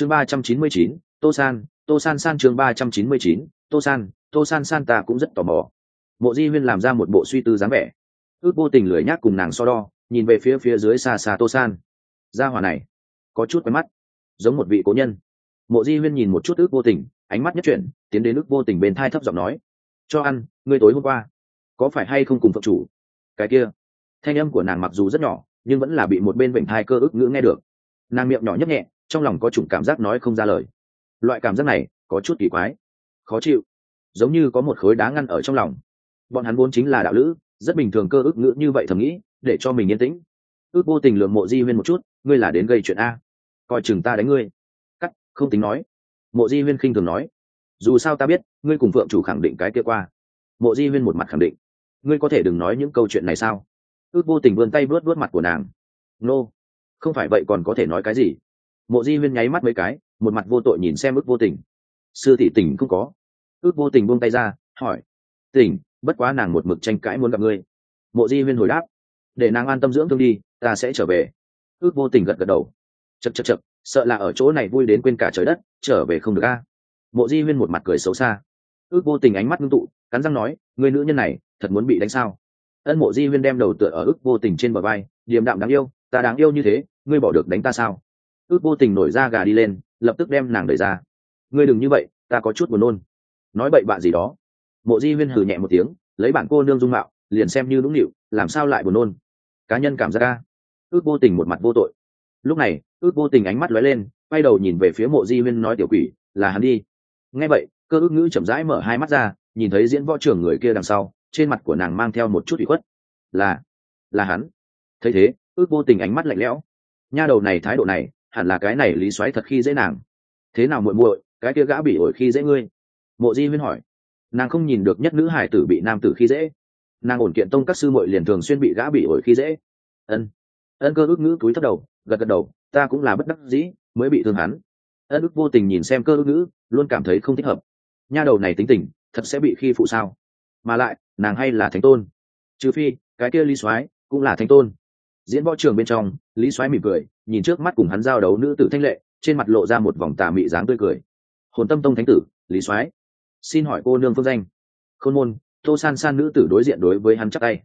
chương ba trăm chín mươi chín, tô san tô san san chương ba trăm chín mươi chín, tô san tô san san ta cũng rất tò mò. Mộ di huyên làm ra một bộ suy tư dáng vẻ. Ước vô tình lười nhác cùng nàng so đo, nhìn về phía phía dưới xa xa tô san. Gia hỏa này, có chút quen mắt, giống một vị cố nhân. Mộ di huyên nhìn một chút ước vô tình, ánh mắt nhất chuyển, tiến đến ước vô tình bên thai thấp giọng nói, cho ăn, ngươi tối hôm qua, có phải hay không cùng phật chủ? Cái kia, thanh âm của nàng mặc dù rất nhỏ, nhưng vẫn là bị một bên bệnh thai cơ ức ngữ nghe được. Nàng miệng nhỏ nhấp nhẹ trong lòng có chủng cảm giác nói không ra lời. Loại cảm giác này có chút kỳ quái, khó chịu, giống như có một khối đá ngăn ở trong lòng. Bọn hắn vốn chính là đạo lữ, rất bình thường cơ ức ngữ như vậy thầm nghĩ, để cho mình yên tĩnh. Ước vô tình lượm mộ di huyên một chút, ngươi là đến gây chuyện a. Coi chừng ta đánh ngươi. Cắt, không tính nói. Mộ di huyên khinh thường nói. Dù sao ta biết, ngươi cùng phượng chủ khẳng định cái kia qua. Mộ di huyên một mặt khẳng định. Ngươi có thể đừng nói những câu chuyện này sao? Ước vô tình vươn tay vớt vớt mặt của nàng. Nô、no. không phải vậy còn có thể nói cái gì? Mộ di huyên nháy mắt mấy cái, một mặt vô tội nhìn xem ước vô tình. Sư thị Tỉnh không có. Ước vô tình buông tay ra, hỏi. Tỉnh bất quá nàng một mực tranh cãi muốn gặp ngươi. Mộ di huyên hồi đáp. Để nàng an tâm dưỡng thương đi, ta sẽ trở về. Ước vô tình gật gật đầu. Chật chật chật sợ là ở chỗ này vui đến quên cả trời đất, trở về không được a. Mộ di huyên một mặt cười xấu xa. Ước vô tình ánh mắt ngưng tụ, cắn răng nói người nữ nhân này, thật muốn bị đánh sao? Ân mộ di huyên đem đầu tựa ở ước vô tình trên bờ vai, điềm đạm đáng yêu, ta đáng yêu như thế, ngươi bỏ được đánh ta sao? Ước vô tình nổi ra gà đi lên, lập tức đem nàng đẩy ra. Ngươi đừng như vậy, ta có chút buồn nôn. Nói bậy bạn gì đó. Mộ di huyên hừ nhẹ một tiếng, lấy bản cô nương dung mạo, liền xem như đúng nịu, làm sao lại buồn nôn? Cá nhân cảm giác ca ước vô tình một mặt vô tội. Lúc này, ước vô tình ánh mắt lóe lên, quay đầu nhìn về phía mộ di huyên nói tiểu quỷ, là hắn đi. Nghe vậy, cơ ước ngữ chậm rãi mở hai mắt ra, nhìn thấy diễn võ trưởng người kia đằng sau, trên mặt của nàng mang theo một chút ủy khuất. Là là hắn. Thấy thế, ước vô tình ánh mắt lạnh lẽo. Nha đầu này thái độ này hẳn là cái này lý xoáy thật khi dễ nàng. Thế nào muội muội, cái kia gã bị ổi khi dễ ngươi? Mộ di huyên hỏi. Nàng không nhìn được nhất nữ hải tử bị nam tử khi dễ. Nàng ổn kiện tông các sư muội liền thường xuyên bị gã bị ổi khi dễ. Ân. Ân cơ ước ngữ túi thấp đầu, gật gật đầu, ta cũng là bất đắc dĩ, mới bị thương hắn. Ân ước vô tình nhìn xem cơ ước ngữ, luôn cảm thấy không thích hợp. Nha đầu này tính tình, thật sẽ bị khi phụ sao? Mà lại, nàng hay là thánh tôn. Trừ phi, cái kia lý soái cũng là thánh tôn diễn võ trường bên trong, lý soái mỉm cười, nhìn trước mắt cùng hắn giao đấu nữ tử thanh lệ, trên mặt lộ ra một vòng tà mị dáng tươi cười. Hồn tâm tông thánh tử, lý soái. Xin hỏi cô nương phương danh. Khôn môn, tô san san nữ tử đối diện đối với hắn chắc tay.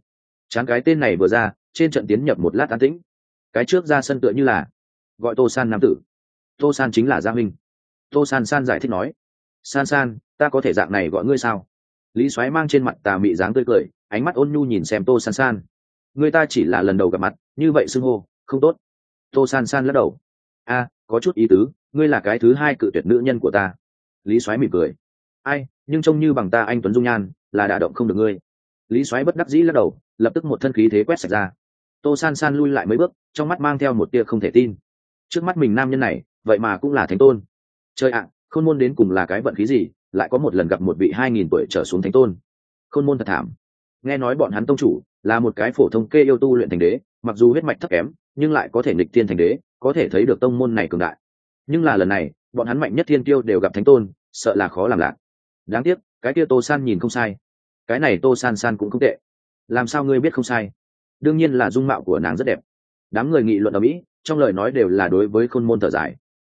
Chán cái tên này vừa ra, trên trận tiến nhập một lát an tĩnh. Cái trước ra sân tựa như là gọi tô san nam tử. Tô san chính là gia huynh. Tô san san giải thích nói, san san, ta có thể dạng này gọi ngươi sao? Lý xoáy mang trên mặt tà mị dáng tươi cười, ánh mắt ôn nhu nhìn xem tô san san người ta chỉ là lần đầu gặp mặt, như vậy xưng hô, không tốt. Tô san san lắc đầu. A, có chút ý tứ, ngươi là cái thứ hai cự tuyệt nữ nhân của ta. Lý Soái mỉm cười. Ai, nhưng trông như bằng ta anh tuấn dung nhan, là đả động không được ngươi. Lý Soái bất đắc dĩ lắc đầu, lập tức một thân khí thế quét sạch ra. Tô san san lui lại mấy bước, trong mắt mang theo một tia không thể tin. Trước mắt mình nam nhân này, vậy mà cũng là thánh tôn. Chơi ạ, khôn môn đến cùng là cái vận khí gì, lại có một lần gặp một vị hai nghìn tuổi trở xuống thánh tôn. Khôn môn thật thảm. Nghe nói bọn hắn tông chủ là một cái phổ thông kê yêu tu luyện thành đế, mặc dù huyết mạch thấp kém, nhưng lại có thể nghịch thiên thành đế, có thể thấy được tông môn này cường đại. Nhưng là lần này, bọn hắn mạnh nhất thiên tiêu đều gặp thánh tôn, sợ là khó làm lạc. Đáng tiếc, cái kia tô san nhìn không sai. Cái này tô san san cũng không tệ. Làm sao ngươi biết không sai? Đương nhiên là dung mạo của nàng rất đẹp. Đám người nghị luận ở mỹ, trong lời nói đều là đối với khôn môn thở dài.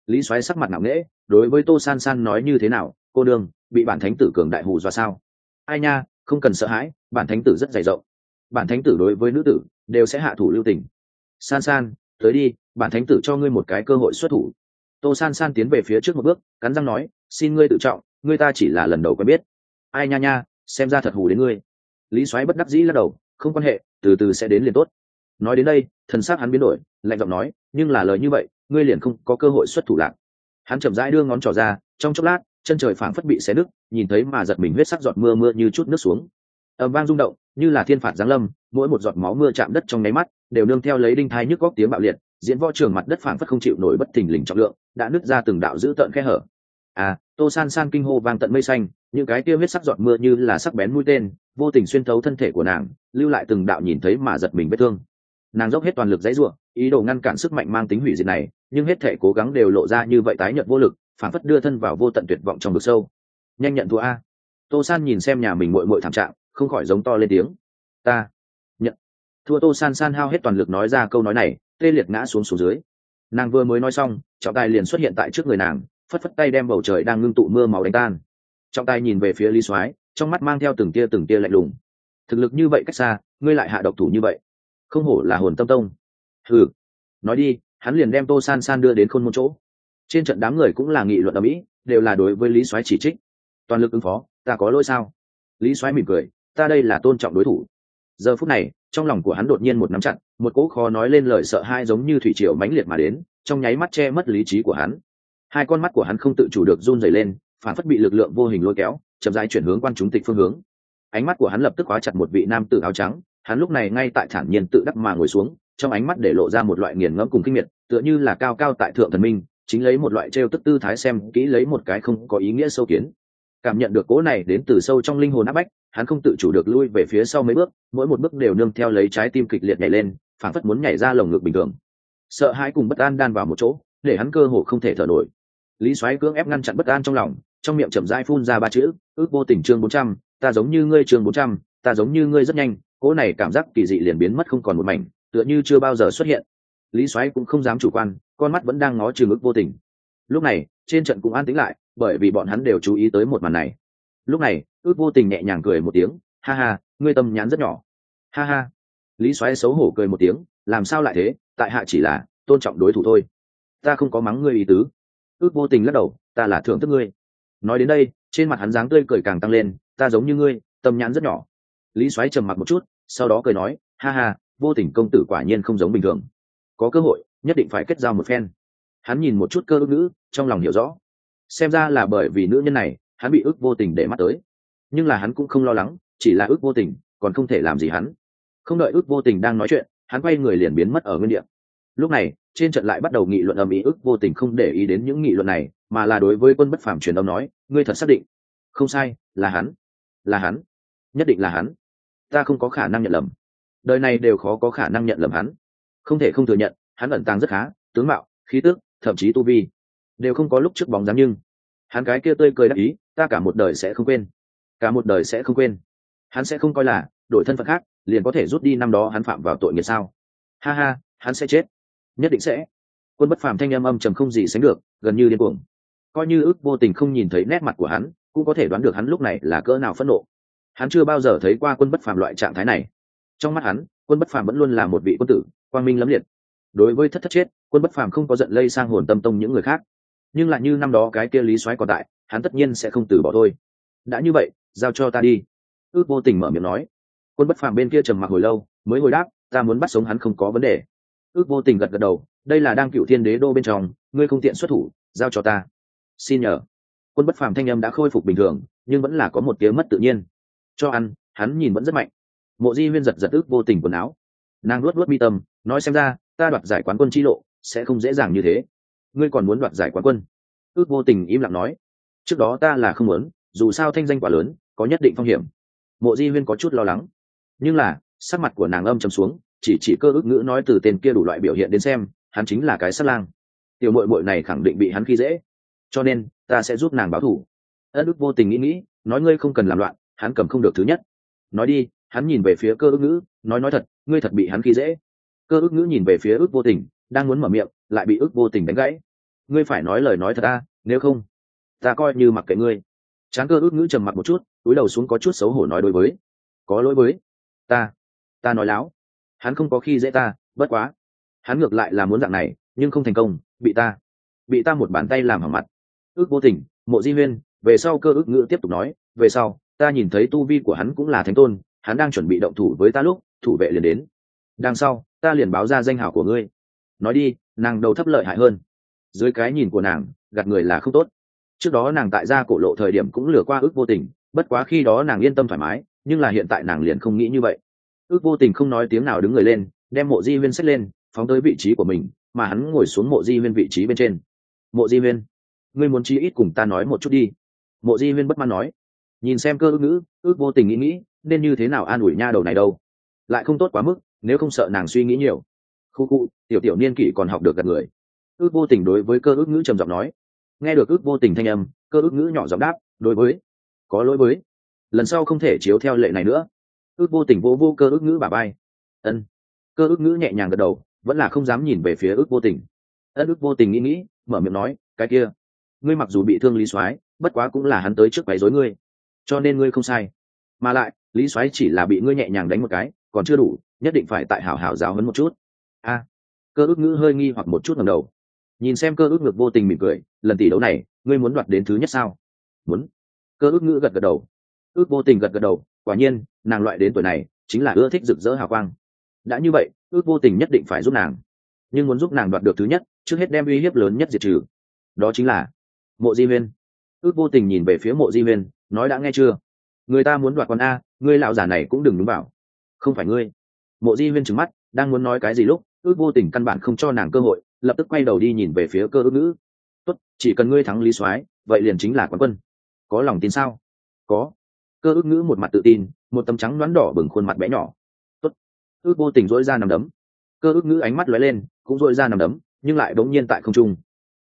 Lý xoáy sắc mặt nặng nễ đối với tô san san nói như thế nào, cô đương bị bản thánh tử cường đại hù do sao? Ai nha, không cần sợ hãi, bản thánh tử rất dày rộng bản thánh tử đối với nữ tử, đều sẽ hạ thủ lưu tình. San san, tới đi, bản thánh tử cho ngươi một cái cơ hội xuất thủ. Tô san san tiến về phía trước một bước, cắn răng nói, xin ngươi tự trọng, ngươi ta chỉ là lần đầu quen biết. Ai nha nha, xem ra thật hù đến ngươi. Lý soái bất đắc dĩ lắc đầu, không quan hệ, từ từ sẽ đến liền tốt. Nói đến đây, thần s á c hắn biến đổi, lạnh giọng nói, nhưng là lời như vậy, ngươi liền không có cơ hội xuất thủ lạc. Hắn chậm rãi đưa ngón trỏ ra, trong chốc lát, chân trời phảng phất bị xé nứt, nhìn thấy mà giật mình huyết sắc giọt mưa mưa như chút nước xuống. Ầm vang rung động như là thiên phạt giáng lâm, mỗi một giọt máu mưa chạm đất trong nháy mắt, đều nương theo lấy đinh thai nhức góc tiếng bạo liệt, diễn võ trường mặt đất phảng phất không chịu nổi bất thình lình trọng lượng, đã nứt ra từng đạo dữ tợn khe hở. À tô san san kinh hô vang tận mây xanh, những cái tiêu huyết sắc giọt mưa như là sắc bén mũi tên, vô tình xuyên thấu thân thể của nàng, lưu lại từng đạo nhìn thấy mà giật mình vết thương. Nàng dốc hết toàn lực dãy ruộng ý đồ ngăn cản sức mạnh mang tính hủy diệt này, nhưng hết thể cố gắng đều lộ ra như vậy tái nhợt vô lực phản phất đưa thân vào vô tận tuyệt vọng trong vực sâu. Nhanh nhận thua a. Tô san nhìn xem nhà mình mội mội thảm trạng không khỏi giống to lên tiếng. Ta, nhận. Thua tô san san hao hết toàn lực nói ra câu nói này, tê liệt ngã xuống xuống dưới. Nàng vừa mới nói xong, trọng tài liền xuất hiện tại trước người nàng, phất phất tay đem bầu trời đang ngưng tụ mưa màu đánh tan. Trọng tài nhìn về phía lý soái, trong mắt mang theo từng tia từng tia lạnh lùng. Thực lực như vậy cách xa, ngươi lại hạ độc thủ như vậy. Không hổ là hồn tâm tông. Ừ nói đi, hắn liền đem tô san san đưa đến khôn một chỗ. Trên trận đám người cũng là nghị luận ở mỹ đều là đối với lý soái chỉ trích. Toàn lực ứng phó, ta có lỗi sao? Lý soái mỉm cười ta đây là tôn trọng đối thủ. Giờ phút này, trong lòng của hắn đột nhiên một nắm chặt, một cỗ khó nói lên lời sợ hai giống như thủy triều mãnh liệt mà đến, trong nháy mắt che mất lý trí của hắn. Hai con mắt của hắn không tự chủ được run dày lên, phản phất bị lực lượng vô hình lôi kéo, chậm rãi chuyển hướng quan chúng tịch phương hướng. Ánh mắt của hắn lập tức khóa chặt một vị nam tử áo trắng, hắn lúc này ngay tại thản nhiên tự đắc mà ngồi xuống, trong ánh mắt để lộ ra một loại nghiền ngẫm cùng kinh miệt, tựa như là cao cao tại thượng thần minh, chính lấy một loại t tức tư thái xem, kỹ lấy một cái không có ý nghĩa sâu kiến. Cảm nhận được cố này đến từ sâu trong linh hồn áp bách hắn không tự chủ được lui về phía sau mấy bước, mỗi một bước đều nương theo lấy trái tim kịch liệt nhảy lên phản phất muốn nhảy ra lồng ngực bình thường. Sợ hãi cùng bất an đan vào một chỗ, để hắn cơ hồ không thể thở nổi. Lý Soái cưỡng ép ngăn chặn bất an trong lòng, trong miệng chậm rãi phun ra ba chữ, ước vô tình chương bốn trăm, ta giống như ngươi chương bốn trăm, ta giống như ngươi rất nhanh. Cỗ này cảm giác kỳ dị liền biến mất không còn một mảnh, tựa như chưa bao giờ xuất hiện. Lý Soái cũng không dám chủ quan, con mắt vẫn đang ngó chừng ước vô tình. Lúc này, trên trận cũng an tĩnh lại, bởi vì bọn hắn đều chú ý tới một màn này. Lúc này ước vô tình nhẹ nhàng cười một tiếng, ha ha, ngươi tâm nhãn rất nhỏ. Ha ha. Lý xoáy xấu hổ cười một tiếng, làm sao lại thế? Tại hạ chỉ là tôn trọng đối thủ thôi. Ta không có mắng ngươi ý tứ. Ước vô tình lắc đầu, ta là thưởng thức ngươi. Nói đến đây, trên mặt hắn dáng tươi cười càng tăng lên, ta giống như ngươi, tâm nhãn rất nhỏ. Lý xoáy trầm mặt một chút, sau đó cười nói, ha ha, vô tình công tử quả nhiên không giống bình thường. Có cơ hội, nhất định phải kết giao một phen. Hắn nhìn một chút cơ ước nữ, trong lòng hiểu rõ. Xem ra là bởi vì nữ nhân này, hắn bị ước vô tình để mắt tới nhưng là hắn cũng không lo lắng, chỉ là ước vô tình, còn không thể làm gì hắn. Không đợi ước vô tình đang nói chuyện, hắn quay người liền biến mất ở nguyên địa. Lúc này, trên trận lại bắt đầu nghị luận âm ý ước vô tình không để ý đến những nghị luận này, mà là đối với quân bất phàm truyền âm nói, ngươi thật xác định? Không sai, là hắn. Là hắn? Nhất định là hắn. Ta không có khả năng nhận lầm. Đời này đều khó có khả năng nhận lầm hắn. Không thể không thừa nhận, hắn ẩn tàng rất khá, tướng mạo, khí tước thậm chí tu vi, đều không có lúc trước bóng dáng nhưng, hắn cái kia tươi cười đắc ý, ta cả một đời sẽ không quên cả một đời sẽ không quên. Hắn sẽ không coi là đổi thân phận khác, liền có thể rút đi năm đó hắn phạm vào tội nghiệp sao? Ha ha, hắn sẽ chết. Nhất định sẽ. Quân bất phàm thanh âm âm trầm không gì sánh được, gần như điên cuồng. Coi như ước vô tình không nhìn thấy nét mặt của hắn, cũng có thể đoán được hắn lúc này là cỡ nào phẫn nộ. Hắn chưa bao giờ thấy qua quân bất phàm loại trạng thái này. Trong mắt hắn, quân bất phàm vẫn luôn là một vị quân tử, quang minh lẫm liệt. Đối với thất thất chết, quân bất phàm không có giận lây sang hồn tâm tông những người khác. Nhưng lại như năm đó cái kia lý soái còn tại, hắn tất nhiên sẽ không từ bỏ thôi. Đã như vậy giao cho ta đi. Ước vô tình mở miệng nói. Quân bất phàm bên kia trầm mặc hồi lâu, mới hồi đáp, ta muốn bắt sống hắn không có vấn đề. Ước vô tình gật gật đầu, đây là đang cựu thiên đế đô bên trong, ngươi không tiện xuất thủ, giao cho ta. Xin nhờ. Quân bất phàm thanh âm đã khôi phục bình thường, nhưng vẫn là có một tiếng mất tự nhiên. Cho ăn, hắn nhìn vẫn rất mạnh. Mộ di huyên giật giật ước vô tình quần áo. Nàng luốt luốt mi tâm, nói xem ra, ta đoạt giải quán quân chi lộ, sẽ không dễ dàng như thế. Ngươi còn muốn đoạt giải quán quân? Ước vô tình im lặng nói. Trước đó ta là không muốn, dù sao thanh danh quá lớn có nhất định phong hiểm. Mộ di huyên có chút lo lắng. Nhưng là, sắc mặt của nàng âm trầm xuống, chỉ chỉ cơ ước ngữ nói từ tên kia đủ loại biểu hiện đến xem, hắn chính là cái sát lang. Tiểu mội mội này khẳng định bị hắn khi dễ. Cho nên, ta sẽ giúp nàng báo thủ ân ước vô tình nghĩ nghĩ, nói ngươi không cần làm loạn, hắn cầm không được thứ nhất. Nói đi, hắn nhìn về phía cơ ước ngữ, nói nói thật, ngươi thật bị hắn khi dễ. Cơ ước ngữ nhìn về phía ước vô tình, đang muốn mở miệng, lại bị ước vô tình đánh gãy. Ngươi phải nói lời nói thật ta nếu không, ta coi như mặc kệ ngươi. Tráng cơ ước ngữ trầm mặc một chút túi đầu xuống có chút xấu hổ nói đối với. Có lỗi với. Ta ta nói láo. Hắn không có khi dễ ta, bất quá. Hắn ngược lại là muốn dạng này, nhưng không thành công, bị ta bị ta một bàn tay làm hỏng mặt. Ước vô tình, mộ di huyên, về sau cơ ước ngữ tiếp tục nói, về sau, ta nhìn thấy tu vi của hắn cũng là thánh tôn, hắn đang chuẩn bị động thủ với ta lúc, thủ vệ liền đến. Đằng sau, ta liền báo ra danh hảo của ngươi. Nói đi, nàng đầu thấp lợi hại hơn. Dưới cái nhìn của nàng, gạt người là không tốt. Trước đó nàng tại gia cổ lộ thời điểm cũng lừa qua ước vô tình bất quá khi đó nàng yên tâm thoải mái, nhưng là hiện tại nàng liền không nghĩ như vậy. Ước vô tình không nói tiếng nào đứng người lên, đem mộ di huyên xách lên, phóng tới vị trí của mình, mà hắn ngồi xuống mộ di huyên vị trí bên trên. Mộ di huyên ngươi muốn chi ít cùng ta nói một chút đi. Mộ di huyên bất mãn nói. Nhìn xem cơ ước ngữ, ước vô tình nghĩ nghĩ, nên như thế nào an ủi nha đầu này đâu. Lại không tốt quá mức, nếu không sợ nàng suy nghĩ nhiều. Khu cụ tiểu tiểu niên kỷ còn học được gặp người. Ước vô tình đối với cơ ước ngữ trầm giọng nói. Nghe được ước vô tình thanh âm, cơ ước ngữ nhỏ giọng đáp, đối với có lỗi với. Lần sau không thể chiếu theo lệ này nữa. Ước vô tình vô vô cơ ước ngữ bà bay. Ân. Cơ ước ngữ nhẹ nhàng gật đầu, vẫn là không dám nhìn về phía ước vô tình. Ân ước vô tình nghĩ nghĩ, mở miệng nói, cái kia, ngươi mặc dù bị thương lý soái, bất quá cũng là hắn tới trước quấy rối ngươi, cho nên ngươi không sai. Mà lại, lý soái chỉ là bị ngươi nhẹ nhàng đánh một cái, còn chưa đủ, nhất định phải tại hảo hảo giáo hấn một chút. A. Cơ ước ngữ hơi nghi hoặc một chút ngầm đầu. Nhìn xem cơ ước ngược vô tình mỉm cười, lần tỷ đấu này, ngươi muốn đoạt đến thứ nhất sao? Muốn cơ ước ngữ gật gật đầu. Ước vô tình gật gật đầu, quả nhiên, nàng loại đến tuổi này, chính là ưa thích rực rỡ hào quang. Đã như vậy, ước vô tình nhất định phải giúp nàng. Nhưng muốn giúp nàng đoạt được thứ nhất, trước hết đem uy hiếp lớn nhất diệt trừ. Đó chính là mộ di huyên. Ước vô tình nhìn về phía mộ di huyên, nói đã nghe chưa? Người ta muốn đoạt con a, ngươi lão già này cũng đừng đúng bảo. Không phải ngươi. Mộ di huyên trừng mắt, đang muốn nói cái gì lúc, ước vô tình căn bản không cho nàng cơ hội, lập tức quay đầu đi nhìn về phía cơ ước ngữ. tốt, chỉ cần ngươi thắng lý soái, vậy liền chính là quán quân có lòng tin sao? Có. Cơ ước ngữ một mặt tự tin, một tấm trắng đoán đỏ bừng khuôn mặt bé nhỏ. Tốt. Ước vô tình dỗi ra nằm đấm. Cơ ước ngữ ánh mắt lóe lên, cũng dội ra nằm đấm, nhưng lại bỗng nhiên tại không trung.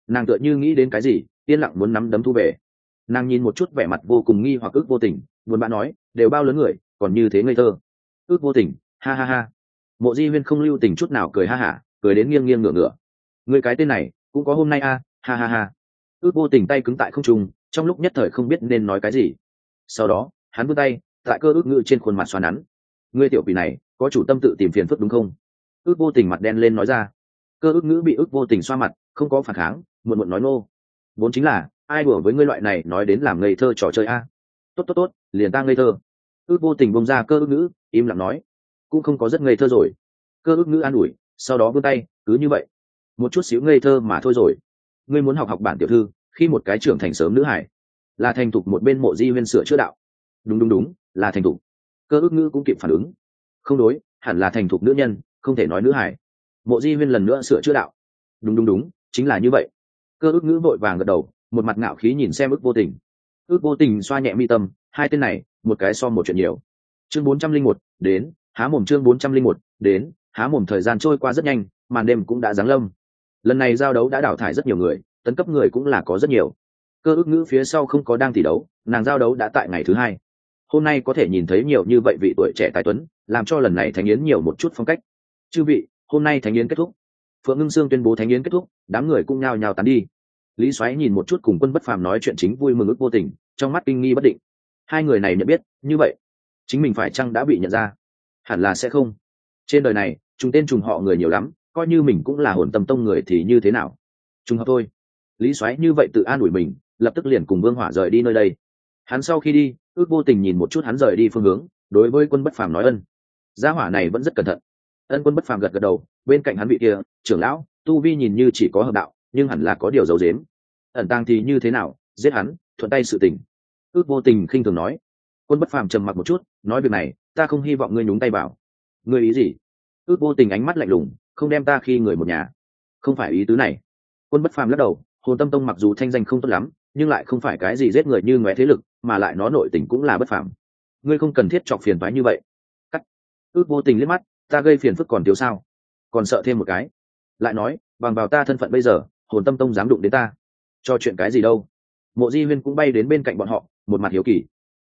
Nàng tựa như nghĩ đến cái gì, yên lặng muốn nắm đấm thu về. Nàng nhìn một chút vẻ mặt vô cùng nghi hoặc ước vô tình, buồn bã nói, đều bao lớn người, còn như thế ngây thơ. Ước vô tình, ha ha ha. Mộ di huyên không lưu tình chút nào cười ha hả, cười đến nghiêng nghiêng ngửa ngửa. Người cái tên này, cũng có hôm nay a ha ha ha. Ước vô tình tay cứng tại không trung trong lúc nhất thời không biết nên nói cái gì. Sau đó, hắn vươn tay, tại cơ ước ngự trên khuôn mặt xoắn nắn. Ngươi tiểu quỷ này, có chủ tâm tự tìm phiền phức đúng không? Ước vô tình mặt đen lên nói ra. Cơ ước ngữ bị ước vô tình xoa mặt, không có phản kháng, muộn muộn nói nô. Vốn chính là, ai đùa với ngươi loại này, nói đến làm ngây thơ trò chơi a? Tốt tốt tốt, liền ta ngây thơ. Ước vô tình bông ra cơ ước ngữ, im lặng nói. Cũng không có rất ngây thơ rồi. Cơ ước ngữ an ủi, sau đó vươn tay, cứ như vậy. Một chút xíu ngây thơ mà thôi rồi. Ngươi muốn học học bản tiểu thư khi một cái trưởng thành sớm nữ hải, là thành thục một bên mộ di huyên sửa chữa đạo. Đúng đúng đúng, là thành thục. Cơ ước ngữ cũng kịp phản ứng. Không đối, hẳn là thành thục nữ nhân, không thể nói nữ hải. Mộ di huyên lần nữa sửa chữa đạo. Đúng đúng đúng, chính là như vậy. Cơ ước ngữ vội vàng gật đầu, một mặt ngạo khí nhìn xem ước vô tình. Ước vô tình xoa nhẹ mi tâm, hai tên này, một cái so một chuyện nhiều. Chương bốn trăm linh một, đến, há mồm chương bốn trăm linh một, đến, há mồm thời gian trôi qua rất nhanh, màn đêm cũng đã giáng lâm. Lần này giao đấu đã đào thải rất nhiều người tấn cấp người cũng là có rất nhiều. Cơ ước ngữ phía sau không có đang tỷ đấu, nàng giao đấu đã tại ngày thứ hai. Hôm nay có thể nhìn thấy nhiều như vậy vị tuổi trẻ tài tuấn, làm cho lần này thánh yến nhiều một chút phong cách. Chư vị, hôm nay thánh yến kết thúc. Phượng ngưng sương tuyên bố thánh yến kết thúc, đám người cũng nhao nhao tán đi. Lý xoáy nhìn một chút cùng quân bất phàm nói chuyện chính vui mừng ức vô tình, trong mắt kinh nghi bất định. Hai người này nhận biết, như vậy, chính mình phải chăng đã bị nhận ra? Hẳn là sẽ không. Trên đời này chúng tên trùng họ người nhiều lắm, coi như mình cũng là hồn tâm tông người thì như thế nào? Trùng hợp thôi lý xoáy như vậy tự an ủi mình, lập tức liền cùng vương hỏa rời đi nơi đây. Hắn sau khi đi, ước vô tình nhìn một chút hắn rời đi phương hướng, đối với quân bất phàm nói ân. Gia hỏa này vẫn rất cẩn thận. Ân quân bất phàm gật gật đầu, bên cạnh hắn vị kia, trưởng lão, tu vi nhìn như chỉ có hợp đạo, nhưng hẳn là có điều giấu dếm ẩn tàng thì như thế nào, giết hắn, thuận tay sự tình. Ước vô tình khinh thường nói. Quân bất phàm trầm mặc một chút, nói việc này, ta không hy vọng ngươi nhúng tay vào. Ngươi ý gì? Ước vô tình ánh mắt lạnh lùng, không đem ta khi người một nhà. Không phải ý tứ này. Quân bất phàm lắc đầu hồn tâm tông mặc dù thanh danh không tốt lắm, nhưng lại không phải cái gì giết người như ngoé thế lực, mà lại nó nội tình cũng là bất phàm. Ngươi không cần thiết chọc phiền toái như vậy. Cắt. Ước vô tình liếc mắt, ta gây phiền phức còn thiếu sao? Còn sợ thêm một cái. Lại nói, bằng vào ta thân phận bây giờ, hồn tâm tông dám đụng đến ta. Cho chuyện cái gì đâu? Mộ di huyên cũng bay đến bên cạnh bọn họ, một mặt hiếu kỳ.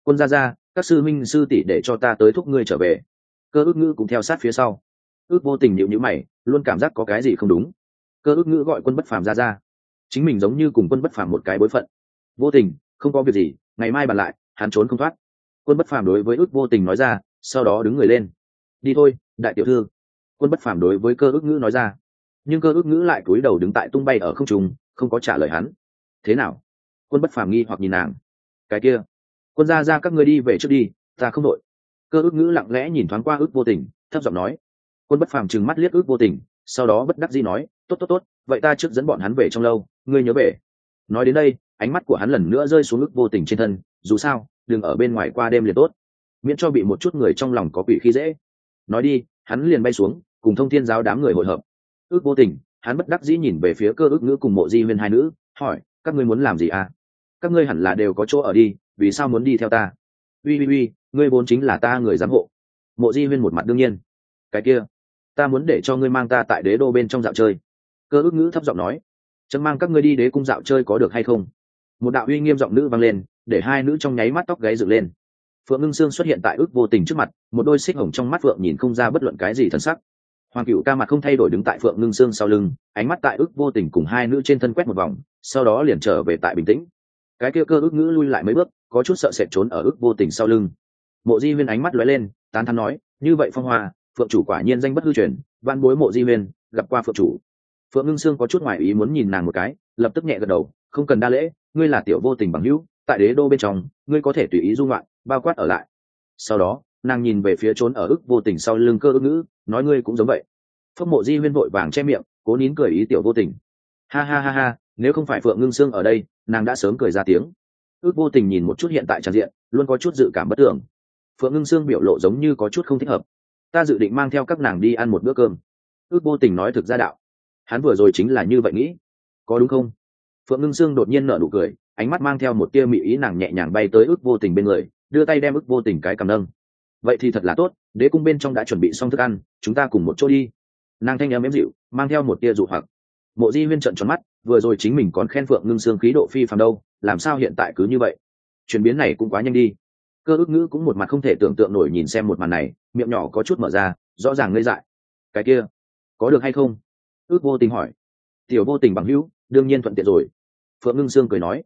Quân ra ra các sư minh sư tỷ để cho ta tới thúc ngươi trở về. Cơ ước ngữ cũng theo sát phía sau. Ước vô tình nhịu nhữ mày, luôn cảm giác có cái gì không đúng. Cơ ước ngữ gọi quân bất phàm ra ra chính mình giống như cùng quân bất phàm một cái bối phận. Vô tình, không có việc gì, ngày mai bàn lại, hắn trốn không thoát. Quân bất phàm đối với ước vô tình nói ra, sau đó đứng người lên. Đi thôi, đại tiểu thư. Quân bất phàm đối với cơ ước ngữ nói ra. Nhưng cơ ước ngữ lại cúi đầu đứng tại tung bay ở không trung, không có trả lời hắn. Thế nào? Quân bất phàm nghi hoặc nhìn nàng. Cái kia. Quân ra ra các ngươi đi về trước đi, ta không đội. Cơ ước ngữ lặng lẽ nhìn thoáng qua ước vô tình, thấp giọng nói. Quân bất phàm trừng mắt liếc ước vô tình, sau đó bất đắc dĩ nói, tốt tốt tốt, vậy ta trước dẫn bọn hắn về trong lâu ngươi nhớ về nói đến đây, ánh mắt của hắn lần nữa rơi xuống ước vô tình trên thân, dù sao, đừng ở bên ngoài qua đêm liền tốt. Miễn cho bị một chút người trong lòng có quỷ khi dễ. Nói đi, hắn liền bay xuống, cùng thông thiên giáo đám người hội hợp. Ước vô tình, hắn bất đắc dĩ nhìn về phía cơ ước ngữ cùng mộ di huyên hai nữ, hỏi, các ngươi muốn làm gì à? Các ngươi hẳn là đều có chỗ ở đi, vì sao muốn đi theo ta? Uy uy uy, ngươi vốn chính là ta người giám hộ. Mộ di huyên một mặt đương nhiên. Cái kia, ta muốn để cho ngươi mang ta tại đế đô bên trong dạo chơi. Cơ ước ngữ thấp giọng nói chấm mang các ngươi đi đế cung dạo chơi có được hay không? Một đạo uy nghiêm giọng nữ vang lên, để hai nữ trong nháy mắt tóc gáy dựng lên. Phượng ngưng sương xuất hiện tại ước vô tình trước mặt, một đôi xích hồng trong mắt phượng nhìn không ra bất luận cái gì thân sắc. Hoàng cựu ca mặt không thay đổi đứng tại phượng ngưng Sương sau lưng, ánh mắt tại ước vô tình cùng hai nữ trên thân quét một vòng, sau đó liền trở về tại bình tĩnh. Cái kia cơ ước ngữ lui lại mấy bước, có chút sợ sệt trốn ở ước vô tình sau lưng. Mộ di huyên ánh mắt lóe lên, tán thắn nói, như vậy phong hoa, phượng chủ quả nhiên danh bất hư truyền văn bối mộ di huyên, gặp qua phượng chủ phượng ngưng sương có chút ngoài ý muốn nhìn nàng một cái, lập tức nhẹ gật đầu, không cần đa lễ, ngươi là tiểu vô tình bằng hữu, tại đế đô bên trong, ngươi có thể tùy ý dung loạn bao quát ở lại. Sau đó, nàng nhìn về phía trốn ở ức vô tình sau lưng cơ ức ngữ nói, ngươi cũng giống vậy. Phước mộ di huyên vội vàng che miệng, cố nín cười ý tiểu vô tình. Ha ha ha ha, nếu không phải phượng ngưng sương ở đây, nàng đã sớm cười ra tiếng. Ước vô tình nhìn một chút hiện tại tràn diện, luôn có chút dự cảm bất tưởng. Phượng ngưng sương biểu lộ giống như có chút không thích hợp. Ta dự định mang theo các nàng đi ăn một bữa cơm. Ước vô tình nói thực ra đạo hắn vừa rồi chính là như vậy nghĩ. Có đúng không? Phượng ngưng sương đột nhiên nở nụ cười, ánh mắt mang theo một tia mị ý nàng nhẹ nhàng bay tới ước vô tình bên người, đưa tay đem ước vô tình cái cầm nâng. Vậy thì thật là tốt, đế cung bên trong đã chuẩn bị xong thức ăn, chúng ta cùng một chỗ đi. Nàng thanh em ếm dịu, mang theo một tia dụ hoặc. Mộ di huyên trận tròn mắt, vừa rồi chính mình còn khen phượng ngưng sương khí độ phi phàm đâu, làm sao hiện tại cứ như vậy? Chuyển biến này cũng quá nhanh đi. Cơ ước ngữ cũng một mặt không thể tưởng tượng nổi nhìn xem một màn này, miệng nhỏ có chút mở ra, rõ ràng ngây dại. Cái kia, có được hay không? Ước vô tình hỏi. Tiểu vô tình bằng hữu, đương nhiên thuận tiện rồi. Phượng ngưng sương cười nói.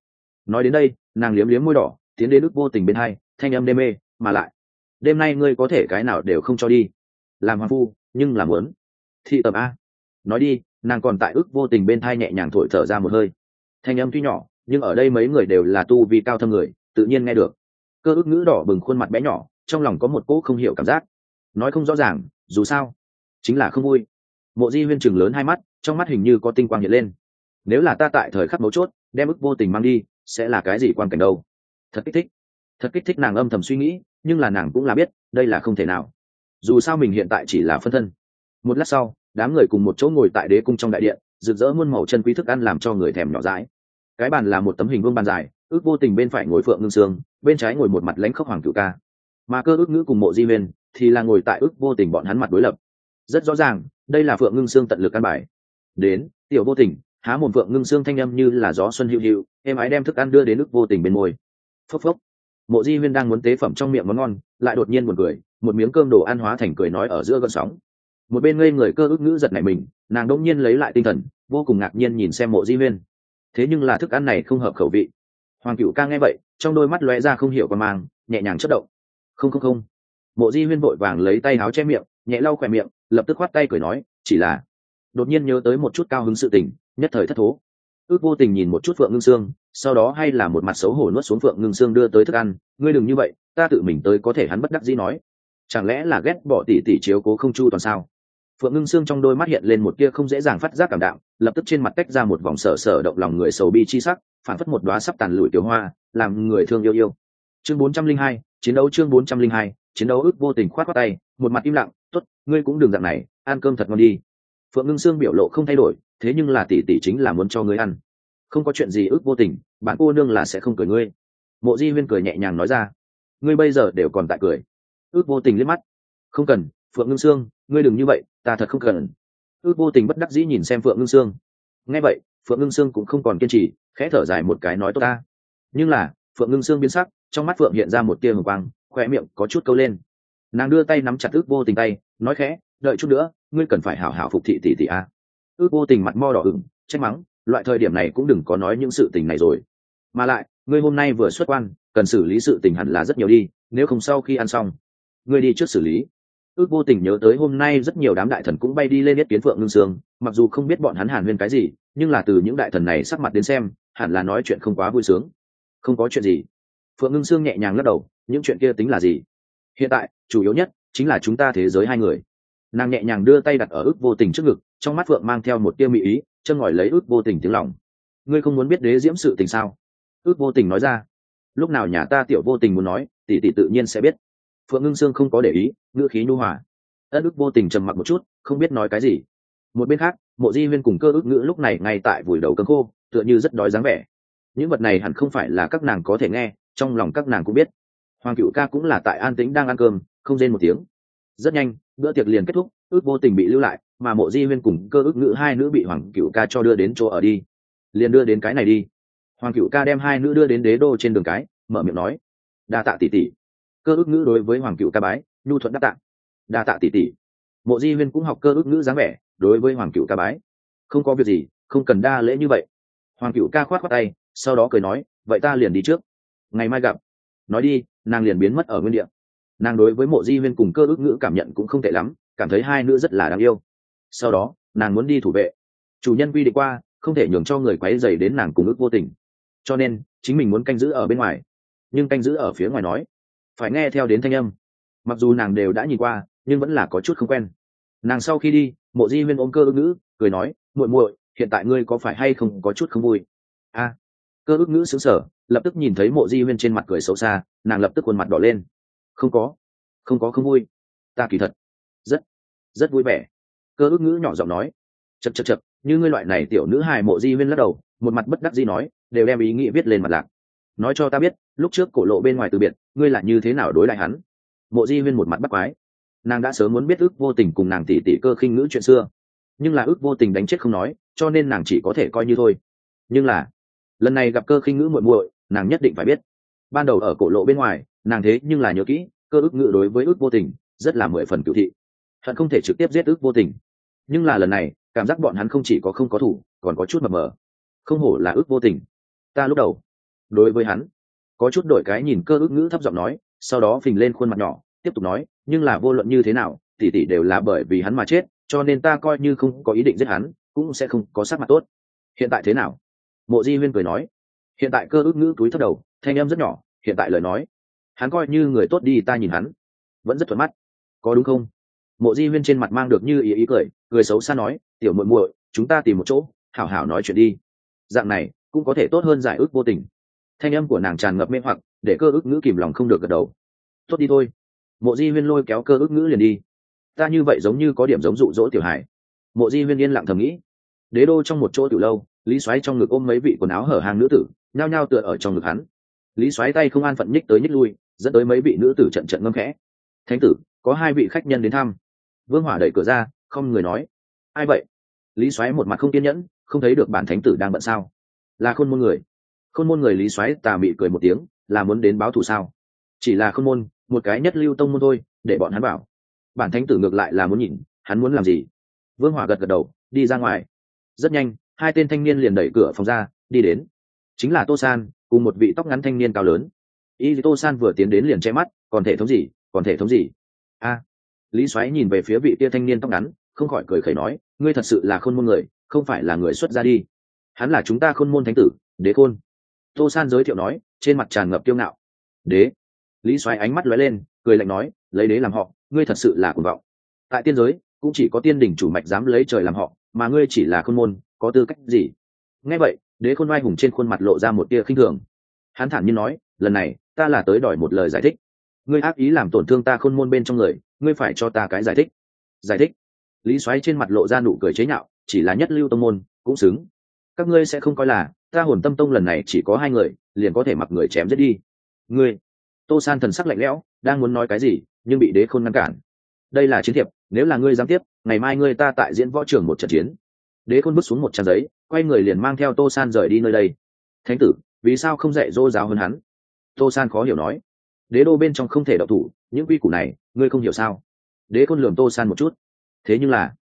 Nói đến đây, nàng liếm liếm môi đỏ, tiến đến ước vô tình bên hai, thanh âm đê mê, mà lại. Đêm nay ngươi có thể cái nào đều không cho đi. Làm hoàng phu, nhưng làm muốn. Thị tầm a. Nói đi, nàng còn tại ước vô tình bên thai nhẹ nhàng thổi thở ra một hơi. Thanh âm tuy nhỏ, nhưng ở đây mấy người đều là tu vi cao thâm người, tự nhiên nghe được. Cơ ước ngữ đỏ bừng khuôn mặt bé nhỏ, trong lòng có một cỗ không hiểu cảm giác. Nói không rõ ràng, dù sao, chính là không vui mộ di huyên chừng lớn hai mắt, trong mắt hình như có tinh quang hiện lên. Nếu là ta tại thời khắc mấu chốt, đem ức vô tình mang đi, sẽ là cái gì quan cảnh đâu? Thật kích thích. Thật kích thích nàng âm thầm suy nghĩ, nhưng là nàng cũng là biết, đây là không thể nào. Dù sao mình hiện tại chỉ là phân thân. Một lát sau, đám người cùng một chỗ ngồi tại đế cung trong đại điện, rực rỡ muôn màu chân quý thức ăn làm cho người thèm nhỏ dãi. Cái bàn là một tấm hình vương bàn dài, ước vô tình bên phải ngồi phượng ngưng sương, bên trái ngồi một mặt lãnh khốc hoàng cựu ca. Mà cơ ước ngữ cùng mộ di huyên thì là ngồi tại ước vô tình bọn hắn mặt đối lập. Rất rõ ràng đây là phượng ngưng sương tận lực ăn bài. Đến, tiểu vô tình, há mồm phượng ngưng sương thanh â m như là gió xuân hữu hữu, em ái đem thức ăn đưa đến nước vô tình bên môi. Phốc phốc. Mộ di huyên đang muốn tế phẩm trong miệng món ngon, lại đột nhiên một cười, một miếng cơm đồ ăn hóa thành cười nói ở giữa gợn sóng. Một bên ngây người cơ ước ngữ giật này mình, nàng đông nhiên lấy lại tinh thần, vô cùng ngạc nhiên nhìn xem mộ di huyên. Thế nhưng là thức ăn này không hợp khẩu vị. Hoàng cựu ca nghe vậy, trong đôi mắt lóe ra không hiểu con mang, nhẹ nhàng chất động. Không không không. Mộ di huyên vội vàng lấy tay áo che miệng, nhẹ lau khỏe miệng lập tức khoát tay cười nói, chỉ là, đột nhiên nhớ tới một chút cao hứng sự tình, nhất thời thất thố. Ước vô tình nhìn một chút phượng ngưng sương, sau đó hay là một mặt xấu hổ nuốt xuống phượng ngưng sương đưa tới thức ăn, ngươi đừng như vậy, ta tự mình tới có thể hắn bất đắc dĩ nói. Chẳng lẽ là ghét bỏ tỷ tỷ chiếu cố không chu toàn sao? Phượng ngưng sương trong đôi mắt hiện lên một tia không dễ dàng phát giác cảm đạo lập tức trên mặt tách ra một vòng sở sở động lòng người sầu bi chi sắc, phản phất một đoá sắp tàn lụi tiểu hoa, làm người thương yêu yêu. Chương bốn trăm linh hai, chiến đấu chương bốn trăm linh hai, chiến đấu ước vô tình khoát khoát tay, một mặt im lặng tốt, ngươi cũng đừng dạng này, ăn cơm thật ngon đi. Phượng ngưng sương biểu lộ không thay đổi, thế nhưng là tỷ tỷ chính là muốn cho ngươi ăn. Không có chuyện gì ước vô tình, bạn cô nương là sẽ không cười ngươi. Mộ di huyên cười nhẹ nhàng nói ra. Ngươi bây giờ đều còn tại cười. Ước vô tình liếc mắt. Không cần, phượng ngưng sương, ngươi đừng như vậy, ta thật không cần. Ước vô tình bất đắc dĩ nhìn xem phượng ngưng sương. Nghe vậy, phượng ngưng sương cũng không còn kiên trì, khẽ thở dài một cái nói tốt ta. Nhưng là, phượng ngưng sương biến sắc, trong mắt phượng hiện ra một tia hồng quang khoe miệng có chút câu lên nàng đưa tay nắm chặt ước vô tình tay, nói khẽ, đợi chút nữa, ngươi cần phải hảo hảo phục thị tỷ tỷ a. Ước vô tình mặt mo đỏ ửng, trách mắng, loại thời điểm này cũng đừng có nói những sự tình này rồi. Mà lại, ngươi hôm nay vừa xuất quan, cần xử lý sự tình hẳn là rất nhiều đi, nếu không sau khi ăn xong, ngươi đi trước xử lý. Ước vô tình nhớ tới hôm nay rất nhiều đám đại thần cũng bay đi lên biết kiến phượng ngưng sương, mặc dù không biết bọn hắn hàn huyên cái gì, nhưng là từ những đại thần này sắc mặt đến xem, hẳn là nói chuyện không quá vui sướng. Không có chuyện gì. Phượng ngưng sương nhẹ nhàng lắc đầu, những chuyện kia tính là gì? Hiện tại, chủ yếu nhất chính là chúng ta thế giới hai người. Nàng nhẹ nhàng đưa tay đặt ở ước vô tình trước ngực, trong mắt phượng mang theo một tia mỹ ý chân ngòi lấy ước vô tình tiếng lòng. Ngươi không muốn biết đế diễm sự tình sao? Ước vô tình nói ra. Lúc nào nhà ta tiểu vô tình muốn nói, tỷ tỷ tự nhiên sẽ biết. Phượng ngưng sương không có để ý, ngữ khí nhu hòa. Ất ức vô tình trầm mặc một chút, không biết nói cái gì. Một bên khác, mộ di huyên cùng cơ ức ngữ lúc này ngay tại vùi đầu cơm khô, tựa như rất đói dáng vẻ. Những vật này hẳn không phải là các nàng có thể nghe, trong lòng các nàng cũng biết hoàng cựu ca cũng là tại an tĩnh đang ăn cơm, không rên một tiếng. Rất nhanh, bữa tiệc liền kết thúc, ước vô tình bị lưu lại, mà mộ di huyên cùng cơ ước ngữ hai nữ bị hoàng cựu ca cho đưa đến chỗ ở đi. Liền đưa đến cái này đi. Hoàng cựu ca đem hai nữ đưa đến đế đô trên đường cái, mở miệng nói, đa tạ tỷ tỷ. Cơ ước ngữ đối với hoàng cựu ca bái, nhu thuận đáp tạ. Đa tạ tỷ tỷ. Mộ di huyên cũng học cơ ước ngữ dáng vẻ, đối với hoàng cựu ca bái, không có việc gì, không cần đa lễ như vậy. Hoàng cựu ca khoát khoát tay, sau đó cười nói, vậy ta liền đi trước. Ngày mai gặp nói đi, nàng liền biến mất ở nguyên địa. Nàng đối với mộ di huyên cùng cơ ước ngữ cảm nhận cũng không tệ lắm, cảm thấy hai nữ rất là đáng yêu. Sau đó, nàng muốn đi thủ vệ. Chủ nhân quy định qua, không thể nhường cho người quấy dày đến nàng cùng ước vô tình. Cho nên, chính mình muốn canh giữ ở bên ngoài. Nhưng canh giữ ở phía ngoài nói, phải nghe theo đến thanh âm. Mặc dù nàng đều đã nhìn qua, nhưng vẫn là có chút không quen. Nàng sau khi đi, mộ di huyên ôm cơ ước ngữ, cười nói, muội muội, hiện tại ngươi có phải hay không có chút không vui? A. Cơ ước ngữ xứng sở lập tức nhìn thấy mộ di huyên trên mặt cười xấu xa, nàng lập tức khuôn mặt đỏ lên. Không có không có, không vui. Ta kỳ thật, rất rất vui vẻ. Cơ ước ngữ nhỏ giọng nói. Chật chật chật như ngươi loại này tiểu nữ hài mộ di huyên lắc đầu, một mặt bất đắc di nói, đều đem ý nghĩ viết lên mặt lạc. Nói cho ta biết, lúc trước cổ lộ bên ngoài từ biệt, ngươi là như thế nào đối lại hắn? Mộ di huyên một mặt bắt quái. Nàng đã sớm muốn biết ước vô tình cùng nàng tỷ tỷ cơ khinh ngữ chuyện xưa. Nhưng là ước vô tình đánh chết không nói, cho nên nàng chỉ có thể coi như thôi. Nhưng là, lần này gặp cơ khinh ngữ muội muội nàng nhất định phải biết. Ban đầu ở cổ lộ bên ngoài, nàng thế nhưng là nhớ kỹ, cơ ước ngữ đối với ước vô tình, rất là mười phần cựu thị. Hận không thể trực tiếp giết ước vô tình. Nhưng là lần này, cảm giác bọn hắn không chỉ có không có thủ, còn có chút mập mờ. Không hổ là ước vô tình. Ta lúc đầu, đối với hắn, có chút đổi cái nhìn cơ ước ngữ thấp giọng nói, sau đó phình lên khuôn mặt nhỏ, tiếp tục nói, nhưng là vô luận như thế nào, tỷ tỷ đều là bởi vì hắn mà chết, cho nên ta coi như không có ý định giết hắn, cũng sẽ không có sắc mặt tốt. Hiện tại thế nào? Mộ di huyên cười nói hiện tại cơ ước ngữ túi thấp đầu, thanh em rất nhỏ, hiện tại lời nói. Hắn coi như người tốt đi, ta nhìn hắn. Vẫn rất thuận mắt. Có đúng không? Mộ di huyên trên mặt mang được như ý ý cười cười xấu xa nói, tiểu muội muội, chúng ta tìm một chỗ, hảo hảo nói chuyện đi. Dạng này, cũng có thể tốt hơn giải ước vô tình. Thanh âm của nàng tràn ngập mê hoặc, để cơ ước ngữ kìm lòng không được gật đầu. Tốt đi thôi. Mộ di huyên lôi kéo cơ ước ngữ liền đi. Ta như vậy giống như có điểm giống dụ dỗ tiểu hải mộ di huyên yên lặng thầm nghĩ. Đế đô trong một chỗ từ lâu lý xoáy trong ngực ôm mấy vị quần áo hở hàng nữ tử, nhao nhao tựa ở trong ngực hắn. Lý xoáy tay không an phận nhích tới nhích lui, dẫn tới mấy vị nữ tử trận trận ngâm khẽ. Thánh tử, có hai vị khách nhân đến thăm. Vương hỏa đẩy cửa ra, không người nói. Ai vậy? Lý xoáy một mặt không kiên nhẫn, không thấy được bản thánh tử đang bận sao. Là khôn môn người. Khôn môn người lý xoáy tà mị cười một tiếng, là muốn đến báo thù sao? Chỉ là khôn môn, một cái nhất lưu tông môn thôi, để bọn hắn bảo. Bản thánh tử ngược lại là muốn nhìn, hắn muốn làm gì? Vương hỏa gật gật đầu, đi ra ngoài. Rất nhanh hai tên thanh niên liền đẩy cửa phòng ra, đi đến. Chính là tô san, cùng một vị tóc ngắn thanh niên cao lớn. Y tô san vừa tiến đến liền che mắt, còn thể thống gì? Còn thể thống gì? A. Lý xoáy nhìn về phía vị tia thanh niên tóc ngắn, không khỏi cười khẩy nói, ngươi thật sự là khôn môn người, không phải là người xuất ra đi. Hắn là chúng ta khôn môn thánh tử, đế khôn. Tô san giới thiệu nói, trên mặt tràn ngập kiêu ngạo. Đế. Lý xoáy ánh mắt lóe lên, cười lạnh nói, lấy đế làm họ, ngươi thật sự là cuồng vọng. Tại tiên giới, cũng chỉ có tiên đỉnh chủ mạch dám lấy trời làm họ, mà ngươi chỉ là khôn môn có tư cách gì? Nghe vậy, đế khôn oai hùng trên khuôn mặt lộ ra một tia khinh thường. Hắn thản nhiên nói, lần này, ta là tới đòi một lời giải thích. Ngươi ác ý làm tổn thương ta khôn môn bên trong người, ngươi phải cho ta cái giải thích. Giải thích? Lý xoáy trên mặt lộ ra nụ cười chế nhạo, chỉ là nhất lưu tông môn, cũng xứng. Các ngươi sẽ không coi là, ta hồn tâm tông lần này chỉ có hai người, liền có thể mặc người chém giết đi. Ngươi? Tô san thần sắc lạnh lẽo, đang muốn nói cái gì, nhưng bị đế khôn ngăn cản. Đây là chiến thiệp, nếu là ngươi dám tiếp, ngày mai ngươi ta tại diễn võ trường một trận chiến đế khôn bước xuống một trang giấy, quay người liền mang theo tô san rời đi nơi đây. Thánh tử, vì sao không dạy dỗ giáo hơn hắn? Tô san khó hiểu nói. Đế đô bên trong không thể đậu thủ, những quy củ này, ngươi không hiểu sao? Đế khôn lường tô san một chút. Thế nhưng là,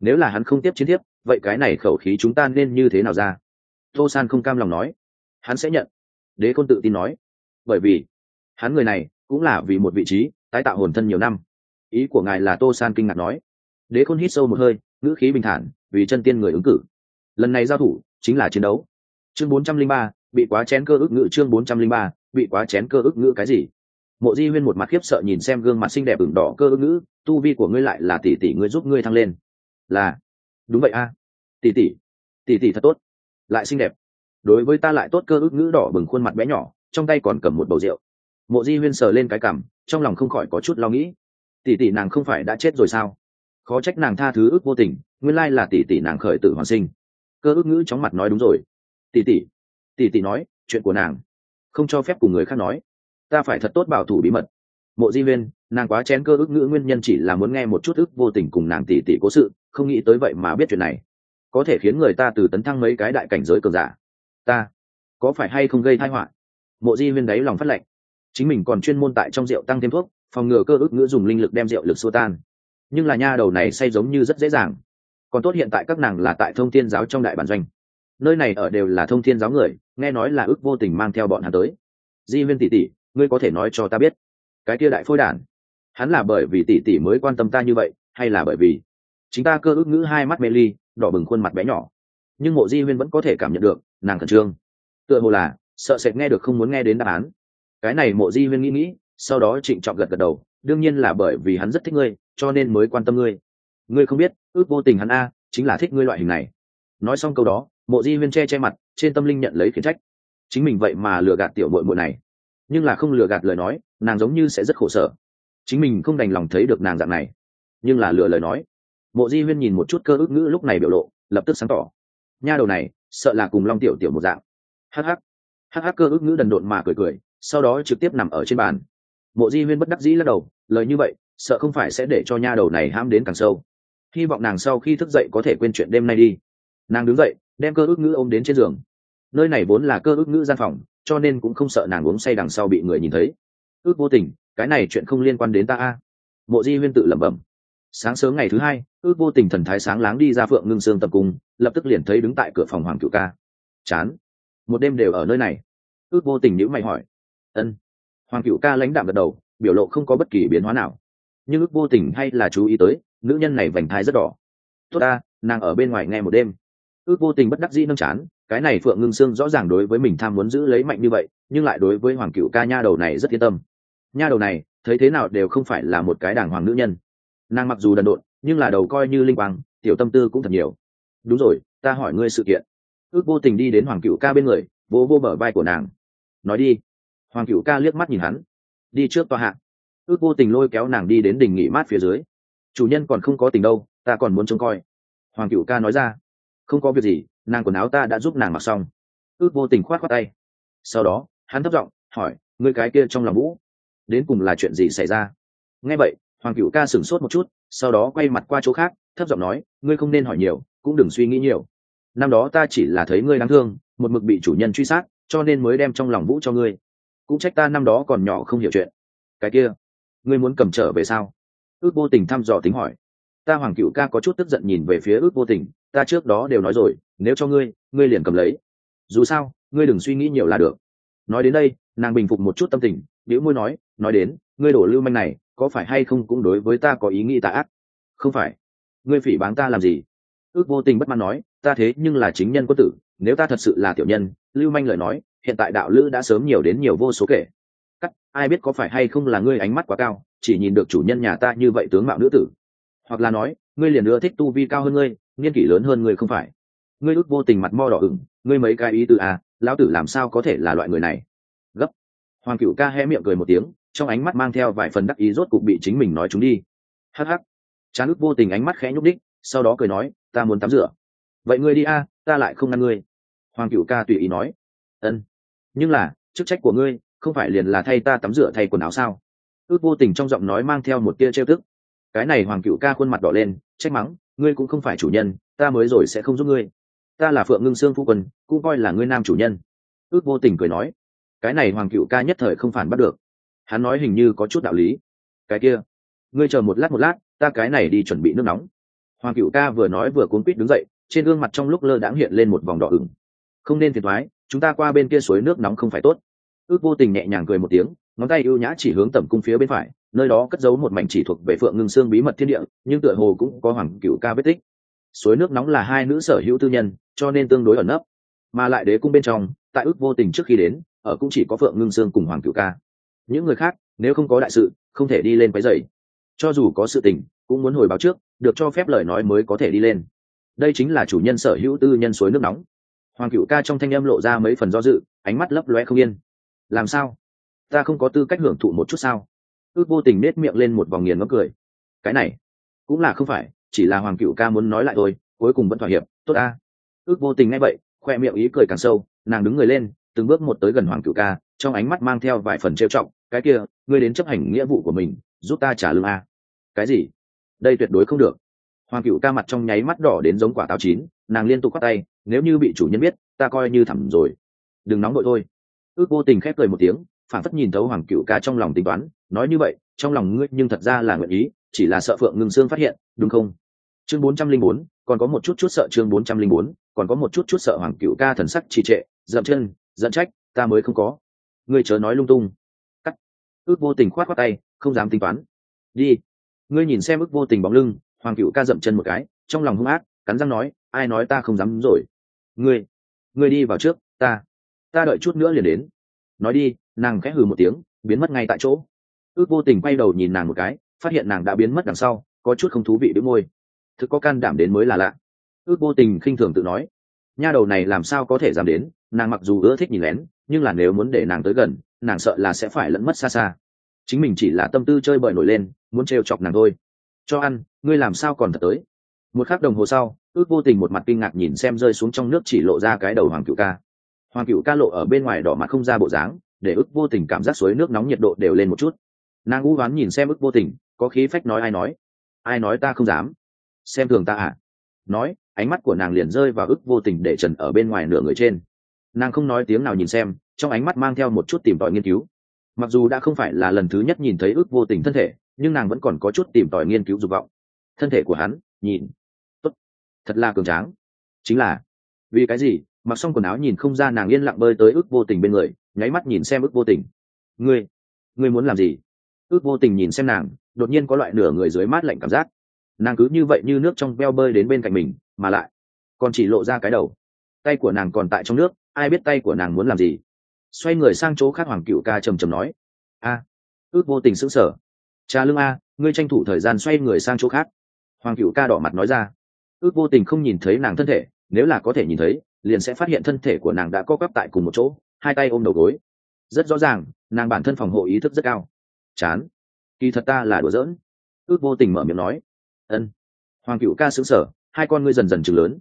nếu là hắn không tiếp chiến tiếp vậy cái này khẩu khí chúng ta nên như thế nào ra? Tô san không cam lòng nói. Hắn sẽ nhận. Đế khôn tự tin nói. Bởi vì, hắn người này cũng là vì một vị trí, tái tạo hồn thân nhiều năm. Ý của ngài là tô san kinh ngạc nói. Đế khôn hít sâu một hơi ngữ khí bình thản, vì chân tiên người ứng cử. Lần này giao thủ chính là chiến đấu. Chương bốn trăm linh ba, bị quá chén cơ ức ngữ chương bốn trăm linh ba, bị quá chén cơ ức ngữ cái gì? Mộ di huyên một mặt khiếp sợ nhìn xem gương mặt xinh đẹp ửng đỏ cơ ức ngữ, tu vi của ngươi lại là tỷ tỷ ngươi giúp ngươi thăng lên. Là, đúng vậy a. Tỷ tỷ tỷ tỷ thật tốt, lại xinh đẹp. Đối với ta lại tốt cơ ức ngữ đỏ bừng khuôn mặt bé nhỏ, trong tay còn cầm một bầu rượu. Mộ di huyên sờ lên cái cằm, trong lòng không khỏi có chút lo nghĩ. Tỷ tỷ nàng không phải đã chết rồi sao? Khó trách nàng tha thứ ước vô tình, nguyên lai là tỷ tỷ nàng khởi tử hoàn sinh. Cơ ước ngữ chóng mặt nói đúng rồi. Tỷ tỷ tỷ tỷ nói, chuyện của nàng, không cho phép cùng người khác nói. Ta phải thật tốt bảo thủ bí mật. Mộ di huyên nàng quá chén cơ ước ngữ nguyên nhân chỉ là muốn nghe một chút ước vô tình cùng nàng tỷ tỷ cố sự, không nghĩ tới vậy mà biết chuyện này. Có thể khiến người ta từ tấn thăng mấy cái đại cảnh giới cường giả. Ta, có phải hay không gây thai họa? Mộ di huyên đáy lòng phát lệnh. Chính mình còn chuyên môn tại trong rượu tăng thêm thuốc, phòng ngừa cơ ước ngữ dùng linh lực đem rượu lực xua tan nhưng là nha đầu này say giống như rất dễ dàng. Còn tốt hiện tại các nàng là tại thông thiên giáo trong đại bản doanh. Nơi này ở đều là thông thiên giáo người, nghe nói là ước vô tình mang theo bọn hắn tới. Di viên tỷ tỷ, ngươi có thể nói cho ta biết. Cái kia đại phôi đản hắn là bởi vì tỷ tỷ mới quan tâm ta như vậy, hay là bởi vì chính ta cơ ước ngữ hai mắt mê ly, đỏ bừng khuôn mặt bé nhỏ. Nhưng mộ di huyên vẫn có thể cảm nhận được, nàng khẩn trương. Tựa hồ là sợ sệt nghe được không muốn nghe đến đáp án. Cái này mộ di huyên nghĩ nghĩ, sau đó trịnh trọng gật gật đầu, đương nhiên là bởi vì hắn rất thích ngươi cho nên mới quan tâm ngươi. Ngươi không biết, ước vô tình hắn a, chính là thích ngươi loại hình này. Nói xong câu đó, mộ di huyên che che mặt, trên tâm linh nhận lấy khiển trách. Chính mình vậy mà lừa gạt tiểu mội mội này. Nhưng là không lừa gạt lời nói, nàng giống như sẽ rất khổ sở. Chính mình không đành lòng thấy được nàng dạng này. Nhưng là lừa lời nói. Mộ di huyên nhìn một chút cơ ước ngữ lúc này biểu lộ, lập tức sáng tỏ. Nha đầu này, sợ là cùng long tiểu tiểu một dạng. Hh hh cơ ước ngữ đần độn mà cười cười, sau đó trực tiếp nằm ở trên bàn. Mộ di huyên bất đắc dĩ lắc đầu, lời như vậy sợ không phải sẽ để cho nha đầu này ham đến càng sâu. Hy vọng nàng sau khi thức dậy có thể quên chuyện đêm nay đi. Nàng đứng dậy, đem cơ ước ngữ ôm đến trên giường. Nơi này vốn là cơ ước ngữ gian phòng, cho nên cũng không sợ nàng uống say đằng sau bị người nhìn thấy. Ước vô tình, cái này chuyện không liên quan đến ta a. Mộ di huyên tự lẩm bẩm. Sáng sớm ngày thứ hai, ước vô tình thần thái sáng láng đi ra phượng ngưng sương tập cung lập tức liền thấy đứng tại cửa phòng hoàng cựu ca. Chán, một đêm đều ở nơi này. Ước vô tình nhữ mày hỏi. Ân. Hoàng cựu ca lãnh đạm gật đầu, biểu lộ không có bất kỳ biến hóa nào nhưng ước vô tình hay là chú ý tới, nữ nhân này vành thai rất đỏ. Tốt ta, nàng ở bên ngoài nghe một đêm. Ước vô tình bất đắc dĩ nâng chán, cái này phượng ngưng sương rõ ràng đối với mình tham muốn giữ lấy mạnh như vậy, nhưng lại đối với hoàng cựu ca nha đầu này rất yên tâm. Nha đầu này, thấy thế nào đều không phải là một cái đàng hoàng nữ nhân. Nàng mặc dù đần độn, nhưng là đầu coi như linh quang, tiểu tâm tư cũng thật nhiều. Đúng rồi, ta hỏi ngươi sự kiện. Ước vô tình đi đến hoàng cựu ca bên người vô vô bờ vai của nàng. Nói đi. Hoàng cựu ca liếc mắt nhìn hắn. Đi trước tòa hạ ước vô tình lôi kéo nàng đi đến đỉnh nghỉ mát phía dưới. Chủ nhân còn không có tình đâu, ta còn muốn trông coi. Hoàng cựu ca nói ra. Không có việc gì, nàng quần áo ta đã giúp nàng mặc xong. Ước vô tình khoát khoát tay. Sau đó, hắn thấp giọng hỏi, ngươi cái kia trong lòng vũ, đến cùng là chuyện gì xảy ra? Nghe vậy, hoàng cựu ca sửng sốt một chút, sau đó quay mặt qua chỗ khác, thấp giọng nói, ngươi không nên hỏi nhiều, cũng đừng suy nghĩ nhiều. Năm đó ta chỉ là thấy ngươi đáng thương, một mực bị chủ nhân truy sát, cho nên mới đem trong lòng vũ cho ngươi. Cũng trách ta năm đó còn nhỏ không hiểu chuyện. Cái kia ngươi muốn cầm trở về sao? Ước vô tình thăm dò tính hỏi. Ta hoàng cựu ca có chút tức giận nhìn về phía ước vô tình, ta trước đó đều nói rồi, nếu cho ngươi ngươi liền cầm lấy. Dù sao, ngươi đừng suy nghĩ nhiều là được. Nói đến đây, nàng bình phục một chút tâm tình biểu môi nói nói đến, ngươi đổ lưu manh này, có phải hay không cũng đối với ta có ý nghĩ tà ác? Không phải. Ngươi phỉ báng ta làm gì? Ước vô tình bất mãn nói, ta thế nhưng là chính nhân quân tử, nếu ta thật sự là tiểu nhân, lưu manh lời nói, hiện tại đạo lữ đã sớm nhiều đến nhiều vô số kể cắt, ai biết có phải hay không là ngươi ánh mắt quá cao, chỉ nhìn được chủ nhân nhà ta như vậy tướng mạo nữ tử. Hoặc là nói, ngươi liền ưa thích tu vi cao hơn ngươi, niên kỷ lớn hơn ngươi không phải. Ngươi ước vô tình mặt mo đỏ ửng, ngươi mấy cái ý tử à lão tử làm sao có thể là loại người này? Gấp. Hoàng cựu ca hé miệng cười một tiếng, trong ánh mắt mang theo vài phần đắc ý rốt cục bị chính mình nói chúng đi. Hắc hắc. Chán ước vô tình ánh mắt khẽ nhúc đích sau đó cười nói, ta muốn tắm rửa. Vậy ngươi đi a, ta lại không ngăn ngươi. Hoàng cựu ca tùy ý nói. Ân, nhưng là, chức trách của ngươi không phải liền là thay ta tắm rửa thay quần áo sao? Ước vô tình trong giọng nói mang theo một tia trêu tức. Cái này hoàng cựu ca khuôn mặt đỏ lên, trách mắng, ngươi cũng không phải chủ nhân, ta mới rồi sẽ không giúp ngươi. Ta là phượng ngưng sương phu quân, cũng coi là ngươi nam chủ nhân. Ước vô tình cười nói. Cái này hoàng cựu ca nhất thời không phản bắt được. Hắn nói hình như có chút đạo lý. Cái kia, ngươi chờ một lát một lát, ta cái này đi chuẩn bị nước nóng. Hoàng cựu ca vừa nói vừa cuốn quýt đứng dậy, trên gương mặt trong lúc lơ đãng hiện lên một vòng đỏ ửng. Không nên phiền thoái chúng ta qua bên kia suối nước nóng không phải tốt ước vô tình nhẹ nhàng cười một tiếng, ngón tay ưu nhã chỉ hướng tầm cung phía bên phải, nơi đó cất giấu một mảnh chỉ thuộc về phượng ngưng xương bí mật thiên địa, nhưng tựa hồ cũng có hoàng cựu ca vết tích. Suối nước nóng là hai nữ sở hữu tư nhân, cho nên tương đối ẩn nấp. Mà lại đế cung bên trong, tại ước vô tình trước khi đến, ở cũng chỉ có phượng ngưng sương cùng hoàng cựu ca. Những người khác, nếu không có đại sự, không thể đi lên váy dày cho dù có sự tình, cũng muốn hồi báo trước, được cho phép lời nói mới có thể đi lên. Đây chính là chủ nhân sở hữu tư nhân suối nước nóng. Hoàng cựu ca trong thanh âm lộ ra mấy phần do dự, ánh mắt lấp loe không yên làm sao? Ta không có tư cách hưởng thụ một chút sao? Ước vô tình nết miệng lên một vòng nghiền ngấm cười. Cái này, cũng là không phải, chỉ là hoàng cựu ca muốn nói lại thôi, cuối cùng vẫn thỏa hiệp, tốt ta. Ước vô tình ngay vậy, khoe miệng ý cười càng sâu, nàng đứng người lên, từng bước một tới gần hoàng cựu ca, trong ánh mắt mang theo vài phần trêu trọng cái kia, ngươi đến chấp hành nghĩa vụ của mình, giúp ta trả lương a. Cái gì? Đây tuyệt đối không được. Hoàng cựu ca mặt trong nháy mắt đỏ đến giống quả táo chín, nàng liên tục quát tay, nếu như bị chủ nhân biết, ta coi như thẳm rồi. Đừng nóng vội thôi ước vô tình khép cười một tiếng phản phất nhìn thấu hoàng cựu ca trong lòng tính toán, nói như vậy, trong lòng ngươi nhưng thật ra là nguyện ý, chỉ là sợ phượng ngưng sương phát hiện, đúng không? Chương bốn trăm linh bốn, còn có một chút chút sợ chương bốn trăm linh bốn, còn có một chút chút sợ hoàng cựu ca thần sắc trì trệ, dậm chân dẫn trách, ta mới không có. Ngươi chớ nói lung tung. Cắt. Ước vô tình khoát khoát tay, không dám tính toán. Đi. Ngươi nhìn xem ước vô tình bóng lưng, hoàng cựu ca dậm chân một cái, trong lòng hung ác, cắn răng nói, ai nói ta không dám rồi. Ngươi. Ngươi đi vào trước, ta ta đợi chút nữa liền đến. Nói đi, nàng khẽ hừ một tiếng, biến mất ngay tại chỗ. Ước vô tình quay đầu nhìn nàng một cái, phát hiện nàng đã biến mất đằng sau, có chút không thú vị đứa môi. Thực có can đảm đến mới là lạ. Ước vô tình khinh thường tự nói, nha đầu này làm sao có thể dám đến? Nàng mặc dù ưa thích nhìn lén, nhưng là nếu muốn để nàng tới gần, nàng sợ là sẽ phải lẫn mất xa xa. Chính mình chỉ là tâm tư chơi bời nổi lên, muốn trêu chọc nàng thôi. Cho ăn, ngươi làm sao còn thật tới? Một khắc đồng hồ sau, ước vô tình một mặt kinh ngạc nhìn xem rơi xuống trong nước chỉ lộ ra cái đầu hoàng cựu ca hoàng cựu ca lộ ở bên ngoài đỏ mặt không ra bộ dáng, để ức vô tình cảm giác suối nước nóng nhiệt độ đều lên một chút. Nàng u oán nhìn xem ức vô tình, có khí phách nói ai nói? Ai nói ta không dám? Xem thường ta à? Nói, ánh mắt của nàng liền rơi vào ức vô tình để trần ở bên ngoài nửa người trên. Nàng không nói tiếng nào nhìn xem, trong ánh mắt mang theo một chút tìm tòi nghiên cứu. Mặc dù đã không phải là lần thứ nhất nhìn thấy ức vô tình thân thể, nhưng nàng vẫn còn có chút tìm tòi nghiên cứu dục vọng. Thân thể của hắn, nhìn. Tốt. Thật là cường tráng. Chính là, vì cái gì? Mặc xong quần áo nhìn không ra nàng yên lặng bơi tới ước vô tình bên người, nháy mắt nhìn xem ước vô tình. Ngươi ngươi muốn làm gì? Ước vô tình nhìn xem nàng, đột nhiên có loại nửa người dưới mát lạnh cảm giác. Nàng cứ như vậy như nước trong veo bơi đến bên cạnh mình, mà lại còn chỉ lộ ra cái đầu. Tay của nàng còn tại trong nước, ai biết tay của nàng muốn làm gì? Xoay người sang chỗ khác hoàng cựu ca trầm trầm nói, a, ước vô tình sững sờ. Cha lương a, ngươi tranh thủ thời gian xoay người sang chỗ khác. Hoàng cựu ca đỏ mặt nói ra. Ước vô tình không nhìn thấy nàng thân thể, nếu là có thể nhìn thấy liền sẽ phát hiện thân thể của nàng đã co quắp tại cùng một chỗ, hai tay ôm đầu gối. Rất rõ ràng, nàng bản thân phòng hộ ý thức rất cao. Chán. Kỳ thật ta là đùa giỡn. Ước vô tình mở miệng nói. Ân. Hoàng cựu ca xứng sở hai con ngươi dần dần chừng lớn.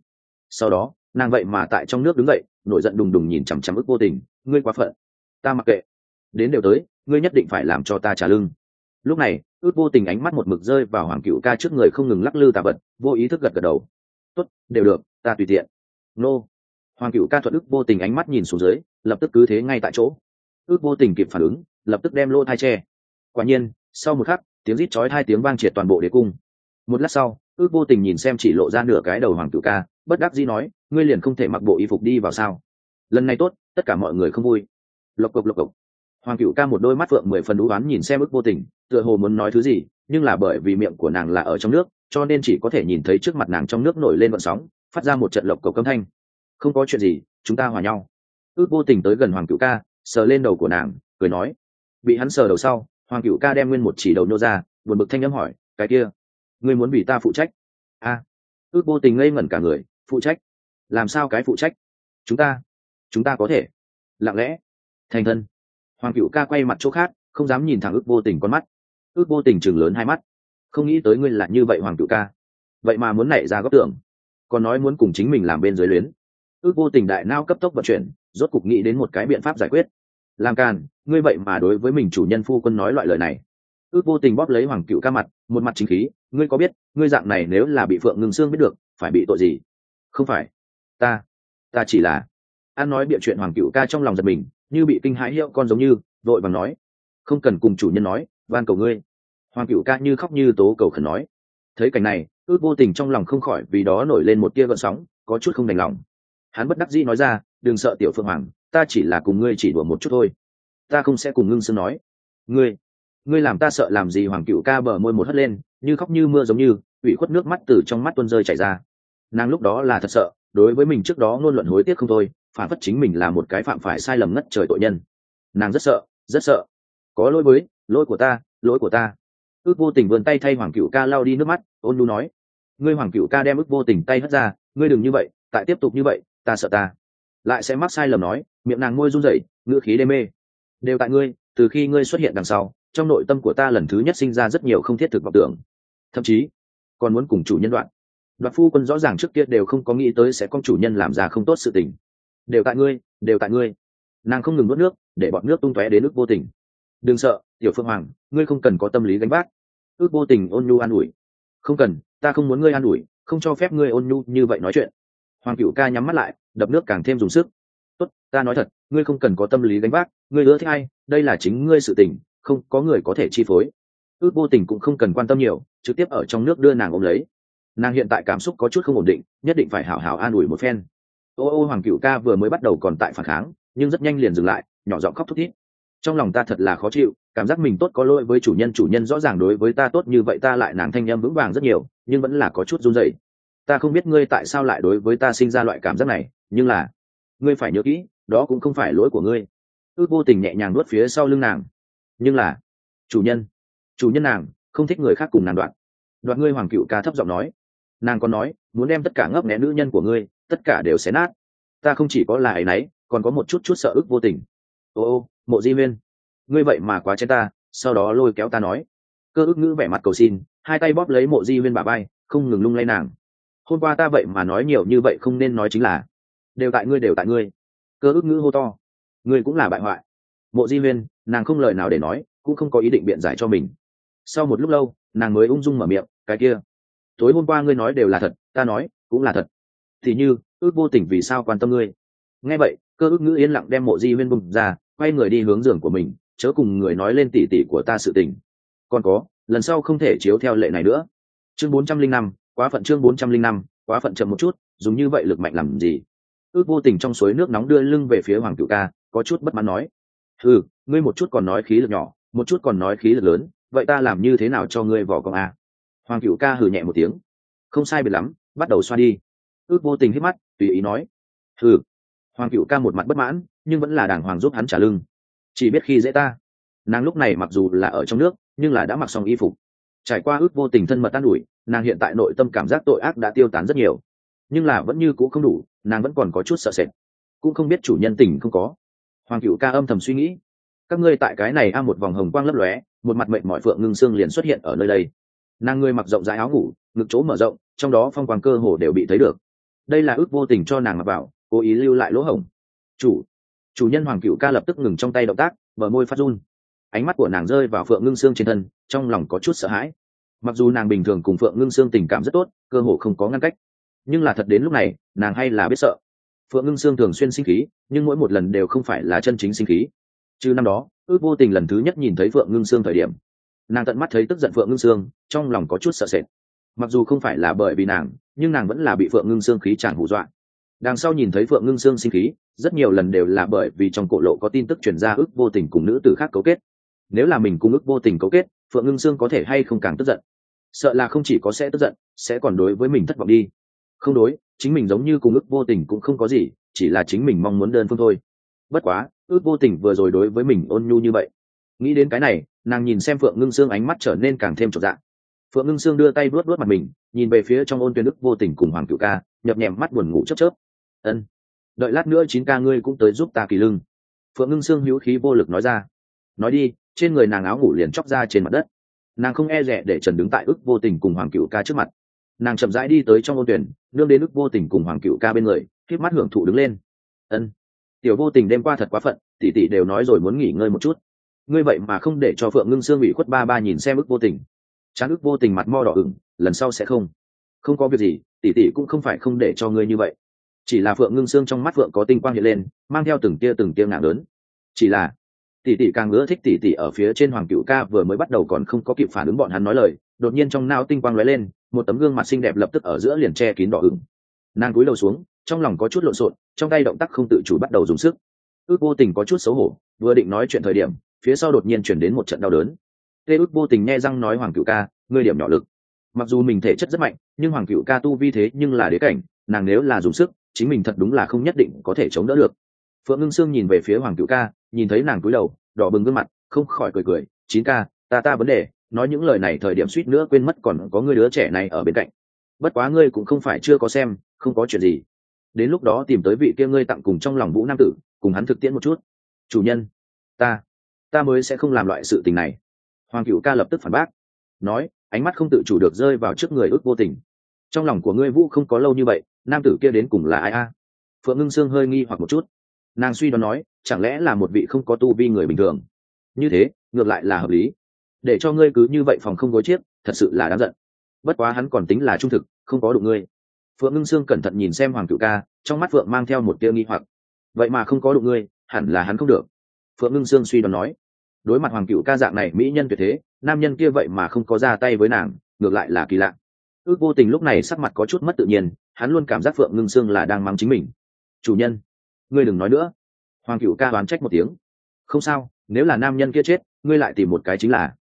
Sau đó, nàng vậy mà tại trong nước đứng dậy, nổi giận đùng đùng nhìn chằm chằm ước vô tình. Ngươi quá phận. Ta mặc kệ. Đến đều tới, ngươi nhất định phải làm cho ta trả lưng lúc này, ước vô tình ánh mắt một mực rơi vào hoàng cựu ca trước người không ngừng lắc lư tà vật, vô ý thức gật gật đầu. Tốt, đều được, ta tùy tiện. Nô hoàng cựu ca thuận ức vô tình ánh mắt nhìn xuống dưới, lập tức cứ thế ngay tại chỗ. Ước vô tình kịp phản ứng, lập tức đem lô thai tre quả nhiên, sau một khắc, tiếng rít chói hai tiếng vang triệt toàn bộ đế cung. Một lát sau, ước vô tình nhìn xem chỉ lộ ra nửa cái đầu hoàng cựu ca, bất đắc dĩ nói, ngươi liền không thể mặc bộ y phục đi vào sao? Lần này tốt, tất cả mọi người không vui. Lộc cộc lộc cộc. Hoàng cựu ca một đôi mắt phượng mười phần đũ oán nhìn xem ước vô tình, tựa hồ muốn nói thứ gì, nhưng là bởi vì miệng của nàng là ở trong nước, cho nên chỉ có thể nhìn thấy trước mặt nàng trong nước nổi lên vận sóng, phát ra một trận lộc cầu câm thanh không có chuyện gì, chúng ta hòa nhau. Ước vô tình tới gần hoàng cựu ca, sờ lên đầu của nàng, cười nói. Bị hắn sờ đầu sau, hoàng cựu ca đem nguyên một chỉ đầu nô ra, buồn bực thanh âm hỏi, cái kia, ngươi muốn bị ta phụ trách? A. Ước vô tình ngây ngẩn cả người, phụ trách? Làm sao cái phụ trách? Chúng ta chúng ta có thể. Lặng lẽ. Thành thân. Hoàng cựu ca quay mặt chỗ khác, không dám nhìn thẳng ước vô tình con mắt. Ước vô tình chừng lớn hai mắt. Không nghĩ tới ngươi là như vậy, hoàng cựu ca. Vậy mà muốn nảy ra góc tưởng, còn nói muốn cùng chính mình làm bên dưới luyến ước vô tình đại nao cấp tốc vận chuyển, rốt cục nghĩ đến một cái biện pháp giải quyết. Làm càn, ngươi vậy mà đối với mình chủ nhân phu quân nói loại lời này. Ước vô tình bóp lấy hoàng cựu ca mặt, một mặt chính khí, ngươi có biết, ngươi dạng này nếu là bị phượng ngừng xương biết được, phải bị tội gì? Không phải. Ta ta chỉ là an nói bịa chuyện hoàng cựu ca trong lòng giật mình, như bị kinh hãi hiệu con giống như, vội vàng nói, không cần cùng chủ nhân nói, van cầu ngươi. Hoàng cựu ca như khóc như tố cầu khẩn nói. Thấy cảnh này, ước vô tình trong lòng không khỏi vì đó nổi lên một tia gợn sóng, có chút không đành lòng hắn bất đắc dĩ nói ra, đừng sợ tiểu phương hoàng, ta chỉ là cùng ngươi chỉ đùa một chút thôi. Ta không sẽ cùng ngưng sương nói. Ngươi ngươi làm ta sợ làm gì? Hoàng cựu ca bờ môi một hất lên, như khóc như mưa giống như, ủy khuất nước mắt từ trong mắt tuôn rơi chảy ra. Nàng lúc đó là thật sợ, đối với mình trước đó ngôn luận hối tiếc không thôi, phản phất chính mình là một cái phạm phải sai lầm ngất trời tội nhân. Nàng rất sợ rất sợ. Có lỗi với, lỗi của ta, lỗi của ta. Ước vô tình vươn tay thay hoàng cựu ca lau đi nước mắt, ôn lu nói. Ngươi hoàng cựu ca đem ước vô tình tay hất ra, ngươi đừng như vậy, tại tiếp tục như vậy ta sợ ta. Lại sẽ mắc sai lầm nói, miệng nàng ngôi run rẩy, ngữ khí đê mê. Đều tại ngươi, từ khi ngươi xuất hiện đằng sau, trong nội tâm của ta lần thứ nhất sinh ra rất nhiều không thiết thực vọng tưởng. Thậm chí, còn muốn cùng chủ nhân đoạn. Đoạt phu quân rõ ràng trước kia đều không có nghĩ tới sẽ con chủ nhân làm ra không tốt sự tình. Đều tại ngươi, đều tại ngươi. Nàng không ngừng nuốt nước, để bọn nước tung tóe đến nước vô tình. Đừng sợ, tiểu phương hoàng, ngươi không cần có tâm lý gánh vác. Ước vô tình ôn nhu an ủi. Không cần, ta không muốn ngươi an ủi, không cho phép ngươi ôn nhu như vậy nói chuyện hoàng cựu ca nhắm mắt lại, đập nước càng thêm dùng sức. Tốt, ta nói thật, ngươi không cần có tâm lý gánh vác, ngươi ưa thích ai, đây là chính ngươi sự tình, không có người có thể chi phối. Ước vô tình cũng không cần quan tâm nhiều, trực tiếp ở trong nước đưa nàng ôm lấy. Nàng hiện tại cảm xúc có chút không ổn định, nhất định phải hảo hảo an ủi một phen. Ô ô, hoàng cựu ca vừa mới bắt đầu còn tại phản kháng, nhưng rất nhanh liền dừng lại, nhỏ giọng khóc thút thít. Trong lòng ta thật là khó chịu, cảm giác mình tốt có lỗi với chủ nhân chủ nhân rõ ràng đối với ta tốt như vậy ta lại nàng thanh em vững vàng rất nhiều, nhưng vẫn là có chút run rẩy ta không biết ngươi tại sao lại đối với ta sinh ra loại cảm giác này, nhưng là, ngươi phải nhớ kỹ, đó cũng không phải lỗi của ngươi. Ước vô tình nhẹ nhàng nuốt phía sau lưng nàng. Nhưng là, chủ nhân chủ nhân nàng, không thích người khác cùng nàng đoạn. Đoạn ngươi hoàng cựu ca thấp giọng nói. Nàng còn nói, muốn đem tất cả ngấp nghẽ nữ nhân của ngươi, tất cả đều xé nát. Ta không chỉ có là ấ y n ấ y còn có một chút chút sợ ức vô tình. Ô ô, mộ di huyên ngươi vậy mà quá chen ta, sau đó lôi kéo ta nói. Cơ ức ngữ vẻ mặt cầu xin, hai tay bóp lấy mộ di huyên bà bay không ngừng lung lay nàng hôm qua ta vậy mà nói nhiều như vậy không nên nói chính là, đều tại ngươi, đều tại ngươi. Cơ ức ngữ hô to. Ngươi cũng là bại hoại. Mộ di huyên, nàng không lời nào để nói, cũng không có ý định biện giải cho mình. Sau một lúc lâu, nàng mới ung dung mở miệng, cái kia, tối hôm qua ngươi nói đều là thật, ta nói, cũng là thật. Thì như, ước vô tình vì sao quan tâm ngươi? Nghe vậy, cơ ước ngữ yên lặng đem mộ di huyên bùng ra, quay người đi hướng giường của mình, chớ cùng người nói lên tỉ tỉ của ta sự tình. Còn có, lần sau không thể chiếu theo lệ này nữa. Chương bốn trăm linh năm quá phận chương bốn trăm linh năm, quá phận chậm một chút, dùng như vậy lực mạnh làm gì? Ước vô tình trong suối nước nóng đưa lưng về phía hoàng cựu ca, có chút bất mãn nói. Ừ ngươi một chút còn nói khí lực nhỏ, một chút còn nói khí lực lớn, vậy ta làm như thế nào cho ngươi vỏ con a? Hoàng cựu ca hừ nhẹ một tiếng. Không sai biệt lắm, bắt đầu xoa đi. Ước vô tình hít mắt, tùy ý nói. Hừ. Hoàng cựu ca một mặt bất mãn, nhưng vẫn là đàng hoàng giúp hắn trả lưng. Chỉ biết khi dễ ta. Nàng lúc này mặc dù là ở trong nước, nhưng là đã mặc xong y phục. Trải qua ước vô tình thân mật tan ủi nàng hiện tại nội tâm cảm giác tội ác đã tiêu tán rất nhiều. Nhưng là vẫn như c ũ không đủ, nàng vẫn còn có chút sợ sệt. Cũng không biết chủ nhân tình không có. Hoàng cựu ca âm thầm suy nghĩ. Các ngươi tại cái này a, một vòng hồng quang lấp lóe, một mặt mệnh mọi phượng ngưng xương liền xuất hiện ở nơi đây. Nàng ngươi mặc rộng rãi áo ngủ, ngực chỗ mở rộng, trong đó phong quang cơ hồ đều bị thấy được. Đây là ước vô tình cho nàng mặc vào, cố ý lưu lại lỗ hổng. Chủ chủ nhân hoàng cựu ca lập tức ngừng trong tay động tác, bờ môi phát run. Ánh mắt của nàng rơi vào phượng ngưng xương trên thân, trong lòng có chút sợ hãi mặc dù nàng bình thường cùng phượng ngưng Sương tình cảm rất tốt cơ hồ không có ngăn cách. Nhưng là thật đến lúc này nàng hay là biết sợ. Phượng ngưng Sương thường xuyên sinh khí nhưng mỗi một lần đều không phải là chân chính sinh khí. Chứ năm đó ước vô tình lần thứ nhất nhìn thấy phượng ngưng Sương thời điểm nàng tận mắt thấy tức giận phượng ngưng Sương, trong lòng có chút sợ sệt. Mặc dù không phải là bởi vì nàng nhưng nàng vẫn là bị phượng ngưng Sương khí chẳng hù dọa. Đằng sau nhìn thấy phượng ngưng Sương sinh khí rất nhiều lần đều là bởi vì trong cổ lộ có tin tức chuyển ra ước vô tình cùng nữ tử khác cấu kết. Nếu là mình cùng ước vô tình cấu kết phượng ngưng sương có thể hay không càng tức giận sợ là không chỉ có sẽ tức giận sẽ còn đối với mình thất vọng đi không đối chính mình giống như cùng ước vô tình cũng không có gì chỉ là chính mình mong muốn đơn phương thôi bất quá ước vô tình vừa rồi đối với mình ôn nhu như vậy nghĩ đến cái này nàng nhìn xem phượng ngưng sương ánh mắt trở nên càng thêm trọn dạng phượng ngưng sương đưa tay vuốt vuốt mặt mình nhìn về phía trong ôn tuyên đức vô tình cùng hoàng cựu ca nhập nhèm mắt buồn ngủ chớp chớp ân đợi lát nữa chín ca ngươi cũng tới giúp ta kỳ lưng phượng ngưng sương hữu khí vô lực nói ra nói đi trên người nàng áo ngủ liền chóc ra trên mặt đất. Nàng không e rẻ để trần đứng tại ức vô tình cùng hoàng cựu ca trước mặt. Nàng chậm rãi đi tới trong ô tuyển, nương đến ức vô tình cùng hoàng cựu ca bên người khiếp mắt hưởng thụ đứng lên. Ân, tiểu vô tình đêm qua thật quá phận, tỷ tỷ đều nói rồi muốn nghỉ ngơi một chút. Ngươi vậy mà không để cho phượng ngưng sương bị khuất ba ba nhìn xem ức vô tình. Chán ức vô tình mặt mo đỏ ửng, lần sau sẽ không. Không có việc gì, tỷ tỷ cũng không phải không để cho ngươi như vậy. Chỉ là phượng ngưng xương trong mắt phượng có tinh quang hiện lên, mang theo từng tia từng tia ngạc lớn. Chỉ là tỷ tỷ càng ngỡ thích tỷ tỷ ở phía trên hoàng cựu ca vừa mới bắt đầu còn không có kịp phản ứng bọn hắn nói lời, đột nhiên trong nao tinh quang lóe lên, một tấm gương mặt xinh đẹp lập tức ở giữa liền che kín đỏ ửng. Nàng cúi đầu xuống, trong lòng có chút lộn xộn, trong tay động tác không tự chủ bắt đầu dùng sức. Ước vô tình có chút xấu hổ, vừa định nói chuyện thời điểm, phía sau đột nhiên chuyển đến một trận đau đớn. Tê ước vô tình nghe răng nói hoàng cựu ca, ngươi điểm nhỏ lực. Mặc dù mình thể chất rất mạnh, nhưng hoàng cựu ca tu vi thế nhưng là đế cảnh, nàng nếu là dùng sức, chính mình thật đúng là không nhất định có thể chống đỡ được phượng ngưng sương nhìn về phía hoàng cựu ca, nhìn thấy nàng cúi đầu, đỏ bừng gương mặt, không khỏi cười cười, chín ca, ta ta vấn đề, nói những lời này thời điểm suýt nữa quên mất còn có người đứa trẻ này ở bên cạnh. Bất quá ngươi cũng không phải chưa có xem, không có chuyện gì. Đến lúc đó tìm tới vị kia ngươi tặng cùng trong lòng vũ nam tử, cùng hắn thực tiễn một chút. Chủ nhân, ta ta mới sẽ không làm loại sự tình này. Hoàng cựu ca lập tức phản bác, nói, ánh mắt không tự chủ được rơi vào trước người ước vô tình. Trong lòng của ngươi vũ không có lâu như vậy, nam tử kia đến cùng là ai a? Phượng ngưng sương hơi nghi hoặc một chút nàng suy đoán nói, chẳng lẽ là một vị không có tu vi người bình thường? Như thế, ngược lại là hợp lý. Để cho ngươi cứ như vậy phòng không gối chiếc, thật sự là đáng giận. Bất quá hắn còn tính là trung thực, không có đụng ngươi. Phượng ngưng sương cẩn thận nhìn xem hoàng cựu ca, trong mắt phượng mang theo một tia nghi hoặc. Vậy mà không có đụng ngươi, hẳn là hắn không được. Phượng ngưng sương suy đoán nói. Đối mặt hoàng cựu ca dạng này mỹ nhân tuyệt thế, nam nhân kia vậy mà không có ra tay với nàng, ngược lại là kỳ lạ. Ước vô tình lúc này sắc mặt có chút mất tự nhiên, hắn luôn cảm giác phượng ngưng sương là đang mắng chính mình. Chủ nhân ngươi đừng nói nữa. Hoàng cựu ca đoán trách một tiếng. Không sao, nếu là nam nhân kia chết, ngươi lại tìm một cái chính là.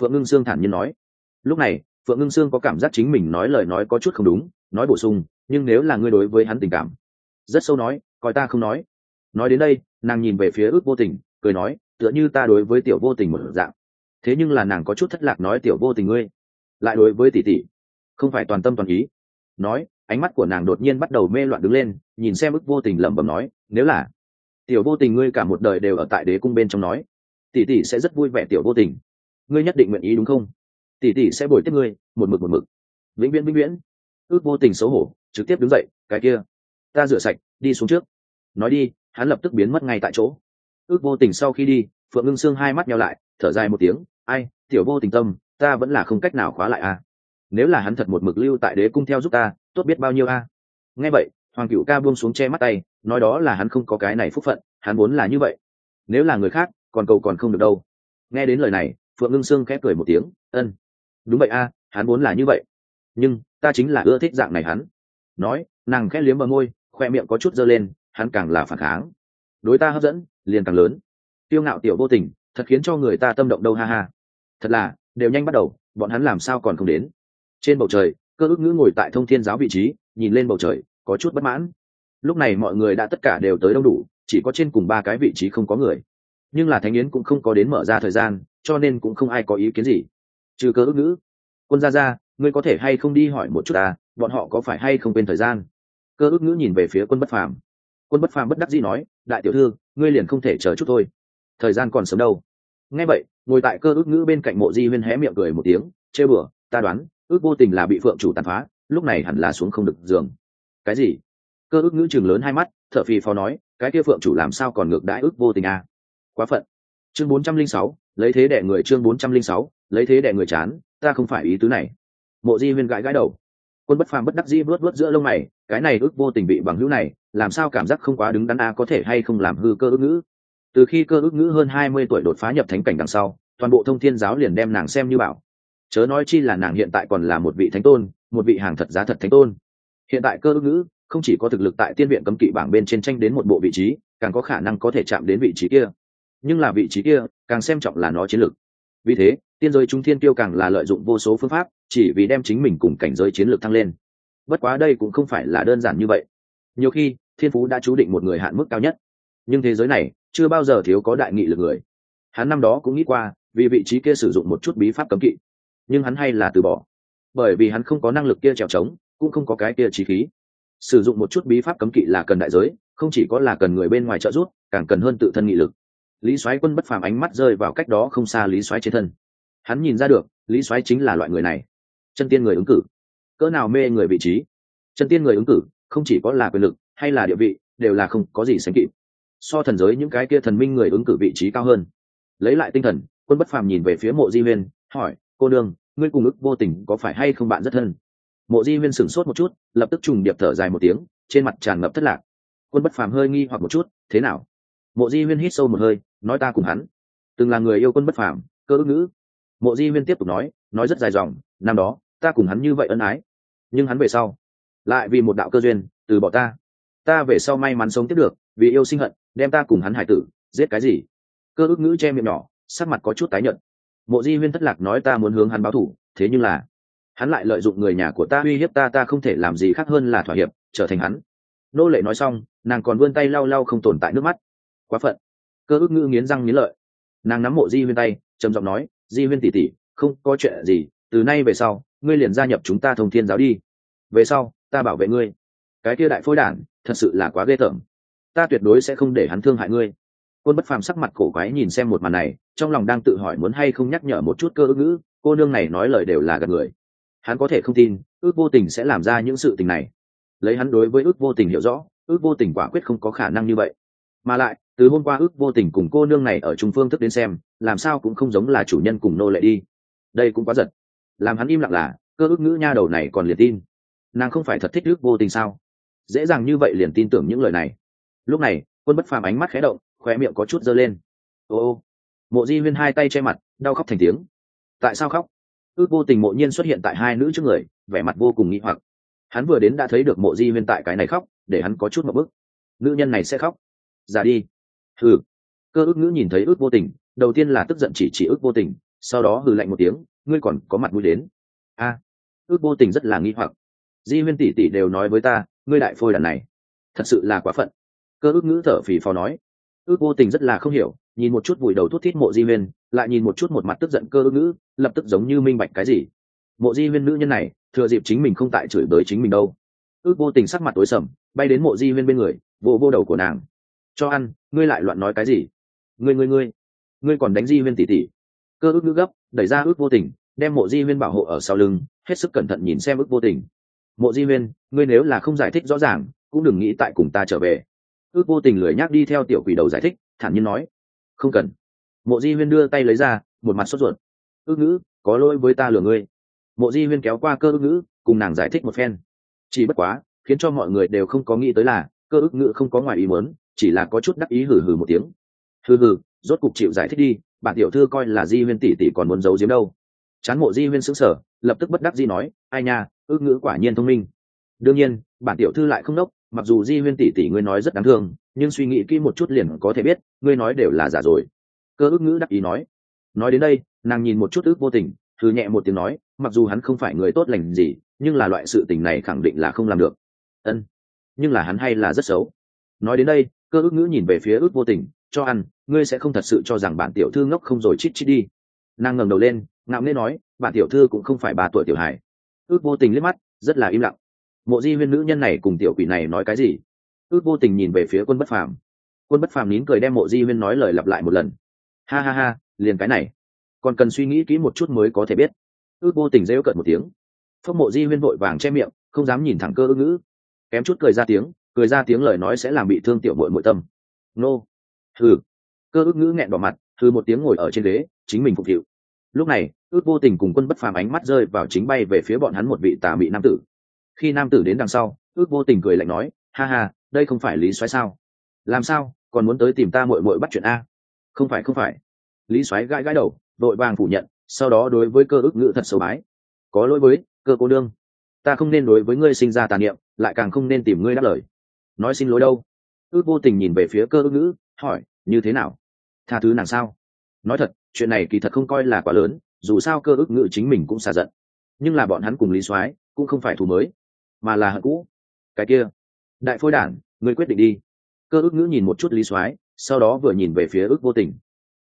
Phượng ngưng sương thản nhiên nói. Lúc này, phượng ngưng sương có cảm giác chính mình nói lời nói có chút không đúng, nói bổ sung, nhưng nếu là ngươi đối với hắn tình cảm, rất sâu nói, coi ta không nói. Nói đến đây, nàng nhìn về phía ước vô tình, cười nói, tựa như ta đối với tiểu vô tình một dạng. Thế nhưng là nàng có chút thất lạc nói tiểu vô tình ngươi, lại đối với tỷ tỷ, không phải toàn tâm toàn ý. Nói ánh mắt của nàng đột nhiên bắt đầu mê loạn đứng lên, nhìn xem ức vô tình lẩm bẩm nói, nếu là tiểu vô tình ngươi cả một đời đều ở tại đế cung bên trong nói, tỷ tỷ sẽ rất vui vẻ tiểu vô tình. Ngươi nhất định nguyện ý đúng không? Tỷ tỷ sẽ bồi tiếp ngươi, một mực một mực. Vĩnh viễn vĩnh viễn. Ước vô tình xấu hổ, trực tiếp đứng dậy, cái kia, ta rửa sạch, đi xuống trước. Nói đi, hắn lập tức biến mất ngay tại chỗ. Ước vô tình sau khi đi, phượng ngưng xương hai mắt nhau lại, thở dài một tiếng, ai, tiểu vô tình tâm, ta vẫn là không cách nào khóa lại a à? nếu là hắn thật một mực lưu tại đế cung theo giúp ta tốt biết bao nhiêu a? À? nghe vậy, hoàng cựu ca buông xuống che mắt tay, nói đó là hắn không có cái này phúc phận, hắn vốn là như vậy. Nếu là người khác, còn cầu còn không được đâu. Nghe đến lời này, phượng ngưng sương khép cười một tiếng, ân, đúng vậy a, hắn vốn là như vậy. Nhưng, ta chính là ưa thích dạng này hắn. Nói, nàng khẽ liếm bờ môi, khoe miệng có chút dơ lên, hắn càng là phản kháng. Đối ta hấp dẫn, liền càng lớn. Tiêu ngạo tiểu vô tình, thật khiến cho người ta tâm động đâu ha ha. Thật là, đều nhanh bắt đầu, bọn hắn làm sao còn không đến. Trên bầu trời cơ ước ngữ ngồi tại thông thiên giáo vị trí, nhìn lên bầu trời, có chút bất mãn. Lúc này mọi người đã tất cả đều tới đông đủ, chỉ có trên cùng ba cái vị trí không có người. Nhưng là thánh yến cũng không có đến mở ra thời gian, cho nên cũng không ai có ý kiến gì. Trừ cơ ước ngữ. Quân gia gia, ngươi có thể hay không đi hỏi một chút ta, bọn họ có phải hay không quên thời gian? Cơ ước ngữ nhìn về phía quân bất phàm. Quân bất phàm bất đắc dĩ nói, đại tiểu thư, ngươi liền không thể chờ chút thôi. Thời gian còn sớm đâu. Nghe vậy, ngồi tại cơ ước ngữ bên cạnh mộ di huyên hé miệng cười một tiếng chê bừa ta đoán ước vô tình là bị phượng chủ tàn phá, lúc này hẳn là xuống không được giường. Cái gì? Cơ ước ngữ chừng lớn hai mắt t h ở phì phò nói, cái kia phượng chủ làm sao còn ngược đãi ước vô tình à? quá phận. Chương bốn trăm linh sáu, lấy thế đẻ người chương bốn trăm linh sáu, lấy thế đẻ người chán, ta không phải ý tứ này. Mộ di huyên gãi gãi đầu. Quân bất phàm bất đắc dĩ vớt vớt giữa lông mày, cái này ước vô tình bị bằng hữu này, làm sao cảm giác không quá đứng đắn a, có thể hay không làm hư cơ ước ngữ? Từ khi cơ ước ngữ hơn hai mươi tuổi đột phá nhập thánh cảnh đằng sau, toàn bộ thông thiên giáo liền đem nàng xem như bảo chớ nói chi là nàng hiện tại còn là một vị thánh tôn, một vị hàng thật giá thật thánh tôn. Hiện tại cơ ước ngữ, không chỉ có thực lực tại tiên viện cấm kỵ bảng bên trên tranh đến một bộ vị trí, càng có khả năng có thể chạm đến vị trí kia. Nhưng là vị trí kia, càng xem trọng là nó chiến lược. Vì thế, tiên giới trung thiên tiêu càng là lợi dụng vô số phương pháp, chỉ vì đem chính mình cùng cảnh giới chiến lược thăng lên. Bất quá đây cũng không phải là đơn giản như vậy. Nhiều khi, thiên phú đã chú định một người hạn mức cao nhất. Nhưng thế giới này, chưa bao giờ thiếu có đại nghị lực người. Hắn năm đó cũng nghĩ qua, vì vị trí kia sử dụng một chút bí pháp cấm kỵ nhưng hắn hay là từ bỏ. Bởi vì hắn không có năng lực kia trèo trống, cũng không có cái kia trí khí. Sử dụng một chút bí pháp cấm kỵ là cần đại giới, không chỉ có là cần người bên ngoài trợ giúp, càng cần hơn tự thân nghị lực. Lý soái quân bất phàm ánh mắt rơi vào cách đó không xa lý soái trên thân. Hắn nhìn ra được, lý soái chính là loại người này. Chân tiên người ứng cử. Cỡ nào mê người vị trí. Chân tiên người ứng cử, không chỉ có là quyền lực, hay là địa vị, đều là không có gì sánh kịp. So thần giới những cái kia thần minh người ứng cử vị trí cao hơn. Lấy lại tinh thần, quân bất phàm nhìn về phía mộ di huyên, hỏi cô đương ngươi cùng ức vô tình có phải hay không bạn rất thân? Mộ di huyên sửng sốt một chút, lập tức trùng điệp thở dài một tiếng, trên mặt tràn ngập thất lạc. Quân bất phàm hơi nghi hoặc một chút, thế nào? Mộ di huyên hít sâu một hơi, nói ta cùng hắn. Từng là người yêu quân bất phàm, cơ ước ngữ. Mộ di huyên tiếp tục nói nói rất dài dòng, năm đó, ta cùng hắn như vậy ân ái. Nhưng hắn về sau, lại vì một đạo cơ duyên, từ bỏ ta. Ta về sau may mắn sống tiếp được, vì yêu sinh hận, đem ta cùng hắn hải tử, giết cái gì? Cơ ước ngữ che miệng nhỏ, sắc mặt có chút tái nhợt mộ di huyên thất lạc nói ta muốn hướng hắn báo thủ, thế nhưng là, hắn lại lợi dụng người nhà của ta uy hiếp ta ta không thể làm gì khác hơn là thỏa hiệp, trở thành hắn. Nô lệ nói xong, nàng còn vươn tay lau lau không tồn tại nước mắt. Quá phận. Cơ ước ngữ nghiến răng nghiến lợi. Nàng nắm mộ di huyên tay, trầm giọng nói, di huyên tỉ tỉ không có chuyện gì, từ nay về sau, ngươi liền gia nhập chúng ta thông thiên giáo đi. Về sau, ta bảo vệ ngươi. Cái kia đại phôi đản, thật sự là quá ghê tởm. Ta tuyệt đối sẽ không để hắn thương hại ngươi quân bất phàm sắc mặt cổ quái nhìn xem một màn này, trong lòng đang tự hỏi muốn hay không nhắc nhở một chút cơ ước ngữ, cô nương này nói lời đều là gặp người. Hắn có thể không tin, ước vô tình sẽ làm ra những sự tình này. Lấy hắn đối với ước vô tình hiểu rõ, ước vô tình quả quyết không có khả năng như vậy. Mà lại, từ hôm qua ước vô tình cùng cô nương này ở trung phương thức đến xem, làm sao cũng không giống là chủ nhân cùng nô lệ đi. Đây cũng quá giật. Làm hắn im lặng là, cơ ước ngữ nha đầu này còn liền tin. Nàng không phải thật thích ước vô tình sao? Dễ dàng như vậy liền tin tưởng những lời này. Lúc này quân bất phàm ánh mắt khé động khoe miệng có chút dơ lên. Ô ô. Mộ di huyên hai tay che mặt, đau khóc thành tiếng. Tại sao khóc? Ước vô tình mộ nhiên xuất hiện tại hai nữ trước người, vẻ mặt vô cùng nghĩ hoặc. Hắn vừa đến đã thấy được mộ di huyên tại cái này khóc, để hắn có chút một bức. Nữ nhân này sẽ khóc. Ra đi. Hừ. Cơ ước ngữ nhìn thấy ước vô tình, đầu tiên là tức giận chỉ chỉ ước vô tình, sau đó hừ lạnh một tiếng, ngươi còn có mặt mũi đến. A. Ước vô tình rất là nghi hoặc. Di huyên tỷ tỷ đều nói với ta, ngươi đại phôi đàn này. Thật sự là quá phận. Cơ ước ngữ thở phì phò nói ước vô tình rất là không hiểu, nhìn một chút vùi đầu thút thít mộ di huyên, lại nhìn một chút một mặt tức giận cơ ước ngữ, lập tức giống như minh bạch cái gì. Mộ di huyên nữ nhân này, thừa dịp chính mình không tại chửi bới chính mình đâu. Ước vô tình sắc mặt tối sầm, bay đến mộ di huyên bên người vô vô đầu của nàng. Cho ăn, ngươi lại loạn nói cái gì? Ngươi ngươi ngươi ngươi còn đánh di huyên tỉ tỉ. Cơ ước ngữ gấp, đẩy ra ước vô tình, đem mộ di huyên bảo hộ ở sau lưng, hết sức cẩn thận nhìn xem ước vô tình. Mộ di huyên, ngươi nếu là không giải thích rõ ràng, cũng đừng nghĩ tại cùng ta trở về ước vô tình lười nhác đi theo tiểu quỷ đầu giải thích, thản nhiên nói, không cần. Mộ di huyên đưa tay lấy ra, một mặt sốt ruột, ước ngữ, có lỗi với ta lừa ngươi. Mộ di huyên kéo qua cơ ước ngữ, cùng nàng giải thích một phen. Chỉ bất quá, khiến cho mọi người đều không có nghĩ tới là, cơ ước ngữ không có ngoài ý muốn, chỉ là có chút đắc ý hừ hừ một tiếng. Hừ hừ, rốt cục chịu giải thích đi, bản tiểu thư coi là di huyên tỷ tỷ còn muốn giấu giếm đâu. Chán mộ di huyên sững sờ, lập tức bất đắc di nói, ai nha, ước ngữ quả nhiên thông minh. Đương nhiên, bản tiểu thư lại không đốc mặc dù di huyên tỷ tỷ ngươi nói rất đáng thương, nhưng suy nghĩ kỹ một chút liền có thể biết, ngươi nói đều là giả rồi. Cơ ước ngữ đắc ý nói. Nói đến đây, nàng nhìn một chút ước vô tình thư nhẹ một tiếng nói, mặc dù hắn không phải người tốt lành gì, nhưng là loại sự tình này khẳng định là không làm được. Ân, nhưng là hắn hay là rất xấu. Nói đến đây, cơ ước ngữ nhìn về phía ước vô tình, cho ăn, ngươi sẽ không thật sự cho rằng bản tiểu thư ngốc không rồi chít chít đi. Nàng ngẩng đầu lên, ngạo nghễ nói, bản tiểu thư cũng không phải ba tuổi tiểu hài. Ước vô tình liếc mắt, rất là im lặng mộ di huyên nữ nhân này cùng tiểu quỷ này nói cái gì? Ước vô tình nhìn về phía quân bất phàm. Quân bất phàm nín cười đem mộ di huyên nói lời lặp lại một lần. Ha ha ha, liền cái này. Còn cần suy nghĩ kỹ một chút mới có thể biết. Ước vô tình rêu cận một tiếng. Phốc mộ di huyên vội vàng che miệng, không dám nhìn thẳng cơ ước ngữ. Kém chút cười ra tiếng, cười ra tiếng lời nói sẽ làm bị thương tiểu bội mội tâm. Nô. Thử cơ ước ngữ nghẹn đỏ mặt thư một tiếng ngồi ở trên ghế, chính mình phục hiệu. Lúc này, ước vô tình cùng quân bất phàm ánh mắt rơi vào chính bay về phía bọn hắn một vị tà bị nam tử khi nam tử đến đằng sau, ước vô tình cười lạnh nói, ha ha, đây không phải lý soái sao? Làm sao, còn muốn tới tìm ta mội mội bắt chuyện a? Không phải không phải. Lý soái gãi gãi đầu đội vàng phủ nhận, sau đó đối với cơ ước ngữ thật sâu bái. Có lỗi với cơ cô đương ta không nên đối với ngươi sinh ra tà niệm, lại càng không nên tìm ngươi đáp lời. Nói xin lỗi đâu. Ước vô tình nhìn về phía cơ ước ngữ, hỏi, như thế nào? Tha thứ nàng sao? Nói thật, chuyện này kỳ thật không coi là quá lớn, dù sao cơ ước ngữ chính mình cũng xả giận. Nhưng là bọn hắn cùng lý soái cũng không phải thù mới mà là hận cũ. Cái kia, đại phôi đản, ngươi quyết định đi. Cơ ước ngữ nhìn một chút lý soái, sau đó vừa nhìn về phía ước vô tình.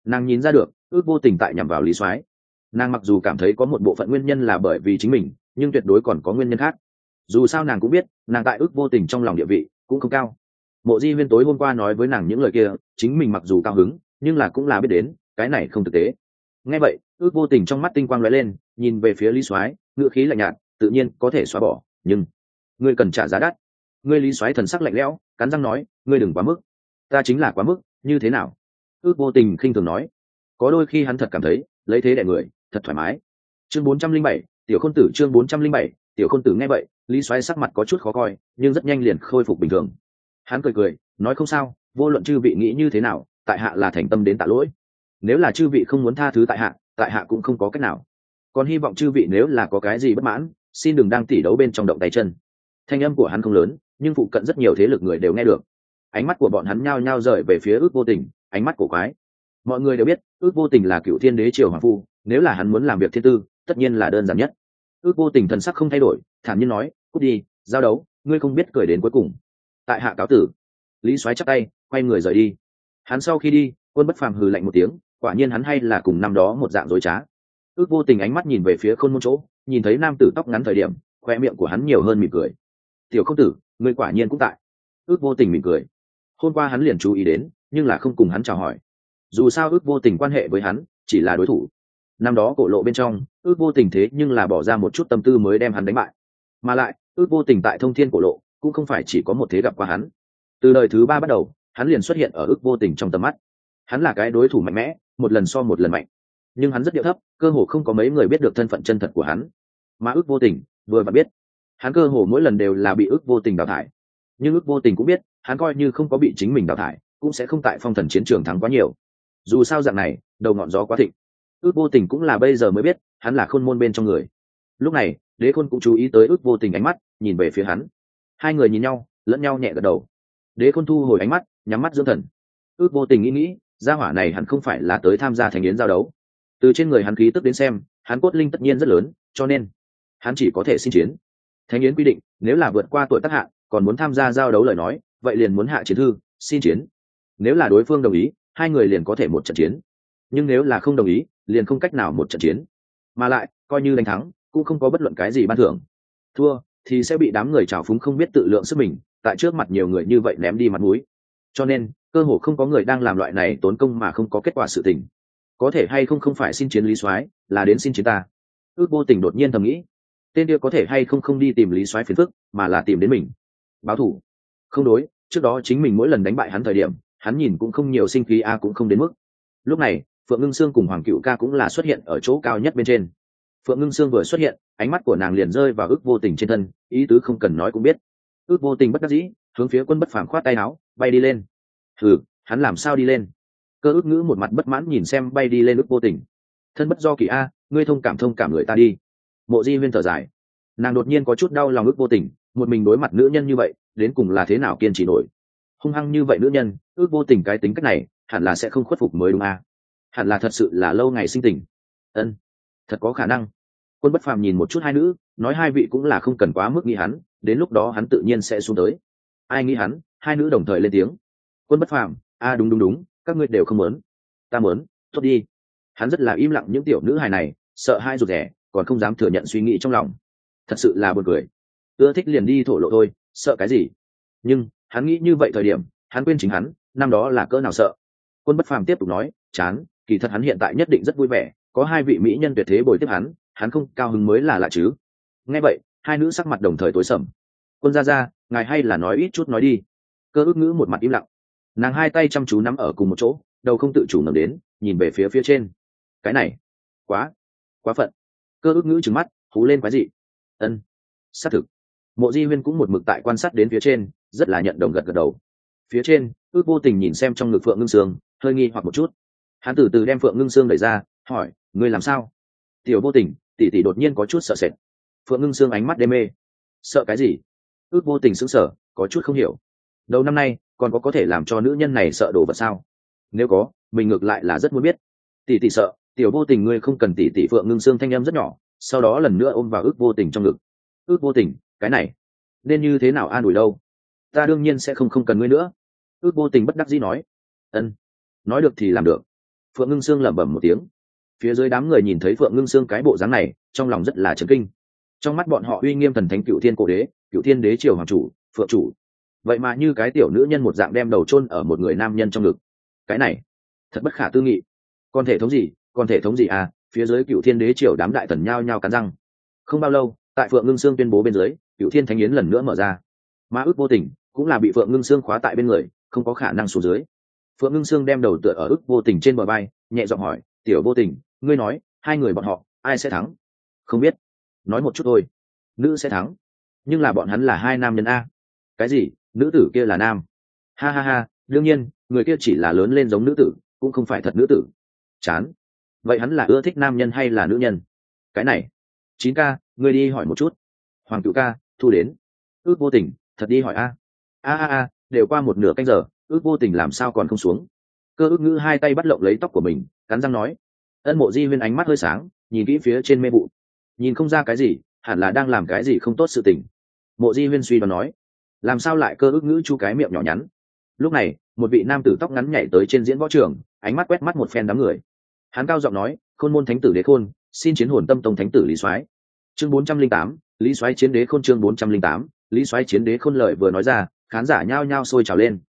Nàng nhìn ra được, ước vô tình tại nhằm vào lý soái. Nàng mặc dù cảm thấy có một bộ phận nguyên nhân là bởi vì chính mình, nhưng tuyệt đối còn có nguyên nhân khác. Dù sao nàng cũng biết, nàng tại ước vô tình trong lòng địa vị cũng không cao. Mộ di huyên tối hôm qua nói với nàng những lời kia, chính mình mặc dù cao hứng, nhưng là cũng là biết đến, cái này không thực tế. Nghe vậy, ước vô tình trong mắt tinh quang lóe lên, nhìn về phía lý soái ngựa khí lạnh nhạt, tự nhiên có thể xóa bỏ, nhưng ngươi cần trả giá đắt. Ngươi lý soái thần sắc lạnh lẽo, cắn răng nói, ngươi đừng quá mức. Ta chính là quá mức, như thế nào? Ước vô tình khinh thường nói. Có đôi khi hắn thật cảm thấy, lấy thế đẻ người, thật thoải mái. Chương bốn trăm linh bảy, tiểu khôn tử chương bốn trăm linh bảy, tiểu khôn tử nghe vậy, lý xoáy sắc mặt có chút khó coi, nhưng rất nhanh liền khôi phục bình thường. Hắn cười cười, nói không sao, vô luận chư vị nghĩ như thế nào, tại hạ là thành tâm đến tạ lỗi. Nếu là chư vị không muốn tha thứ tại hạ tại hạ cũng không có cách nào. Còn hy vọng chư vị nếu là có cái gì bất mãn, xin đừng đang tỉ đấu bên trong động tay chân thanh âm của hắn không lớn, nhưng phụ cận rất nhiều thế lực người đều nghe được. Ánh mắt của bọn hắn nhao nhao rời về phía ước vô tình, ánh mắt của quái. Mọi người đều biết, ước vô tình là cựu thiên đế triều hoàng phu, nếu là hắn muốn làm việc thiên tư, tất nhiên là đơn giản nhất. Ước vô tình thần sắc không thay đổi, thản nhiên nói, cút đi, giao đấu, ngươi không biết cười đến cuối cùng. Tại hạ cáo tử, lý soái chắc tay, quay người rời đi. Hắn sau khi đi, quân bất phàm hừ lạnh một tiếng, quả nhiên hắn hay là cùng năm đó một dạng dối trá. Ước vô tình ánh mắt nhìn về phía khôn môn chỗ, nhìn thấy nam tử tóc ngắn thời điểm, khoe miệng của hắn nhiều hơn mỉm cười tiểu không tử, ngươi quả nhiên cũng tại. Ước vô tình mỉm cười. Hôm qua hắn liền chú ý đến, nhưng là không cùng hắn chào hỏi. Dù sao ước vô tình quan hệ với hắn, chỉ là đối thủ. Năm đó cổ lộ bên trong, ước vô tình thế nhưng là bỏ ra một chút tâm tư mới đem hắn đánh bại. Mà lại, ước vô tình tại thông thiên cổ lộ, cũng không phải chỉ có một thế gặp qua hắn. Từ đời thứ ba bắt đầu, hắn liền xuất hiện ở ước vô tình trong tầm mắt. Hắn là cái đối thủ mạnh mẽ, một lần so một lần mạnh. Nhưng hắn rất điệu thấp, cơ hồ không có mấy người biết được thân phận chân thật của hắn. Mà ước vô tình, vừa và biết hắn cơ hồ mỗi lần đều là bị ước vô tình đào thải. Nhưng ước vô tình cũng biết, hắn coi như không có bị chính mình đào thải, cũng sẽ không tại phong thần chiến trường thắng quá nhiều. Dù sao dạng này, đầu ngọn gió quá thịnh. Ước vô tình cũng là bây giờ mới biết, hắn là khôn môn bên trong người. Lúc này, đế khôn cũng chú ý tới ước vô tình ánh mắt, nhìn về phía hắn. Hai người nhìn nhau, lẫn nhau nhẹ gật đầu. Đế khôn thu hồi ánh mắt, nhắm mắt dưỡng thần. Ước vô tình nghĩ nghĩ, gia hỏa này hẳn không phải là tới tham gia thành yến giao đấu. Từ trên người hắn khí tức đến xem, hắn cốt linh tất nhiên rất lớn, cho nên, hắn chỉ có thể xin chiến thánh yến quy định, nếu là vượt qua tuổi tác hạn, còn muốn tham gia giao đấu lời nói, vậy liền muốn hạ chiến thư, xin chiến. Nếu là đối phương đồng ý, hai người liền có thể một trận chiến. Nhưng nếu là không đồng ý, liền không cách nào một trận chiến. Mà lại, coi như đánh thắng, cũng không có bất luận cái gì ban thưởng. Thua, thì sẽ bị đám người trào phúng không biết tự lượng sức mình, tại trước mặt nhiều người như vậy ném đi mặt mũi. Cho nên, cơ hồ không có người đang làm loại này tốn công mà không có kết quả sự tình. Có thể hay không không phải xin chiến lý soái, là đến xin chiến ta. Ước vô tình đột nhiên thầm nghĩ tên kia có thể hay không không đi tìm lý soái phiền phức, mà là tìm đến mình. Báo thủ. Không đối, trước đó chính mình mỗi lần đánh bại hắn thời điểm, hắn nhìn cũng không nhiều sinh khí a cũng không đến mức. Lúc này, phượng ngưng sương cùng hoàng cựu ca cũng là xuất hiện ở chỗ cao nhất bên trên. Phượng ngưng sương vừa xuất hiện, ánh mắt của nàng liền rơi vào ước vô tình trên thân, ý tứ không cần nói cũng biết. Ước vô tình bất đắc dĩ, hướng phía quân bất phàm khoát tay áo, bay đi lên. Thử hắn làm sao đi lên? Cơ ước ngữ một mặt bất mãn nhìn xem bay đi lên ước vô tình. Thân bất do kỳ a, ngươi thông cảm thông cảm người ta đi mộ di huyên thở dài. Nàng đột nhiên có chút đau lòng ức vô tình, một mình đối mặt nữ nhân như vậy, đến cùng là thế nào kiên trì nổi? Hung hăng như vậy nữ nhân, ước vô tình cái tính cách này, hẳn là sẽ không khuất phục mới đúng à? hẳn là thật sự là lâu ngày sinh tình. Ân, thật có khả năng. Quân bất phàm nhìn một chút hai nữ, nói hai vị cũng là không cần quá mức nghĩ hắn, đến lúc đó hắn tự nhiên sẽ xuống tới. Ai nghĩ hắn? Hai nữ đồng thời lên tiếng. Quân bất phàm, a, đúng đúng đúng, các ngươi đều không muốn. Ta muốn, tốt đi. Hắn rất là im lặng những tiểu nữ hài này, sợ hai rụt rẻ còn không dám thừa nhận suy nghĩ trong lòng. Thật sự là buồn cười. Ưa thích liền đi thổ lộ thôi, sợ cái gì? Nhưng, hắn nghĩ như vậy thời điểm, hắn quên chính hắn, năm đó là cỡ nào sợ. Quân bất phàm tiếp tục nói, chán, kỳ thật hắn hiện tại nhất định rất vui vẻ, có hai vị mỹ nhân tuyệt thế bồi tiếp hắn hắn không cao hứng mới là lạ chứ. Nghe vậy, hai nữ sắc mặt đồng thời tối sầm. Quân ra ra ngài hay là nói ít chút nói đi. Cơ ước ngữ một mặt im lặng. Nàng hai tay chăm chú nắm ở cùng một chỗ, đầu không tự chủ ngầm đến, nhìn về phía phía trên. Cái này, quá quá phận cơ ước ngữ trừng mắt, hú lên quái dị. Ân, xác thực. Mộ di huyên cũng một mực tại quan sát đến phía trên, rất là nhận đồng gật gật đầu. Phía trên, ước vô tình nhìn xem trong ngực phượng ngưng sương, hơi nghi hoặc một chút. Hắn từ từ đem phượng ngưng sương đẩy ra, hỏi, ngươi làm sao? Tiểu vô tình, tỷ tỷ đột nhiên có chút sợ sệt. Phượng ngưng sương ánh mắt đê mê. Sợ cái gì? Ước vô tình sững sờ, có chút không hiểu. Đầu năm nay, còn có có thể làm cho nữ nhân này sợ đồ vật sao? Nếu có, mình ngược lại là rất muốn biết. Tỷ tỷ sợ tiểu vô tình ngươi không cần tỷ tỷ phượng ngưng xương thanh em rất nhỏ, sau đó lần nữa ôm vào ước vô tình trong ngực. Ước vô tình, cái này, nên như thế nào an ủi đâu? Ta đương nhiên sẽ không không cần ngươi nữa. Ước vô tình bất đắc dĩ nói. Ân, nói được thì làm được. Phượng ngưng sương lẩm bẩm một tiếng. Phía dưới đám người nhìn thấy phượng ngưng sương cái bộ dáng này, trong lòng rất là chấn kinh. Trong mắt bọn họ uy nghiêm thần thánh cựu thiên cổ đế, cựu thiên đế triều hoàng chủ, phượng chủ. Vậy mà như cái tiểu nữ nhân một dạng đem đầu chôn ở một người nam nhân trong ngực. Cái này, thật bất khả tư nghị. Còn thể thống gì? Còn thể thống gì à phía dưới cựu thiên đế triều đám đại thần nhao nhao cắn răng. Không bao lâu, tại phượng ngưng sương tuyên bố bên dưới, cựu thiên thánh yến lần nữa mở ra. Ma ước vô tình cũng là bị phượng ngưng sương khóa tại bên người, không có khả năng xuống dưới. Phượng ngưng sương đem đầu tựa ở ước vô tình trên bờ bay nhẹ giọng hỏi, tiểu vô tình, ngươi nói, hai người bọn họ, ai sẽ thắng? Không biết. Nói một chút thôi. Nữ sẽ thắng. Nhưng là bọn hắn là hai nam nhân a. Cái gì? Nữ tử kia là nam. Ha ha ha, đương nhiên, người kia chỉ là lớn lên giống nữ tử, cũng không phải thật nữ tử. Chán vậy hắn là ưa thích nam nhân hay là nữ nhân? Cái này, chín ca, ngươi đi hỏi một chút. Hoàng cựu ca, thu đến. Ước vô tình, thật đi hỏi a. A a a, đều qua một nửa canh giờ, ước vô tình làm sao còn không xuống? Cơ ước ngữ hai tay bắt lộng lấy tóc của mình, cắn răng nói. Ân mộ di huyên ánh mắt hơi sáng, nhìn kỹ phía trên mê vụ. Nhìn không ra cái gì, hẳn là đang làm cái gì không tốt sự tình. Mộ di huyên suy đoán nói. Làm sao lại cơ ước ngữ chu cái miệng nhỏ nhắn? Lúc này, một vị nam tử tóc ngắn nhảy tới trên diễn võ trường, ánh mắt quét mắt một phen đám người hắn cao giọng nói, khôn môn thánh tử đế khôn, xin chiến hồn tâm tông thánh tử lý soái. Chương bốn trăm linh tám, lý soái chiến đế khôn chương bốn trăm linh tám, lý soái chiến đế khôn lợi vừa nói ra, khán giả nhao nhao sôi trào lên.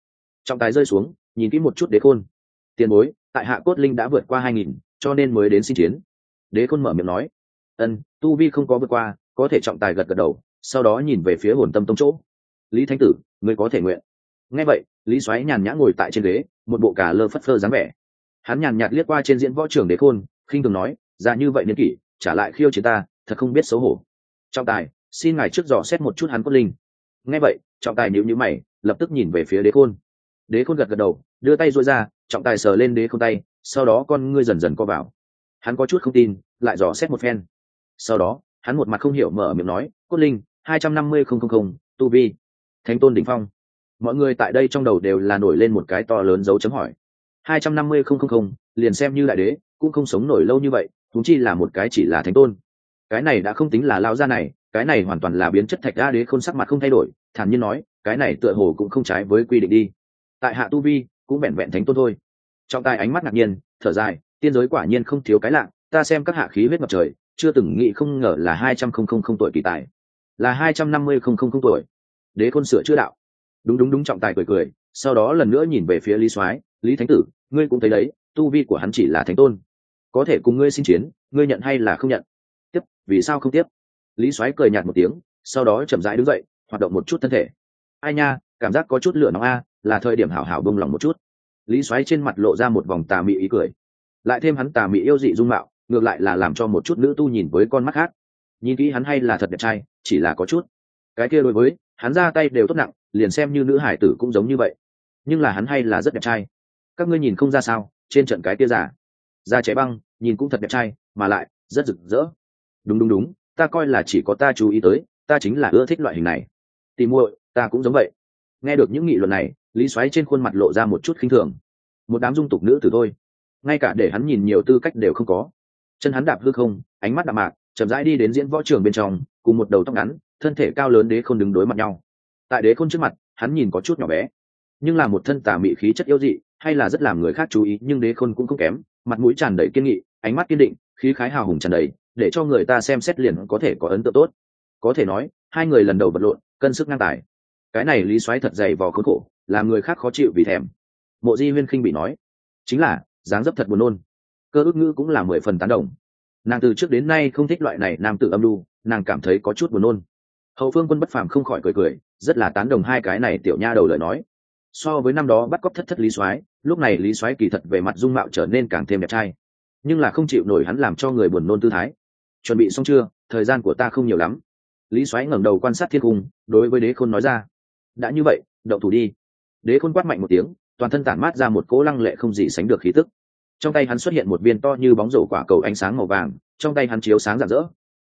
Trọng tài rơi xuống, nhìn kỹ một chút đế khôn. Tiền bối, tại hạ cốt linh đã vượt qua hai nghìn, cho nên mới đến xin chiến. Đế khôn mở miệng nói. Ân, tu vi không có vượt qua, có thể trọng tài gật gật đầu, sau đó nhìn về phía hồn tâm tông chỗ. Lý thánh tử, ngươi có thể nguyện. Nghe vậy, lý xoáy nhàn nhã ngồi tại trên ghế, một bộ cà lơ phất phơ dáng vẻ hắn nhàn nhạt liếc qua trên diễn võ trường đế khôn, khinh thường nói ra như vậy niên kỷ, trả lại khiêu chiến ta, thật không biết xấu hổ. Trọng tài, xin ngài trước dò xét một chút hắn cốt linh. Nghe vậy, trọng tài nếu như mày, lập tức nhìn về phía đế khôn. Đế khôn gật gật đầu, đưa tay dội ra, trọng tài sờ lên đế khôn tay, sau đó con ngươi dần dần co vào. Hắn có chút không tin, lại dò xét một phen. Sau đó, hắn một mặt không hiểu mở miệng nói, cốt linh, hai trăm năm mươi không không không, tu vi, thánh tôn đỉnh phong. Mọi người tại đây trong đầu đều là nổi lên một cái to lớn dấu chấm hỏi hai trăm năm mươi không không không, liền xem như đại đế, cũng không sống nổi lâu như vậy thúng chi là một cái chỉ là thánh tôn. Cái này đã không tính là lao ra này, cái này hoàn toàn là biến chất thạch đa đế khôn sắc mặt không thay đổi, thản nhiên nói, cái này tựa hồ cũng không trái với quy định đi. Tại hạ tu vi, cũng vẹn vẹn thánh tôn thôi. Trong tai ánh mắt ngạc nhiên, thở dài, tiên giới quả nhiên không thiếu cái lạ, ta xem các hạ khí huyết ngập trời, chưa từng nghĩ không ngờ là hai trăm không không không tuổi kỳ tài. Là hai trăm năm mươi không không không tuổi. Đế khôn sửa chữa đạo. Đúng đúng đúng, trọng tài cười cười, sau đó lần nữa nhìn về phía lý soái lý thánh tử, ngươi cũng thấy đấy, tu vi của hắn chỉ là thánh tôn. Có thể cùng ngươi xin chiến, ngươi nhận hay là không nhận? Tiếp, vì sao không tiếp? Lý soái cười nhạt một tiếng, sau đó chậm rãi đứng dậy, hoạt động một chút thân thể. Ai nha, cảm giác có chút lửa nóng a, là thời điểm hảo hảo bông lòng một chút. Lý soái trên mặt lộ ra một vòng tà mị ý cười. Lại thêm hắn tà mị yêu dị dung mạo, ngược lại là làm cho một chút nữ tu nhìn với con mắt khác. Nhìn kỹ hắn hay là thật đẹp trai, chỉ là có chút. Cái kia đối với, hắn ra tay đều tốt nặng, liền xem như nữ hải tử cũng giống như vậy. Nhưng là hắn hay là rất đẹp trai các ngươi nhìn không ra sao, trên trận cái kia giả da trẻ băng, nhìn cũng thật đẹp trai, mà lại, rất rực rỡ. Đúng đúng đúng, ta coi là chỉ có ta chú ý tới, ta chính là ưa thích loại hình này. Tìm muội, ta cũng giống vậy. Nghe được những nghị luận này, lý xoáy trên khuôn mặt lộ ra một chút khinh thường. Một đám dung tục nữ tử thôi. Ngay cả để hắn nhìn nhiều tư cách đều không có. Chân hắn đạp hư không, ánh mắt đạm mạc, chậm rãi đi đến diễn võ trường bên trong, cùng một đầu tóc ngắn, thân thể cao lớn đế không đứng đối mặt nhau. Tại đế khôn trước mặt, hắn nhìn có chút nhỏ bé, nhưng là một thân tà mị khí chất yếu dị hay là rất làm người khác chú ý nhưng đế khôn cũng không kém mặt mũi tràn đầy kiên nghị ánh mắt kiên định khí khái hào hùng tràn đầy để cho người ta xem xét liền có thể có ấn tượng tốt. Có thể nói hai người lần đầu vật lộn cân sức ngang tài. Cái này lý Soái thật dày vò khốn khổ làm người khác khó chịu vì thèm. Mộ di huyên khinh bị nói chính là dáng dấp thật buồn nôn. Cơ ước ngữ cũng là mười phần tán đồng. Nàng từ trước đến nay không thích loại này nam tự âm lưu, nàng cảm thấy có chút buồn nôn. Hậu phương quân bất phàm không khỏi cười cười rất là tán đồng hai cái này tiểu nha đầu lời nói so với năm đó bắt cóc thất thất lý soái, lúc này lý soái kỳ thật về mặt dung mạo trở nên càng thêm đẹp trai. Nhưng là không chịu nổi hắn làm cho người buồn nôn tư thái. Chuẩn bị xong chưa? Thời gian của ta không nhiều lắm. Lý soái ngẩng đầu quan sát thiên cung, đối với đế khôn nói ra. Đã như vậy đậu thủ đi. Đế khôn quát mạnh một tiếng, toàn thân tản mát ra một cỗ lăng lệ không gì sánh được khí tức. Trong tay hắn xuất hiện một viên to như bóng rổ quả cầu ánh sáng màu vàng, trong tay hắn chiếu sáng rạng rỡ.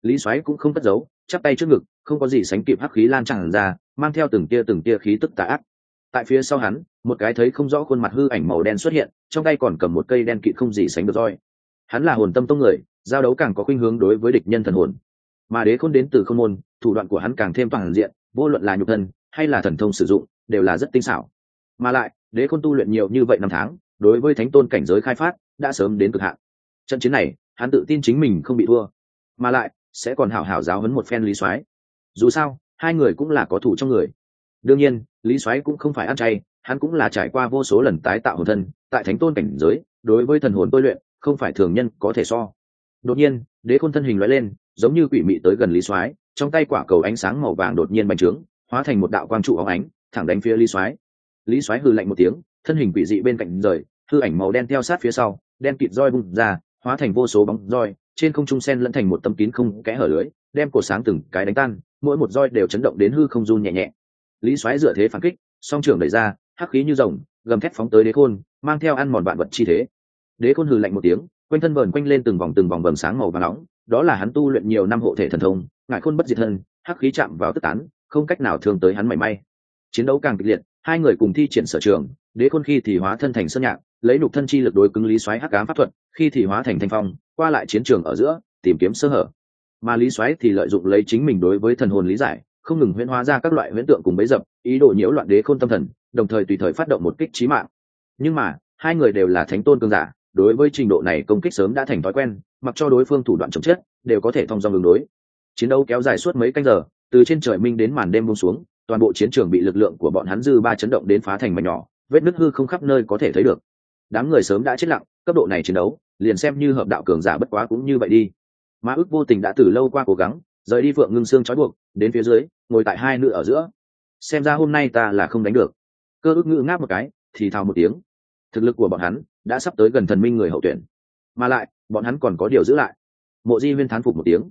Lý soái cũng không cất giấu, chắp tay trước ngực, không có gì sánh kịp hắc khí lan tràn ra, mang theo từng tia từng tia khí tức tà ác tại phía sau hắn, một cái thấy không rõ khuôn mặt hư ảnh màu đen xuất hiện, trong tay còn cầm một cây đen kịt không gì sánh được roi. Hắn là hồn tâm tông người, giao đấu càng có khuynh hướng đối với địch nhân thần hồn. Mà đế khôn đến từ không môn, thủ đoạn của hắn càng thêm toàn diện, vô luận là nhục thân, hay là thần thông sử dụng, đều là rất tinh xảo. Mà lại, đế khôn tu luyện nhiều như vậy năm tháng, đối với thánh tôn cảnh giới khai phát, đã sớm đến cực hạn. Trận chiến này, hắn tự tin chính mình không bị thua. Mà lại, sẽ còn hảo hảo giáo hấn một phen lý soái. Dù sao, hai người cũng là có thủ trong người đương nhiên, lý soái cũng không phải ăn chay, hắn cũng là trải qua vô số lần tái tạo hồn thân, tại thánh tôn cảnh giới, đối với thần hồn tôi luyện, không phải thường nhân có thể so. Đột nhiên, đế khôn thân hình loại lên, giống như quỷ mị tới gần lý soái, trong tay quả cầu ánh sáng màu vàng đột nhiên bành trướng, hóa thành một đạo quang trụ óng ánh, thẳng đánh phía lý soái. Lý soái hư lạnh một tiếng, thân hình quỷ dị bên cạnh rời, hư ảnh màu đen theo sát phía sau, đen kịt roi bung ra, hóa thành vô số bóng roi, trên không trung sen lẫn thành một tấm kín không kẽ hở lưới, đem cổ sáng từng cái đánh tan, mỗi một roi đều chấn động đến hư không run nhẹ nhẹ lý xoáy dựa thế phản kích, song trưởng đẩy ra, hắc khí như rồng, gầm thép phóng tới đế khôn, mang theo ăn mòn vạn vật chi thế. Đế khôn hừ lạnh một tiếng, quanh thân vờn quanh lên từng vòng từng vòng vầng sáng màu và nóng, đó là hắn tu luyện nhiều năm hộ thể thần thông ngại khôn bất diệt thân, hắc khí chạm vào tức tán, không cách nào thương tới hắn mảy may. Chiến đấu càng kịch liệt, hai người cùng thi triển sở trường, đế khôn khi thì hóa thân thành sơn nhạc, lấy nục thân chi lực đối cứng lý xoáy hắc ám pháp thuật, khi thì hóa thành thanh phong, qua lại chiến trường ở giữa, tìm kiếm sơ hở. Mà lý xoáy thì lợi dụng lấy chính mình đối với thần hồn lý giải không ngừng huyễn hóa ra các loại huyễn tượng cùng bấy dập, ý đồ nhiễu loạn đế khôn tâm thần, đồng thời tùy thời phát động một kích trí mạng. Nhưng mà, hai người đều là thánh tôn cương giả, đối với trình độ này công kích sớm đã thành thói quen, mặc cho đối phương thủ đoạn chống chết, đều có thể thông dong đường đối. Chiến đấu kéo dài suốt mấy canh giờ, từ trên trời minh đến màn đêm buông xuống, toàn bộ chiến trường bị lực lượng của bọn hắn dư ba chấn động đến phá thành mảnh nhỏ, vết nứt hư không khắp nơi có thể thấy được. Đám người sớm đã chết lặng, cấp độ này chiến đấu, liền xem như hợp đạo cường giả bất quá cũng như vậy đi. Mà ước vô tình đã từ lâu qua cố gắng, rời đi phượng ngưng xương trói buộc, đến phía dưới ngồi tại hai nữ ở giữa. Xem ra hôm nay ta là không đánh được. Cơ ước ngữ ngáp một cái, thì thào một tiếng. Thực lực của bọn hắn đã sắp tới gần thần minh người hậu tuyển. Mà lại, bọn hắn còn có điều giữ lại. Mộ di huyên thán phục một tiếng.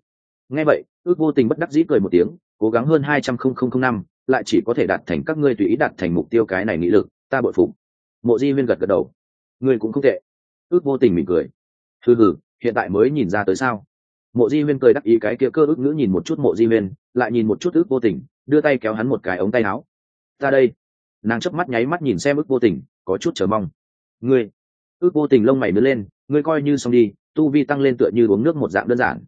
Nghe vậy, ước vô tình bất đắc dĩ cười một tiếng, cố gắng hơn hai trăm không không không năm, lại chỉ có thể đạt thành các ngươi tùy ý đạt thành mục tiêu cái này nghị lực, ta bội phục. Mộ di huyên gật gật đầu. Ngươi cũng không tệ. Ước vô tình mỉm cười. Hừ hừ, hiện tại mới nhìn ra tới sao? Mộ di huyên cười đắc ý cái kia cơ ước ngữ nhìn một chút mộ di huyên, lại nhìn một chút ước vô tình, đưa tay kéo hắn một cái ống tay áo. Ra đây. Nàng chớp mắt nháy mắt nhìn xem ước vô tình, có chút chờ mong. Ngươi. Ước vô tình lông mày nứt lên, ngươi coi như xong đi, tu vi tăng lên tựa như uống nước một dạng đơn giản.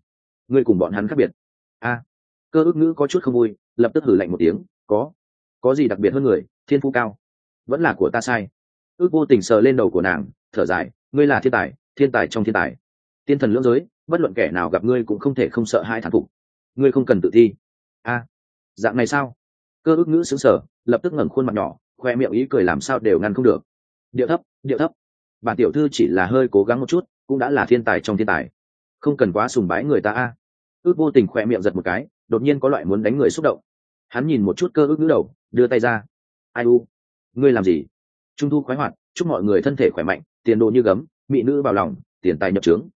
Ngươi cùng bọn hắn khác biệt. A. Cơ ước ngữ có chút không vui, lập tức hử lạnh một tiếng, có. Có gì đặc biệt hơn người, thiên phú cao, vẫn là của ta sai. Ước vô tình sờ lên đầu của nàng, thở dài, ngươi là thiên tài thiên tài trong thiên tài. Tiên thần lưỡng giới bất luận kẻ nào gặp ngươi cũng không thể không sợ hai thản phục. Ngươi không cần tự thi. A, dạng này sao? Cơ ước ngữ xứng sở lập tức ngẩng khuôn mặt nhỏ, khoe miệng ý cười làm sao đều ngăn không được. Điệu thấp điệu thấp. Bản tiểu thư chỉ là hơi cố gắng một chút, cũng đã là thiên tài trong thiên tài. Không cần quá sùng bái người ta a. Ước vô tình khoe miệng giật một cái, đột nhiên có loại muốn đánh người xúc động. Hắn nhìn một chút cơ ước ngữ đầu, đưa tay ra. Ai u? Ngươi làm gì? Trung thu khoái hoạt, chúc mọi người thân thể khỏe mạnh, tiền đồ như gấm, mỹ nữ vào lòng, tiền tài nhập trướng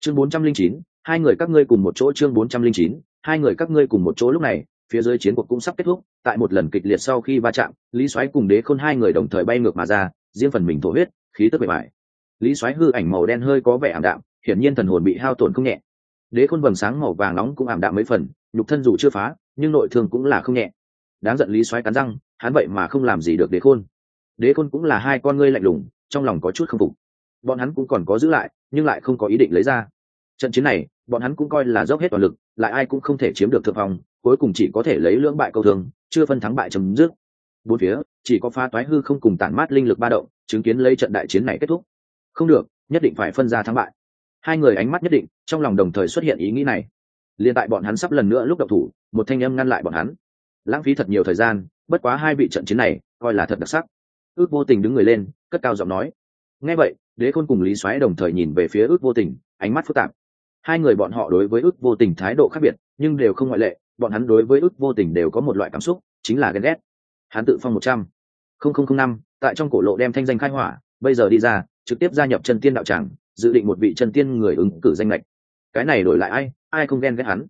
chương bốn trăm linh chín, hai người các ngươi cùng một chỗ chương bốn trăm linh chín, hai người các ngươi cùng một chỗ lúc này, phía dưới chiến cuộc cũng sắp kết thúc, tại một lần kịch liệt sau khi va chạm, lý Soái cùng đế khôn hai người đồng thời bay ngược mà ra, riêng phần mình thổ huyết, khí tức bề mại lý Soái hư ảnh màu đen hơi có vẻ ảm đạm, hiển nhiên thần hồn bị hao tổn không nhẹ. Đế khôn vầng sáng màu vàng nóng cũng ảm đạm mấy phần, nhục thân dù chưa phá, nhưng nội thương cũng là không nhẹ. Đáng giận lý Soái cắn răng, hắn vậy mà không làm gì được đế khôn. Đế khôn cũng là hai con ngươi lạnh lùng, trong lòng có chút không phục bọn hắn cũng còn có giữ lại, nhưng lại không có ý định lấy ra. Trận chiến này, bọn hắn cũng coi là dốc hết toàn lực, lại ai cũng không thể chiếm được thượng phong, cuối cùng chỉ có thể lấy lưỡng bại câu thường chưa phân thắng bại chấm dứt. Bốn phía, chỉ có pha toái hư không cùng tản mát linh lực ba động, chứng kiến lấy trận đại chiến này kết thúc. Không được, nhất định phải phân ra thắng bại. Hai người ánh mắt nhất định, trong lòng đồng thời xuất hiện ý nghĩ này. Liền tại bọn hắn sắp lần nữa lúc đậu thủ, một thanh âm ngăn lại bọn hắn. Lãng phí thật nhiều thời gian, bất quá hai vị trận chiến này, coi là thật đặc sắc. Ước vô tình đứng người lên, cất cao giọng nói nghe vậy, đế khôn cùng lý xoáy đồng thời nhìn về phía ước vô tình, ánh mắt phức tạp. Hai người bọn họ đối với ước vô tình thái độ khác biệt, nhưng đều không ngoại lệ, bọn hắn đối với ước vô tình đều có một loại cảm xúc, chính là ghen ghét. Hắn tự phong một trăm. Không không không năm, tại trong cổ lộ đem thanh danh khai hỏa, bây giờ đi ra, trực tiếp gia nhập chân tiên đạo tràng, dự định một vị chân tiên người ứng cử danh lệch cái này đổi lại ai ai không ghen ghét hắn?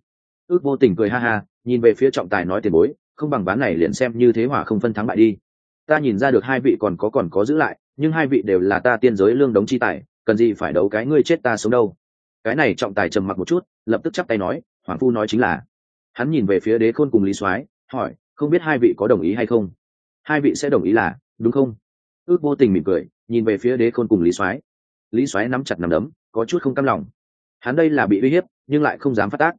Ước vô tình cười ha ha, nhìn về phía trọng tài nói tiền bối, không bằng bán này liền xem như thế hỏa không phân thắng bại đi. Ta nhìn ra được hai vị còn có còn có giữ lại nhưng hai vị đều là ta tiên giới lương đống chi tài, cần gì phải đấu cái ngươi chết ta sống đâu. Cái này trọng tài trầm mặc một chút, lập tức chắp tay nói, hoàng phu nói chính là. Hắn nhìn về phía đế khôn cùng lý soái, hỏi, không biết hai vị có đồng ý hay không? Hai vị sẽ đồng ý là, đúng không? Ước vô tình mỉm cười, nhìn về phía đế khôn cùng lý soái. Lý soái nắm chặt nằm đấm, có chút không cam lòng. Hắn đây là bị uy hiếp, nhưng lại không dám phát tác.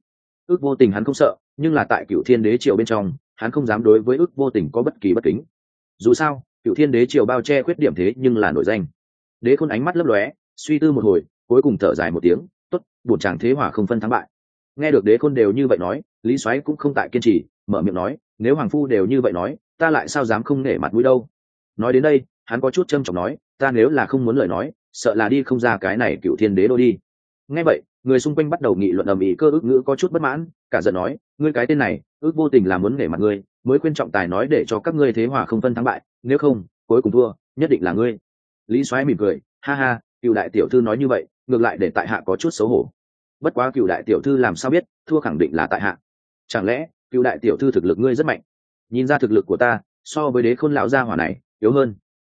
Ước vô tình hắn không sợ, nhưng là tại cựu thiên đế triều bên trong, hắn không dám đối với ước vô tình có bất kỳ bất kính. Dù sao cựu thiên đế triều bao che khuyết điểm thế nhưng là nổi danh. Đế khôn ánh mắt lấp lóe, suy tư một hồi, cuối cùng thở dài một tiếng t ố t bổn chàng thế hỏa không phân thắng bại. Nghe được đế khôn đều như vậy nói, lý soái cũng không tại kiên trì, mở miệng nói, nếu hoàng phu đều như vậy nói, ta lại sao dám không nể mặt mũi đâu? Nói đến đây, hắn có chút trâm trọng nói, ta nếu là không muốn lời nói, sợ là đi không ra cái này cựu thiên đế đôi đi. Nghe vậy, người xung quanh bắt đầu nghị luận ầm ĩ cơ ước ngữ có chút bất mãn, cả giận nói, ngươi cái tên này, ước vô tình là muốn nể mặt ngươi mới khuyên trọng tài nói để cho các ngươi thế hòa không phân thắng bại, nếu không, cuối cùng thua, nhất định là ngươi. Lý soái mỉm cười, ha ha cựu đại tiểu thư nói như vậy, ngược lại để tại hạ có chút xấu hổ. Bất quá cựu đại tiểu thư làm sao biết, thua khẳng định là tại hạ. Chẳng lẽ cựu đại tiểu thư thực lực ngươi rất mạnh? Nhìn ra thực lực của ta, so với đế khôn lão gia hỏa này, yếu hơn.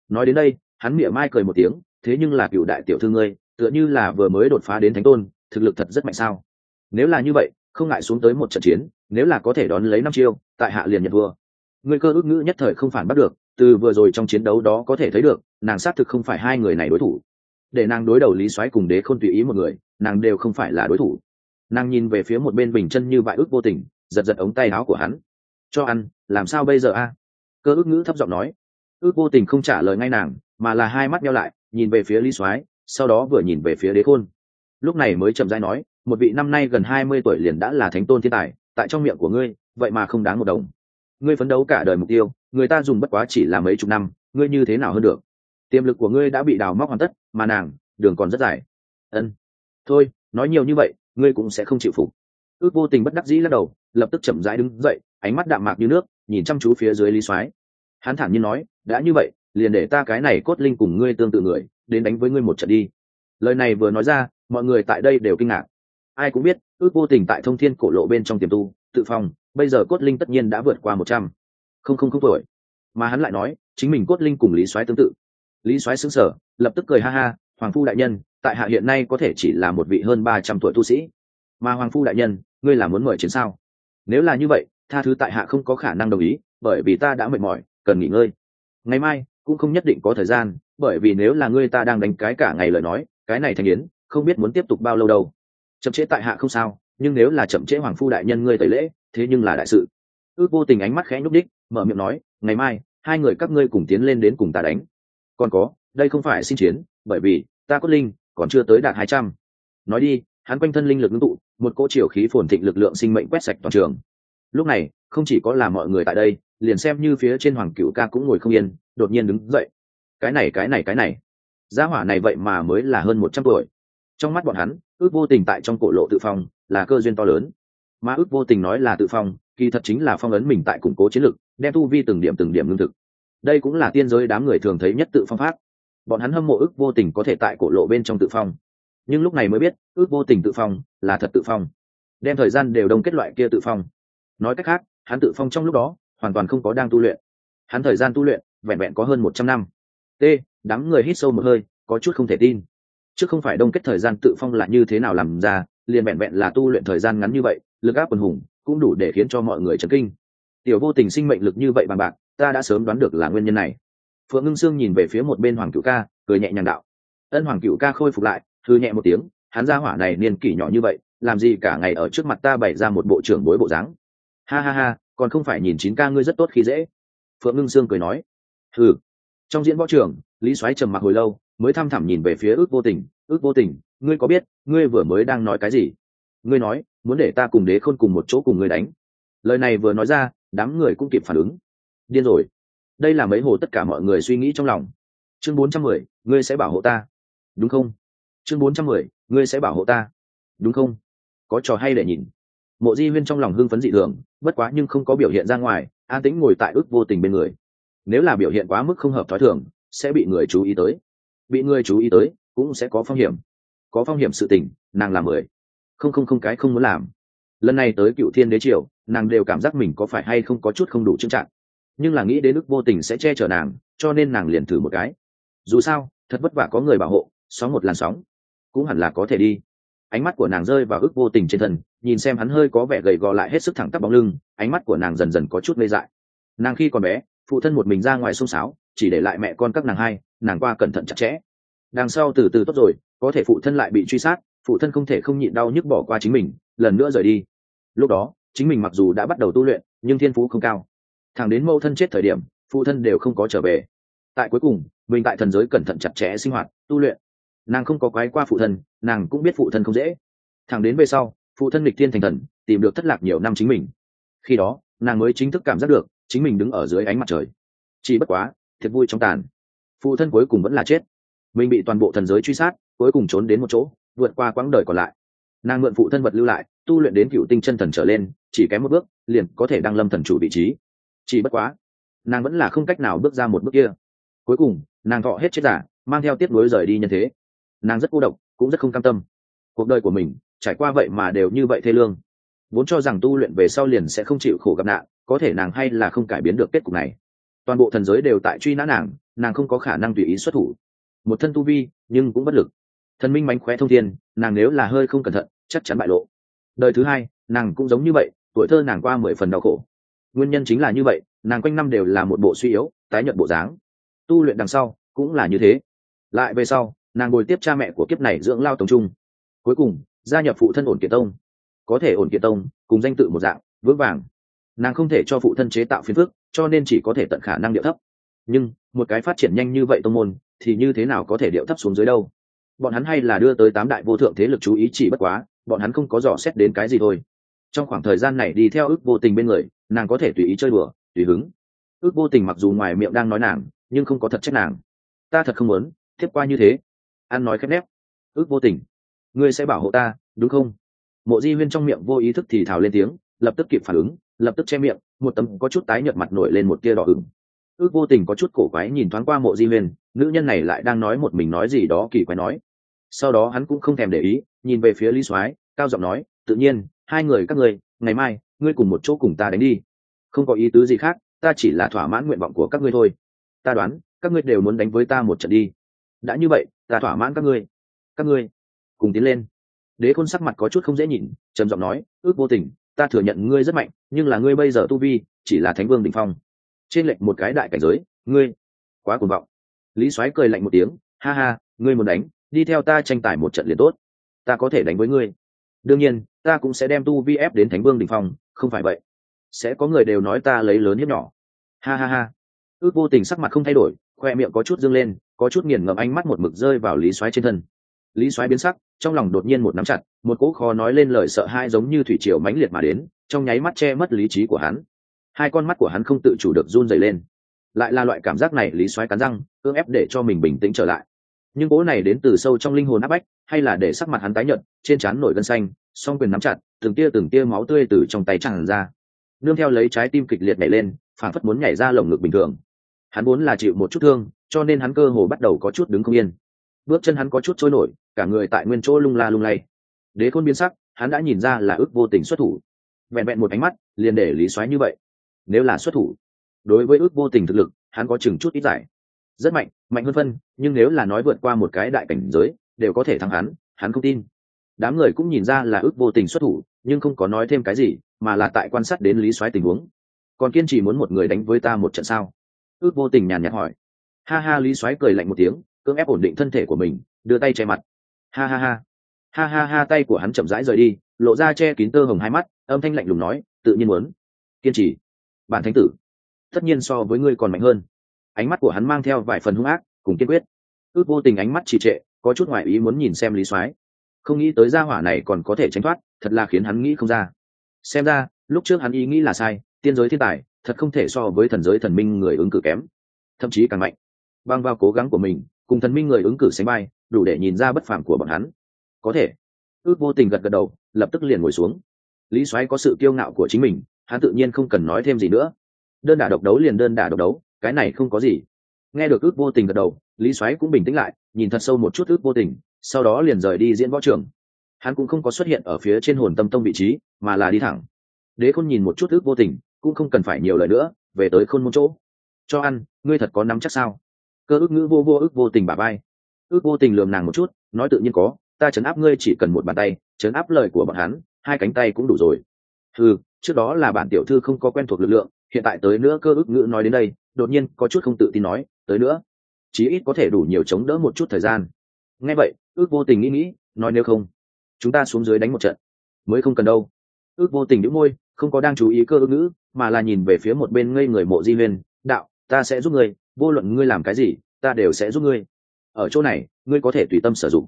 Nói đến đây, hắn mỉa mai cười một tiếng, thế nhưng là cựu đại tiểu thư ngươi, tựa như là vừa mới đột phá đến thánh tôn, thực lực thật rất mạnh sao? Nếu là như vậy không ngại xuống tới một trận chiến, nếu là có thể đón lấy năm chiêu, tại hạ liền nhận vua người cơ ước ngữ nhất thời không phản bắt được, từ vừa rồi trong chiến đấu đó có thể thấy được, nàng xác thực không phải hai người này đối thủ. Để nàng đối đầu lý soái cùng đế không tùy ý một người, nàng đều không phải là đối thủ. Nàng nhìn về phía một bên bình chân như bại ước vô tình, giật giật ống tay áo của hắn. Cho ăn, làm sao bây giờ a? Cơ ước ngữ thấp giọng nói. Ước vô tình không trả lời ngay nàng, mà là hai mắt nhau lại, nhìn về phía lý soái, sau đó vừa nhìn về phía đế khôn. Lúc này mới chậm rãi nói một vị năm nay gần hai mươi tuổi liền đã là thánh tôn thiên tài, tại trong miệng của ngươi, vậy mà không đáng một đồng. Ngươi phấn đấu cả đời mục tiêu, người ta dùng bất quá chỉ là mấy chục năm, ngươi như thế nào hơn được? Tiềm lực của ngươi đã bị đào móc hoàn tất, mà nàng, đường còn rất dài. Ân. Thôi, nói nhiều như vậy, ngươi cũng sẽ không chịu phục. Ước vô tình bất đắc dĩ lắc đầu, lập tức chậm rãi đứng dậy, ánh mắt đạm mạc như nước, nhìn chăm chú phía dưới lý soái. Hắn thản nhiên nói, đã như vậy, liền để ta cái này cốt linh cùng ngươi tương tự người, đến đánh với ngươi một trận đi. Lời này vừa nói ra, mọi người tại đây đều kinh ngạc ai cũng biết, ước vô tình tại thông thiên cổ lộ bên trong tiềm tu, tự phòng bây giờ cốt linh tất nhiên đã vượt qua một trăm. Không không không tuổi mà hắn lại nói, chính mình cốt linh cùng lý soái tương tự. Lý soái xứng sở lập tức cười ha ha, hoàng phu đại nhân, tại hạ hiện nay có thể chỉ là một vị hơn ba trăm tuổi tu sĩ. Mà hoàng phu đại nhân, ngươi là muốn mời chiến sao? Nếu là như vậy, tha thứ tại hạ không có khả năng đồng ý, bởi vì ta đã mệt mỏi, cần nghỉ ngơi. Ngày mai, cũng không nhất định có thời gian, bởi vì nếu là ngươi ta đang đánh cái cả ngày lời nói, cái này thành yến không biết muốn tiếp tục bao lâu đâu chậm trễ tại hạ không sao, nhưng nếu là chậm trễ hoàng phu đại nhân ngươi tẩy lễ, thế nhưng là đại sự. Ước vô tình ánh mắt khẽ nhúc đích mở miệng nói, ngày mai, hai người các ngươi cùng tiến lên đến cùng ta đánh. Còn có, đây không phải xin chiến, bởi vì, ta cốt linh, còn chưa tới đạt hai trăm. Nói đi, hắn quanh thân linh lực ngưng tụ, một cỗ chiều khí phồn thịnh lực lượng sinh mệnh quét sạch toàn trường. Lúc này, không chỉ có là mọi người tại đây, liền xem như phía trên hoàng cựu ca cũng ngồi không yên, đột nhiên đứng dậy. Cái này cái này cái này. Gia hỏa này vậy mà mới là hơn một trăm tuổi trong mắt bọn hắn, ước vô tình tại trong cổ lộ tự phong là cơ duyên to lớn. Mà ước vô tình nói là tự phong, kỳ thật chính là phong ấn mình tại củng cố chiến lực, đem tu vi từng điểm từng điểm lương thực. Đây cũng là tiên giới đám người thường thấy nhất tự phong pháp. Bọn hắn hâm mộ ước vô tình có thể tại cổ lộ bên trong tự phong. Nhưng lúc này mới biết, ước vô tình tự phong là thật tự phong. Đem thời gian đều đông kết loại kia tự phong. Nói cách khác, hắn tự phong trong lúc đó, hoàn toàn không có đang tu luyện. Hắn thời gian tu luyện, vẹn vẹn có hơn một trăm năm. T, đám người hít sâu một hơi, có chút không thể tin chứ không phải đông kết thời gian tự phong là như thế nào làm ra, liền vẹn vẹn là tu luyện thời gian ngắn như vậy, lực áp quần hùng cũng đủ để khiến cho mọi người chấn kinh. Tiểu vô tình sinh mệnh lực như vậy bằng bạc, ta đã sớm đoán được là nguyên nhân này. Phượng ngưng sương nhìn về phía một bên hoàng cựu ca, cười nhẹ nhàng đạo. Ân hoàng cựu ca khôi phục lại, thư nhẹ một tiếng, hắn ra hỏa này niên kỷ nhỏ như vậy, làm gì cả ngày ở trước mặt ta bày ra một bộ trưởng bối bộ dáng. Ha ha ha, còn không phải nhìn chín ca ngươi rất tốt khi dễ. Phượng ngưng sương cười nói. Ừ trong diễn võ trường, lý soái trầm mặc hồi lâu mới thăm thẳm nhìn về phía ước vô tình. Ước vô tình, ngươi có biết, ngươi vừa mới đang nói cái gì? Ngươi nói, muốn để ta cùng đế khôn cùng một chỗ cùng ngươi đánh. Lời này vừa nói ra, đám người cũng kịp phản ứng. Điên rồi. Đây là mấy hồ tất cả mọi người suy nghĩ trong lòng. Chương bốn trăm mười, ngươi sẽ bảo hộ ta. Đúng không? Chương bốn trăm mười, ngươi sẽ bảo hộ ta. Đúng không? Có trò hay để nhìn. Mộ di huyên trong lòng hưng phấn dị thường, bất quá nhưng không có biểu hiện ra ngoài, an tĩnh ngồi tại ước vô tình bên người. Nếu là biểu hiện quá mức không hợp thói thường, sẽ bị người chú ý tới bị người chú ý tới, cũng sẽ có phong hiểm. Có phong hiểm sự tình, nàng làm mười. Không không không cái không muốn làm. Lần này tới cựu thiên đế triều, nàng đều cảm giác mình có phải hay không có chút không đủ trưng trạng nhưng là nghĩ đến ước vô tình sẽ che chở nàng, cho nên nàng liền thử một cái. Dù sao, thật vất vả có người bảo hộ, sóng một làn sóng, cũng hẳn là có thể đi. Ánh mắt của nàng rơi vào ước vô tình trên thân, nhìn xem hắn hơi có vẻ gầy gò lại hết sức thẳng tắp bóng lưng, ánh mắt của nàng dần dần có chút ngây dại. Nàng khi còn bé, phụ thân một mình ra ngoài xông xáo chỉ để lại mẹ con các nàng hai nàng qua cẩn thận chặt chẽ. Đằng sau từ từ tốt rồi, có thể phụ thân lại bị truy sát, phụ thân không thể không nhịn đau nhức bỏ qua chính mình, lần nữa rời đi. Lúc đó, chính mình mặc dù đã bắt đầu tu luyện, nhưng thiên phú không cao. Thẳng đến mâu thân chết thời điểm, phụ thân đều không có trở về. Tại cuối cùng, mình tại thần giới cẩn thận chặt chẽ sinh hoạt, tu luyện. Nàng không có quái qua phụ thân, nàng cũng biết phụ thân không dễ. Thẳng đến về sau, phụ thân lịch thiên thành thần, tìm được thất lạc nhiều năm chính mình. Khi đó, nàng mới chính thức cảm giác được chính mình đứng ở dưới ánh mặt trời. Chỉ bất quá, thiệt vui trong tàn phụ thân cuối cùng vẫn là chết. Mình bị toàn bộ thần giới truy sát, cuối cùng trốn đến một chỗ, vượt qua quãng đời còn lại. Nàng mượn phụ thân vật lưu lại, tu luyện đến cựu tinh chân thần trở lên, chỉ kém một bước, liền có thể đăng lâm thần chủ vị trí. Chỉ bất quá, nàng vẫn là không cách nào bước ra một bước kia. Cuối cùng, nàng thọ hết chết giả, mang theo tiết nối rời đi nhân thế. Nàng rất cô độc, cũng rất không cam tâm. Cuộc đời của mình, trải qua vậy mà đều như vậy thê lương. Vốn cho rằng tu luyện về sau liền sẽ không chịu khổ gặp nạn, có thể nàng hay là không cải biến được kết cục này toàn bộ thần giới đều tại truy nã nàng nàng không có khả năng tùy ý xuất thủ. Một thân tu vi, nhưng cũng bất lực. Thần minh mánh khóe thông thiên, nàng nếu là hơi không cẩn thận, chắc chắn bại lộ. Đời thứ hai, nàng cũng giống như vậy, tuổi thơ nàng qua mười phần đau khổ. Nguyên nhân chính là như vậy, nàng quanh năm đều là một bộ suy yếu, tái nhận bộ dáng. Tu luyện đằng sau, cũng là như thế. Lại về sau, nàng ngồi tiếp cha mẹ của kiếp này dưỡng lao tổng trung. Cuối cùng, gia nhập phụ thân ổn kiệt tông. Có thể ổn kiệt tông, cùng danh tự một dạng, vững vàng. Nàng không thể cho phụ thân chế tạo phiền phức cho nên chỉ có thể tận khả năng điệu thấp. Nhưng, một cái phát triển nhanh như vậy tông môn, thì như thế nào có thể điệu thấp xuống dưới đâu? Bọn hắn hay là đưa tới tám đại vô thượng thế lực chú ý chỉ bất quá, bọn hắn không có dò xét đến cái gì thôi. Trong khoảng thời gian này đi theo ước vô tình bên người, nàng có thể tùy ý chơi bừa tùy hứng. Ước vô tình mặc dù ngoài miệng đang nói nàng, nhưng không có thật trách nàng. Ta thật không muốn, tiếp qua như thế. An nói khép nép. Ước vô tình. Ngươi sẽ bảo hộ ta, đúng không? Mộ di huyên trong miệng vô ý thức thì thào lên tiếng, lập tức kịp phản ứng lập tức che miệng, một tấm có chút tái nhợt mặt nổi lên một tia đỏ ửng. Ước vô tình có chút cổ quái nhìn thoáng qua mộ di huyền, nữ nhân này lại đang nói một mình nói gì đó kỳ quái nói. Sau đó hắn cũng không thèm để ý, nhìn về phía lý soái, cao giọng nói, tự nhiên, hai người các ngươi, ngày mai, ngươi cùng một chỗ cùng ta đánh đi. Không có ý tứ gì khác, ta chỉ là thỏa mãn nguyện vọng của các ngươi thôi. Ta đoán, các ngươi đều muốn đánh với ta một trận đi. Đã như vậy, ta thỏa mãn các ngươi. Các ngươi? Cùng tiến lên. Đế khôn sắc mặt có chút không dễ nhìn, trầm giọng nói, ước vô tình ta thừa nhận ngươi rất mạnh, nhưng là ngươi bây giờ tu vi chỉ là thánh vương đình phong. Trên lệnh một cái đại cảnh giới, ngươi, quá cuồng vọng. Lý soái cười lạnh một tiếng, ha ha, ngươi muốn đánh, đi theo ta tranh tài một trận liền tốt. Ta có thể đánh với ngươi. Đương nhiên, ta cũng sẽ đem tu vi ép đến thánh vương đình phong, không phải vậy, sẽ có người đều nói ta lấy lớn hiếp nhỏ. Ha ha ha. Ước vô tình sắc mặt không thay đổi, khoe miệng có chút dâng lên, có chút nghiền ngậm ánh mắt một mực rơi vào lý soái trên thân lý soái biến sắc, trong lòng đột nhiên một nắm chặt, một cỗ khó nói lên lời sợ hãi giống như thủy triều mãnh liệt mà đến, trong nháy mắt che mất lý trí của hắn. Hai con mắt của hắn không tự chủ được run dày lên. Lại là loại cảm giác này lý soái cắn răng cưỡng ép để cho mình bình tĩnh trở lại. Nhưng cỗ này đến từ sâu trong linh hồn áp bách, hay là để sắc mặt hắn tái nhợt, trên trán nổi gân xanh, song quyền nắm chặt, từng tia từng tia máu tươi từ trong tay tràn ra. Nương theo lấy trái tim kịch liệt nhảy lên phản phất muốn nhảy ra lồng ngực bình thường. Hắn muốn là chịu một chút thương, cho nên hắn cơ hồ bắt đầu có chút đứng không yên bước chân hắn có chút trôi nổi, cả người tại nguyên chỗ lung la lung lay. Đế khôn biến sắc, hắn đã nhìn ra là ước vô tình xuất thủ. Vẹn vẹn một ánh mắt, liền để lý xoáy như vậy. Nếu là xuất thủ, đối với ước vô tình thực lực, hắn có chừng chút ít giải. Rất mạnh mạnh hơn phân, nhưng nếu là nói vượt qua một cái đại cảnh giới, đều có thể thắng hắn hắn không tin. Đám người cũng nhìn ra là ước vô tình xuất thủ, nhưng không có nói thêm cái gì, mà là tại quan sát đến lý soái tình huống. Còn kiên trì muốn một người đánh với ta một trận sao? Ước vô tình nhàn nhạt hỏi. Ha ha, lý soái cười lạnh một tiếng cưỡng ép ổn định thân thể của mình, đưa tay che mặt. Ha ha ha. Ha ha ha, tay của hắn chậm rãi rời đi, lộ ra che kín tơ hồng hai mắt, âm thanh lạnh lùng nói, tự nhiên muốn. Kiên trì. Bản thánh tử, tất nhiên so với ngươi còn mạnh hơn. Ánh mắt của hắn mang theo vài phần hung ác, cùng kiên quyết. Ước vô tình ánh mắt trì trệ, có chút ngoại ý muốn nhìn xem lý soái. Không nghĩ tới gia hỏa này còn có thể tránh thoát, thật là khiến hắn nghĩ không ra. Xem ra, lúc trước hắn ý nghĩ là sai, tiên giới thiên tài, thật không thể so với thần giới thần minh người ứng cử kém. Thậm chí càng mạnh. Băng vào cố gắng của mình cùng thần minh người ứng cử sánh bay đủ để nhìn ra bất phàm của bọn hắn. Có thể. Ước vô tình gật gật đầu, lập tức liền ngồi xuống. Lý soái có sự kiêu ngạo của chính mình, hắn tự nhiên không cần nói thêm gì nữa. Đơn đả độc đấu liền đơn đả độc đấu, cái này không có gì. Nghe được ước vô tình gật đầu, lý soái cũng bình tĩnh lại, nhìn thật sâu một chút ước vô tình, sau đó liền rời đi diễn võ trường. Hắn cũng không có xuất hiện ở phía trên hồn tâm tông vị trí, mà là đi thẳng. Đế khôn nhìn một chút ước vô tình, cũng không cần phải nhiều lời nữa, về tới khôn môn chỗ. Cho ăn, ngươi thật có nắm chắc sao? Cơ ước ngữ vô vô ước vô tình bà bay ước vô tình lườm nàng một chút, nói tự nhiên có, ta chấn áp ngươi chỉ cần một bàn tay chấn áp lời của bọn hắn, hai cánh tay cũng đủ rồi. Ừ trước đó là bản tiểu thư không có quen thuộc lực lượng, hiện tại tới nữa cơ ước ngữ nói đến đây, đột nhiên có chút không tự tin nói, tới nữa. Chí ít có thể đủ nhiều chống đỡ một chút thời gian. Nghe vậy, ước vô tình nghĩ nghĩ, nói nếu không, chúng ta xuống dưới đánh một trận. Mới không cần đâu. Ước vô tình đĩu môi, không có đang chú ý cơ ước ngữ, mà là nhìn về phía một bên ngây người mộ di huyên đạo, ta sẽ giúp ngươi vô luận ngươi làm cái gì ta đều sẽ giúp ngươi. Ở chỗ này ngươi có thể tùy tâm sử dụng.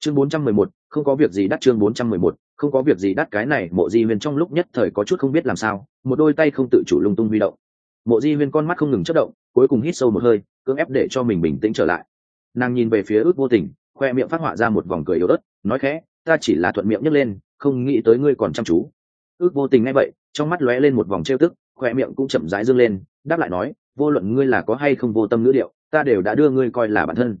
Chương 411, không có việc gì đắt chương 411, không có việc gì đắt cái này mộ di huyên trong lúc nhất thời có chút không biết làm sao một đôi tay không tự chủ lung tung huy động. Mộ di huyên con mắt không ngừng chất động cuối cùng hít sâu một hơi cưỡng ép để cho mình bình tĩnh trở lại. Nàng nhìn về phía ước vô tình khoe miệng phát họa ra một vòng cười yếu ớt nói khẽ ta chỉ là thuận miệng nhấc lên không nghĩ tới ngươi còn chăm chú. Ước vô tình ngay vậy trong mắt lóe lên một vòng trêu tức khoe miệng cũng chậm rãi dương lên đáp lại nói vô luận ngươi là có hay không vô tâm ngữ điệu, ta đều đã đưa ngươi coi là bản thân.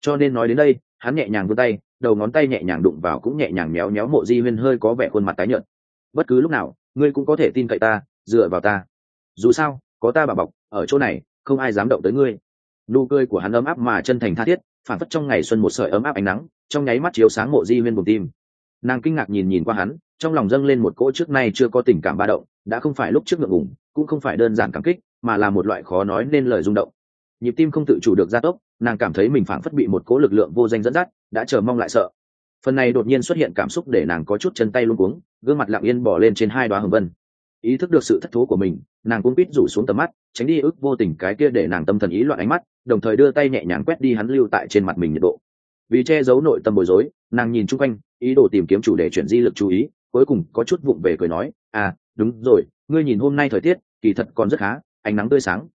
Cho nên nói đến đây, hắn nhẹ nhàng vươn tay, đầu ngón tay nhẹ nhàng đụng vào cũng nhẹ nhàng méo méo mộ di huyên hơi có vẻ khuôn mặt tái nhợt. Bất cứ lúc nào, ngươi cũng có thể tin cậy ta, dựa vào ta. Dù sao, có ta bà bọc, ở chỗ này, không ai dám động tới ngươi. Nụ cười của hắn ấm áp mà chân thành tha thiết, phản phất trong ngày xuân một sợi ấm áp ánh nắng, trong nháy mắt chiếu sáng mộ di huyên bùng tim. Nàng kinh ngạc nhìn nhìn qua hắn, trong lòng dâng lên một cỗ trước nay chưa có tình cảm ba động, đã không phải lúc trước ngượng ngùng, cũng không phải đơn giản cảm kích mà là một loại khó nói nên lời rung động. Nhịp tim không tự chủ được gia tốc, nàng cảm thấy mình phảng phất bị một cố lực lượng vô danh dẫn dắt, đã chờ mong lại sợ. Phần này đột nhiên xuất hiện cảm xúc để nàng có chút chân tay luôn cuống, gương mặt lặng yên bỏ lên trên hai đoá hồng vân. Ý thức được sự thất thố của mình, nàng cũng biết rủ xuống tầm mắt, tránh đi ức vô tình cái kia để nàng tâm thần ý loạn ánh mắt, đồng thời đưa tay nhẹ nhàng quét đi hắn lưu tại trên mặt mình nhiệt độ. Vì che giấu nội tâm bối rối, nàng nhìn chung quanh, ý đồ tìm kiếm chủ đề chuyển di lực chú ý, cuối cùng có chút vụng về cười nói à đúng rồi, ngươi nhìn hôm nay thời tiết, kỳ thật còn rất khá ánh nắng tươi sáng.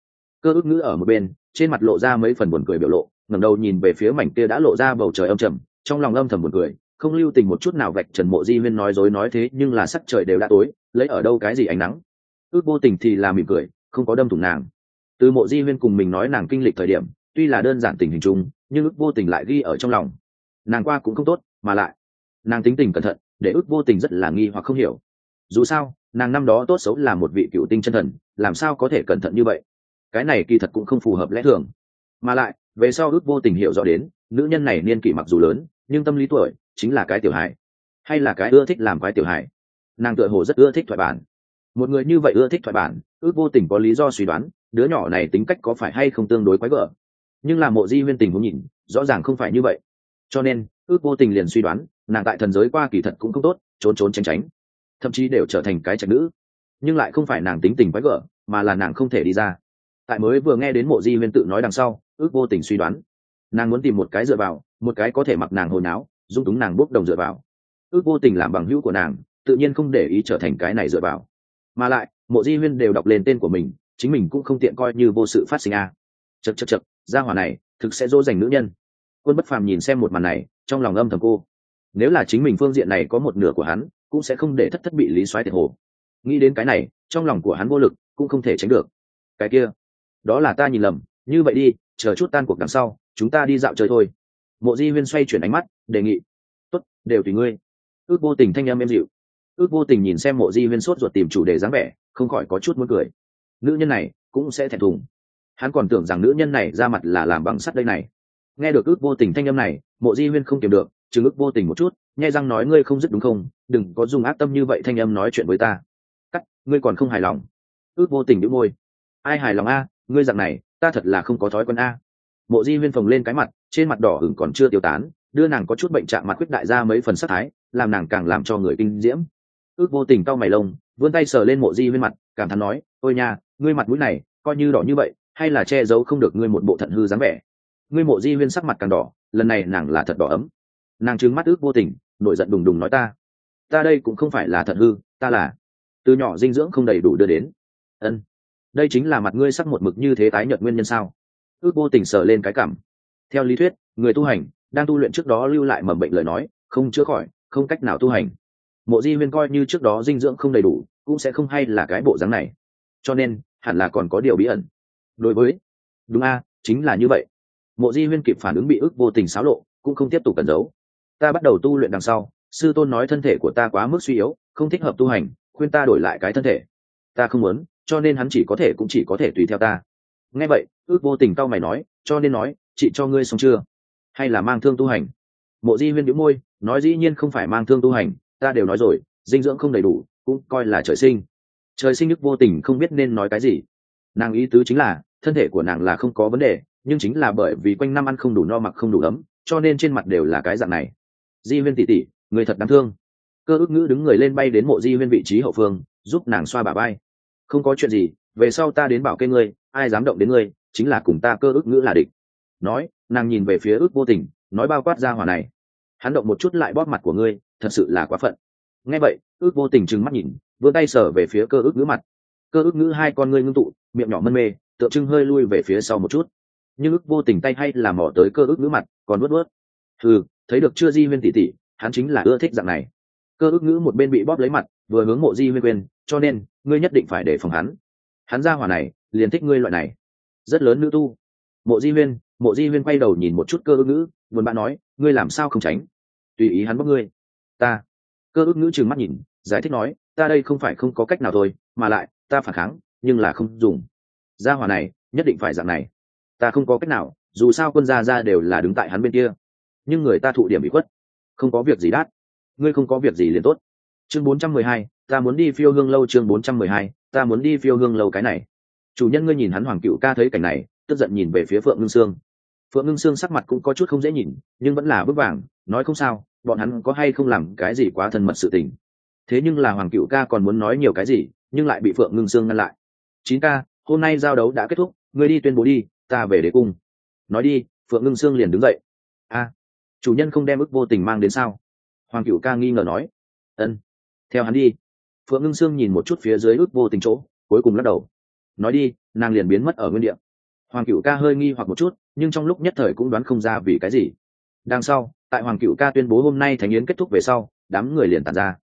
Cơ ước ngữ ở một bên, trên mặt lộ ra mấy phần buồn cười biểu lộ, ngẩng đầu nhìn về phía mảnh kia đã lộ ra bầu trời âm trầm, trong lòng âm thầm buồn cười, không lưu tình một chút nào vạch trần mộ di huyên nói dối nói thế, nhưng là sắc trời đều đã tối, lấy ở đâu cái gì ánh nắng. Ước vô tình thì là mỉm cười, không có đâm thủng nàng. Từ mộ di huyên cùng mình nói nàng kinh lịch thời điểm, tuy là đơn giản tình hình chung, nhưng ước vô tình lại ghi ở trong lòng. Nàng qua cũng không tốt, mà lại, nàng tính tình cẩn thận, để ước vô tình rất là nghi hoặc không hiểu dù sao, nàng năm đó tốt xấu là một vị cựu tinh chân thần, làm sao có thể cẩn thận như vậy? Cái này kỳ thật cũng không phù hợp lẽ thường. Mà lại, về sau ước vô tình hiểu rõ đến, nữ nhân này niên kỷ mặc dù lớn, nhưng tâm lý tuổi chính là cái tiểu hài. Hay là cái ưa thích làm quái tiểu hài. Nàng tựa hồ rất ưa thích thoại bản. Một người như vậy ưa thích thoại bản, ước vô tình có lý do suy đoán, đứa nhỏ này tính cách có phải hay không tương đối quái vợ? nhưng là mộ di huyên tình muốn nhìn, rõ ràng không phải như vậy. Cho nên, ước vô tình liền suy đoán, nàng tại thần giới qua kỳ thật cũng không tốt, trốn trốn tránh tránh thậm chí đều trở thành cái trạch nữ. Nhưng lại không phải nàng tính tình quái gở, mà là nàng không thể đi ra. Tại mới vừa nghe đến mộ di huyên tự nói đằng sau, ước vô tình suy đoán. Nàng muốn tìm một cái dựa vào, một cái có thể mặc nàng hồi náo, dung túng nàng bốc đồng dựa vào. Ước vô tình làm bằng hữu của nàng, tự nhiên không để ý trở thành cái này dựa vào. Mà lại, mộ di huyên đều đọc lên tên của mình, chính mình cũng không tiện coi như vô sự phát sinh a. À. chật chật chật gia hỏa này, thực sẽ dỗ dành nữ nhân. Quân bất phàm nhìn xem một màn này, trong lòng âm thầm cô. Nếu là chính mình phương diện này có một nửa của hắn cũng sẽ không để thất thất bị lý xoáy tiệt hồ. Nghĩ đến cái này, trong lòng của hắn vô lực, cũng không thể tránh được. Cái kia, đó là ta nhìn lầm, như vậy đi, chờ chút tan cuộc đằng sau, chúng ta đi dạo chơi thôi. Mộ di huyên xoay chuyển ánh mắt, đề nghị. Tốt, đều tùy ngươi. Ước vô tình thanh âm em dịu. Ước vô tình nhìn xem mộ di huyên sốt ruột tìm chủ đề dáng vẻ, không khỏi có chút muốn cười. Nữ nhân này, cũng sẽ thẹn thùng. Hắn còn tưởng rằng nữ nhân này ra mặt là làm bằng sắt đây này. Nghe được ước vô tình thanh âm này, mộ di huyên không kiềm được chừng ước vô tình một chút, nhai răng nói ngươi không dứt đúng không, đừng có dùng ác tâm như vậy thanh âm nói chuyện với ta. Cắt, ngươi còn không hài lòng. Ước vô tình đĩu môi. Ai hài lòng a, ngươi dặn này, ta thật là không có thói quen a. Mộ di huyên phồng lên cái mặt, trên mặt đỏ hửng còn chưa tiêu tán, đưa nàng có chút bệnh trạng mặt quyết đại ra mấy phần sắc thái, làm nàng càng làm cho người kinh diễm. Ước vô tình cau mày lông, vươn tay sờ lên mộ di huyên mặt, cảm thán nói, ôi nha, ngươi mặt mũi này, coi như đỏ như vậy, hay là che giấu không được ngươi một bộ thận hư dáng vẻ. Ngươi mộ di huyên sắc mặt càng đỏ, lần này nàng là thật đỏ ấm nàng trứng mắt ước vô tình, nổi giận đùng đùng nói ta ta đây cũng không phải là thận hư, ta là, từ nhỏ dinh dưỡng không đầy đủ đưa đến. Ân, đây chính là mặt ngươi sắc một mực như thế tái nhợt nguyên nhân sao? Ước vô tình sờ lên cái cảm. Theo lý thuyết, người tu hành, đang tu luyện trước đó lưu lại mầm bệnh lời nói, không chữa khỏi, không cách nào tu hành. Mộ di huyên coi như trước đó dinh dưỡng không đầy đủ, cũng sẽ không hay là cái bộ dáng này. Cho nên, hẳn là còn có điều bí ẩn. Đối với, đúng a, chính là như vậy. Mộ di huyên kịp phản ứng bị ức vô tình xáo lộ, cũng không tiếp tục cẩn giấu ta bắt đầu tu luyện đằng sau, sư tôn nói thân thể của ta quá mức suy yếu, không thích hợp tu hành, khuyên ta đổi lại cái thân thể. Ta không muốn, cho nên hắn chỉ có thể cũng chỉ có thể tùy theo ta. Nghe vậy, ước vô tình cao mày nói, cho nên nói, chị cho ngươi xong chưa? Hay là mang thương tu hành? Mộ di huyên đĩu môi, nói dĩ nhiên không phải mang thương tu hành, ta đều nói rồi, dinh dưỡng không đầy đủ, cũng coi là trời sinh. Trời sinh đức vô tình không biết nên nói cái gì. Nàng ý tứ chính là, thân thể của nàng là không có vấn đề, nhưng chính là bởi vì quanh năm ăn không đủ no mặc không đủ ấm, cho nên trên mặt đều là cái dạng này di huyên tỉ tỉ người thật đáng thương. Cơ ước ngữ đứng người lên bay đến mộ di huyên vị trí hậu phương, giúp nàng xoa bà bay không có chuyện gì, về sau ta đến bảo kê ngươi, ai dám động đến ngươi, chính là cùng ta cơ ước ngữ là địch. Nói, nàng nhìn về phía ước vô tình, nói bao quát ra hỏa này. Hắn động một chút lại bóp mặt của ngươi, thật sự là quá phận. Nghe vậy, ước vô tình trừng mắt nhìn, vươn tay sở về phía cơ ước ngữ mặt. Cơ ước ngữ hai con ngươi ngưng tụ, miệng nhỏ mân mê, tượng trưng hơi lui về phía sau một chút. Nhưng ước vô tình tay hay là mỏ tới cơ ước ngữ mặt, còn vớt vớt ừ thấy được chưa di huyên tỉ tỉ hắn chính là ưa thích dạng này. Cơ ước ngữ một bên bị bóp lấy mặt, vừa hướng mộ di huyên quên, cho nên, ngươi nhất định phải để phòng hắn. Hắn ra hỏa này, liền thích ngươi loại này. Rất lớn nữ tu. Mộ di huyên, mộ di huyên quay đầu nhìn một chút cơ ước ngữ, buồn bã nói, ngươi làm sao không tránh? Tùy ý hắn bóc ngươi. Ta. Cơ ước ngữ trừng mắt nhìn, giải thích nói, ta đây không phải không có cách nào thôi, mà lại, ta phản kháng, nhưng là không dùng. Gia hỏa này, nhất định phải dạng này. Ta không có cách nào, dù sao quân gia ra đều là đứng tại hắn bên kia nhưng người ta thụ điểm bị khuất. Không có việc gì đắt ngươi không có việc gì liền tốt. Chương 412, ta muốn đi phiêu hương lâu chương 412, ta muốn đi phiêu hương lâu cái này. Chủ nhân ngươi nhìn hắn hoàng cựu ca thấy cảnh này tức giận nhìn về phía phượng ngưng sương. Phượng ngưng sương sắc mặt cũng có chút không dễ nhìn nhưng vẫn là bước vàng nói không sao bọn hắn có hay không làm cái gì quá thân mật sự tình. Thế nhưng là hoàng cựu ca còn muốn nói nhiều cái gì nhưng lại bị phượng ngưng sương ngăn lại. Chín ca hôm nay giao đấu đã kết thúc ngươi đi tuyên bố đi ta về đế cung. Nói đi phượng ngưng sương liền đứng dậy. A chủ nhân không đem ức vô tình mang đến sao? Hoàng cựu ca nghi ngờ nói. Ân, theo hắn đi. Phượng ngưng sương nhìn một chút phía dưới ức vô tình chỗ, cuối cùng lắc đầu. Nói đi, nàng liền biến mất ở nguyên đ ị a hoàng cựu ca hơi nghi hoặc một chút, nhưng trong lúc nhất thời cũng đoán không ra vì cái gì. Đằng sau, tại hoàng cựu ca tuyên bố hôm nay thành yến kết thúc về sau, đám người liền tàn ra.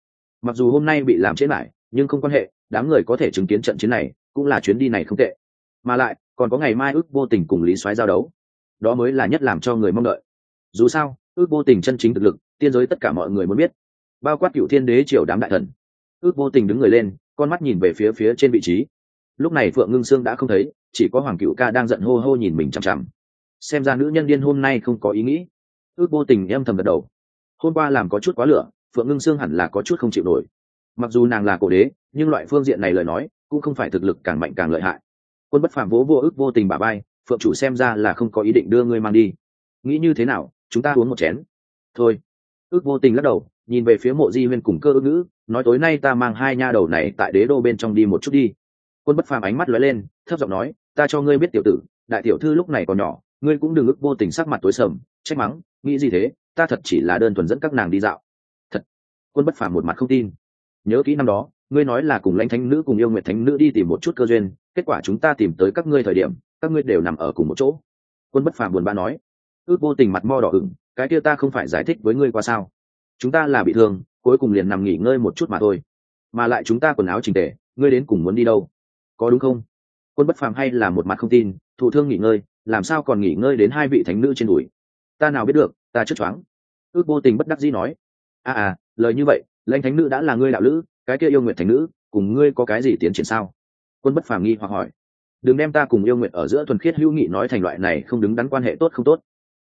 Mặc dù hôm nay bị làm chết lại, nhưng không quan hệ, đám người có thể chứng kiến trận chiến này, cũng là chuyến đi này không tệ. Mà lại, còn có ngày mai ước vô tình cùng lý soái giao đấu. Đó mới là nhất làm cho người mong đợi. Dù sao ước vô tình chân chính thực lực, tiên giới tất cả mọi người muốn biết. Bao quát cựu thiên đế triều đám đại thần. Ước vô tình đứng người lên, con mắt nhìn về phía phía trên vị trí. Lúc này phượng ngưng sương đã không thấy, chỉ có hoàng cựu ca đang giận hô hô nhìn mình chằm chằm. Xem ra nữ nhân điên hôm nay không có ý nghĩ. Ước vô tình em thầm gật đầu. Hôm qua làm có chút quá lửa, phượng ngưng xương hẳn là có chút không chịu nổi. Mặc dù nàng là cổ đế, nhưng loại phương diện này lời nói, cũng không phải thực lực càng mạnh càng lợi hại. Quân bất phạm vỗ vô ước vô tình bà bay phượng chủ xem ra là không có ý định đưa ngươi mang đi. Nghĩ như thế nào chúng ta uống một chén. Thôi. Ước vô tình lắc đầu, nhìn về phía mộ di huyên cùng cơ ước ngữ, nói tối nay ta mang hai nha đầu này tại đế đô bên trong đi một chút đi. Quân bất phàm ánh mắt lóe lên, thấp giọng nói, ta cho ngươi biết tiểu tử, đại tiểu thư lúc này còn nhỏ, ngươi cũng đừng ức vô tình sắc mặt tối sầm, trách mắng, nghĩ gì thế, ta thật chỉ là đơn thuần dẫn các nàng đi dạo. Thật. Quân bất phàm một mặt không tin. Nhớ kỹ năm đó, ngươi nói là cùng lãnh thánh nữ cùng yêu nguyệt thánh nữ đi tìm một chút cơ duyên, kết quả chúng ta tìm tới các ngươi thời điểm, các ngươi đều nằm ở cùng một chỗ. Quân bất phàm buồn bã nói ước vô tình mặt mo đỏ ửng, cái kia ta không phải giải thích với ngươi qua sao. Chúng ta là bị thương, cuối cùng liền nằm nghỉ ngơi một chút mà thôi. Mà lại chúng ta quần áo chỉnh tề, ngươi đến cùng muốn đi đâu? Có đúng không? Quân bất phàm hay là một mặt không tin, thụ thương nghỉ ngơi, làm sao còn nghỉ ngơi đến hai vị thánh nữ trên đùi? Ta nào biết được, ta chất choáng. Ước vô tình bất đắc dĩ nói. À à lời như vậy, lãnh thánh nữ đã là ngươi đạo lữ, cái kia yêu nguyện thánh nữ, cùng ngươi có cái gì tiến triển sao? Quân bất phàm nghi hoặc hỏi. Đừng đem ta cùng yêu nguyện ở giữa thuần khiết hữu nghị nói thành loại này không đứng đắn quan hệ tốt không tốt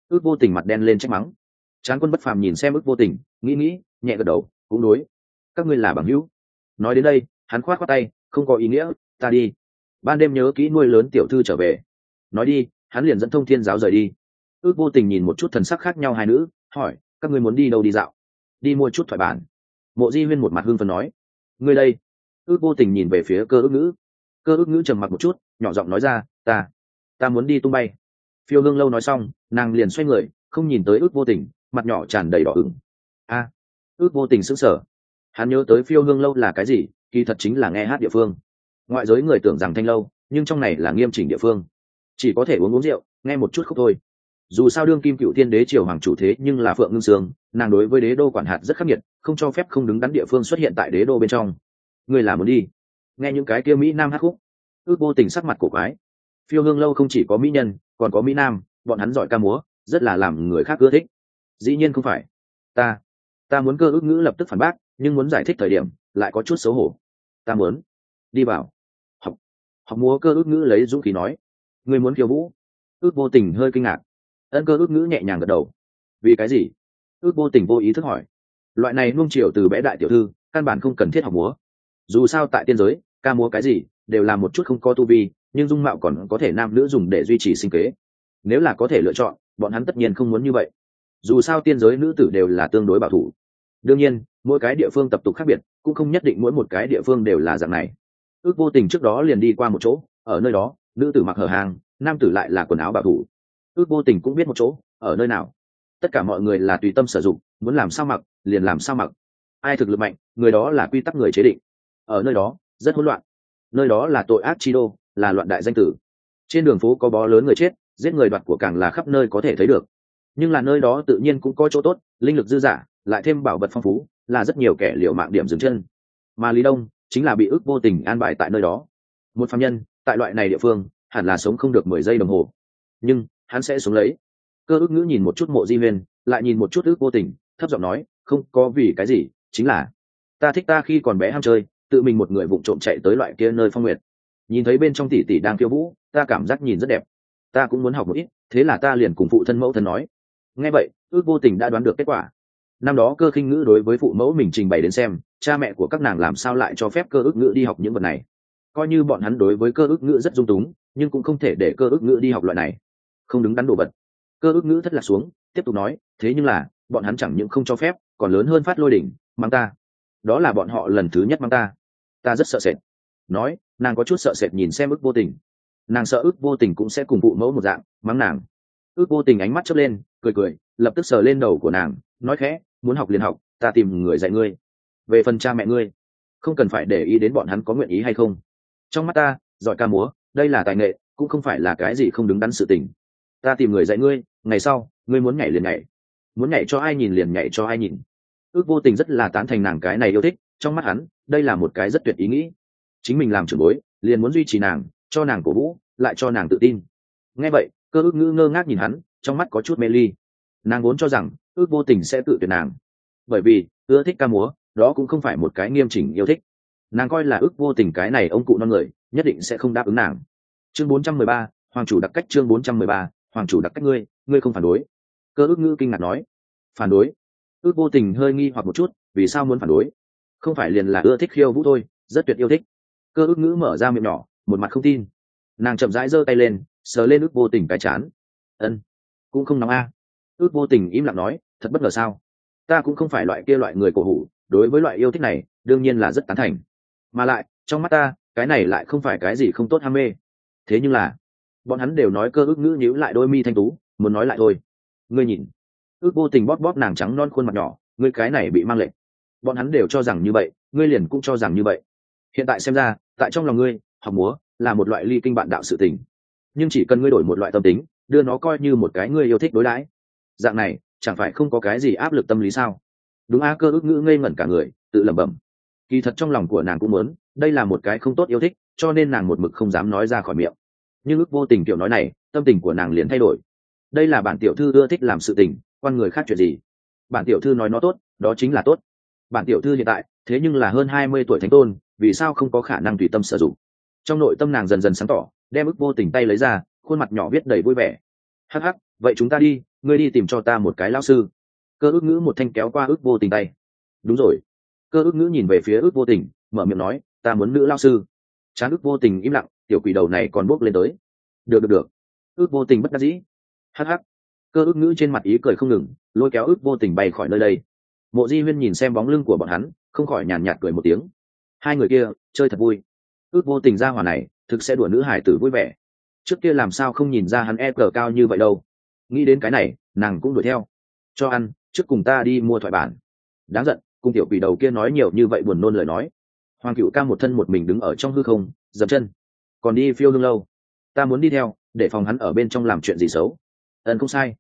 ước vô tình mặt đen lên trách mắng. Tráng quân bất phàm nhìn xem ước vô tình, nghĩ nghĩ, nhẹ gật đầu, cũng đối. Các ngươi là bằng hữu. Nói đến đây, hắn khoát khoát tay, không có ý nghĩa, ta đi. Ban đêm nhớ kỹ nuôi lớn tiểu thư trở về. Nói đi, hắn liền dẫn thông thiên giáo rời đi. Ước vô tình nhìn một chút thần sắc khác nhau hai nữ, hỏi, các ngươi muốn đi đâu đi dạo? Đi mua chút thoại bản. Mộ di huyên một mặt hương phần nói, ngươi đây. Ước vô tình nhìn về phía cơ ước ngữ. Cơ ước ngữ trầm mặc một chút, nhỏ giọng nói ra, ta ta muốn đi tung bay phiêu hương lâu nói xong, nàng liền xoay người, không nhìn tới ước vô tình, mặt nhỏ tràn đầy đỏ ửng. A, ước vô tình sững sờ. Hắn nhớ tới phiêu hương lâu là cái gì, kỳ thật chính là nghe hát địa phương. Ngoại giới người tưởng rằng thanh lâu, nhưng trong này là nghiêm chỉnh địa phương. Chỉ có thể uống uống rượu, nghe một chút khúc thôi. Dù sao đương kim cựu thiên đế triều hoàng chủ thế, nhưng là phượng ngưng sương, nàng đối với đế đô quản hạt rất khắc nghiệt, không cho phép không đứng đắn địa phương xuất hiện tại đế đô bên trong. Người là muốn đi. Nghe những cái kia mỹ nam hát khúc, ước vô tình sắc mặt cổ quái phiêu hương lâu không chỉ có mỹ nhân, còn có mỹ nam, bọn hắn giỏi ca múa, rất là làm người khác ưa thích. Dĩ nhiên không phải. Ta ta muốn cơ ước ngữ lập tức phản bác, nhưng muốn giải thích thời điểm, lại có chút xấu hổ. Ta muốn đi vào, học học múa cơ ước ngữ lấy dũng khí nói. Người muốn khiêu vũ. Ước vô tình hơi kinh ngạc. Ân cơ ước ngữ nhẹ nhàng gật đầu. Vì cái gì? Ước vô tình vô ý thức hỏi. Loại này nuông chiều từ bé đại tiểu thư, căn bản không cần thiết học múa. Dù sao tại tiên giới, ca múa cái gì, đều là một chút không có tu vi nhưng dung mạo còn có thể nam nữ dùng để duy trì sinh kế. Nếu là có thể lựa chọn, bọn hắn tất nhiên không muốn như vậy. Dù sao tiên giới nữ tử đều là tương đối bảo thủ. Đương nhiên, mỗi cái địa phương tập tục khác biệt, cũng không nhất định mỗi một cái địa phương đều là dạng này. Ước vô tình trước đó liền đi qua một chỗ, ở nơi đó, nữ tử mặc hở hàng, nam tử lại là quần áo bảo thủ. Ước vô tình cũng biết một chỗ, ở nơi nào. Tất cả mọi người là tùy tâm sử dụng, muốn làm sao mặc, liền làm sao mặc. Ai thực lực mạnh, người đó là quy tắc người chế định. Ở nơi đó, rất hỗn loạn. Nơi đó là tội ác chi đô là loạn đại danh tử. Trên đường phố có bó lớn người chết, giết người đoạt của càng là khắp nơi có thể thấy được. Nhưng là nơi đó tự nhiên cũng có chỗ tốt, linh lực dư giả, lại thêm bảo vật phong phú, là rất nhiều kẻ liệu mạng điểm dừng chân. Mà lý đông chính là bị ước vô tình an bài tại nơi đó. Một phạm nhân, tại loại này địa phương, hẳn là sống không được mười giây đồng hồ. Nhưng, hắn sẽ sống lấy. Cơ ước ngữ nhìn một chút mộ di huyên lại nhìn một chút ước vô tình, thấp giọng nói, không có vì cái gì, chính là ta thích ta khi còn bé ham chơi, tự mình một người vụng trộm chạy tới loại kia nơi phong nguyệt nhìn thấy bên trong tỷ tỷ đang khiêu vũ, ta cảm giác nhìn rất đẹp. Ta cũng muốn học một ít, thế là ta liền cùng phụ thân mẫu thân nói. Nghe vậy, ước vô tình đã đoán được kết quả. Năm đó cơ khinh ngữ đối với phụ mẫu mình trình bày đến xem, cha mẹ của các nàng làm sao lại cho phép cơ ước ngữ đi học những vật này. Coi như bọn hắn đối với cơ ước ngữ rất dung túng, nhưng cũng không thể để cơ ước ngữ đi học loại này. Không đứng đắn đồ vật. Cơ ước ngữ thất lạc xuống, tiếp tục nói, thế nhưng là, bọn hắn chẳng những không cho phép, còn lớn hơn phát lôi đỉnh, mang ta. Đó là bọn họ lần thứ nhất mang ta. Ta rất sợ sệt nói, nàng có chút sợ sệt nhìn xem ước vô tình. Nàng sợ ước vô tình cũng sẽ cùng phụ mẫu một dạng, mắng nàng. Ước vô tình ánh mắt chớp lên, cười cười, lập tức sờ lên đầu của nàng, nói khẽ, muốn học liền học, ta tìm người dạy ngươi. Về phần cha mẹ ngươi, không cần phải để ý đến bọn hắn có nguyện ý hay không. Trong mắt ta, giỏi ca múa, đây là tài nghệ, cũng không phải là cái gì không đứng đắn sự tình. Ta tìm người dạy ngươi, ngày sau, ngươi muốn nhảy liền nhảy. Muốn nhảy cho ai nhìn liền nhảy cho ai nhìn. Ước vô tình rất là tán thành nàng cái này yêu thích, trong mắt hắn, đây là một cái rất tuyệt ý nghĩ chính mình làm trưởng bối liền muốn duy trì nàng cho nàng cổ vũ lại cho nàng tự tin. Nghe vậy cơ ước ngữ ngơ ngác nhìn hắn trong mắt có chút mê ly. Nàng vốn cho rằng ước vô tình sẽ tự tuyệt nàng. Bởi vì ưa thích ca múa đó cũng không phải một cái nghiêm chỉnh yêu thích. Nàng coi là ước vô tình cái này ông cụ non người nhất định sẽ không đáp ứng nàng. Chương 413, hoàng chủ đặc cách chương 413, hoàng chủ đặc cách ngươi ngươi không phản đối. Cơ ước ngữ kinh ngạc nói. Phản đối? Ước vô tình hơi nghi hoặc một chút vì sao muốn phản đối? Không phải liền là ưa thích khiêu vũ thôi rất tuyệt yêu thích cơ ước ngữ mở ra miệng nhỏ, một mặt không tin. Nàng chậm rãi giơ tay lên, sờ lên ước vô tình cái chán. Ân, cũng không nóng a. Ước vô tình im lặng nói, thật bất ngờ sao? Ta cũng không phải loại kia loại người cổ hủ, đối với loại yêu thích này, đương nhiên là rất tán thành. Mà lại, trong mắt ta, cái này lại không phải cái gì không tốt ham mê. Thế nhưng là, bọn hắn đều nói cơ ước ngữ nhíu lại đôi mi thanh tú, muốn nói lại thôi. Ngươi nhìn. Ước vô tình bóp bóp nàng trắng non khuôn mặt nhỏ, ngươi cái này bị mang lệnh. Bọn hắn đều cho rằng như vậy, ngươi liền cũng cho rằng như vậy hiện tại xem ra, tại trong lòng ngươi, học múa là một loại ly kinh bạn đạo sự tình. Nhưng chỉ cần ngươi đổi một loại tâm tính, đưa nó coi như một cái ngươi yêu thích đối đãi. Dạng này, chẳng phải không có cái gì áp lực tâm lý sao? Đúng a, cơ ước ngữ ngây ngẩn cả người, tự lẩm bẩm. Kỳ thật trong lòng của nàng cũng muốn, đây là một cái không tốt yêu thích, cho nên nàng một mực không dám nói ra khỏi miệng. Nhưng ước vô tình kiểu nói này, tâm tình của nàng liền thay đổi. Đây là bản tiểu thư ưa thích làm sự tình, quan người khác chuyện gì? Bản tiểu thư nói nó tốt, đó chính là tốt. Bản tiểu thư hiện tại, thế nhưng là hơn hai mươi tuổi thánh tôn vì sao không có khả năng tùy tâm sử dụng? Trong nội tâm nàng dần dần sáng tỏ, đem ức vô tình tay lấy ra, khuôn mặt nhỏ viết đầy vui vẻ. Hắc hắc, vậy chúng ta đi, ngươi đi tìm cho ta một cái lao sư. Cơ ước ngữ một thanh kéo qua ước vô tình tay. Đúng rồi. Cơ ước ngữ nhìn về phía ước vô tình, mở miệng nói, ta muốn nữ lao sư. Chán ước vô tình im lặng, tiểu quỷ đầu này còn bốc lên tới. Được được được. Ước vô tình bất đắc dĩ. Hắc hắc. Cơ ước ngữ trên mặt ý cười không ngừng, lôi kéo ước vô tình bay khỏi nơi đây. Mộ di huyên nhìn xem bóng lưng của bọn hắn, không khỏi nhàn nhạt cười một tiếng hai người kia, chơi thật vui. Ước vô tình ra hỏa này, thực sẽ đùa nữ hải tử vui vẻ. Trước kia làm sao không nhìn ra hắn e cờ cao như vậy đâu. Nghĩ đến cái này, nàng cũng đuổi theo. Cho ăn, trước cùng ta đi mua thoại bản. Đáng giận cung tiểu quỷ đầu kia nói nhiều như vậy buồn nôn lời nói. Hoàng cựu ca một thân một mình đứng ở trong hư không dập chân. Còn đi phiêu lương lâu. Ta muốn đi theo, để phòng hắn ở bên trong làm chuyện gì xấu. Ẩn không sai.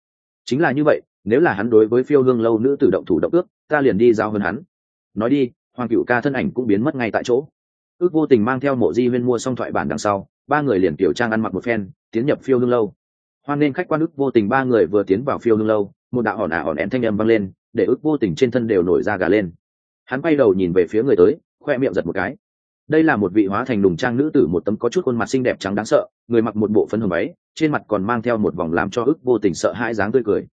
Chính là như vậy, nếu là hắn đối với phiêu hương lâu nữ tử động thủ động ước, ta liền đi giao hơn hắn. Nói đi hoàng cựu ca thân ảnh cũng biến mất ngay tại chỗ. Ước vô tình mang theo mộ di huyên mua xong thoại bản đằng sau, ba người liền tiểu trang ăn mặc một phen, tiến nhập phiêu hương lâu. Hoan nên khách quan ước vô tình ba người vừa tiến vào phiêu hương lâu, một đạo hòn ả hòn én thanh âm vang lên, để ước vô tình trên thân đều nổi ra gà lên. Hắn quay đầu nhìn về phía người tới, khoe miệng giật một cái. Đây là một vị hóa thành đùng trang nữ tử một tấm có chút khuôn mặt xinh đẹp trắng đáng sợ, người mặc một bộ phấn hồng ấy trên mặt còn mang theo một vòng làm cho ước vô tình sợ hãi dáng tươi cười.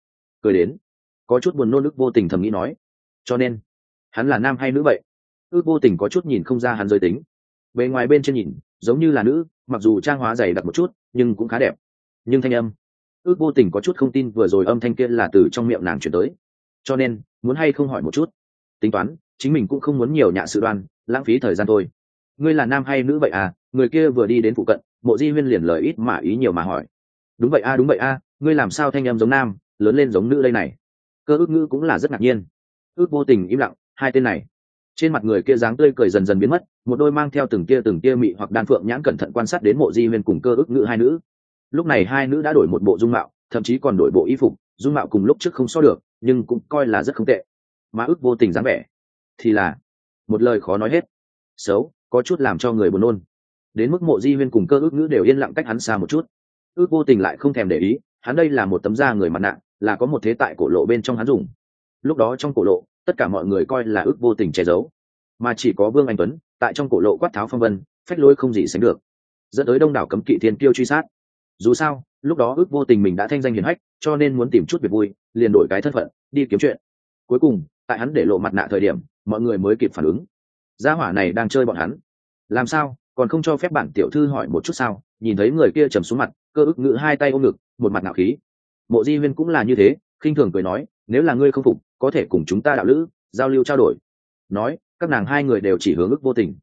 Cười đến, có chút buồn nôn ước vô tình thầm nghĩ nói. Cho nên, hắn là nam hay nữ vậy? Ước vô tình có chút nhìn không ra hắn giới tính. Bề ngoài bên trên nhìn, giống như là nữ, mặc dù trang hóa dày đặc một chút, nhưng cũng khá đẹp. Nhưng thanh âm ước vô tình có chút không tin vừa rồi âm thanh kia là từ trong miệng nàng chuyển tới. Cho nên, muốn hay không hỏi một chút? Tính toán, chính mình cũng không muốn nhiều nhạ sự đoan, lãng phí thời gian thôi. Ngươi là nam hay nữ vậy à? Người kia vừa đi đến phụ cận, mộ di huyên liền lời ít mà ý nhiều mà hỏi. Đúng vậy a, đúng vậy a, ngươi làm sao thanh em giống nam, lớn lên giống nữ đây này? Cơ ước ngữ cũng là rất ngạc nhiên. Ước vô tình im lặng, hai tên này trên mặt người kia dáng tươi cười dần dần biến mất, một đôi mang theo từng tia từng tia mị hoặc đan phượng nhãn cẩn thận quan sát đến mộ di huyên cùng cơ ước ngữ hai nữ. Lúc này hai nữ đã đổi một bộ dung mạo, thậm chí còn đổi bộ y phục, dung mạo cùng lúc trước không so được, nhưng cũng coi là rất không tệ. Mà ước vô tình dáng vẻ, thì là, một lời khó nói hết. Xấu, có chút làm cho người buồn nôn. Đến mức mộ di huyên cùng cơ ước ngữ đều yên lặng cách hắn xa một chút. Ước vô tình lại không thèm để ý, hắn đây là một tấm da người mặt nạ, là có một thế tại cổ lộ bên trong hắn dùng. Lúc đó trong cổ lộ tất cả mọi người coi là ước vô tình che giấu. Mà chỉ có vương anh tuấn, tại trong cổ lộ quát tháo phong vân, phách lối không gì sánh được, dẫn tới đông đảo cấm kỵ thiên tiêu truy sát. Dù sao, lúc đó ước vô tình mình đã thanh danh hiền hách, cho nên muốn tìm chút việc vui, liền đổi cái thân phận, đi kiếm chuyện. Cuối cùng, tại hắn để lộ mặt nạ thời điểm, mọi người mới kịp phản ứng. Gia hỏa này đang chơi bọn hắn. Làm sao, còn không cho phép bản tiểu thư hỏi một chút sao? Nhìn thấy người kia trầm xuống mặt, cơ ức ngự hai tay ôm ngực, một mặt nạo khí. Mộ di huyên cũng là như thế, khinh thường cười nói, nếu là ngươi không phục có thể cùng chúng ta đạo lữ, giao lưu trao đổi. Nói, các nàng hai người đều chỉ hướng ước vô tình.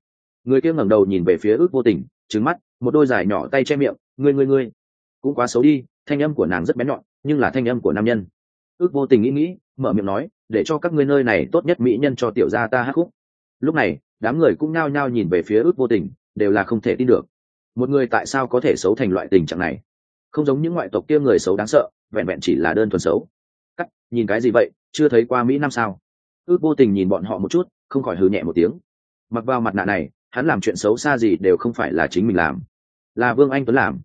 Người kia ngẩng đầu nhìn về phía ước vô tình trứng mắt, một đôi dài nhỏ tay che miệng, ngươi ngươi ngươi, cũng quá xấu đi, thanh âm của nàng rất bén nhọn, nhưng là thanh âm của nam nhân. Ước vô tình nghĩ nghĩ, mở miệng nói, để cho các ngươi nơi này tốt nhất mỹ nhân cho tiểu gia ta hát khúc. Lúc này, đám người cũng nao nhao nhìn về phía ước vô tình, đều là không thể tin được. Một người tại sao có thể xấu thành loại tình trạng này? Không giống những ngoại tộc kia người xấu đáng sợ, vẹn vẹn chỉ là đơn thuần xấu nhìn cái gì vậy? Chưa thấy qua mỹ năm sao? Ước vô tình nhìn bọn họ một chút, không khỏi hừ nhẹ một tiếng. Mặc vào mặt nạ này, hắn làm chuyện xấu xa gì đều không phải là chính mình làm. Là vương anh tuấn làm.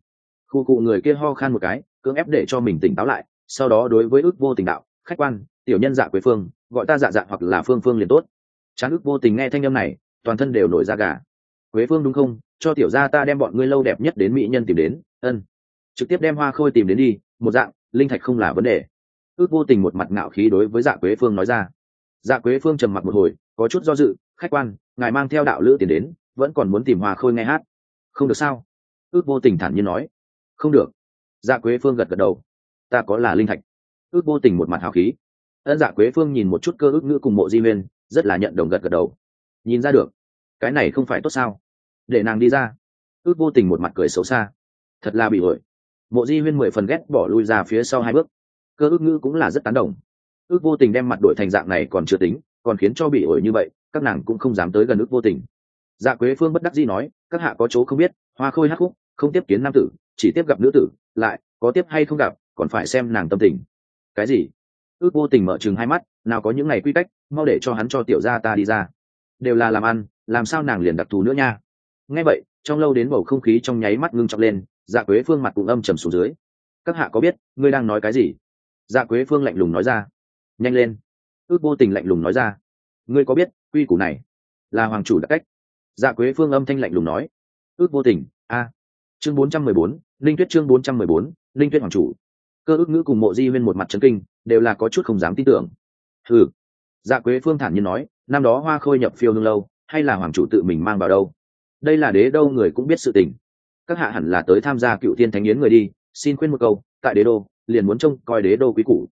Khu cụ người kia ho khan một cái, cưỡng ép để cho mình tỉnh táo lại, sau đó đối với ước vô tình đạo, khách quan, tiểu nhân dạ quế phương, gọi ta dạ dạ hoặc là phương phương liền tốt. Chán ước vô tình nghe thanh âm này, toàn thân đều nổi da gà. Quế phương đúng không? Cho tiểu gia ta đem bọn ngươi lâu đẹp nhất đến mỹ nhân tìm đến. Ân. Trực tiếp đem hoa khôi tìm đến đi, một dạng, linh thạch không là vấn đề ước vô tình một mặt ngạo khí đối với dạ quế phương nói ra. Dạ quế phương trầm mặc một hồi, có chút do dự, khách quan, ngài mang theo đạo lữ tiền đến, vẫn còn muốn tìm hoa khôi nghe hát. Không được sao? Ước vô tình thản nhiên nói. Không được. Dạ quế phương gật gật đầu. Ta có là linh thạch. Ước vô tình một mặt hào khí. Ân dạ quế phương nhìn một chút cơ ước ngữ cùng mộ di huyên rất là nhận đồng gật gật đầu. Nhìn ra được. Cái này không phải tốt sao? Để nàng đi ra. Ước vô tình một mặt cười xấu xa. Thật là bị ổi mộ di huyên mười phần ghét bỏ lui ra phía sau hai bước cơ ước ngữ cũng là rất tán đồng. Ước vô tình đem mặt đổi thành dạng này còn chưa tính, còn khiến cho bị ổi như vậy, các nàng cũng không dám tới gần ước vô tình. Dạ quế phương bất đắc dĩ nói, các hạ có chỗ không biết, hoa khôi hắc khúc, không tiếp kiến nam tử, chỉ tiếp gặp nữ tử, lại, có tiếp hay không gặp, còn phải xem nàng tâm tình. Cái gì? Ước vô tình mở chừng hai mắt, nào có những ngày quy cách, mau để cho hắn cho tiểu gia ta đi ra. Đều là làm ăn, làm sao nàng liền đặc thù nữa nha? Nghe vậy, trong lâu đến bầu không khí trong nháy mắt ngưng trọng lên dạ quế phương mặt cũng âm trầm xuống dưới. Các hạ có biết, ngươi đang nói cái gì? Dạ quế phương lạnh lùng nói ra. Nhanh lên. Ước vô tình lạnh lùng nói ra. Ngươi có biết, quy củ này là hoàng chủ đặc cách? Dạ quế phương âm thanh lạnh lùng nói. Ước vô tình, a. Chương bốn trăm mười bốn, linh tuyết chương bốn trăm mười bốn, linh tuyết hoàng chủ. Cơ ước ngữ cùng mộ di huyên một mặt trấn kinh, đều là có chút không dám tin tưởng. Ừ dạ quế phương thản nhiên nói, năm đó hoa khôi nhập phiêu hương lâu, hay là hoàng chủ tự mình mang vào đâu? Đây là đế đâu người cũng biết sự tình. Các hạ hẳn là tới tham gia cựu tiên thánh yến người đi, xin khuyên một câu, tại đế đô liền muốn trông coi đế đô quý củ.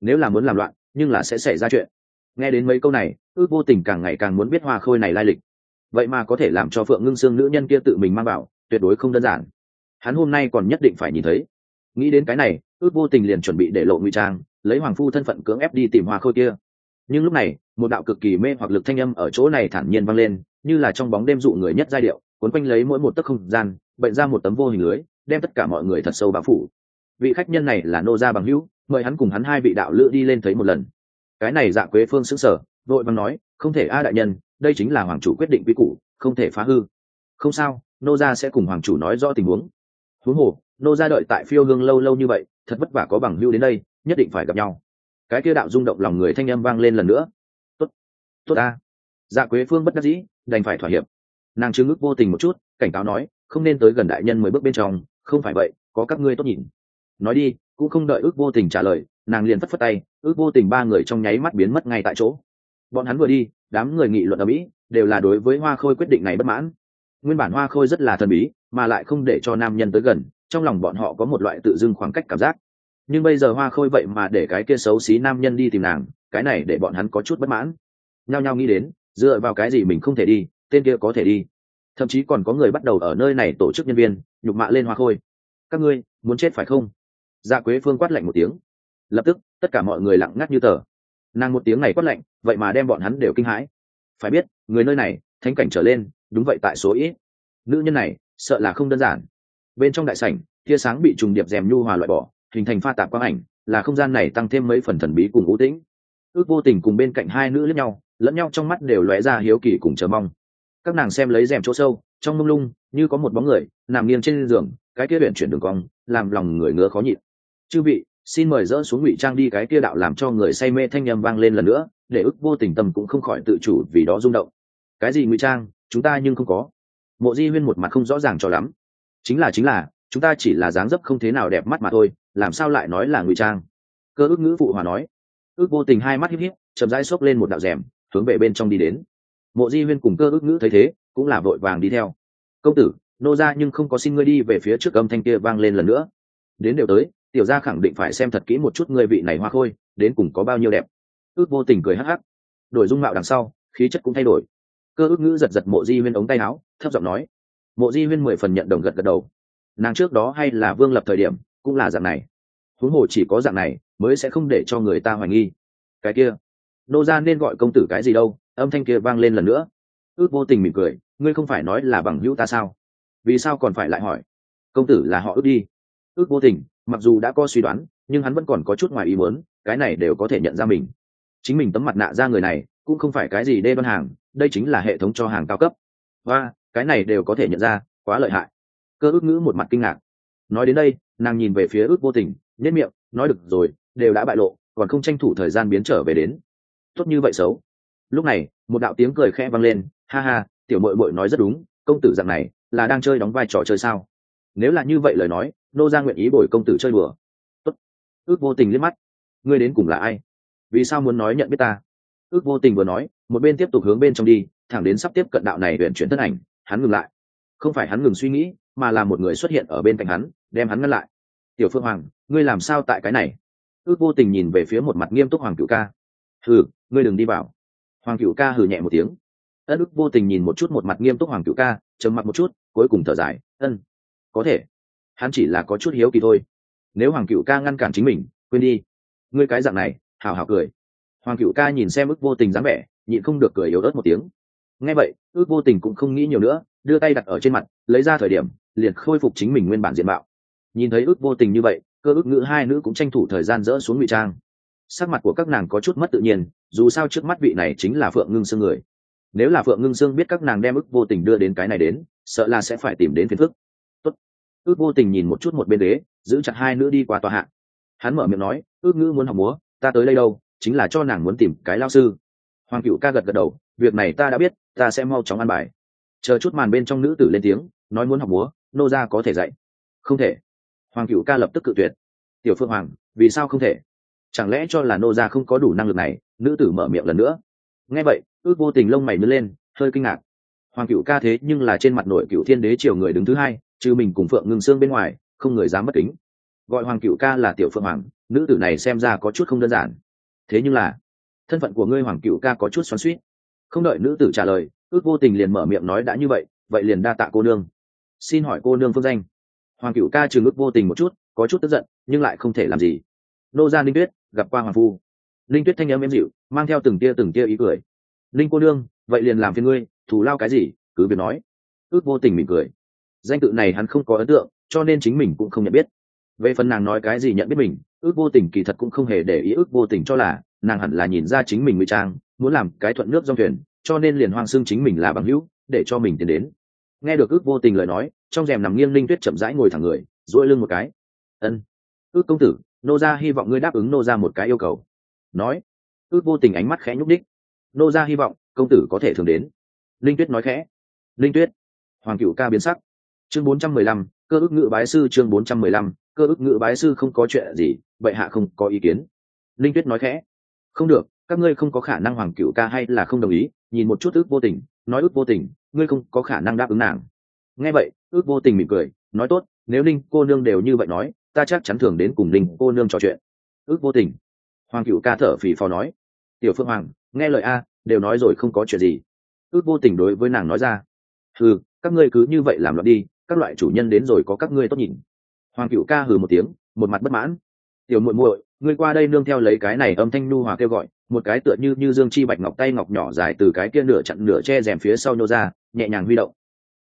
Nếu là muốn làm loạn, nhưng là sẽ xảy ra chuyện. Nghe đến mấy câu này, ước vô tình càng ngày càng muốn biết hoa khôi này lai lịch. Vậy mà có thể làm cho phượng ngưng xương nữ nhân kia tự mình mang vào tuyệt đối không đơn giản. Hắn hôm nay còn nhất định phải nhìn thấy. Nghĩ đến cái này, ước vô tình liền chuẩn bị để lộ ngụy trang, lấy hoàng phu thân phận cưỡng ép đi tìm hoa khôi kia. Nhưng lúc này, một đạo cực kỳ mê hoặc lực thanh âm ở chỗ này thản nhiên vang lên, như là trong bóng đêm dụ người nhất giai điệu, cuốn quanh lấy mỗi một tấc không gian bệnh ra một tấm vô hình lưới, đem tất cả mọi người thật sâu bao phủ vị khách nhân này là nô gia bằng hữu, mời hắn cùng hắn hai vị đạo lữ đi lên thấy một lần. Cái này dạ quế phương xứng sở vội vàng nói, không thể a đại nhân, đây chính là hoàng chủ quyết định quy củ, không thể phá hư. Không sao, nô gia sẽ cùng hoàng chủ nói rõ tình huống. Huống hồ, nô gia đợi tại phiêu hương lâu lâu như vậy, thật vất vả có bằng hữu đến đây, nhất định phải gặp nhau. Cái kia đạo rung động lòng người thanh âm vang lên lần nữa. Tốt tốt a. Dạ quế phương bất đắc dĩ, đành phải thỏa hiệp. Nàng chứng ức vô tình một chút, cảnh cáo nói, không nên tới gần đại nhân mười bước bên trong, không phải vậy, có các ngươi tốt nhìn nói đi, cũng không đợi ước vô tình trả lời, nàng liền phất phất tay, ước vô tình ba người trong nháy mắt biến mất ngay tại chỗ. Bọn hắn vừa đi, đám người nghị luận ở mỹ, đều là đối với hoa khôi quyết định này bất mãn. Nguyên bản hoa khôi rất là thần bí, mà lại không để cho nam nhân tới gần, trong lòng bọn họ có một loại tự dưng khoảng cách cảm giác. Nhưng bây giờ hoa khôi vậy mà để cái kia xấu xí nam nhân đi tìm nàng, cái này để bọn hắn có chút bất mãn. Nhao nhao nghĩ đến, dựa vào cái gì mình không thể đi, tên kia có thể đi. Thậm chí còn có người bắt đầu ở nơi này tổ chức nhân viên, nhục mạ lên hoa khôi. Các ngươi, muốn chết phải không? Dạ quế phương quát lạnh một tiếng. Lập tức, tất cả mọi người lặng ngắt như tờ. Nàng một tiếng này quát lạnh, vậy mà đem bọn hắn đều kinh hãi. Phải biết, người nơi này, thánh cảnh trở lên, đúng vậy tại số ít. Nữ nhân này, sợ là không đơn giản. Bên trong đại sảnh, tia sáng bị trùng điệp rèm nhu hòa loại bỏ, hình thành pha tạp quang ảnh, là không gian này tăng thêm mấy phần thần bí cùng ưu tĩnh. Ước vô tình cùng bên cạnh hai nữ lẫn nhau lẫn nhau trong mắt đều lóe ra hiếu kỳ cùng chờ mong. Các nàng xem lấy rèm chỗ sâu, trong mông lung, như có một bóng người, nằm nghiêng trên giường, cái kia biển chuyển đường cong, làm lòng người ngứa khó nhịn chư vị, xin mời dỡ xuống ngụy trang đi, cái kia đạo làm cho người say mê thanh nhâm vang lên lần nữa, để ức vô tình tâm cũng không khỏi tự chủ vì đó rung động. Cái gì ngụy trang? Chúng ta nhưng không có. Mộ di huyên một mặt không rõ ràng cho lắm. Chính là chính là, chúng ta chỉ là dáng dấp không thế nào đẹp mắt mà thôi, làm sao lại nói là ngụy trang? Cơ ước ngữ phụ hòa nói. Ước vô tình hai mắt híp híp, chậm rãi xốc lên một đạo rèm, hướng về bên trong đi đến. Mộ di huyên cùng cơ ước ngữ thấy thế, cũng là vội vàng đi theo. Công tử, nô ra nhưng không có xin ngươi đi về phía trước âm thanh kia vang lên lần nữa. Đến đều tới tiểu gia khẳng định phải xem thật kỹ một chút ngươi vị này hoa khôi, đến cùng có bao nhiêu đẹp. Ước vô tình cười hắc hắc. Đổi dung mạo đằng sau, khí chất cũng thay đổi. Cơ ước ngữ giật giật mộ di huyên ống tay áo, thấp giọng nói. Mộ di huyên mười phần nhận đồng gật gật đầu. Nàng trước đó hay là vương lập thời điểm, cũng là dạng này. Huống hồ chỉ có dạng này, mới sẽ không để cho người ta hoài nghi. Cái kia. Nô ra nên gọi công tử cái gì đâu, âm thanh kia vang lên lần nữa. Ước vô tình mỉm cười, ngươi không phải nói là bằng hữu ta sao? Vì sao còn phải lại hỏi? Công tử là họ ước đi. Ước vô tình mặc dù đã có suy đoán, nhưng hắn vẫn còn có chút ngoài ý muốn, cái này đều có thể nhận ra mình. Chính mình tấm mặt nạ ra người này, cũng không phải cái gì đê đoan hàng, đây chính là hệ thống cho hàng cao cấp. Và, cái này đều có thể nhận ra, quá lợi hại. Cơ ước ngữ một mặt kinh ngạc. Nói đến đây, nàng nhìn về phía ước vô tình nhất miệng, nói được rồi, đều đã bại lộ, còn không tranh thủ thời gian biến trở về đến. Tốt như vậy xấu. Lúc này, một đạo tiếng cười khẽ vang lên, ha ha, tiểu mội mội nói rất đúng, công tử dạng này, là đang chơi đóng vai trò chơi sao? Nếu là như vậy lời nói nô ra nguyện ý bồi công tử chơi bừa tốt. Ước vô tình liếc mắt. Ngươi đến cùng là ai? Vì sao muốn nói nhận biết ta? Ước vô tình vừa nói, một bên tiếp tục hướng bên trong đi, thẳng đến sắp tiếp cận đạo này huyện chuyển thân ảnh, hắn ngừng lại. Không phải hắn ngừng suy nghĩ, mà là một người xuất hiện ở bên cạnh hắn, đem hắn ngăn lại. Tiểu phương hoàng, ngươi làm sao tại cái này? Ước vô tình nhìn về phía một mặt nghiêm túc hoàng cựu ca. Hừ, ngươi đừng đi vào. Hoàng cựu ca hừ nhẹ một tiếng. Ân ước vô tình nhìn một chút một mặt nghiêm túc hoàng cựu ca, trầm mặt một chút, cuối cùng thở dài. Ân, có thể hắn chỉ là có chút hiếu kỳ thôi. Nếu hoàng cựu ca ngăn cản chính mình, quên đi. Ngươi cái dạng này, hào hào cười. Hoàng cựu ca nhìn xem ước vô tình dáng vẻ, nhịn không được cười yếu ớt một tiếng. Nghe vậy, ước vô tình cũng không nghĩ nhiều nữa, đưa tay đặt ở trên mặt, lấy ra thời điểm, liền khôi phục chính mình nguyên bản diện mạo. Nhìn thấy ước vô tình như vậy, cơ ước ngữ hai nữ cũng tranh thủ thời gian dỡ xuống ngụy trang. Sắc mặt của các nàng có chút mất tự nhiên, dù sao trước mắt vị này chính là phượng ngưng sương người. Nếu là phượng ngưng sương biết các nàng đem ước vô tình đưa đến cái này đến, sợ là sẽ phải tìm đến phiền phức ước vô tình nhìn một chút một bên đế giữ chặt hai nữ đi qua tòa hạ. Hắn mở miệng nói, ước ngữ muốn học múa, ta tới đây đâu, chính là cho nàng muốn tìm cái lao sư. Hoàng cựu ca gật gật đầu, việc này ta đã biết, ta sẽ mau chóng ăn bài. Chờ chút màn bên trong nữ tử lên tiếng, nói muốn học múa, nô ra có thể dạy. Không thể. Hoàng cựu ca lập tức cự tuyệt. Tiểu phương hoàng, vì sao không thể? Chẳng lẽ cho là nô ra không có đủ năng lực này? Nữ tử mở miệng lần nữa. Nghe vậy, ước vô tình lông mày nứt lên, hơi kinh ngạc. Hoàng cựu ca thế nhưng là trên mặt nội cựu thiên đế triều người đứng thứ hai trừ mình cùng phượng ngưng xương bên ngoài, không người dám mất kính. Gọi hoàng cựu ca là tiểu phượng hoàng, nữ tử này xem ra có chút không đơn giản. Thế nhưng là, thân phận của ngươi hoàng cựu ca có chút xoắn suýt không đợi nữ tử trả lời, ước vô tình liền mở miệng nói đã như vậy vậy liền đa tạ cô nương. Xin hỏi cô nương phương danh. Hoàng cựu ca chừng ước vô tình một chút, có chút tức giận, nhưng lại không thể làm gì. Nô gia ninh tuyết, gặp qua hoàng phu. Ninh tuyết thanh âm êm dịu, mang theo từng tia từng tia ý cười. Ninh cô nương, vậy liền làm phiền ngươi, thù lao cái gì, cứ việc nói. Ước vô tình mỉm cười danh tự này hắn không có ấn tượng, cho nên chính mình cũng không nhận biết. Về phần nàng nói cái gì nhận biết mình, ước vô tình kỳ thật cũng không hề để ý ước vô tình cho là, nàng hẳn là nhìn ra chính mình ngụy trang, muốn làm cái thuận nước dòng thuyền, cho nên liền hoang xưng chính mình là bằng hữu, để cho mình tiến đến. Nghe được ước vô tình lời nói, trong rèm nằm nghiêng linh tuyết chậm rãi ngồi thẳng người dỗi lưng một cái. Ân, ước công tử, nô gia hy vọng ngươi đáp ứng nô gia một cái yêu cầu. Nói, ước vô tình ánh mắt khẽ nhúc đích nô gia hy vọng công tử có thể thường đến. Linh tuyết nói khẽ. Linh tuyết. Hoàng cựu ca biến sắc chương bốn trăm mười lăm, cơ ước ngự bái sư chương bốn trăm mười lăm, cơ ước ngự bái sư không có chuyện gì vậy hạ không có ý kiến. Linh tuyết nói khẽ. Không được, các ngươi không có khả năng hoàng cựu ca hay là không đồng ý, nhìn một chút ước vô tình, nói ước vô tình, ngươi không có khả năng đáp ứng nàng. Nghe vậy, ước vô tình mỉm cười, nói tốt, nếu linh cô nương đều như vậy nói, ta chắc chắn thường đến cùng linh cô nương trò chuyện. Ước vô tình. Hoàng cựu ca thở phì phò nói. Tiểu phương hoàng, nghe lời a, đều nói rồi không có chuyện gì. Ước vô tình đối với nàng nói ra. Ừ các ngươi cứ như vậy làm loạn đi các loại chủ nhân đến rồi có các ngươi tốt nhìn. Hoàng cựu ca hừ một tiếng, một mặt bất mãn. Tiểu muội muội, ngươi qua đây nương theo lấy cái này âm thanh nu hòa kêu gọi, một cái tựa như như dương chi bạch ngọc tay ngọc nhỏ dài từ cái kia nửa chặn nửa che rèm phía sau nhô ra, nhẹ nhàng huy động.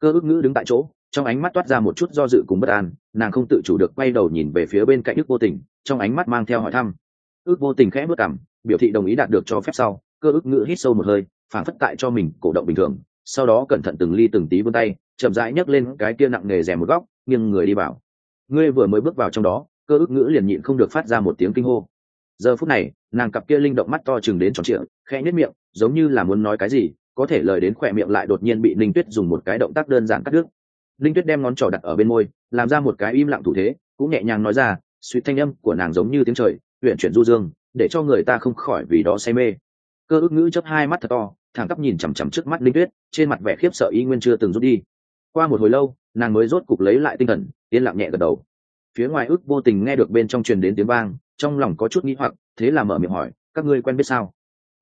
Cơ ước ngữ đứng tại chỗ, trong ánh mắt toát ra một chút do dự cùng bất an, nàng không tự chủ được quay đầu nhìn về phía bên cạnh ước vô tình, trong ánh mắt mang theo hỏi thăm. Ước vô tình khẽ bước cảm biểu thị đồng ý đạt được cho phép sau, cơ ước ngữ hít sâu một hơi phản phất tại cho mình cổ động bình thường, sau đó cẩn thận từng ly từng tí vươn tay chậm rãi nhấc lên cái kia nặng nề rèm một góc, nghiêng người đi vào. Ngươi vừa mới bước vào trong đó, cơ ức ngữ liền nhịn không được phát ra một tiếng kinh hô. Giờ phút này, nàng cặp kia linh động mắt to chừng đến tròn trịa, khẽ nhất miệng, giống như là muốn nói cái gì, có thể lời đến khỏe miệng lại đột nhiên bị linh tuyết dùng một cái động tác đơn giản cắt đứt. Linh tuyết đem ngón trỏ đặt ở bên môi, làm ra một cái im lặng thủ thế, cũng nhẹ nhàng nói ra suy thanh âm của nàng giống như tiếng trời huyện chuyển du dương, để cho người ta không khỏi vì đó say mê. Cơ ức ngữ chấp hai mắt thật to, thẳng tắp nhìn chằm chằm trước mắt linh tuyết, trên mặt vẻ khiếp sợ y nguyên chưa từng rút đi qua một hồi lâu, nàng mới rốt cục lấy lại tinh thần, yên lặng nhẹ gật đầu. Phía ngoài ước vô tình nghe được bên trong truyền đến tiếng vang, trong lòng có chút nghĩ hoặc, thế là mở miệng hỏi, các ngươi quen biết sao?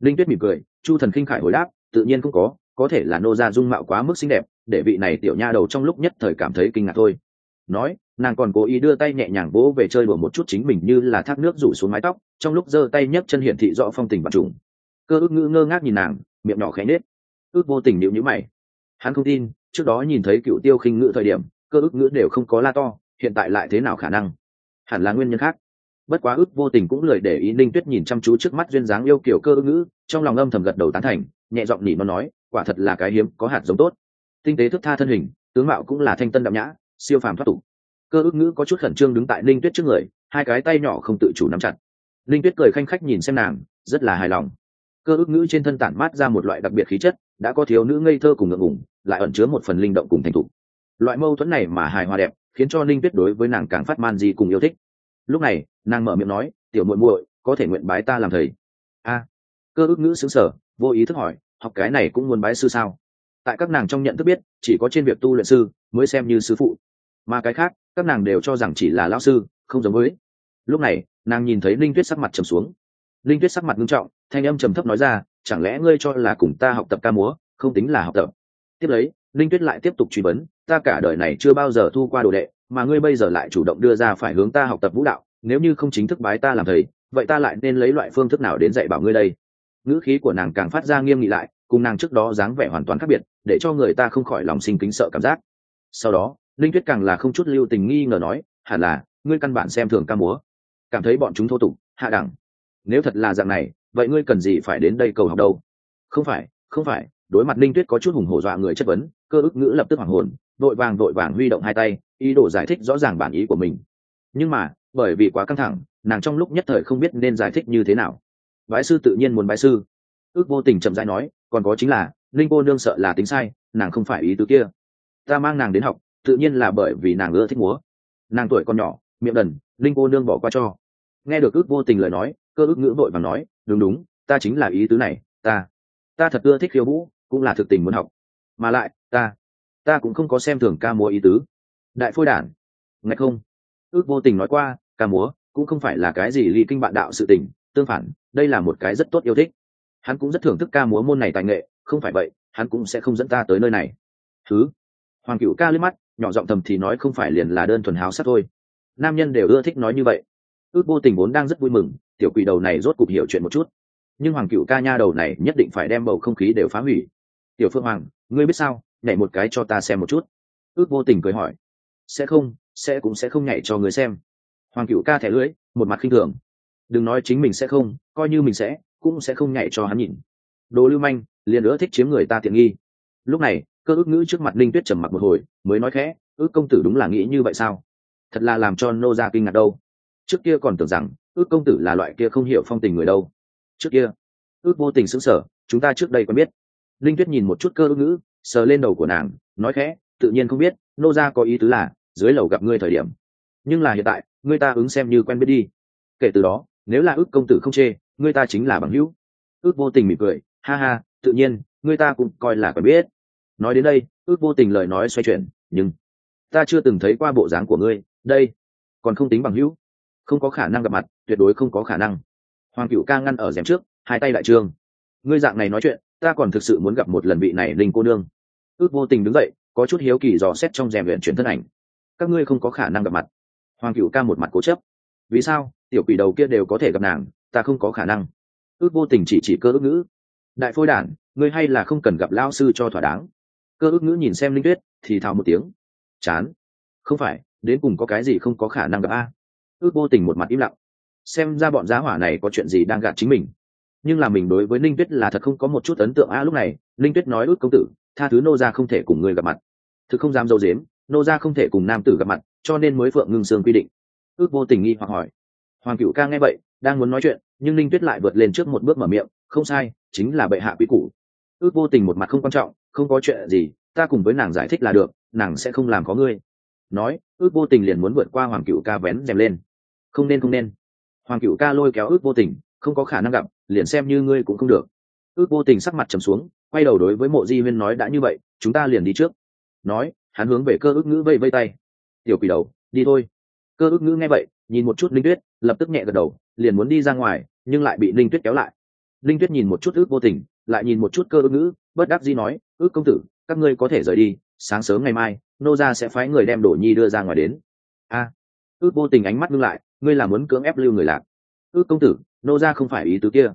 Linh tuyết mỉm cười, chu thần khinh khải hồi đáp, tự nhiên cũng có có thể là nô gia dung mạo quá mức xinh đẹp, để vị này tiểu nha đầu trong lúc nhất thời cảm thấy kinh ngạc thôi. Nói, nàng còn cố ý đưa tay nhẹ nhàng vỗ về chơi đùa một chút chính mình như là thác nước rủ xuống mái tóc, trong lúc giơ tay nhấc chân hiển thị rõ phong tình và trùng. Cơ ước ngữ ngơ ngác nhìn nàng, miệng nhỏ khẽ nết ước vô tình nhịu nhữ mày. Hắn không tin trước đó nhìn thấy cựu tiêu khinh ngữ thời điểm, cơ ước ngữ đều không có la to, hiện tại lại thế nào khả năng? Hẳn là nguyên nhân khác. Bất quá ước vô tình cũng lời để ý ninh tuyết nhìn chăm chú trước mắt duyên dáng yêu kiểu cơ ước ngữ, trong lòng âm thầm gật đầu tán thành, nhẹ giọng nhỉ nó nói, quả thật là cái hiếm, có hạt giống tốt. Tinh tế thức tha thân hình, tướng mạo cũng là thanh tân đạm nhã, siêu phàm thoát tục. Cơ ước ngữ có chút khẩn trương đứng tại ninh tuyết trước người, hai cái tay nhỏ không tự chủ nắm chặt. Ninh tuyết cười khanh khách nhìn xem nàng, rất là hài lòng. Cơ ước ngữ trên thân tản mát ra một loại đặc biệt khí chất đã có thiếu nữ ngây thơ cùng ngượng ngùng, lại ẩn chứa một phần linh động cùng thành thục. Loại mâu thuẫn này mà hài hòa đẹp khiến cho ninh tuyết đối với nàng càng phát man di cùng yêu thích. Lúc này nàng mở miệng nói tiểu muội muội có thể nguyện bái ta làm thầy? A. Cơ ước ngữ xứng sở vô ý thức hỏi học cái này cũng muốn bái sư sao? Tại các nàng trong nhận thức biết chỉ có trên việc tu luyện sư mới xem như sư phụ. Mà cái khác các nàng đều cho rằng chỉ là lão sư không giống với. Lúc này nàng nhìn thấy linh tuyết sắc mặt trầm xuống. Linh tuyết sắc mặt nghiêm trọng thanh âm trầm thấp nói ra chẳng lẽ ngươi cho là cùng ta học tập ca múa, không tính là học tập? Tiếp lấy linh tuyết lại tiếp tục truy vấn, ta cả đời này chưa bao giờ thu qua đồ đệ, mà ngươi bây giờ lại chủ động đưa ra phải hướng ta học tập vũ đạo, nếu như không chính thức bái ta làm thầy, vậy ta lại nên lấy loại phương thức nào đến dạy bảo ngươi đây? Ngữ khí của nàng càng phát ra nghiêm nghị lại, cùng nàng trước đó dáng vẻ hoàn toàn khác biệt, để cho người ta không khỏi lòng sinh kính sợ cảm giác. Sau đó linh tuyết càng là không chút lưu tình nghi ngờ nói, hẳn là, ngươi căn bản xem thường ca múa. Cảm thấy bọn chúng thô tục, hạ đẳng. Nếu thật là dạng này vậy ngươi cần gì phải đến đây cầu học đâu? Không phải không phải, đối mặt linh tuyết có chút hùng hổ dọa người chất vấn, cơ ức ngữ lập tức hoảng hồn vội vàng vội vàng huy động hai tay, ý đồ giải thích rõ ràng bản ý của mình. Nhưng mà, bởi vì quá căng thẳng, nàng trong lúc nhất thời không biết nên giải thích như thế nào. Bái sư tự nhiên muốn bái sư. Ước vô tình chậm rãi nói, còn có chính là linh cô nương sợ là tính sai, nàng không phải ý tứ kia. Ta mang nàng đến học, tự nhiên là bởi vì nàng ưa thích múa. Nàng tuổi còn nhỏ, miệng đần linh cô nương bỏ qua cho. Nghe được ước vô tình lời nói cơ ước ngữ vội và nói, đúng đúng, ta chính là ý tứ này, ta ta thật ưa thích khiêu vũ, cũng là thực tình muốn học. Mà lại, ta ta cũng không có xem thường ca múa ý tứ. Đại phôi đản, ngạch không. Ước vô tình nói qua, ca múa cũng không phải là cái gì ly kinh bạn đạo sự tình, tương phản, đây là một cái rất tốt yêu thích. Hắn cũng rất thưởng thức ca múa môn này tài nghệ, không phải vậy, hắn cũng sẽ không dẫn ta tới nơi này. Thứ, hoàng cựu ca liếc mắt, nhỏ giọng thầm thì nói không phải liền là đơn thuần háo sắc thôi. Nam nhân đều ưa thích nói như vậy. Ước vô tình vốn đang rất vui mừng tiểu quỷ đầu này rốt cục hiểu chuyện một chút. Nhưng hoàng cựu ca nha đầu này nhất định phải đem bầu không khí đều phá hủy. Tiểu phương hoàng, ngươi biết sao? Nhảy một cái cho ta xem một chút. Ước vô tình cười hỏi. Sẽ không, sẽ cũng sẽ không nhảy cho người xem. Hoàng cựu ca thẻ lưỡi, một mặt khinh thường. Đừng nói chính mình sẽ không, coi như mình sẽ, cũng sẽ không nhảy cho hắn nhìn. Đồ lưu manh, liền nữa thích chiếm người ta tiện nghi. Lúc này, cơ ước ngữ trước mặt linh tuyết trầm mặc một hồi, mới nói khẽ, ước công tử đúng là nghĩ như vậy sao? Thật là làm cho nô ra kinh ngạc đâu. Trước kia còn tưởng rằng ước công tử là loại kia không hiểu phong tình người đâu. Trước kia, ước vô tình xứng sở chúng ta trước đây quen biết. Linh tuyết nhìn một chút cơ ước ngữ, sờ lên đầu của nàng, nói khẽ, tự nhiên không biết, nô ra có ý tứ là, dưới lầu gặp ngươi thời điểm. Nhưng là hiện tại, ngươi ta ứng xem như quen biết đi. Kể từ đó, nếu là ước công tử không chê, ngươi ta chính là bằng hữu. Ước vô tình mỉm cười, ha ha, tự nhiên, ngươi ta cũng coi là quen biết. Nói đến đây, ước vô tình lời nói xoay chuyển, nhưng, ta chưa từng thấy qua bộ dáng của ngươi, đây, còn không tính bằng hữu không có khả năng gặp mặt, tuyệt đối không có khả năng. Hoàng cựu ca ngăn ở rèm trước, hai tay đại trương. Ngươi dạng này nói chuyện, ta còn thực sự muốn gặp một lần vị này linh cô nương. Ước vô tình đứng dậy, có chút hiếu kỳ dò xét trong rèm luyện chuyển thân ảnh. Các ngươi không có khả năng gặp mặt. Hoàng cựu ca một mặt cố chấp. Vì sao? Tiểu quỷ đầu kia đều có thể gặp nàng, ta không có khả năng. Ước vô tình chỉ chỉ cơ ước ngữ. Đại phôi đản, ngươi hay là không cần gặp lao sư cho thỏa đáng. Cơ ước ngữ nhìn xem linh tuyết, thì thào một tiếng. Chán. Không phải, đến cùng có cái gì không có khả năng gặp a? Ước vô tình một mặt im lặng. Xem ra bọn giá hỏa này có chuyện gì đang gạt chính mình. Nhưng là mình đối với linh tuyết là thật không có một chút ấn tượng. A lúc này linh tuyết nói ước công tử, tha thứ nô ra không thể cùng người gặp mặt. Thực không dám dâu dếm, nô ra không thể cùng nam tử gặp mặt, cho nên mới phượng ngưng sương quy định. Ước vô tình nghi hoặc hỏi. Hoàng cựu ca nghe vậy, đang muốn nói chuyện, nhưng linh tuyết lại vượt lên trước một bước mở miệng, không sai, chính là bệ hạ quý cũ. ước vô tình một mặt không quan trọng, không có chuyện gì, ta cùng với nàng giải thích là được, nàng sẽ không làm có ngươi. Nói, ước vô tình liền muốn vượt qua hoàng cựu ca vén rèm lên không nên không nên. Hoàng cựu ca lôi kéo ước vô tình, không có khả năng gặp, liền xem như ngươi cũng không được. Ước vô tình sắc mặt trầm xuống, quay đầu đối với mộ di huyên nói đã như vậy, chúng ta liền đi trước. Nói, hắn hướng về cơ ước ngữ vây vây tay. Tiểu quỷ đầu, đi thôi. Cơ ước ngữ nghe vậy, nhìn một chút linh tuyết, lập tức nhẹ gật đầu, liền muốn đi ra ngoài, nhưng lại bị linh tuyết kéo lại. Linh tuyết nhìn một chút ước vô tình, lại nhìn một chút cơ ước ngữ, bất đắc dĩ nói, ước công tử, các ngươi có thể rời đi, sáng sớm ngày mai, nô gia sẽ phái người đem đồ nhi đưa ra ngoài đến. A. Ước vô tình ánh mắt ngưng lại ngươi là muốn cưỡng ép lưu người lạc. Ước công tử nô gia không phải ý tứ kia.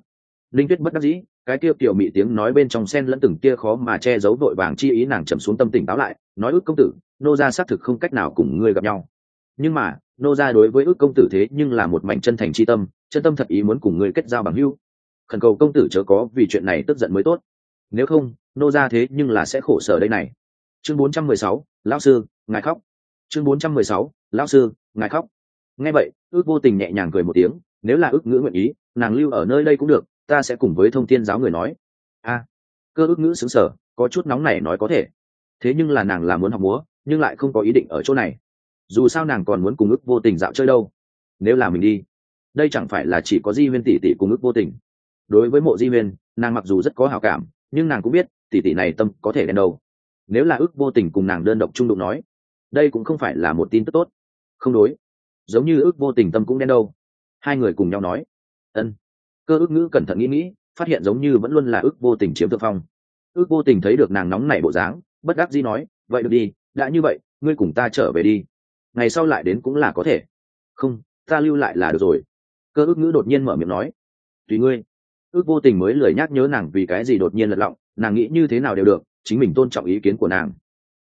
Linh tuyết bất đắc dĩ cái kia kiểu mị tiếng nói bên trong sen lẫn từng kia khó mà che giấu vội vàng chi ý nàng chầm xuống tâm tỉnh táo lại nói ước công tử nô gia xác thực không cách nào cùng ngươi gặp nhau. Nhưng mà nô gia đối với ước công tử thế nhưng là một mảnh chân thành chi tâm chân tâm thật ý muốn cùng ngươi kết giao bằng hữu. Khẩn cầu công tử chớ có vì chuyện này tức giận mới tốt. Nếu không nô gia thế nhưng là sẽ khổ sở đây này. Chương 416, lão sư ngài khóc. Chương 416, lão sư ngài khóc nghe vậy, ước vô tình nhẹ nhàng cười một tiếng, nếu là ước ngữ nguyện ý, nàng lưu ở nơi đây cũng được, ta sẽ cùng với thông tiên giáo người nói. A, cơ ước ngữ xứng sở có chút nóng này nói có thể. Thế nhưng là nàng là muốn học múa, nhưng lại không có ý định ở chỗ này. Dù sao nàng còn muốn cùng ước vô tình dạo chơi đâu. Nếu là mình đi, đây chẳng phải là chỉ có di huyên tỷ tỷ cùng ước vô tình. Đối với mộ di huyên nàng mặc dù rất có hảo cảm, nhưng nàng cũng biết, tỷ tỷ này tâm có thể đen đâu. Nếu là ước vô tình cùng nàng đơn độc trung đụng nói, đây cũng không phải là một tin tức tốt. Không đối giống như ước vô tình tâm cũng đen đâu. Hai người cùng nhau nói. Ân. Cơ ước ngữ cẩn thận nghĩ nghĩ, phát hiện giống như vẫn luôn là ước vô tình chiếm thượng phong. Ước vô tình thấy được nàng nóng nảy bộ dáng, bất đắc dĩ nói, vậy được đi, đã như vậy, ngươi cùng ta trở về đi. Ngày sau lại đến cũng là có thể. Không, ta lưu lại là được rồi. Cơ ước ngữ đột nhiên mở miệng nói. Tùy ngươi. Ước vô tình mới lười nhắc nhớ nàng vì cái gì đột nhiên lật lọng, nàng nghĩ như thế nào đều được, chính mình tôn trọng ý kiến của nàng.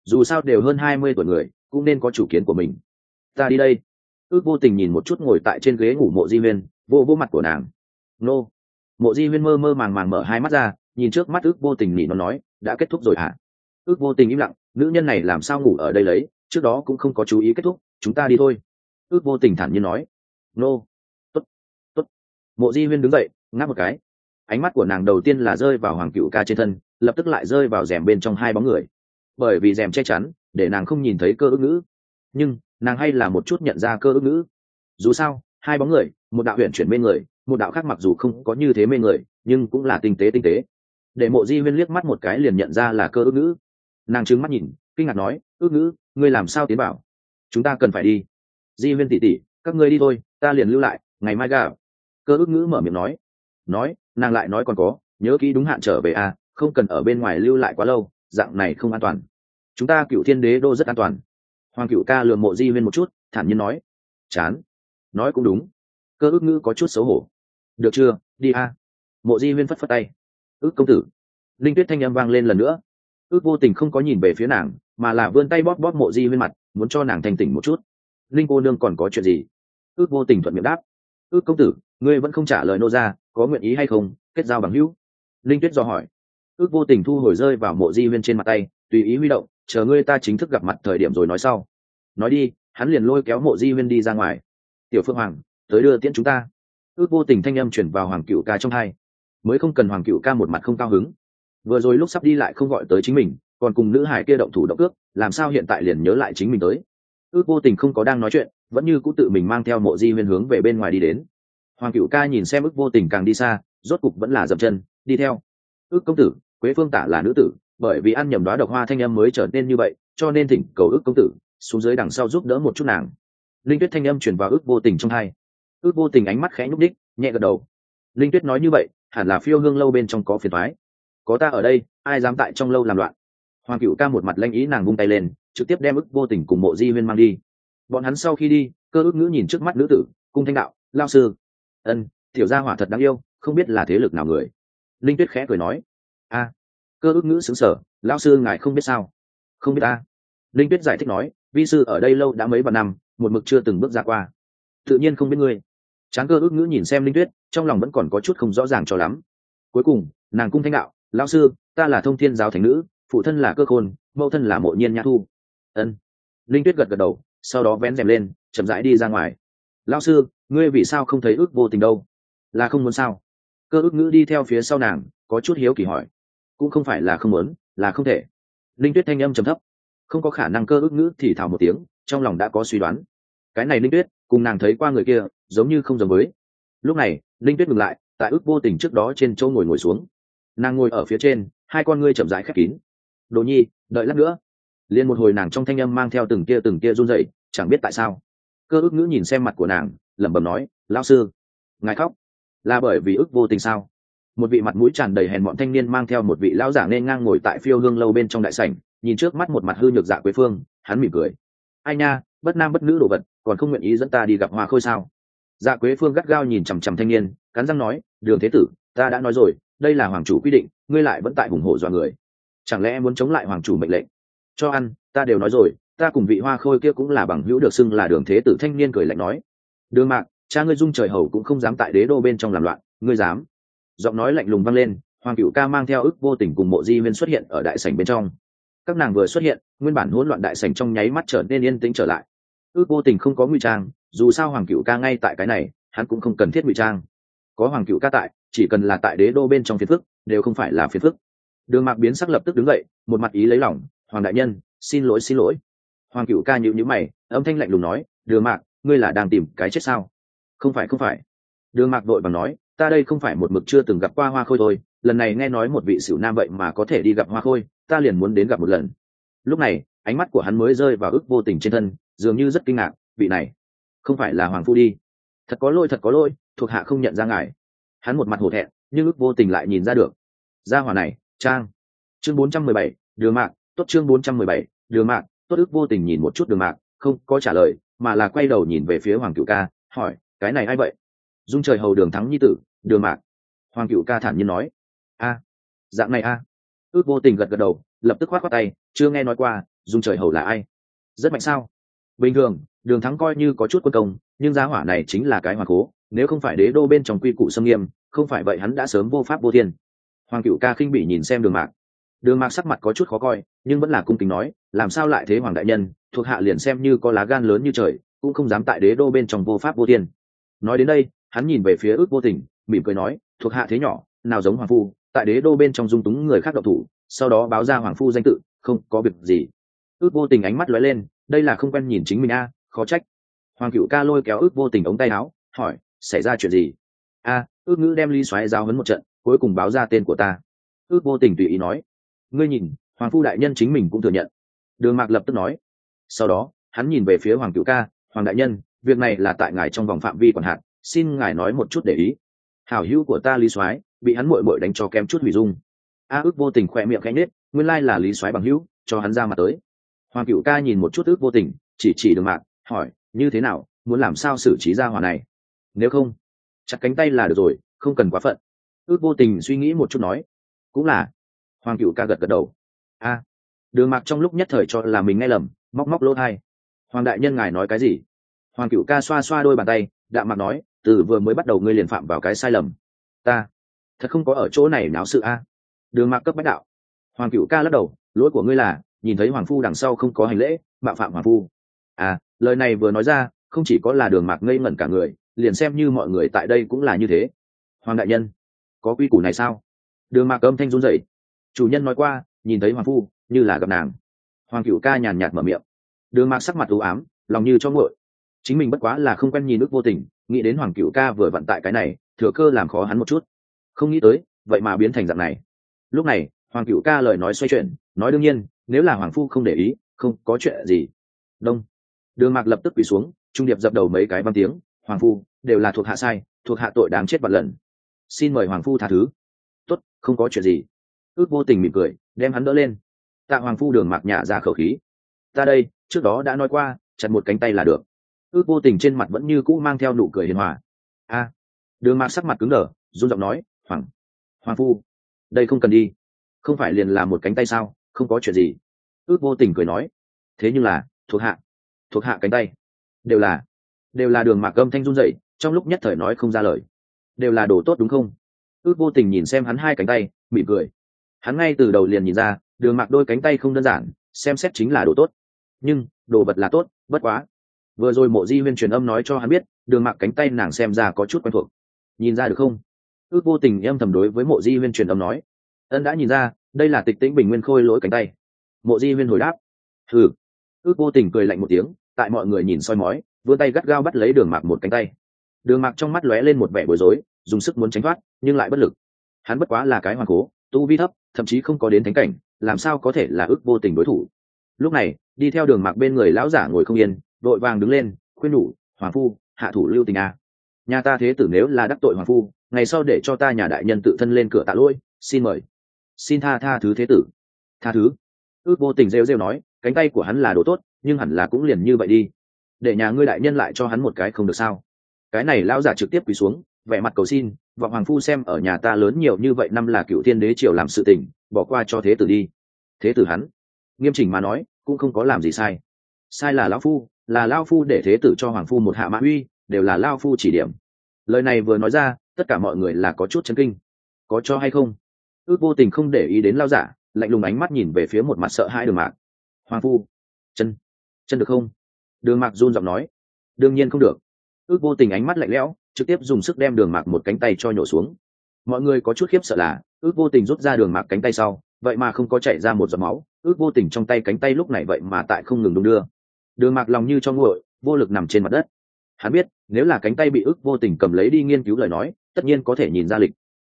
Dù sao đều hơn hai mươi tuổi người, cũng nên có chủ kiến của mình. Ta đi đây ước vô tình nhìn một chút ngồi tại trên ghế ngủ mộ di huyên, vô vô mặt của nàng. Nô. Mộ di huyên mơ mơ màng màng mở hai mắt ra, nhìn trước mắt ước vô tình nhị nó nói, đã kết thúc rồi hả? Ước vô tình im lặng, nữ nhân này làm sao ngủ ở đây lấy? Trước đó cũng không có chú ý kết thúc, chúng ta đi thôi. Ước vô tình thản nhiên nói. Nô. Tốt tốt. Mộ di huyên đứng dậy, ngáp một cái. Ánh mắt của nàng đầu tiên là rơi vào hoàng cựu ca trên thân, lập tức lại rơi vào rèm bên trong hai bóng người. Bởi vì rèm che chắn, để nàng không nhìn thấy cơ ước ngữ. Nhưng nàng hay là một chút nhận ra cơ ước ngữ. Dù sao, hai bóng người, một đạo huyện chuyển mê người, một đạo khác mặc dù không có như thế mê người, nhưng cũng là tinh tế tinh tế. Để mộ di huyên liếc mắt một cái liền nhận ra là cơ ước ngữ. Nàng trứng mắt nhìn, kinh ngạc nói, ước ngữ, ngươi làm sao tiến bảo chúng ta cần phải đi. Di huyên tỉ tỉ các ngươi đi thôi, ta liền lưu lại, ngày mai gà cơ ước ngữ mở miệng nói. Nói, nàng lại nói còn có, nhớ kỹ đúng hạn trở về à không cần ở bên ngoài lưu lại quá lâu, dạng này không an toàn. Chúng ta cựu thiên đế đô rất an toàn hoàng cựu ca lường mộ di huyên một chút, thản nhiên nói, chán. Nói cũng đúng. Cơ ước ngữ có chút xấu hổ. Được chưa? Đi a. Mộ di huyên phất phất tay. Ước công tử. Linh tuyết thanh â m vang lên lần nữa. Ước vô tình không có nhìn về phía nàng, mà là vươn tay bóp bóp mộ di huyên mặt, muốn cho nàng thành tỉnh một chút. Linh cô nương còn có chuyện gì? Ước vô tình thuận miệng đáp. Ước công tử, ngươi vẫn không trả lời nô ra, có nguyện ý hay không? Kết giao bằng hữu. Linh tuyết do hỏi. Ước vô tình thu hồi rơi vào mộ di huyên trên mặt tay tùy ý huy động, chờ ngươi ta chính thức gặp mặt thời điểm rồi nói sau. Nói đi, hắn liền lôi kéo mộ di huyên đi ra ngoài. Tiểu phương hoàng, tới đưa tiễn chúng ta. Ước vô tình thanh âm chuyển vào hoàng cựu ca trong hai. Mới không cần hoàng cựu ca một mặt không cao hứng. Vừa rồi lúc sắp đi lại không gọi tới chính mình, còn cùng nữ hải kia động thủ động ước làm sao hiện tại liền nhớ lại chính mình tới. Ước vô tình không có đang nói chuyện, vẫn như cũ tự mình mang theo mộ di huyên hướng về bên ngoài đi đến. Hoàng cựu ca nhìn xem ước vô tình càng đi xa, rốt cục vẫn là dậm chân, đi theo. Ước công tử, quế phương tả là nữ tử bởi vì ăn nhầm đoá độc hoa thanh âm mới trở nên như vậy, cho nên thỉnh cầu ước công tử xuống dưới đằng sau giúp đỡ một chút nàng. Linh tuyết thanh âm chuyển vào ước vô tình trong hai. Ước vô tình ánh mắt khẽ nhúc đích nhẹ gật đầu. Linh tuyết nói như vậy, hẳn là phiêu hương lâu bên trong có phiền thoái có ta ở đây, ai dám tại trong lâu làm loạn? Hoàng cựu ca một mặt lanh ý nàng vung tay lên, trực tiếp đem ước vô tình cùng mộ di huyên mang đi. Bọn hắn sau khi đi, cơ ước ngữ nhìn trước mắt nữ tử, cung thanh đạo, lao sư. Ân, tiểu gia hỏa thật đáng yêu, không biết là thế lực nào người. Linh tuyết khẽ cười nói. A cơ ước ngữ xứng sở lao sư ngài không biết sao? Không biết ta. Linh tuyết giải thích nói, vi sư ở đây lâu đã mấy vạn năm, một mực chưa từng bước ra qua. Tự nhiên không biết ngươi. Tráng cơ ước ngữ nhìn xem linh tuyết, trong lòng vẫn còn có chút không rõ ràng cho lắm. Cuối cùng, nàng cung thanh đạo lao sư, ta là thông thiên giáo thành nữ, phụ thân là cơ khôn, mẫu thân là mộ nhiên nhã thu. Ân. Linh tuyết gật gật đầu, sau đó vén rèm lên, chậm rãi đi ra ngoài. Lao sư, ngươi vì sao không thấy ước vô tình đâu? Là không muốn sao? Cơ ước ngữ đi theo phía sau nàng, có chút hiếu kỳ hỏi cũng không phải là không muốn, là không thể. Linh tuyết thanh âm trầm thấp, không có khả năng cơ ước ngữ thì thào một tiếng, trong lòng đã có suy đoán. Cái này linh tuyết, cùng nàng thấy qua người kia, giống như không giống với. Lúc này, linh tuyết ngừng lại, tại ước vô tình trước đó trên chỗ ngồi ngồi xuống. Nàng ngồi ở phía trên, hai con ngươi chậm rãi khép kín. Đồ nhi, đợi lát nữa. Liền một hồi nàng trong thanh âm mang theo từng kia từng kia run rẩy, chẳng biết tại sao. Cơ ước ngữ nhìn xem mặt của nàng, lẩm bẩm nói lao sư, ngài khóc. Là bởi vì ước vô tình sao? Một vị mặt mũi tràn đầy hèn mọn thanh niên mang theo một vị lão giả nên ngang ngồi tại phiêu hương lâu bên trong đại sảnh, nhìn trước mắt một mặt hư nhược dạ quế phương, hắn mỉm cười. Ai nha, bất nam bất nữ đồ vật, còn không nguyện ý dẫn ta đi gặp hoa khôi sao? Dạ quế phương gắt gao nhìn chằm chằm thanh niên, cắn răng nói, đường thế tử, ta đã nói rồi, đây là hoàng chủ quy định, ngươi lại vẫn tại ủng hộ dọa người. Chẳng lẽ em muốn chống lại hoàng chủ mệnh lệnh? Cho ăn, ta đều nói rồi, ta cùng vị hoa khôi kia cũng là bằng hữu được xưng là đường thế tử. Thanh niên cười lạnh nói, đường mạc, cha ngươi dung trời hầu cũng không dám tại đế đô bên trong làm loạn, ngươi dám? Giọng nói lạnh lùng vang lên, hoàng cựu ca mang theo ức vô tình cùng mộ di huyên xuất hiện ở đại sảnh bên trong. Các nàng vừa xuất hiện, nguyên bản hỗn loạn đại sảnh trong nháy mắt trở nên yên tĩnh trở lại. Ước vô tình không có ngụy trang, dù sao hoàng cựu ca ngay tại cái này, hắn cũng không cần thiết ngụy trang. Có hoàng cựu ca tại, chỉ cần là tại đế đô bên trong phiền phức, đều không phải là phiền phức. Đường mạc biến sắc lập tức đứng dậy, một mặt ý lấy lòng, hoàng đại nhân, xin lỗi xin lỗi. Hoàng cựu ca nhịu nhữ mày, âm thanh lạnh lùng nói, đường mạc, ngươi là đang tìm cái chết sao? Không phải không phải. Đường mạc vội và nói ta đây không phải một mực chưa từng gặp qua hoa khôi thôi lần này nghe nói một vị xỉu nam vậy mà có thể đi gặp hoa khôi ta liền muốn đến gặp một lần. Lúc này ánh mắt của hắn mới rơi vào ức vô tình trên thân dường như rất kinh ngạc vị này không phải là hoàng phu đi. Thật có lôi thật có lôi thuộc hạ không nhận ra ngài. Hắn một mặt hổ thẹn nhưng ức vô tình lại nhìn ra được. Gia hỏa này trang. Chương 417, đường mạc tốt chương 417, đường mạc tốt ức vô tình nhìn một chút đường mạc không có trả lời mà là quay đầu nhìn về phía hoàng cựu ca hỏi cái này ai vậy? Dung trời hầu đường thắng nhi tử, đường mạc. Hoàng cựu ca thản nhiên nói. A, dạng này a. Ước vô tình gật gật đầu, lập tức khoát khoát tay, chưa nghe nói qua, dung trời hầu là ai. Rất mạnh sao? Bình thường, đường thắng coi như có chút quân công, nhưng giá hỏa này chính là cái hoàng cố, nếu không phải đế đô bên trong quy củ xâm nghiêm, không phải vậy hắn đã sớm vô pháp vô thiên. Hoàng cựu ca khinh bị nhìn xem đường mạc. Đường mạc sắc mặt có chút khó coi, nhưng vẫn là cung kính nói, làm sao lại thế hoàng đại nhân, thuộc hạ liền xem như có lá gan lớn như trời, cũng không dám tại đế đô bên trong vô pháp vô thiên. Nói đến đây hắn nhìn về phía ước vô tình, mỉm cười nói, thuộc hạ thế nhỏ, nào giống hoàng phu, tại đế đô bên trong dung túng người khác độc thủ, sau đó báo ra hoàng phu danh tự, không có việc gì. Ước vô tình ánh mắt lóe lên, đây là không quen nhìn chính mình a, khó trách. Hoàng cựu ca lôi kéo ước vô tình ống tay áo, hỏi, xảy ra chuyện gì? A, ước ngữ đem ly xoáy giao hấn một trận, cuối cùng báo ra tên của ta. Ước vô tình tùy ý nói, ngươi nhìn, hoàng phu đại nhân chính mình cũng thừa nhận. Đường mạc lập tức nói. Sau đó, hắn nhìn về phía hoàng cựu ca, hoàng đại nhân, việc này là tại ngài trong vòng phạm vi quản hạn xin ngài nói một chút để ý. Hảo hữu của ta lý soái, bị hắn mội mội đánh cho kém chút hủy dung. A ước vô tình khỏe miệng khẽ nết nguyên lai là lý soái bằng hữu, cho hắn ra mặt tới. Hoàng cựu ca nhìn một chút ước vô tình, chỉ chỉ đường mạng hỏi, như thế nào, muốn làm sao xử trí ra hòa này? Nếu không, chặt cánh tay là được rồi, không cần quá phận. Ước vô tình suy nghĩ một chút nói, cũng là. Hoàng cựu ca gật gật đầu. A, đường mạc trong lúc nhất thời cho là mình nghe lầm, móc móc lỗ thai. Hoàng đại nhân ngài nói cái gì? Hoàng cựu ca xoa xoa đôi bàn tay, đạm mặt nói từ vừa mới bắt đầu ngươi liền phạm vào cái sai lầm. Ta, thật không có ở chỗ này náo sự a. Đường mạc cấp bách đạo. Hoàng cựu ca lắc đầu, lỗi của ngươi là, nhìn thấy hoàng phu đằng sau không có hành lễ, mạo phạm hoàng phu. À lời này vừa nói ra, không chỉ có là đường mạc ngây ngẩn cả người, liền xem như mọi người tại đây cũng là như thế. Hoàng đại nhân, có quy củ này sao? Đường mạc âm thanh run rẩy. Chủ nhân nói qua, nhìn thấy hoàng phu, như là gặp nàng. Hoàng cựu ca nhàn nhạt mở miệng. Đường mạc sắc mặt u ám, lòng như cho ngội chính mình bất quá là không quen nhìn nước vô tình nghĩ đến hoàng cựu ca vừa vận tại cái này, thừa cơ làm khó hắn một chút. Không nghĩ tới, vậy mà biến thành dạng này. Lúc này, hoàng cựu ca lời nói xoay chuyển, nói đương nhiên, nếu là hoàng phu không để ý, không có chuyện gì. Đông. Đường mạc lập tức quỳ xuống, trung điệp dập đầu mấy cái văn tiếng, hoàng phu, đều là thuộc hạ sai, thuộc hạ tội đáng chết vạn lần. Xin mời hoàng phu tha thứ. Tốt, không có chuyện gì. Ước vô tình mỉm cười, đem hắn đỡ lên. Tạ hoàng phu đường mạc nhả ra khẩu khí. Ta đây, trước đó đã nói qua, chặt một cánh tay là được ước vô tình trên mặt vẫn như cũ mang theo nụ cười hiền hòa. A đường mạc sắc mặt cứng đờ, run giọng nói, hoàng hoàng phu, đây không cần đi. Không phải liền là một cánh tay sao? Không có chuyện gì. Ước vô tình cười nói, thế nhưng là, thuộc hạ thuộc hạ cánh tay, đều là đều là đường mạc âm thanh run dậy trong lúc nhất thời nói không ra lời, đều là đồ tốt đúng không? Ước vô tình nhìn xem hắn hai cánh tay, mỉm cười. Hắn ngay từ đầu liền nhìn ra, đường mạc đôi cánh tay không đơn giản, xem xét chính là đồ tốt. Nhưng, đồ vật là tốt, bất quá vừa rồi mộ di huyên truyền âm nói cho hắn biết, đường mạc cánh tay nàng xem ra có chút quen thuộc. Nhìn ra được không? Ước vô tình em thầm đối với mộ di huyên truyền âm nói. Ân đã nhìn ra, đây là tịch tĩnh bình nguyên khôi lỗi cánh tay. Mộ di huyên hồi đáp. Thử ước vô tình cười lạnh một tiếng, tại mọi người nhìn soi mói, vươn tay gắt gao bắt lấy đường mạc một cánh tay. Đường mạc trong mắt lóe lên một vẻ bối rối, dùng sức muốn tránh thoát, nhưng lại bất lực. Hắn bất quá là cái hoàng cố, tu vi thấp, thậm chí không có đến thánh cảnh, làm sao có thể là ước vô tình đối thủ? Lúc này, đi theo đường mạc bên người lão giả ngồi không yên đội vàng đứng lên khuyên đủ, hoàng phu hạ thủ lưu tình a à. nhà ta thế tử nếu là đắc tội hoàng phu ngày sau để cho ta nhà đại nhân tự thân lên cửa tạ lỗi xin mời. Xin tha tha thứ thế tử. Tha thứ? Ước vô tình rêu rêu nói cánh tay của hắn là đồ tốt nhưng hẳn là cũng liền như vậy đi. Để nhà ngươi đại nhân lại cho hắn một cái không được sao. Cái này lão giả trực tiếp quỳ xuống vẻ mặt cầu xin vọng hoàng phu xem ở nhà ta lớn nhiều như vậy năm là cựu thiên đế triều làm sự tình bỏ qua cho thế tử đi. Thế tử hắn nghiêm chỉnh mà nói cũng không có làm gì sai. Sai là lão phu là lao phu để thế tử cho hoàng phu một hạ mã uy, đều là lao phu chỉ điểm. Lời này vừa nói ra, tất cả mọi người là có chút chấn kinh. Có cho hay không? Ước vô tình không để ý đến lao giả, lạnh lùng ánh mắt nhìn về phía một mặt sợ hãi đường mạc. Hoàng phu. Chân. Chân được không? Đường mạc run giọng nói. Đương nhiên không được. Ước vô tình ánh mắt lạnh lẽo, trực tiếp dùng sức đem đường mạc một cánh tay cho nhổ xuống. Mọi người có chút khiếp sợ là, ước vô tình rút ra đường mạc cánh tay sau, vậy mà không có chạy ra một giọt máu. Ước vô tình trong tay cánh tay lúc này vậy mà tại không ngừng đung đưa đường mạc lòng như cho nguội, vô lực nằm trên mặt đất. Hắn biết, nếu là cánh tay bị ức vô tình cầm lấy đi nghiên cứu lời nói, tất nhiên có thể nhìn ra lịch.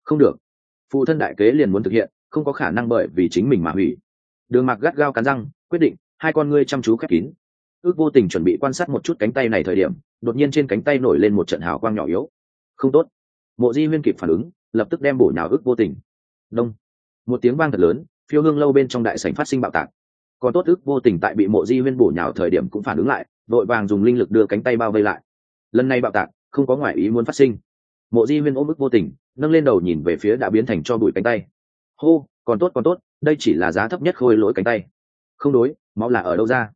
Không được. Phụ thân đại kế liền muốn thực hiện, không có khả năng bởi vì chính mình mà hủy. Đường mạc gắt gao cắn răng, quyết định, hai con ngươi chăm chú khép kín. Ước vô tình chuẩn bị quan sát một chút cánh tay này thời điểm, đột nhiên trên cánh tay nổi lên một trận hào quang nhỏ yếu. Không tốt. Mộ di huyên kịp phản ứng, lập tức đem bổ nhào ước vô tình. Đông. Một tiếng vang thật lớn, phiêu hương lâu bên trong đại sảnh phát sinh bạo tạc còn tốt ước vô tình tại bị mộ di huyên bổ nhào thời điểm cũng phản ứng lại, vội vàng dùng linh lực đưa cánh tay bao vây lại. Lần này bạo tạc, không có ngoại ý muốn phát sinh. Mộ di huyên ôm ức vô tình, nâng lên đầu nhìn về phía đã biến thành cho bụi cánh tay. Hô, còn tốt còn tốt, đây chỉ là giá thấp nhất khôi lỗi cánh tay. Không đối, máu là ở đâu ra?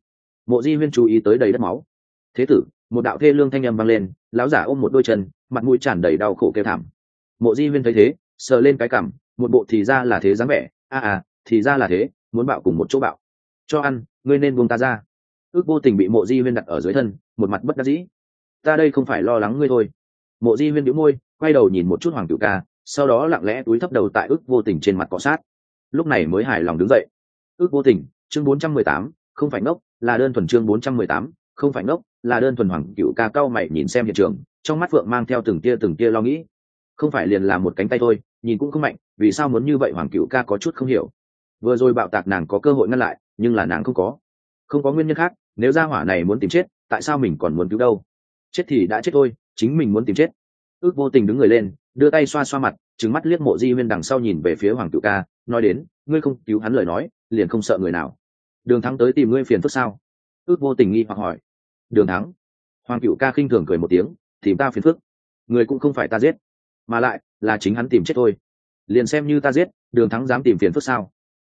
Mộ di huyên chú ý tới đầy đất máu. Thế tử, một đạo thê lương thanh â m vang lên láo giả ôm một đôi chân, mặt mũi tràn đầy đau khổ kêu thảm. Mộ di huyên thấy thế, sờ lên cái cảm một bộ thì ra là thế dáng vẻ, a à thì ra là thế, muốn bạo cùng một chỗ bạo cho ăn, ngươi nên buông ta ra. Ước vô tình bị mộ di huyên đặt ở dưới thân, một mặt bất đắc dĩ. Ta đây không phải lo lắng ngươi thôi. Mộ di huyên đĩu môi, quay đầu nhìn một chút hoàng cựu ca, sau đó lặng lẽ túi thấp đầu tại ước vô tình trên mặt cọ sát. Lúc này mới hài lòng đứng dậy. Ước vô tình, chương bốn trăm mười tám, không phải ngốc, là đơn thuần chương bốn trăm mười tám, không phải ngốc, là đơn thuần hoàng cựu ca cao mày nhìn xem hiện trường, trong mắt phượng mang theo từng tia từng tia lo nghĩ. Không phải liền là một cánh tay thôi, nhìn cũng không mạnh, vì sao muốn như vậy hoàng cựu ca có chút không hiểu. Vừa rồi bạo tạc nàng có cơ hội ngăn lại nhưng là nàng không có. Không có nguyên nhân khác, nếu gia hỏa này muốn tìm chết, tại sao mình còn muốn cứu đâu? Chết thì đã chết thôi, chính mình muốn tìm chết. Ước vô tình đứng người lên, đưa tay xoa xoa mặt trứng mắt liếc mộ di huyên đằng sau nhìn về phía hoàng cựu ca, nói đến, ngươi không cứu hắn lời nói, liền không sợ người nào. Đường thắng tới tìm ngươi phiền phức sao? Ước vô tình nghi hoặc hỏi. Đường thắng. Hoàng cựu ca khinh thường cười một tiếng, tìm ta phiền phức? Người cũng không phải ta giết, mà lại là chính hắn tìm chết thôi. Liền xem như ta giết, đường thắng dám tìm phiền phức sao?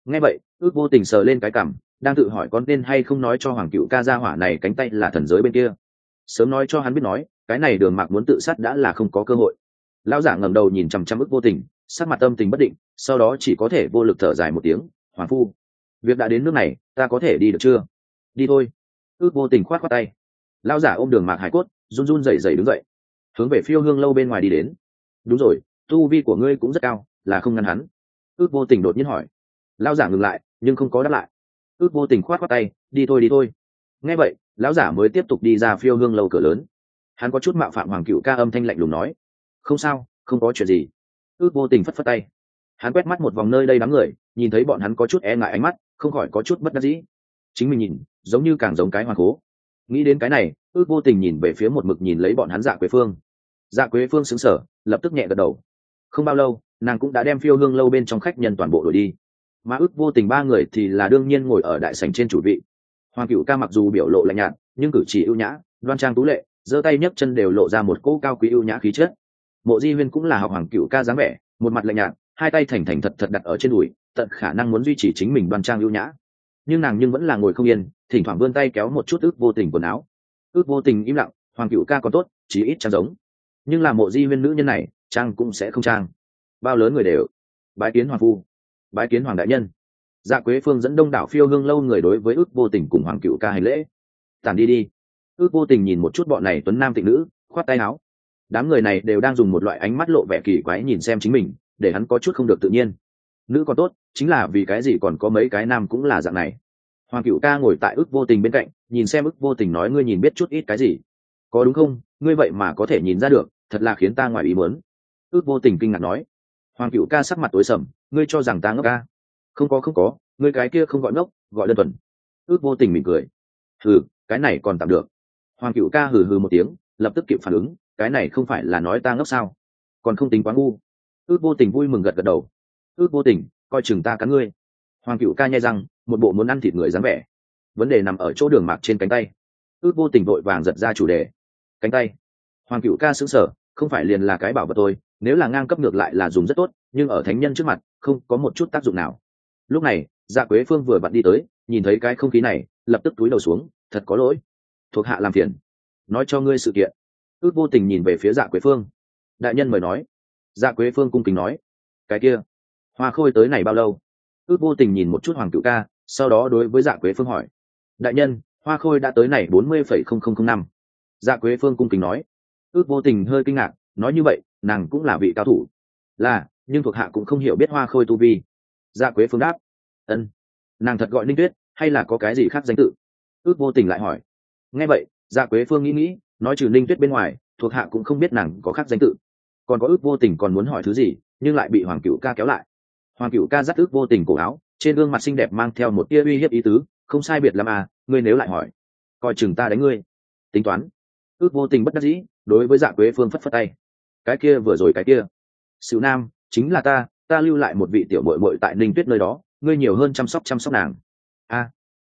Nghe vậy, ước vô tình sờ lên cái cảm đang tự hỏi con nên hay không nói cho hoàng cựu ca ra hỏa này cánh tay là thần giới bên kia. Sớm nói cho hắn biết nói, cái này đường mạc muốn tự sát đã là không có cơ hội. Lão giả ngẩng đầu nhìn chằm chằm ức vô tình, sắc mặt tâm tình bất định, sau đó chỉ có thể vô lực thở dài một tiếng, hoàng phu, việc đã đến nước này, ta có thể đi được chưa? Đi thôi. Ước vô tình khoát khoát tay. Lão giả ôm đường mạc hải cốt, run run rẩy rẩy đứng dậy, hướng về phiêu hương lâu bên ngoài đi đến. Đúng rồi, tu vi của ngươi cũng rất cao, là không ngăn hắn. Ước vô tình đột nhiên hỏi lão giả ngừng lại, nhưng không có đáp lại. Ước vô tình khoát khoát tay, đi thôi đi thôi. Nghe vậy, lão giả mới tiếp tục đi ra phiêu hương lâu cửa lớn. Hắn có chút mạo phạm hoàng cựu ca âm thanh lạnh lùng nói, không sao, không có chuyện gì. Ước vô tình phất phất tay. Hắn quét mắt một vòng nơi đây đám người, nhìn thấy bọn hắn có chút e ngại ánh mắt, không khỏi có chút bất đắc dĩ. Chính mình nhìn, giống như càng giống cái hoàng cố. Nghĩ đến cái này, ước vô tình nhìn về phía một mực nhìn lấy bọn hắn dạ quế phương. Dạ quế phương xứng sở lập tức nhẹ gật đầu. Không bao lâu, nàng cũng đã đem phiêu hương lâu bên trong khách nhân toàn bộ đổi đi mà ước vô tình ba người thì là đương nhiên ngồi ở đại sảnh trên chủ vị. Hoàng cựu ca mặc dù biểu lộ lạnh nhạt, nhưng cử chỉ ưu nhã, đoan trang tú lệ, giơ tay nhấc chân đều lộ ra một cỗ cao quý ưu nhã khí chất. Mộ di huyên cũng là học hoàng cựu ca dáng vẻ, một mặt lạnh nhạt, hai tay thành thành thật thật đặt ở trên đùi, tận khả năng muốn duy trì chính mình đoan trang ưu nhã. Nhưng nàng nhưng vẫn là ngồi không yên, thỉnh thoảng vươn tay kéo một chút ước vô tình quần áo. Ước vô tình im lặng, hoàng cựu ca còn tốt, chỉ ít trang giống. Nhưng là mộ di huyên nữ nhân này, trang cũng sẽ không trang. Bao lớn người đều. Bái kiến hoàng phu bái kiến hoàng đại nhân. Dạ quế phương dẫn đông đảo phiêu hương lâu người đối với ước vô tình cùng hoàng cựu ca hành lễ. Tàn đi đi. Ước vô tình nhìn một chút bọn này tuấn nam tịnh nữ, khoát tay áo. Đám người này đều đang dùng một loại ánh mắt lộ vẻ kỳ quái nhìn xem chính mình, để hắn có chút không được tự nhiên. Nữ còn tốt, chính là vì cái gì còn có mấy cái nam cũng là dạng này. Hoàng cựu ca ngồi tại ước vô tình bên cạnh, nhìn xem ước vô tình nói ngươi nhìn biết chút ít cái gì. Có đúng không? Ngươi vậy mà có thể nhìn ra được, thật là khiến ta ngoài ý muốn. Ước vô tình kinh ngạc nói. Hoàng cựu ca sắc mặt tối sầm ngươi cho rằng ta ngốc ca? Không có không có, ngươi cái kia không gọi ngốc, gọi đơn thuần. Ước vô tình mỉm cười. Hừ, cái này còn tạm được. Hoàng cựu ca hừ hừ một tiếng, lập tức kịp phản ứng, cái này không phải là nói ta ngốc sao? Còn không tính quá ngu. Ước vô tình vui mừng gật gật đầu. Ước vô tình, coi chừng ta cắn ngươi. Hoàng cựu ca nhai răng, một bộ muốn ăn thịt người dáng vẻ. Vấn đề nằm ở chỗ đường mạc trên cánh tay. Ước vô tình vội vàng giật ra chủ đề. Cánh tay. Hoàng cựu ca xứng sở không phải liền là cái bảo vật tôi nếu là ngang cấp ngược lại là dùng rất tốt, nhưng ở thánh nhân trước mặt không có một chút tác dụng nào. Lúc này dạ quế phương vừa bận đi tới, nhìn thấy cái không khí này, lập tức túi đầu xuống, thật có lỗi. Thuộc hạ làm phiền. Nói cho ngươi sự kiện. Ước vô tình nhìn về phía dạ quế phương. Đại nhân mời nói. Dạ quế phương cung kính nói. Cái kia, hoa khôi tới này bao lâu? Ước vô tình nhìn một chút hoàng cựu ca, sau đó đối với dạ quế phương hỏi. Đại nhân, hoa khôi đã tới này bốn mươi phẩy không không không năm. Dạ quế phương cung kính nói. Ước vô tình hơi kinh ngạc, nói như vậy, nàng cũng là vị cao thủ. Là nhưng thuộc hạ cũng không hiểu biết hoa khôi tu vi. Dạ quế phương đáp, ân, nàng thật gọi ninh tuyết, hay là có cái gì khác danh tự? Ước vô tình lại hỏi. Nghe vậy dạ quế phương nghĩ nghĩ, nói trừ ninh tuyết bên ngoài, thuộc hạ cũng không biết nàng có khác danh tự. Còn có ước vô tình còn muốn hỏi thứ gì, nhưng lại bị hoàng cựu ca kéo lại. Hoàng cựu ca dắt ước vô tình cổ áo, trên gương mặt xinh đẹp mang theo một tia uy hiếp ý tứ, không sai biệt l à ngươi nếu lại hỏi, coi chừng ta đánh ngươi. Tính toán, ước vô tình bất đắc dĩ, đối với dạ quế phương phất phất tay. Cái kia vừa rồi cái kia. Sửu nam chính là ta ta lưu lại một vị tiểu bội bội tại ninh tuyết nơi đó, ngươi nhiều hơn chăm sóc chăm sóc nàng. A.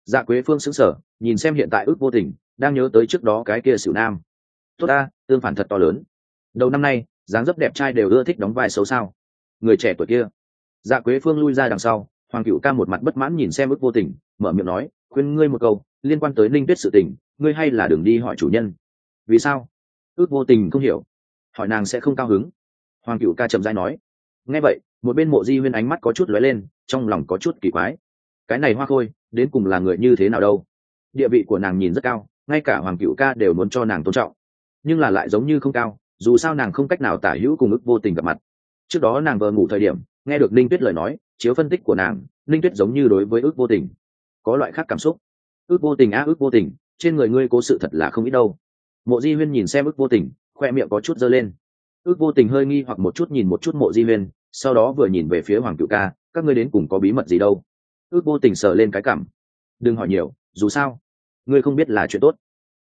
Dạ quế phương xứng sở nhìn xem hiện tại ước vô tình, đang nhớ tới trước đó cái kia xỉu nam. Tốt ta, tương phản thật to lớn. Đầu năm nay, dáng dấp đẹp trai đều ưa thích đóng vai xấu sao. Người trẻ tuổi kia. Dạ quế phương lui ra đằng sau, hoàng cựu ca một mặt bất mãn nhìn xem ước vô tình, mở miệng nói, khuyên ngươi một câu, liên quan tới ninh tuyết sự tình, ngươi hay là đừng đi hỏi chủ nhân. Vì sao? Ước vô tình không hiểu. Hỏi nàng sẽ không cao hứng. Hoàng cựu ca chậm dai nói nghe vậy, một bên mộ di huyên ánh mắt có chút lóe lên, trong lòng có chút kỳ quái. Cái này hoa khôi, đến cùng là người như thế nào đâu? Địa vị của nàng nhìn rất cao, ngay cả hoàng cựu ca đều muốn cho nàng tôn trọng. Nhưng là lại giống như không cao, dù sao nàng không cách nào tả hữu cùng ức vô tình gặp mặt. Trước đó nàng vừa ngủ thời điểm, nghe được ninh tuyết lời nói, chiếu phân tích của nàng, ninh tuyết giống như đối với ước vô tình. Có loại khác cảm xúc. Ước vô tình á ước vô tình, trên người ngươi cố sự thật là không ít đâu. Mộ di huyên nhìn xem ước vô tình, khoe miệng có chút dơ lên ước vô tình hơi nghi hoặc một chút nhìn một chút mộ di huyên, sau đó vừa nhìn về phía hoàng cựu ca, các ngươi đến cùng có bí mật gì đâu? Ước vô tình sờ lên cái cảm. Đừng hỏi nhiều, dù sao, ngươi không biết là chuyện tốt.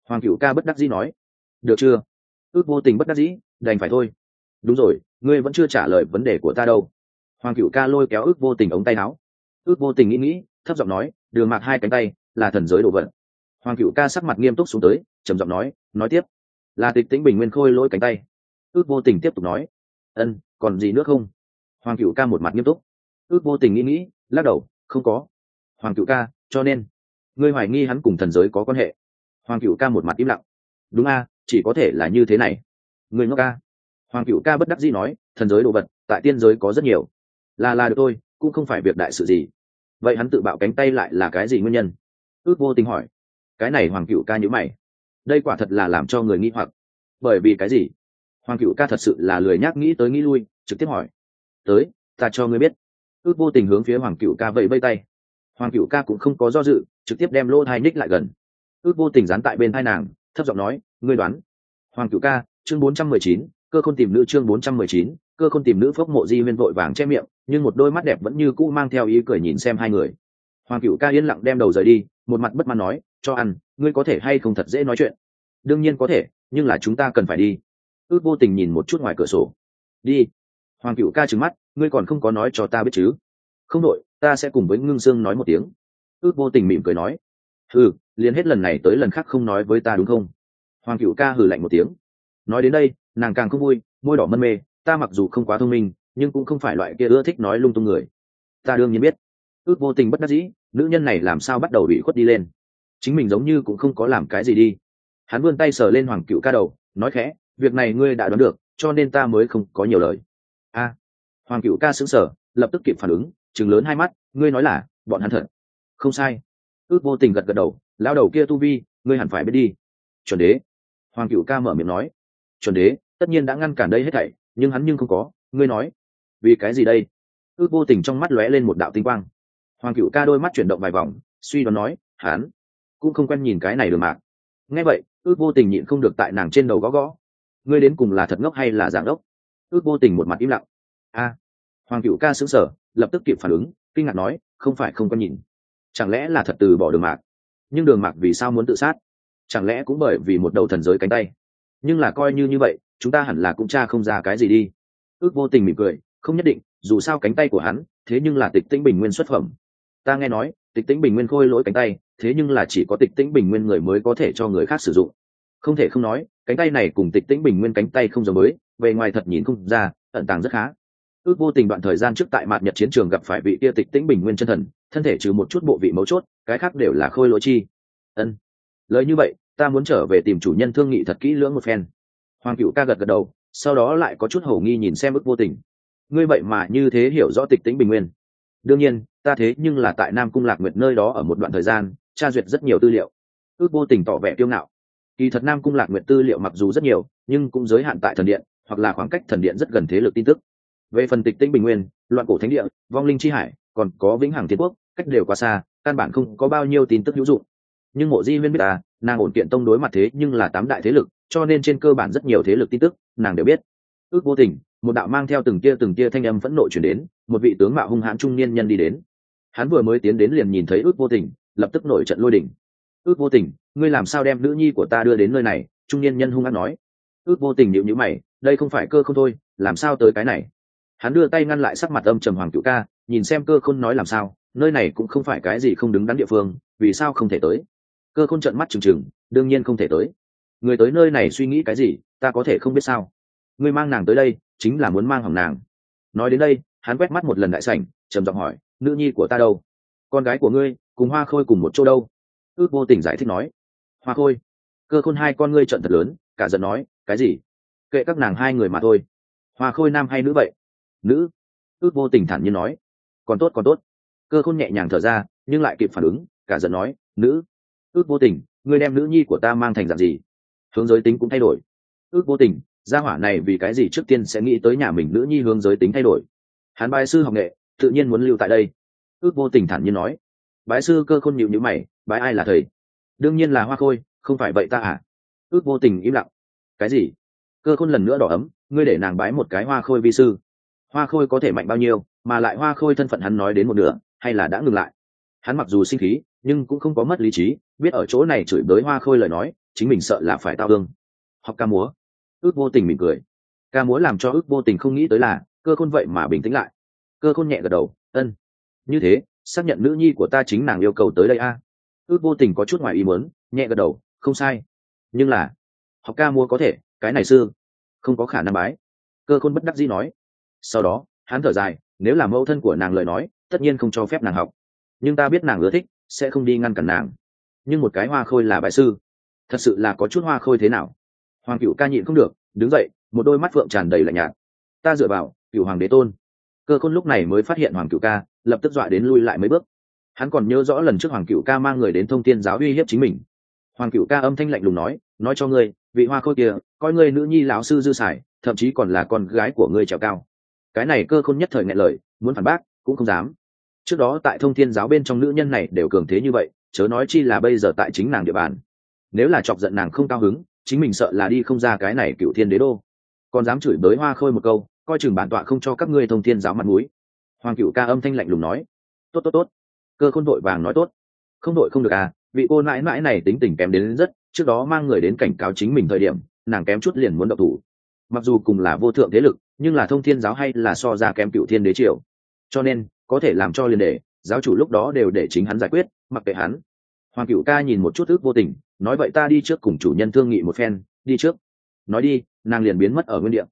Hoàng cựu ca bất đắc dĩ nói. Được chưa? Ước vô tình bất đắc dĩ, đành phải thôi. Đúng rồi, ngươi vẫn chưa trả lời vấn đề của ta đâu. Hoàng cựu ca lôi kéo ước vô tình ống tay áo. Ước vô tình nghĩ nghĩ, thấp giọng nói, đường mạc hai cánh tay, là thần giới đồ vật. Hoàng cựu ca sắc mặt nghiêm túc xuống tới, trầm giọng nói nói tiếp. Là tịch tĩnh bình nguyên khôi lỗi cánh tay ước vô tình tiếp tục nói. Ân, còn gì nữa không? Hoàng cựu ca một mặt nghiêm túc. Ước vô tình nghĩ nghĩ, lắc đầu, không có. Hoàng cựu ca, cho nên ngươi hoài nghi hắn cùng thần giới có quan hệ? Hoàng cựu ca một mặt im lặng. Đúng a, chỉ có thể là như thế này. Người ngốc ca hoàng cựu ca bất đắc dĩ nói, thần giới đồ vật, tại tiên giới có rất nhiều. Là là được thôi, cũng không phải việc đại sự gì. Vậy hắn tự bạo cánh tay lại là cái gì nguyên nhân? Ước vô tình hỏi. Cái này hoàng cựu ca nhữ mày. Đây quả thật là làm cho người nghi hoặc. Bởi vì cái gì? Hoàng cựu ca thật sự là lười nhác nghĩ tới nghĩ lui, trực tiếp hỏi. Tới, ta cho ngươi biết. Ước vô tình hướng phía hoàng cựu ca vẫy vây tay. Hoàng cựu ca cũng không có do dự, trực tiếp đem lô thai ních lại gần. Ước vô tình dán tại bên thai nàng, thấp giọng nói, ngươi đoán. Hoàng cựu ca, chương bốn trăm mười chín, cơ khôn tìm nữ chương bốn trăm mười chín, cơ khôn tìm nữ phốc mộ di viên vội vàng che miệng, nhưng một đôi mắt đẹp vẫn như cũ mang theo ý cười nhìn xem hai người. Hoàng cựu ca yên lặng đem đầu rời đi, một mặt bất mãn nói, cho ăn, ngươi có thể hay không thật dễ nói chuyện? Đương nhiên có thể, nhưng là chúng ta cần phải đi ước vô tình nhìn một chút ngoài cửa sổ. Đi. Hoàng cựu ca trừng mắt, ngươi còn không có nói cho ta biết chứ? Không đội ta sẽ cùng với ngưng sương nói một tiếng. Ước vô tình mỉm cười nói. Ừ liền hết lần này tới lần khác không nói với ta đúng không? Hoàng cựu ca hừ lạnh một tiếng. Nói đến đây, nàng càng không vui, môi đỏ mân mê, ta mặc dù không quá thông minh, nhưng cũng không phải loại kia ưa thích nói lung tung người. Ta đương nhiên biết. Ước vô tình bất đắc dĩ, nữ nhân này làm sao bắt đầu bị khuất đi lên? Chính mình giống như cũng không có làm cái gì đi. Hắn vươn tay sờ lên hoàng cựu ca đầu, nói khẽ việc này ngươi đã đoán được, cho nên ta mới không có nhiều lời. A, hoàng cựu ca sững sờ, lập tức kịp phản ứng chừng lớn hai mắt, ngươi nói là, bọn hắn thật. Không sai. Ước vô tình gật gật đầu lao đầu kia tu vi, ngươi hẳn phải biết đi. Chuẩn đế. Hoàng cựu ca mở miệng nói. Chuẩn đế, tất nhiên đã ngăn cản đây hết thảy, nhưng hắn nhưng không có, ngươi nói. Vì cái gì đây? Ước vô tình trong mắt lóe lên một đạo tinh quang. Hoàng cựu ca đôi mắt chuyển động vài vòng, suy đoán nói, hắn cũng không quen nhìn cái này đường mạc. Nghe vậy, ước vô tình nhịn không được tại nàng trên đầu gõ gõ ngươi đến cùng là thật ngốc hay là dạng ngốc? Ước vô tình một mặt im lặng. A. Hoàng cựu ca xứng sở lập tức kịp phản ứng, kinh ngạc nói, không phải không có nhìn. Chẳng lẽ là thật từ bỏ đường mạc? Nhưng đường mạc vì sao muốn tự sát? Chẳng lẽ cũng bởi vì một đầu thần giới cánh tay? Nhưng là coi như như vậy, chúng ta hẳn là cũng cha không ra cái gì đi. Ước vô tình mỉm cười, không nhất định, dù sao cánh tay của hắn, thế nhưng là tịch tĩnh bình nguyên xuất phẩm. Ta nghe nói, tịch tĩnh bình nguyên khôi lỗi cánh tay, thế nhưng là chỉ có tịch tĩnh bình nguyên người mới có thể cho người khác sử dụng không thể không nói, cánh tay này cùng tịch tĩnh bình nguyên cánh tay không giống mới về ngoài thật nhìn không ra, ẩn tàng rất khá. Ước vô tình đoạn thời gian trước tại mạt nhật chiến trường gặp phải vị kia tịch tĩnh bình nguyên chân thần, thân thể trừ một chút bộ vị mấu chốt, cái khác đều là khôi lỗi chi. Ân. Lời như vậy, ta muốn trở về tìm chủ nhân thương nghị thật kỹ lưỡng một phen. Hoàng cựu ca gật gật đầu, sau đó lại có chút hầu nghi nhìn xem ước vô tình. Ngươi vậy mà như thế hiểu rõ tịch tĩnh bình nguyên. Đương nhiên, ta thế nhưng là tại nam cung lạc nguyệt nơi đó ở một đoạn thời gian, tra duyệt rất nhiều tư liệu. Ước vô tình tỏ vẻ kiêu ngạo kỳ thật nam cung lạc nguyện tư liệu mặc dù rất nhiều, nhưng cũng giới hạn tại thần điện, hoặc là khoảng cách thần điện rất gần thế lực tin tức. Về phần tịch tĩnh bình nguyên, loạn cổ thánh địa, vong linh chi hải, còn có vĩnh hằng thiên quốc, cách đều quá xa, căn bản không có bao nhiêu tin tức hữu dụng. Nhưng mộ di huyên biết ta nàng ổn kiện tông đối mặt thế nhưng là tám đại thế lực, cho nên trên cơ bản rất nhiều thế lực tin tức, nàng đều biết. Ước vô tình, một đạo mang theo từng tia từng tia thanh âm phẫn nộ chuyển đến, một vị tướng mạo hung hãn trung niên nhân đi đến. Hắn vừa mới tiến đến liền nhìn thấy ước vô tình, lập tức nổi trận lôi đỉnh ước vô tình, ngươi làm sao đem nữ nhi của ta đưa đến nơi này? Trung niên nhân hung hăng nói. Ước vô tình nhịu nhữ mày, đây không phải cơ không thôi, làm sao tới cái này? Hắn đưa tay ngăn lại sắc mặt âm trầm hoàng cựu ca, nhìn xem cơ khôn nói làm sao, nơi này cũng không phải cái gì không đứng đắn địa phương, vì sao không thể tới? Cơ khôn trận mắt trừng trừng, đương nhiên không thể tới. Người tới nơi này suy nghĩ cái gì, ta có thể không biết sao? Ngươi mang nàng tới đây, chính là muốn mang hỏng nàng. Nói đến đây, hắn quét mắt một lần đại sảnh, trầm giọng hỏi, nữ nhi của ta đâu? Con gái của ngươi, cùng hoa khôi cùng một chỗ đâu? Ước vô tình giải thích nói, hoa khôi, cơ khôn hai con ngươi trận thật lớn, cả giận nói, cái gì? Kệ các nàng hai người mà thôi. Hoa khôi nam hay nữ vậy? Nữ. Ước vô tình thản nhiên nói, còn tốt còn tốt. Cơ khôn nhẹ nhàng thở ra, nhưng lại kịp phản ứng, cả giận nói, nữ. Ước vô tình, ngươi đem nữ nhi của ta mang thành dạng gì? Hướng giới tính cũng thay đổi. Ước vô tình, gia hỏa này vì cái gì trước tiên sẽ nghĩ tới nhà mình nữ nhi hướng giới tính thay đổi? Hắn bài sư học nghệ, tự nhiên muốn lưu tại đây. Ước vô tình thản nhiên nói bái sư cơ khôn nhịu nhữ mày, bái ai là thầy? Đương nhiên là hoa khôi, không phải vậy ta à? Ước vô tình im lặng. Cái gì? Cơ khôn lần nữa đỏ ấm, ngươi để nàng bái một cái hoa khôi vi sư. Hoa khôi có thể mạnh bao nhiêu, mà lại hoa khôi thân phận hắn nói đến một nửa, hay là đã ngừng lại? Hắn mặc dù sinh khí, nhưng cũng không có mất lý trí, biết ở chỗ này chửi bới hoa khôi lời nói, chính mình sợ là phải tao thương. Học ca múa. Ước vô tình mỉm cười. Ca múa làm cho ước vô tình không nghĩ tới là, cơ khôn vậy mà bình tĩnh lại. Cơ khôn nhẹ gật đầu, ân. Như thế xác nhận nữ nhi của ta chính nàng yêu cầu tới đây a. Ước vô tình có chút ngoài ý muốn, nhẹ gật đầu, không sai. Nhưng là, học ca mua có thể, cái này sư, không có khả năng bái. Cơ khôn bất đắc dĩ nói. Sau đó, hắn thở dài, nếu là mẫu thân của nàng lời nói, tất nhiên không cho phép nàng học. Nhưng ta biết nàng ưa thích, sẽ không đi ngăn cản nàng. Nhưng một cái hoa khôi là bại sư. Thật sự là có chút hoa khôi thế nào? Hoàng cựu ca nhịn không được, đứng dậy, một đôi mắt phượng tràn đầy lạnh nhạt. Ta dựa vào cựu hoàng đế tôn. Cơ khôn lúc này mới phát hiện hoàng cựu ca lập tức dọa đến lui lại mấy bước. Hắn còn nhớ rõ lần trước hoàng cựu ca mang người đến thông tin giáo uy hiếp chính mình. Hoàng cựu ca âm thanh lạnh lùng nói nói cho ngươi, vị hoa khôi kia, coi ngươi nữ nhi lão sư dư sải thậm chí còn là con gái của ngươi trèo cao. Cái này cơ khôn nhất thời ngại lời, muốn phản bác, cũng không dám. Trước đó tại thông thiên giáo bên trong nữ nhân này đều cường thế như vậy, chớ nói chi là bây giờ tại chính nàng địa bàn. Nếu là chọc giận nàng không cao hứng, chính mình sợ là đi không ra cái này cựu thiên đế đô. Còn dám chửi bới hoa khôi một câu, coi chừng bản tọa không cho các ngươi thông thiên giáo mặt mũi hoàng cựu ca âm thanh lạnh lùng nói. Tốt tốt tốt. Cơ khôn đội vàng nói, tốt. Không đội không được à vị cô mãi mãi này tính tình kém đến rất, trước đó mang người đến cảnh cáo chính mình thời điểm, nàng kém chút liền muốn độc thủ. Mặc dù cùng là vô thượng thế lực, nhưng là thông thiên giáo hay là so ra kém cựu thiên đế triều. Cho nên, có thể làm cho liền đề giáo chủ lúc đó đều để chính hắn giải quyết, mặc kệ hắn. Hoàng cựu ca nhìn một chút ước vô tình, nói, vậy ta đi trước cùng chủ nhân thương nghị một phen, đi trước. Nói đi, nàng liền biến mất ở nguyên đ ị a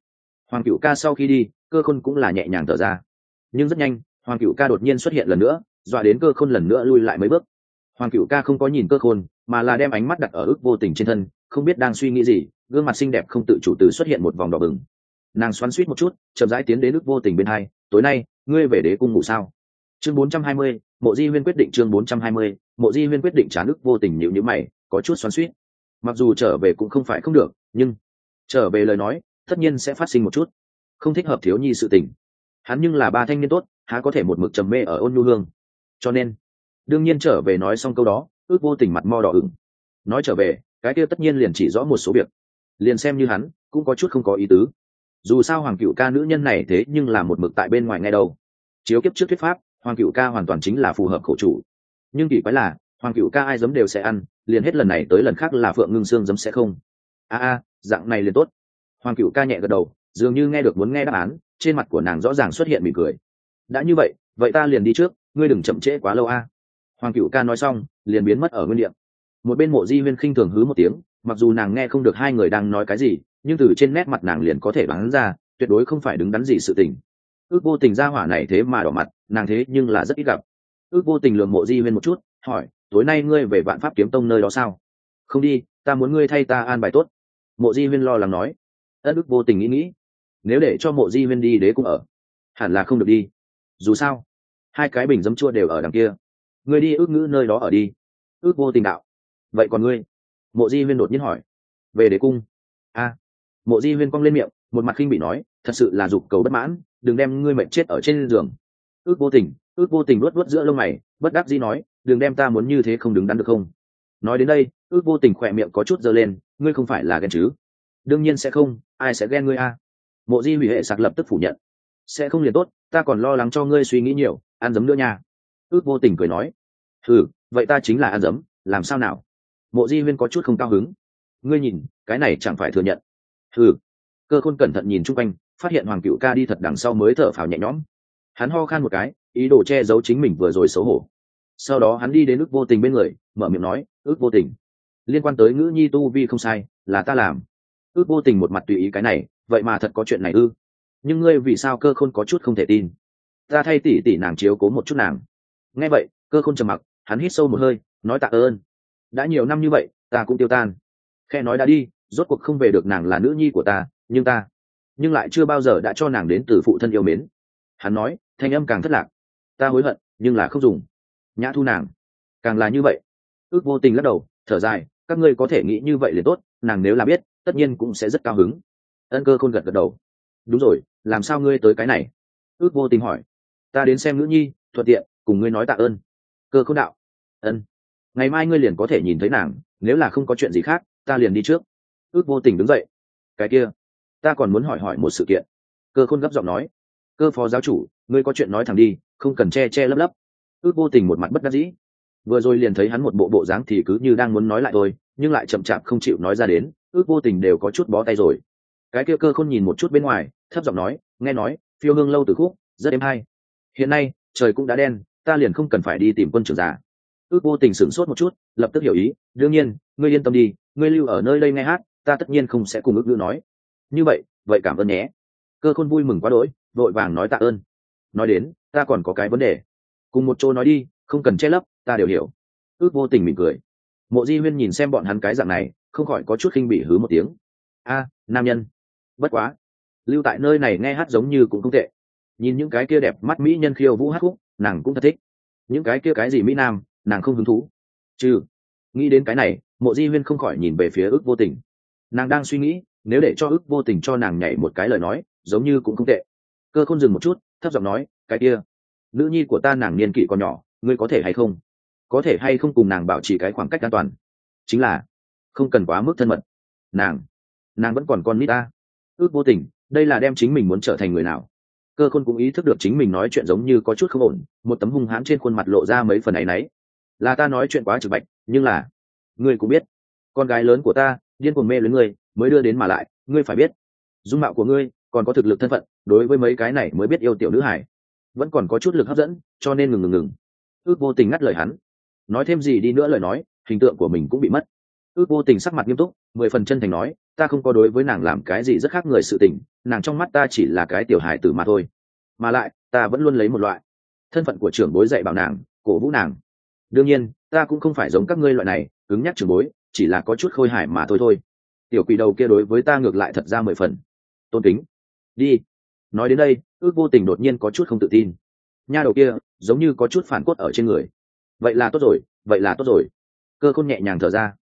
hoàng cựu ca sau khi đi, cơ khôn cũng là nhẹ nhàng thở ra nhưng rất nhanh hoàng cựu ca đột nhiên xuất hiện lần nữa dọa đến cơ khôn lần nữa lui lại mấy bước. Hoàng cựu ca không có nhìn cơ khôn mà là đem ánh mắt đặt ở ức vô tình trên thân không biết đang suy nghĩ gì gương mặt xinh đẹp không tự chủ từ xuất hiện một vòng đỏ bừng. Nàng xoắn suýt một chút chậm rãi tiến đến ức vô tình bên hai tối nay ngươi về đế cung ngủ sao? Chương 420, mộ di huyên quyết định chương 420, mộ di huyên quyết định trả nước vô tình nhịu nhữ mày có chút xoắn suýt mặc dù trở về cũng không phải không được nhưng trở về lời nói tất nhiên sẽ phát sinh một chút. Không thích hợp thiếu nhi sự tình hắn nhưng là ba thanh niên tốt, há có thể một mực trầm mê ở ôn nhu hương. Cho nên, đương nhiên trở về nói xong câu đó, ước vô tình mặt mo đỏ ửng. Nói trở về, cái kia tất nhiên liền chỉ rõ một số việc. Liền xem như hắn, cũng có chút không có ý tứ. Dù sao hoàng cựu ca nữ nhân này thế nhưng là một mực tại bên ngoài ngay đâu. Chiếu kiếp trước thuyết pháp, hoàng cựu ca hoàn toàn chính là phù hợp khổ chủ. Nhưng kỳ quái là, hoàng cựu ca ai dấm đều sẽ ăn, liền hết lần này tới lần khác là phượng ngưng sương dấm sẽ không. A a, dạng này liền tốt. Hoàng cựu ca nhẹ gật đầu, dường như nghe được muốn nghe đáp án trên mặt của nàng rõ ràng xuất hiện mỉm cười. Đã như vậy vậy ta liền đi trước, ngươi đừng chậm trễ quá lâu a. Hoàng cựu ca nói xong, liền biến mất ở nguyên đ một bên mộ di huyên khinh thường hứ một tiếng, mặc dù nàng nghe không được hai người đang nói cái gì, nhưng từ trên nét mặt nàng liền có thể đoán ra, tuyệt đối không phải đứng đắn gì sự tình. Ước vô tình ra hỏa này thế mà đỏ mặt, nàng thế nhưng là rất ít gặp. Ước vô tình lường mộ di huyên một chút, hỏi, tối nay ngươi về vạn pháp kiếm tông nơi đó sao? Không đi, ta muốn ngươi thay ta an bài tốt. Mộ di huyên lo lắng nói. Ất ước vô tình nghĩ nghĩ nếu để cho mộ di huyên đi đế cũng ở, hẳn là không được đi. Dù sao, hai cái bình dấm chua đều ở đằng kia. Ngươi đi ước ngữ nơi đó ở đi. Ước vô tình đạo. Vậy còn ngươi? Mộ di huyên đột nhiên hỏi. Về đế cung. A. Mộ di huyên cong lên miệng, một mặt khinh bị nói, thật sự là dục cầu bất mãn, đừng đem ngươi mệnh chết ở trên giường. Ước vô tình, ước vô tình luốt luốt giữa lông mày, bất đắc dĩ nói, đừng đem ta muốn như thế không đứng đắn được không? Nói đến đây, ước vô tình khỏe miệng có chút dơ lên, ngươi không phải là ghen chứ? Đương nhiên sẽ không, ai sẽ ghen ngươi a? Mộ di hủy hệ sạc lập tức phủ nhận. Sẽ không liền tốt, ta còn lo lắng cho ngươi suy nghĩ nhiều, ăn dấm nữa nha. Ước vô tình cười nói. Ừ vậy ta chính là ăn dấm làm sao nào? Mộ di huyên có chút không cao hứng. Ngươi nhìn, cái này chẳng phải thừa nhận. Ừ cơ khôn cẩn thận nhìn chung quanh, phát hiện hoàng cựu ca đi thật đằng sau mới thở phào nhẹ nhõm. Hắn ho khan một cái, ý đồ che giấu chính mình vừa rồi xấu hổ. Sau đó hắn đi đến ước vô tình bên người, mở miệng nói, ước vô tình, liên quan tới ngữ nhi tu vi không sai, là ta làm. Ước vô tình một mặt tùy ý cái này vậy mà thật có chuyện này ư? Nhưng ngươi vì sao cơ khôn có chút không thể tin? Ta thay tỉ tỉ nàng chiếu cố một chút nàng. Nghe vậy, cơ khôn trầm mặc, hắn hít sâu một hơi, nói tạ ơn. Đã nhiều năm như vậy, ta cũng tiêu tan. Khe nói đã đi, rốt cuộc không về được nàng là nữ nhi của ta, nhưng ta, nhưng lại chưa bao giờ đã cho nàng đến từ phụ thân yêu mến. Hắn nói, thanh âm càng thất lạc. Ta hối hận, nhưng là không dùng. Nhã thu nàng. Càng là như vậy. Ước vô tình lắc đầu, thở dài, các ngươi có thể nghĩ như vậy liền tốt, nàng nếu là biết, tất nhiên cũng sẽ rất cao hứng ân cơ khôn gật gật đầu. Đúng rồi, làm sao ngươi tới cái này? Ước vô tình hỏi. Ta đến xem nữ nhi, thuận tiện, cùng ngươi nói tạ ơn. Cơ khôn đạo. Ân. Ngày mai ngươi liền có thể nhìn thấy nàng, nếu là không có chuyện gì khác, ta liền đi trước. Ước vô tình đứng dậy. Cái kia. Ta còn muốn hỏi hỏi một sự kiện. Cơ khôn gấp giọng nói. Cơ phó giáo chủ, ngươi có chuyện nói thẳng đi, không cần che che lấp lấp. Ước vô tình một mặt bất đắc dĩ. Vừa rồi liền thấy hắn một bộ bộ dáng thì cứ như đang muốn nói lại thôi, nhưng lại chậm chạp không chịu nói ra đến, ước vô tình đều có chút bó tay rồi cái kia cơ khôn nhìn một chút bên ngoài, thấp giọng nói, nghe nói, phiêu hương lâu từ khúc, rất êm hay. Hiện nay, trời cũng đã đen, ta liền không cần phải đi tìm quân trưởng già. Ước vô tình sửng sốt một chút, lập tức hiểu ý, đương nhiên, ngươi yên tâm đi, ngươi lưu ở nơi đây nghe hát, ta tất nhiên không sẽ cùng ước ngữ nói. Như vậy vậy cảm ơn nhé. Cơ khôn vui mừng quá đỗi, vội vàng nói tạ ơn. Nói đến, ta còn có cái vấn đề. Cùng một chỗ nói đi, không cần che lấp, ta đều hiểu. Ước vô tình mỉm cười. Mộ di huyên nhìn xem bọn hắn cái dạng này, không khỏi có chút khinh bị hứ một tiếng. A, nam nhân bất quá, lưu tại nơi này nghe hát giống như cũng không tệ. Nhìn những cái kia đẹp mắt mỹ nhân khiêu vũ hát khúc, nàng cũng thật thích. Những cái kia cái gì mỹ nam, nàng không hứng thú. Chứ nghĩ đến cái này, mộ di huyên không khỏi nhìn về phía ước vô tình. Nàng đang suy nghĩ, nếu để cho ước vô tình cho nàng nhảy một cái lời nói, giống như cũng không tệ. Cơ khôn dừng một chút, thấp giọng nói, cái kia, nữ nhi của ta nàng niên kỷ còn nhỏ, ngươi có thể hay không? Có thể hay không cùng nàng bảo trì cái khoảng cách an toàn. Chính là, không cần quá mức thân mật. Nàng nàng vẫn còn con nít ta ước vô tình, đây là đem chính mình muốn trở thành người nào. Cơ khôn cũng ý thức được chính mình nói chuyện giống như có chút không ổn, một tấm hung hãn trên khuôn mặt lộ ra mấy phần ấ y n ấ y là ta nói chuyện quá trực bạch, nhưng là, ngươi cũng biết, con gái lớn của ta, điên cuồng mê lưới ngươi, mới đưa đến mà lại, ngươi phải biết, dung mạo của ngươi, còn có thực lực thân phận, đối với mấy cái này mới biết yêu tiểu nữ hải vẫn còn có chút lực hấp dẫn, cho nên ngừng ngừng ngừng. Ước vô tình ngắt lời hắn. Nói thêm gì đi nữa lời nói, hình tượng của mình cũng bị mất. Ước vô tình sắc mặt nghiêm túc, mười phần chân thành nói ta không có đối với nàng làm cái gì rất khác người sự tình, nàng trong mắt ta chỉ là cái tiểu hài tử mà thôi. Mà lại, ta vẫn luôn lấy một loại thân phận của trưởng bối dạy bảo nàng, cổ vũ nàng. Đương nhiên, ta cũng không phải giống các ngươi loại này, cứng nhắc trưởng bối, chỉ là có chút khôi hài mà thôi thôi. Tiểu quỷ đầu kia đối với ta ngược lại thật ra mười phần tôn kính. Đi. Nói đến đây, ước vô tình đột nhiên có chút không tự tin. Nha đầu kia, giống như có chút phản cốt ở trên người. Vậy là tốt rồi, vậy là tốt rồi. Cơ khôn nhẹ nhàng thở ra.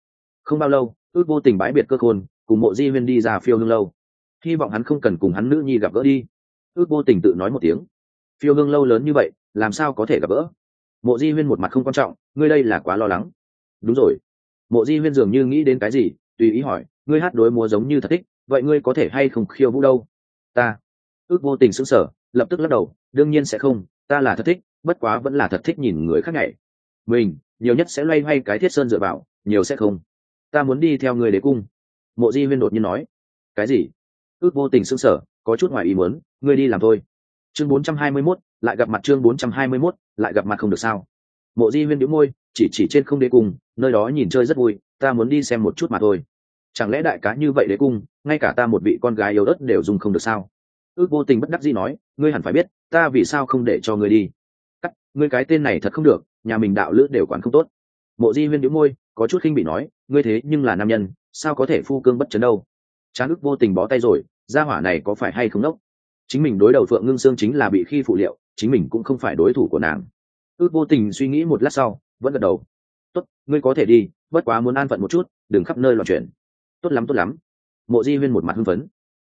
Không bao lâu, ước vô tình bãi biệt cơ khôn cùng mộ di huyên đi ra phiêu hương lâu. Hy vọng hắn không cần cùng hắn nữ nhi gặp gỡ đi. Ước vô tình tự nói một tiếng. Phiêu hương lâu lớn như vậy, làm sao có thể gặp gỡ? Mộ di huyên một mặt không quan trọng, ngươi đây là quá lo lắng. Đúng rồi. Mộ di huyên dường như nghĩ đến cái gì, tùy ý hỏi, ngươi hát đối múa giống như thật thích, vậy ngươi có thể hay không khiêu vũ đâu? Ta. Ước vô tình sững sờ, lập tức lắc đầu, đương nhiên sẽ không, ta là thật thích, bất quá vẫn là thật thích nhìn người khác nhảy. Mình, nhiều nhất sẽ loay hoay cái thiết sơn dựa vào, nhiều sẽ không. Ta muốn đi theo người đế cung mộ di huyên đột nhiên nói cái gì? Ước vô tình xưng sờ có chút ngoài ý muốn ngươi đi làm thôi. Chương 421, lại gặp mặt chương 421, lại gặp mặt không được sao? Mộ di huyên đĩu môi chỉ chỉ trên không đế cung nơi đó nhìn chơi rất vui ta muốn đi xem một chút mà thôi. Chẳng lẽ đại cá như vậy đế cung ngay cả ta một vị con gái yếu ớt đều dùng không được sao? Ước vô tình bất đắc dĩ nói ngươi hẳn phải biết ta vì sao không để cho ngươi đi? Cắt ngươi cái tên này thật không được nhà mình đạo lữ đều quản không tốt. Mộ di huyên đĩu môi có chút khinh bị nói ngươi thế nhưng là nam nhân sao có thể phu cương bất chấn đâu? Tráng ức vô tình bó tay rồi, gia hỏa này có phải hay không đốc? Chính mình đối đầu phượng ngưng sương chính là bị khi phụ liệu, chính mình cũng không phải đối thủ của nàng. Ước vô tình suy nghĩ một lát sau, vẫn gật đầu. Tốt, ngươi có thể đi, bất quá muốn an phận một chút, đừng khắp nơi loạn chuyển tốt lắm tốt lắm. Mộ di huyên một mặt hưng phấn.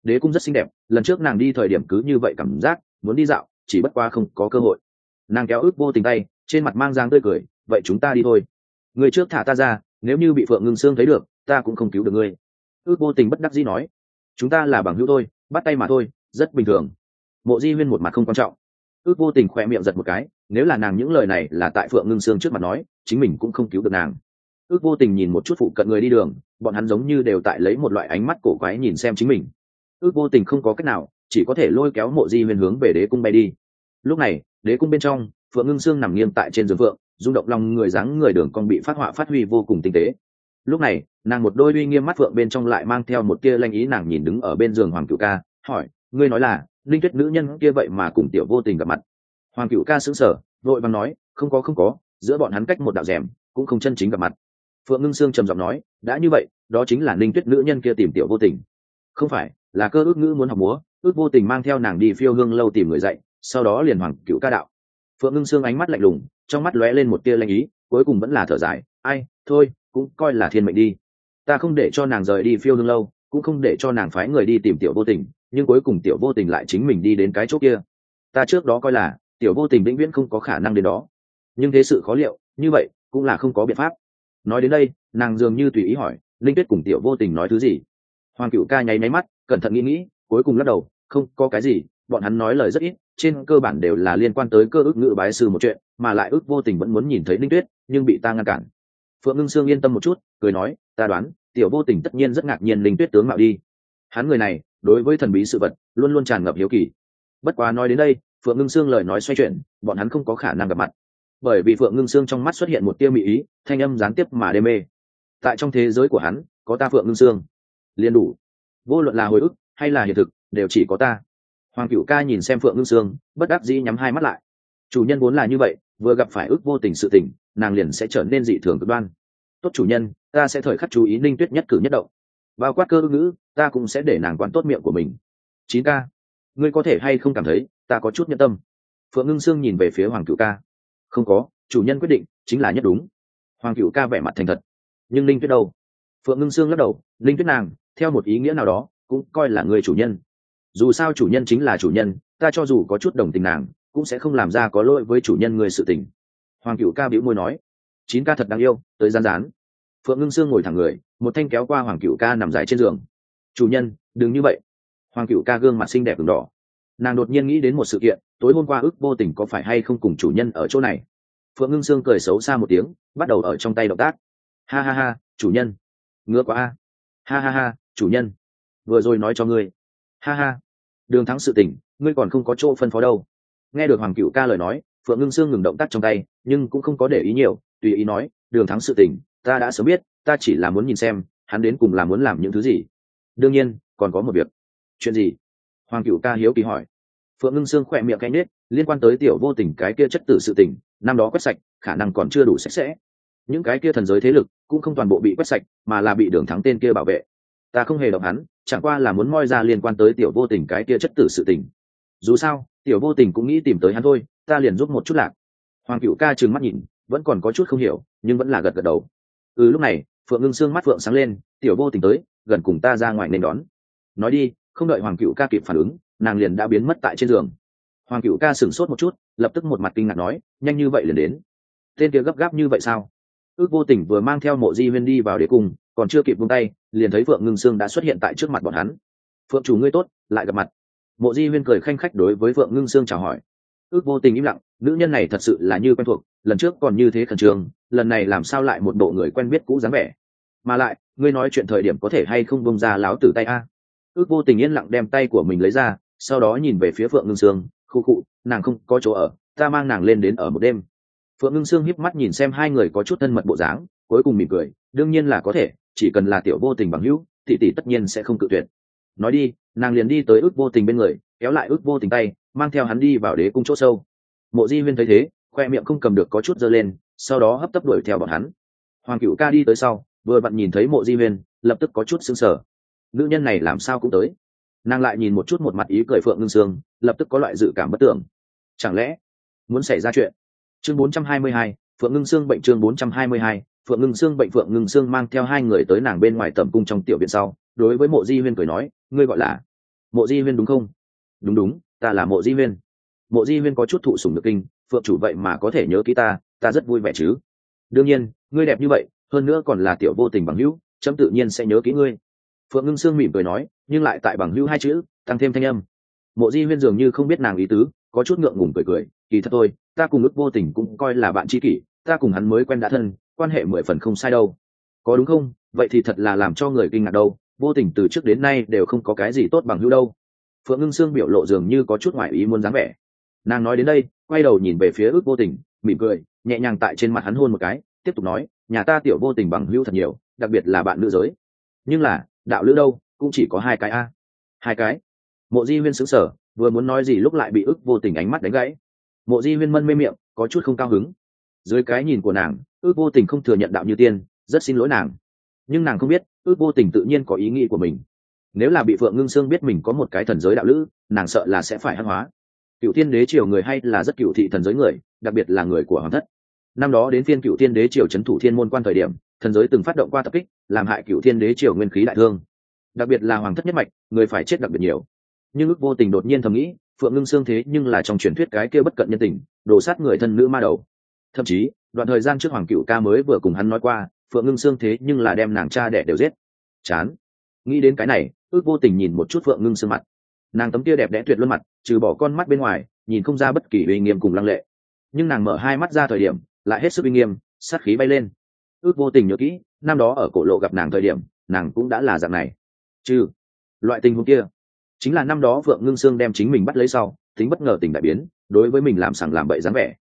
Đế cung rất xinh đẹp, lần trước nàng đi thời điểm cứ như vậy cảm giác, muốn đi dạo, chỉ bất qua không có cơ hội. Nàng kéo ước vô tình tay, trên mặt mang giang tươi cười, vậy chúng ta đi thôi. Người trước thả ta ra, nếu như bị phượng ngưng sương thấy được ta cũng không cứu được ngươi. Ước vô tình bất đắc dĩ nói, chúng ta là bằng hữu thôi, bắt tay mà thôi, rất bình thường. Mộ di huyên một mặt không quan trọng. Ước vô tình khoe miệng giật một cái, nếu là nàng những lời này là tại phượng ngưng sương trước mặt nói, chính mình cũng không cứu được nàng. Ước vô tình nhìn một chút phụ cận người đi đường, bọn hắn giống như đều tại lấy một loại ánh mắt cổ quái nhìn xem chính mình. Ước vô tình không có cách nào, chỉ có thể lôi kéo mộ di huyên hướng về đế cung bay đi. Lúc này, đế cung bên trong, phượng ngưng sương nằm nghiêng tại trên giường phượng, rung động lòng người dáng người đường con bị phát họa phát huy vô cùng tinh tế lúc này, nàng một đôi uy nghiêm mắt phượng bên trong lại mang theo một tia lanh ý nàng nhìn đứng ở bên giường hoàng cựu ca, hỏi, ngươi nói là, linh tuyết nữ nhân kia vậy mà cùng tiểu vô tình gặp mặt? Hoàng cựu ca xứng sở vội vàng nói, không có không có, giữa bọn hắn cách một đạo rèm, cũng không chân chính gặp mặt. Phượng ngưng sương trầm giọng nói, đã như vậy, đó chính là linh tuyết nữ nhân kia tìm tiểu vô tình. Không phải, là cơ ước ngữ muốn học múa, ước vô tình mang theo nàng đi phiêu hương lâu tìm người dạy, sau đó liền hoàng cựu ca đạo. Phượng ngưng sương ánh mắt lạnh lùng, trong mắt lóe lên một tia lanh ý, cuối cùng vẫn là thở dài, ai, thôi cũng coi là thiên mệnh đi. Ta không để cho nàng rời đi phiêu hương lâu, cũng không để cho nàng phái người đi tìm tiểu vô tình, nhưng cuối cùng tiểu vô tình lại chính mình đi đến cái chỗ kia. Ta trước đó coi là, tiểu vô tình vĩnh viễn không có khả năng đến đó. Nhưng thế sự khó liệu, như vậy, cũng là không có biện pháp. Nói đến đây, nàng dường như tùy ý hỏi, linh tuyết cùng tiểu vô tình nói thứ gì? Hoàng cựu ca nháy máy mắt, cẩn thận nghĩ nghĩ, cuối cùng lắc đầu, không, có cái gì, bọn hắn nói lời rất ít, trên cơ bản đều là liên quan tới cơ ước ngự bái sư một chuyện, mà lại ước vô tình vẫn muốn nhìn thấy linh tuyết, nhưng bị ta ngăn cản phượng ngưng sương yên tâm một chút, cười nói, ta đoán, tiểu vô tình tất nhiên rất ngạc nhiên linh tuyết tướng mạo đi. Hắn người này, đối với thần bí sự vật, luôn luôn tràn ngập hiếu kỳ. Bất quá nói đến đây, phượng ngưng sương lời nói xoay chuyển, bọn hắn không có khả năng gặp mặt. Bởi vì phượng ngưng sương trong mắt xuất hiện một tiêu mỹ ý, thanh âm gián tiếp mà đê mê. Tại trong thế giới của hắn, có ta phượng ngưng sương. Liền đủ. Vô luận là hồi ức, hay là hiện thực, đều chỉ có ta. Hoàng cựu ca nhìn xem phượng ngưng sương, bất đắc dĩ nhắm hai mắt lại. Chủ nhân vốn là như vậy, vừa gặp phải ước vô tình sự tình nàng liền sẽ trở nên dị thường cực đoan. Tốt chủ nhân, ta sẽ thời khắc chú ý ninh tuyết nhất cử nhất động. Bao quát cơ ngữ, ta cũng sẽ để nàng quán tốt miệng của mình. Chín ca, ngươi có thể hay không cảm thấy, ta có chút nhân tâm? Phượng ngưng sương nhìn về phía hoàng cựu ca. Không có, chủ nhân quyết định, chính là nhất đúng. Hoàng cựu ca vẻ mặt thành thật. Nhưng linh tuyết đâu? Phượng ngưng sương lắc đầu linh tuyết nàng, theo một ý nghĩa nào đó, cũng coi là người chủ nhân. Dù sao chủ nhân chính là chủ nhân, ta cho dù có chút đồng tình nàng, cũng sẽ không làm ra có lỗi với chủ nhân người sự tình hoàng cựu ca bĩu môi nói, chín ca thật đáng yêu, tới gian rán phượng ngưng sương ngồi thẳng người, một thanh kéo qua hoàng cựu ca nằm dài trên giường. Chủ nhân, đừng như vậy. Hoàng cựu ca gương mặt xinh đẹp v đỏ. Nàng đột nhiên nghĩ đến một sự kiện, tối hôm qua ước vô tình có phải hay không cùng chủ nhân ở chỗ này. Phượng ngưng sương cười xấu xa một tiếng, bắt đầu ở trong tay động tác. Ha ha ha, chủ nhân. Ngứa quá a. Ha ha ha, chủ nhân. Vừa rồi nói cho ngươi. Ha ha. Đường thắng sự tỉnh ngươi còn không có chỗ phân phó đâu. Nghe được hoàng cựu ca lời nói phượng ngưng sương ngừng động tác trong tay nhưng cũng không có để ý nhiều tùy ý nói đường thắng sự tình, ta đã sớm biết ta chỉ là muốn nhìn xem hắn đến cùng là muốn làm những thứ gì. Đương nhiên còn có một việc. Chuyện gì? Hoàng cựu ca hiếu kỳ hỏi. Phượng ngưng sương khỏe miệng canh nết liên quan tới tiểu vô tình cái kia chất tử sự tình năm đó quét sạch khả năng còn chưa đủ sạch sẽ. Những cái kia thần giới thế lực cũng không toàn bộ bị quét sạch mà là bị đường thắng tên kia bảo vệ. Ta không hề động hắn chẳng qua là muốn moi ra liên quan tới tiểu vô tình cái kia chất tử sự tình. Dù sao tiểu vô tình cũng nghĩ tìm tới hắn thôi ta liền giúp một chút lạc. Hoàng cựu ca trừng mắt nhìn, vẫn còn có chút không hiểu, nhưng vẫn là gật gật đầu. Ừ lúc này, phượng ngưng xương mắt phượng sáng lên, tiểu vô tình tới, gần cùng ta ra ngoài nên đón. Nói đi, không đợi hoàng cựu ca kịp phản ứng, nàng liền đã biến mất tại trên giường. Hoàng cựu ca sửng sốt một chút, lập tức một mặt kinh ngạc nói, nhanh như vậy liền đến? Tên kia gấp gáp như vậy sao? Ước vô tình vừa mang theo mộ di huyên đi vào đế cung còn chưa kịp vung tay, liền thấy phượng ngưng sương đã xuất hiện tại trước mặt bọn hắn. Phượng chủ ngươi tốt, lại gặp mặt. Mộ di huyên cười khanh khách đối với phượng ngưng sương chào hỏi ước vô tình im lặng, nữ nhân này thật sự là như quen thuộc, lần trước còn như thế khẩn trương, lần này làm sao lại một bộ người quen biết cũ dáng vẻ. Mà lại, ngươi nói chuyện thời điểm có thể hay không bông ra láo tử tay a? Ước vô tình yên lặng đem tay của mình lấy ra, sau đó nhìn về phía phượng ngưng sương, khu cụ nàng không có chỗ ở, ta mang nàng lên đến ở một đêm. Phượng ngưng sương híp mắt nhìn xem hai người có chút thân mật bộ dáng, cuối cùng mỉm cười, đương nhiên là có thể, chỉ cần là tiểu vô tình bằng hữu thị tỷ tất nhiên sẽ không cự tuyệt. Nói đi, nàng liền đi tới ước vô tình bên người, kéo lại ước vô tình tay mang theo hắn đi vào đế cung chỗ sâu. Mộ di huyên thấy thế khoe miệng không cầm được có chút dơ lên sau đó hấp tấp đuổi theo bọn hắn. Hoàng cựu ca đi tới sau vừa vặn nhìn thấy mộ di huyên lập tức có chút xứng sờ. Nữ nhân này làm sao cũng tới. Nàng lại nhìn một chút một mặt ý cười phượng ngưng sương lập tức có loại dự cảm bất tưởng. Chẳng lẽ muốn xảy ra chuyện? Chương 422, phượng ngưng sương bệnh chương 422, phượng ngưng sương bệnh phượng ngưng sương mang theo hai người tới nàng bên ngoài tầm cung trong tiểu viện sau đối với mộ di huyên cười nói ngươi gọi là? Mộ di huyên đúng không? Đúng đúng ta là mộ di huyên. Mộ di huyên có chút thụ sùng được kinh, phượng chủ vậy mà có thể nhớ ký ta ta rất vui vẻ chứ. Đương nhiên, ngươi đẹp như vậy, hơn nữa còn là tiểu vô tình bằng hữu trâm tự nhiên sẽ nhớ kỹ ngươi. Phượng ngưng sương mỉm cười nói, nhưng lại tại bằng hữu hai chữ, tăng thêm thanh âm. Mộ di huyên dường như không biết nàng ý tứ, có chút ngượng ngùng cười cười, kỳ thật tôi ta cùng ước vô tình cũng coi là bạn tri kỷ, ta cùng hắn mới quen đã thân, quan hệ mười phần không sai đâu. Có đúng không? Vậy thì thật là làm cho người kinh ngạc đâu, vô tình từ trước đến nay đều không có cái gì tốt bằng hữu đâu phượng ngưng sương biểu lộ dường như có chút ngoại ý muốn dáng vẻ. Nàng nói đến đây, quay đầu nhìn về phía ước vô tình, mỉm cười, nhẹ nhàng tại trên mặt hắn hôn một cái, tiếp tục nói, nhà ta tiểu vô tình bằng hữu thật nhiều, đặc biệt là bạn nữ giới. Nhưng là, đạo lữ đâu, cũng chỉ có hai cái a. Hai cái? Mộ di huyên xứng sở vừa muốn nói gì lúc lại bị ức vô tình ánh mắt đánh gãy. Mộ di huyên mân mê miệng, có chút không cao hứng. Dưới cái nhìn của nàng, ước vô tình không thừa nhận đạo như tiên, rất xin lỗi nàng. Nhưng nàng không biết, ước vô tình tự nhiên có ý nghĩ của mình nếu là bị phượng ngưng sương biết mình có một cái thần giới đạo lữ, nàng sợ là sẽ phải hăng hóa. Cựu tiên đế triều người hay là rất cựu thị thần giới người, đặc biệt là người của hoàng thất. Năm đó đến phiên cựu tiên đế triều c h ấ n thủ thiên môn quan thời điểm, thần giới từng phát động qua tập kích, làm hại cựu tiên đế triều nguyên khí đại thương. Đặc biệt là hoàng thất nhất mạch, người phải chết đặc biệt nhiều. Nhưng ước vô tình đột nhiên thầm nghĩ, phượng ngưng xương thế nhưng là trong truyền thuyết cái kia bất cận nhân tình đổ sát người thân nữ ma đầu. Thậm chí, đoạn thời gian trước hoàng cựu ca mới vừa cùng hắn nói qua, phượng ngưng xương thế nhưng là đem nàng cha đẻ đều giết. Chán. Nghĩ đến cái này ước vô tình nhìn một chút phượng ngưng xương mặt. Nàng tấm kia đẹp đẽ tuyệt luôn mặt, trừ bỏ con mắt bên ngoài, nhìn không ra bất kỳ uy nghiêm cùng lăng lệ. Nhưng nàng mở hai mắt ra thời điểm, lại hết sức uy nghiêm, sát khí bay lên. Ước vô tình nhớ kỹ, năm đó ở cổ lộ gặp nàng thời điểm, nàng cũng đã là dạng này. Chứ loại tình huống kia, chính là năm đó vượng ngưng sương đem chính mình bắt lấy sau, tính bất ngờ tình đại biến, đối với mình làm sằng làm bậy dáng vẻ.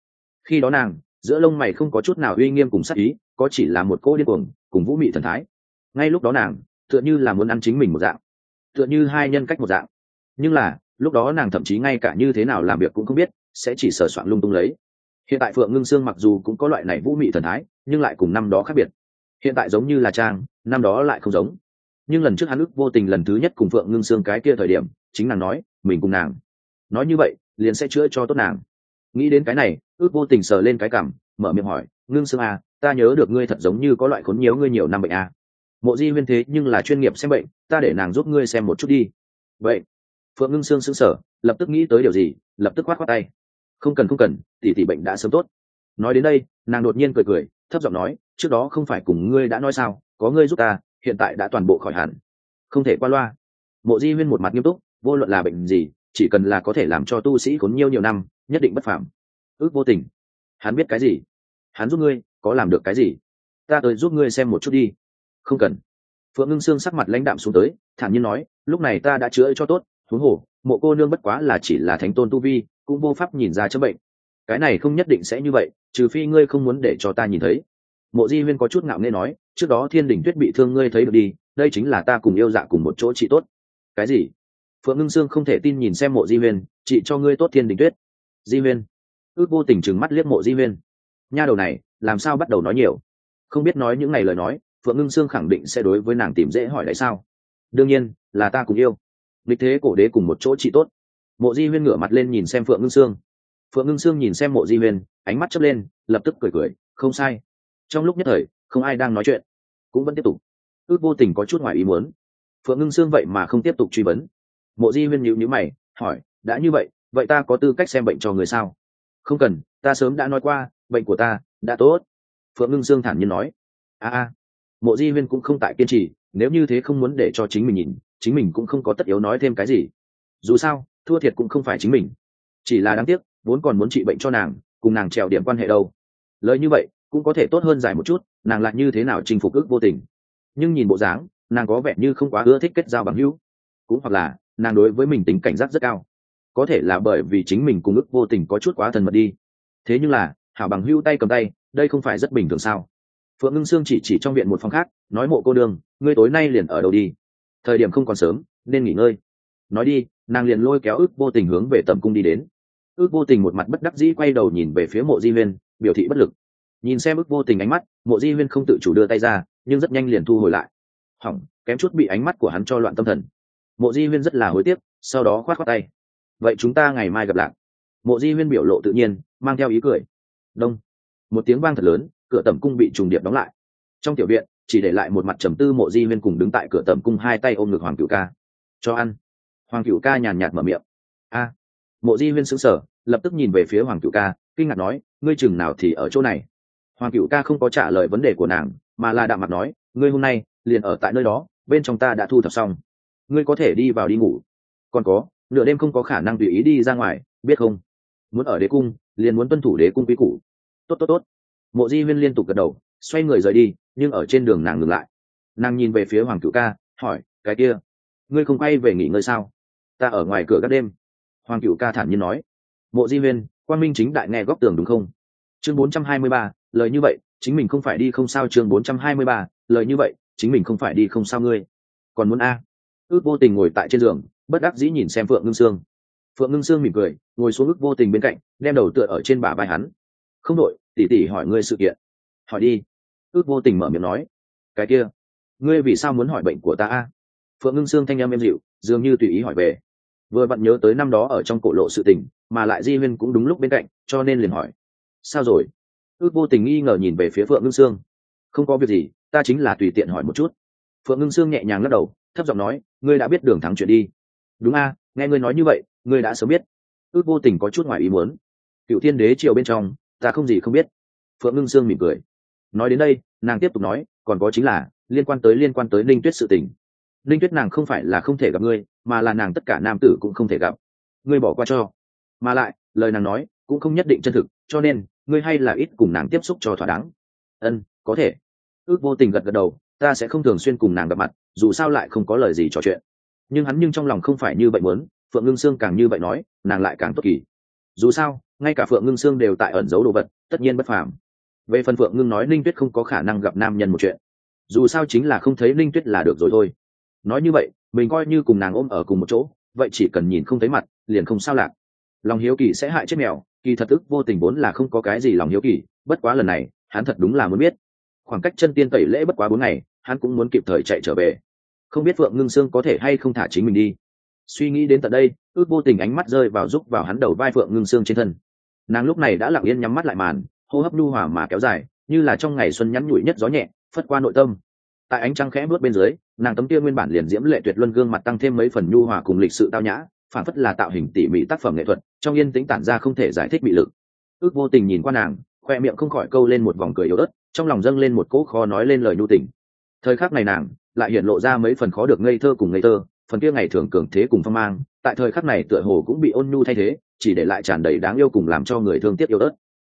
Khi đó nàng, giữa lông mày không có chút nào uy nghiêm cùng sát ý, có chỉ là một cô điên cuồng, cùng vũ mị thần thái. Ngay lúc đó nàng, tựa như là muốn ăn chính mình một dạng tựa như hai nhân cách một dạng. Nhưng là, lúc đó nàng thậm chí ngay cả như thế nào làm việc cũng không biết, sẽ chỉ sờ soạn lung tung lấy. Hiện tại phượng ngưng sương mặc dù cũng có loại này vũ mị thần thái, nhưng lại cùng năm đó khác biệt. Hiện tại giống như là trang, năm đó lại không giống. Nhưng lần trước hắn ức vô tình lần thứ nhất cùng phượng ngưng sương cái kia thời điểm, chính nàng nói, mình cùng nàng. Nói như vậy, liền sẽ chữa cho tốt nàng. Nghĩ đến cái này, ước vô tình sờ lên cái cảm, mở miệng hỏi, ngưng sương à ta nhớ được ngươi thật giống như có loại khốn nhiều ngươi nhiều năm bệnh à mộ di huyên thế nhưng là chuyên nghiệp xem bệnh ta để nàng giúp ngươi xem một chút đi. Vậy phượng ngưng sương sững sở, lập tức nghĩ tới điều gì lập tức khoát khoát tay. Không cần không cần tỷ tỷ bệnh đã sớm tốt. Nói đến đây nàng đột nhiên cười cười thấp giọng nói trước đó không phải cùng ngươi đã nói sao có ngươi giúp ta hiện tại đã toàn bộ khỏi hẳn. Không thể qua loa. Mộ di huyên một mặt nghiêm túc vô luận là bệnh gì chỉ cần là có thể làm cho tu sĩ khốn nhiều nhiều năm nhất định bất phạm ước vô tình. Hắn biết cái gì? Hắn giúp ngươi có làm được cái gì? Ta tới giúp ngươi xem một chút đi không cần. Phượng ngưng sương sắc mặt lãnh đạm xuống tới, thản nhiên nói, lúc này ta đã chữa cho tốt, huống hồ, mộ cô nương bất quá là chỉ là thánh tôn tu vi, cũng vô pháp nhìn ra chữa bệnh. Cái này không nhất định sẽ như vậy, trừ phi ngươi không muốn để cho ta nhìn thấy. Mộ di huyên có chút ngạo nghê nói, trước đó thiên đình tuyết bị thương ngươi thấy được đi, đây chính là ta cùng yêu dạ cùng một chỗ chị tốt. Cái gì? Phượng ngưng sương không thể tin nhìn xem mộ di huyên, chị cho ngươi tốt thiên đình tuyết. Di huyên. Ước vô tình chừng mắt liếc mộ di huyên. Nha đầu này, làm sao bắt đầu nói nhiều? Không biết nói những ngày lời nói phượng ngưng sương khẳng định sẽ đối với nàng tìm dễ hỏi lại sao? Đương nhiên, là ta cùng yêu. Lịch thế cổ đế cùng một chỗ chị tốt. Mộ di huyên ngửa mặt lên nhìn xem phượng ngưng sương. Phượng ngưng sương nhìn xem mộ di huyên, ánh mắt chấp lên, lập tức cười cười, không sai. Trong lúc nhất thời, không ai đang nói chuyện, cũng vẫn tiếp tục. Ước vô tình có chút ngoài ý muốn. Phượng ngưng sương vậy mà không tiếp tục truy vấn. Mộ di huyên nhịu nhữ mày, hỏi, đã như vậy vậy ta có tư cách xem bệnh cho người sao? Không cần, ta sớm đã nói qua, bệnh của ta đã tốt. Phượng ngưng sương thản nhiên nói. A a mộ di huyên cũng không tại kiên trì, nếu như thế không muốn để cho chính mình nhìn, chính mình cũng không có tất yếu nói thêm cái gì. Dù sao, thua thiệt cũng không phải chính mình. Chỉ là đáng tiếc, vốn còn muốn trị bệnh cho nàng, cùng nàng trèo điểm quan hệ đâu. Lời như vậy, cũng có thể tốt hơn giải một chút, nàng lại như thế nào chinh phục ước vô tình. Nhưng nhìn bộ dáng, nàng có vẻ như không quá ưa thích kết giao bằng hữu. Cũng hoặc là, nàng đối với mình tính cảnh giác rất cao. Có thể là bởi vì chính mình cùng ước vô tình có chút quá thần mật đi. Thế nhưng là, hảo bằng hữu tay cầm tay, đây không phải rất bình thường sao? Phượng ngưng sương chỉ chỉ trong viện một phòng khác nói mộ cô đường, ngươi tối nay liền ở đâu đi? Thời điểm không còn sớm nên nghỉ ngơi. Nói đi nàng liền lôi kéo ước vô tình hướng về tầm cung đi đến. Ước vô tình một mặt bất đắc dĩ quay đầu nhìn về phía mộ di huyên biểu thị bất lực. Nhìn xem ước vô tình ánh mắt mộ di huyên không tự chủ đưa tay ra nhưng rất nhanh liền thu hồi lại. Hỏng kém chút bị ánh mắt của hắn cho loạn tâm thần. Mộ di huyên rất là hối tiếc sau đó khoát khoát tay. Vậy chúng ta ngày mai gặp lại. Mộ di huyên biểu lộ tự nhiên mang theo ý cười. Đông. Một tiếng vang thật lớn cửa tầm cung bị trùng điệp đóng lại. Trong tiểu viện, chỉ để lại một mặt trầm tư mộ di huyên cùng đứng tại cửa tầm cung hai tay ôm ngực hoàng cựu ca. Cho ăn. Hoàng cựu ca nhàn nhạt mở miệng. A. Mộ di huyên xứng sở lập tức nhìn về phía hoàng cựu ca, kinh ngạc nói, ngươi chừng nào thì ở chỗ này? Hoàng cựu ca không có trả lời vấn đề của nàng, mà là đạm mặt nói, ngươi hôm nay liền ở tại nơi đó, bên trong ta đã thu thập xong. Ngươi có thể đi vào đi ngủ. Còn có, nửa đêm không có khả năng tùy ý đi ra ngoài, biết không? Muốn ở đế cung, liền muốn tuân thủ đế cung quy củ. Tốt tốt tốt mộ di huyên liên tục gật đầu, xoay người rời đi, nhưng ở trên đường nàng ngừng lại. Nàng nhìn về phía hoàng cựu ca, hỏi, cái kia, ngươi không quay về nghỉ ngơi sao? Ta ở ngoài cửa các đêm. Hoàng cựu ca thản nhiên nói. Mộ di huyên quan minh chính đại nghe góc tường đúng không? Chương bốn trăm hai mươi ba, lời như vậy, chính mình không phải đi không sao. Chương bốn trăm hai mươi ba, lời như vậy, chính mình không phải đi không sao ngươi. Còn muốn a? Ước vô tình ngồi tại trên giường, bất đắc dĩ nhìn xem phượng ngưng sương. Phượng ngưng sương mỉm cười, ngồi xuống ước vô tình bên cạnh, đem đầu tựa ở trên bả vai hắn. Không đội tỉ tỉ hỏi ngươi sự kiện. Hỏi đi. Ước vô tình mở miệng nói. Cái kia. Ngươi vì sao muốn hỏi bệnh của ta a? Phượng ngưng sương thanh em em dịu, dường như tùy ý hỏi về. Vừa vặn nhớ tới năm đó ở trong cổ lộ sự tình, mà lại di huyên cũng đúng lúc bên cạnh, cho nên liền hỏi. Sao rồi? Ước vô tình nghi ngờ nhìn về phía phượng ngưng sương. Không có việc gì, ta chính là tùy tiện hỏi một chút. Phượng ngưng sương nhẹ nhàng lắc đầu, thấp giọng nói, ngươi đã biết đường thắng chuyện đi. Đúng a, nghe ngươi nói như vậy, ngươi đã sớm biết. Ước vô tình có chút ngoài ý muốn. Cựu thiên đế triều bên trong ta không gì không biết. Phượng ngưng sương mỉm cười. Nói đến đây, nàng tiếp tục nói, còn có chính là, liên quan tới liên quan tới ninh tuyết sự tình. Ninh tuyết nàng không phải là không thể gặp ngươi, mà là nàng tất cả nam tử cũng không thể gặp. Ngươi bỏ qua cho. Mà lại, lời nàng nói, cũng không nhất định chân thực, cho nên, ngươi hay là ít cùng nàng tiếp xúc cho thỏa đáng. Ân, có thể. Ước vô tình gật gật đầu, ta sẽ không thường xuyên cùng nàng gặp mặt, dù sao lại không có lời gì trò chuyện. Nhưng hắn nhưng trong lòng không phải như vậy muốn, phượng ngưng sương càng như vậy nói, nàng lại càng tốt kỳ. Dù sao ngay cả phượng ngưng sương đều tại ẩn giấu đồ vật, tất nhiên bất phàm. Về phần phượng ngưng nói ninh tuyết không có khả năng gặp nam nhân một chuyện. Dù sao chính là không thấy ninh tuyết là được rồi thôi. Nói như vậy, mình coi như cùng nàng ôm ở cùng một chỗ, vậy chỉ cần nhìn không thấy mặt, liền không sao lạc. Lòng hiếu kỳ sẽ hại chết mèo, kỳ thật ức vô tình vốn là không có cái gì lòng hiếu kỳ, bất quá lần này, hắn thật đúng là muốn biết. Khoảng cách chân tiên tẩy lễ bất quá bốn ngày, hắn cũng muốn kịp thời chạy trở về. Không biết phượng ngưng sương có thể hay không thả chính mình đi. Suy nghĩ đến tận đây, ước vô tình ánh mắt rơi vào giúp vào hắn đầu vai phượng ngưng sương trên thân nàng lúc này đã lặng yên nhắm mắt lại màn, hô hấp nhu hòa mà kéo dài, như là trong ngày xuân nhắn nhủi nhất gió nhẹ, phất qua nội tâm. Tại ánh trăng khẽ bước bên dưới, nàng tấm kia nguyên bản liền diễm lệ tuyệt luân gương mặt tăng thêm mấy phần nhu hòa cùng lịch sự tao nhã, phản phất là tạo hình tỉ mỉ tác phẩm nghệ thuật, trong yên tĩnh tản ra không thể giải thích bị lực. Ước vô tình nhìn qua nàng, khoe miệng không khỏi câu lên một vòng cười yếu ớt, trong lòng dâng lên một cỗ khó nói lên lời nhu tình. Thời khắc này nàng, lại hiện lộ ra mấy phần khó được ngây thơ cùng ngây thơ, phần kia ngày thường cường thế cùng phong mang tại thời khắc này tựa hồ cũng bị ôn nhu thay thế, chỉ để lại tràn đầy đáng yêu cùng làm cho người thương tiếc yêu ớt.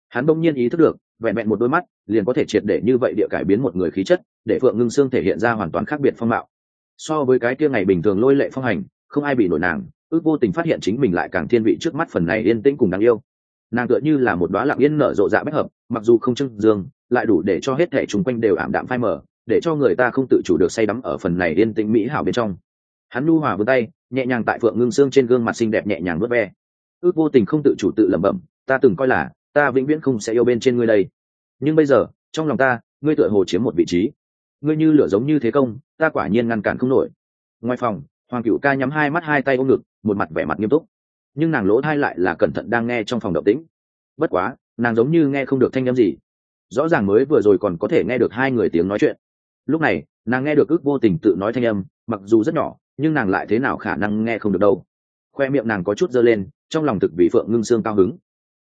Hắn bỗng nhiên ý thức được, vẹn vẹn một đôi mắt, liền có thể triệt để như vậy địa cải biến một người khí chất, để phượng ngưng xương thể hiện ra hoàn toàn khác biệt phong mạo. So với cái kia ngày bình thường lôi lệ phong hành, không ai bị nổi nàng, ước vô tình phát hiện chính mình lại càng thiên vị trước mắt phần này yên tĩnh cùng đáng yêu. Nàng tựa như là một đoá lặng yên nở rộ dạ bách hợp, mặc dù không trưng dương, lại đủ để cho hết thể chung quanh đều ảm đạm phai mờ, để cho người ta không tự chủ được say đắm ở phần này yên tĩnh mỹ hảo bên trong. Hắn nu hòa vươn tay nhẹ nhàng tại phượng ngưng xương trên gương mặt xinh đẹp nhẹ nhàng vớt ve. Ước vô tình không tự chủ tự lẩm bẩm, ta từng coi là, ta vĩnh viễn không sẽ yêu bên trên ngươi đây. Nhưng bây giờ, trong lòng ta, ngươi tựa hồ chiếm một vị trí. Ngươi như lửa giống như thế công, ta quả nhiên ngăn cản không nổi. Ngoài phòng, hoàng cựu ca nhắm hai mắt hai tay ôm ngực, một mặt vẻ mặt nghiêm túc. Nhưng nàng lỗ thai lại là cẩn thận đang nghe trong phòng động tĩnh. Bất quá, nàng giống như nghe không được thanh â m gì. Rõ ràng mới vừa rồi còn có thể nghe được hai người tiếng nói chuyện. Lúc này, nàng nghe được ước vô tình tự nói thanh âm, mặc dù rất nhỏ nhưng nàng lại thế nào khả năng nghe không được đâu. Khoe miệng nàng có chút dơ lên, trong lòng thực vì phượng ngưng sương cao hứng.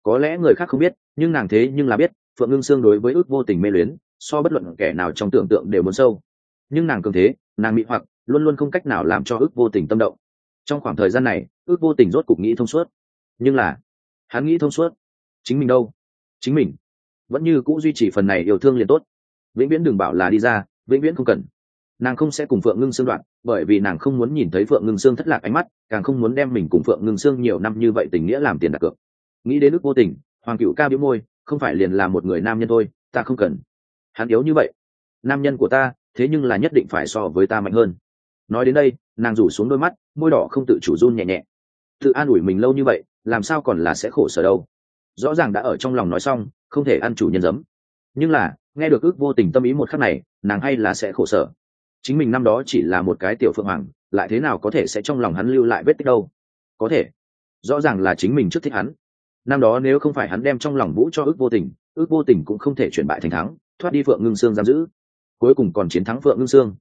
Có lẽ người khác không biết, nhưng nàng thế nhưng là biết, phượng ngưng sương đối với ước vô tình mê luyến, so bất luận kẻ nào trong tưởng tượng đều muốn sâu. Nhưng nàng cường thế, nàng mị hoặc, luôn luôn không cách nào làm cho ước vô tình tâm động. Trong khoảng thời gian này, ước vô tình rốt cục nghĩ thông suốt. Nhưng là, hắn nghĩ thông suốt. Chính mình đâu? Chính mình. Vẫn như c ũ duy trì phần này yêu thương liền tốt. Vĩnh viễn đừng bảo là đi ra, vĩnh viễn không cần nàng không sẽ cùng phượng ngưng xương đoạn, bởi vì nàng không muốn nhìn thấy phượng ngưng xương thất lạc ánh mắt, càng không muốn đem mình cùng phượng ngưng xương nhiều năm như vậy tình nghĩa làm tiền đặt cược. Nghĩ đến nước vô tình, hoàng cựu ca biếu môi, không phải liền là một người nam nhân thôi, ta không cần. Hắn yếu như vậy. Nam nhân của ta, thế nhưng là nhất định phải so với ta mạnh hơn. Nói đến đây, nàng rủ xuống đôi mắt, môi đỏ không tự chủ run nhẹ nhẹ. Tự an ủi mình lâu như vậy, làm sao còn là sẽ khổ sở đâu? Rõ ràng đã ở trong lòng nói xong, không thể ăn chủ nhân giấm. Nhưng là, nghe được ước vô tình tâm ý một khắc này, nàng hay là sẽ khổ sở chính mình năm đó chỉ là một cái tiểu phượng hoàng, lại thế nào có thể sẽ trong lòng hắn lưu lại vết tích đâu? Có thể. Rõ ràng là chính mình trước thích hắn. Năm đó nếu không phải hắn đem trong lòng vũ cho ước vô tình, ước vô tình cũng không thể chuyển bại thành thắng, thoát đi phượng ngưng sương giam giữ. Cuối cùng còn chiến thắng phượng ngưng sương.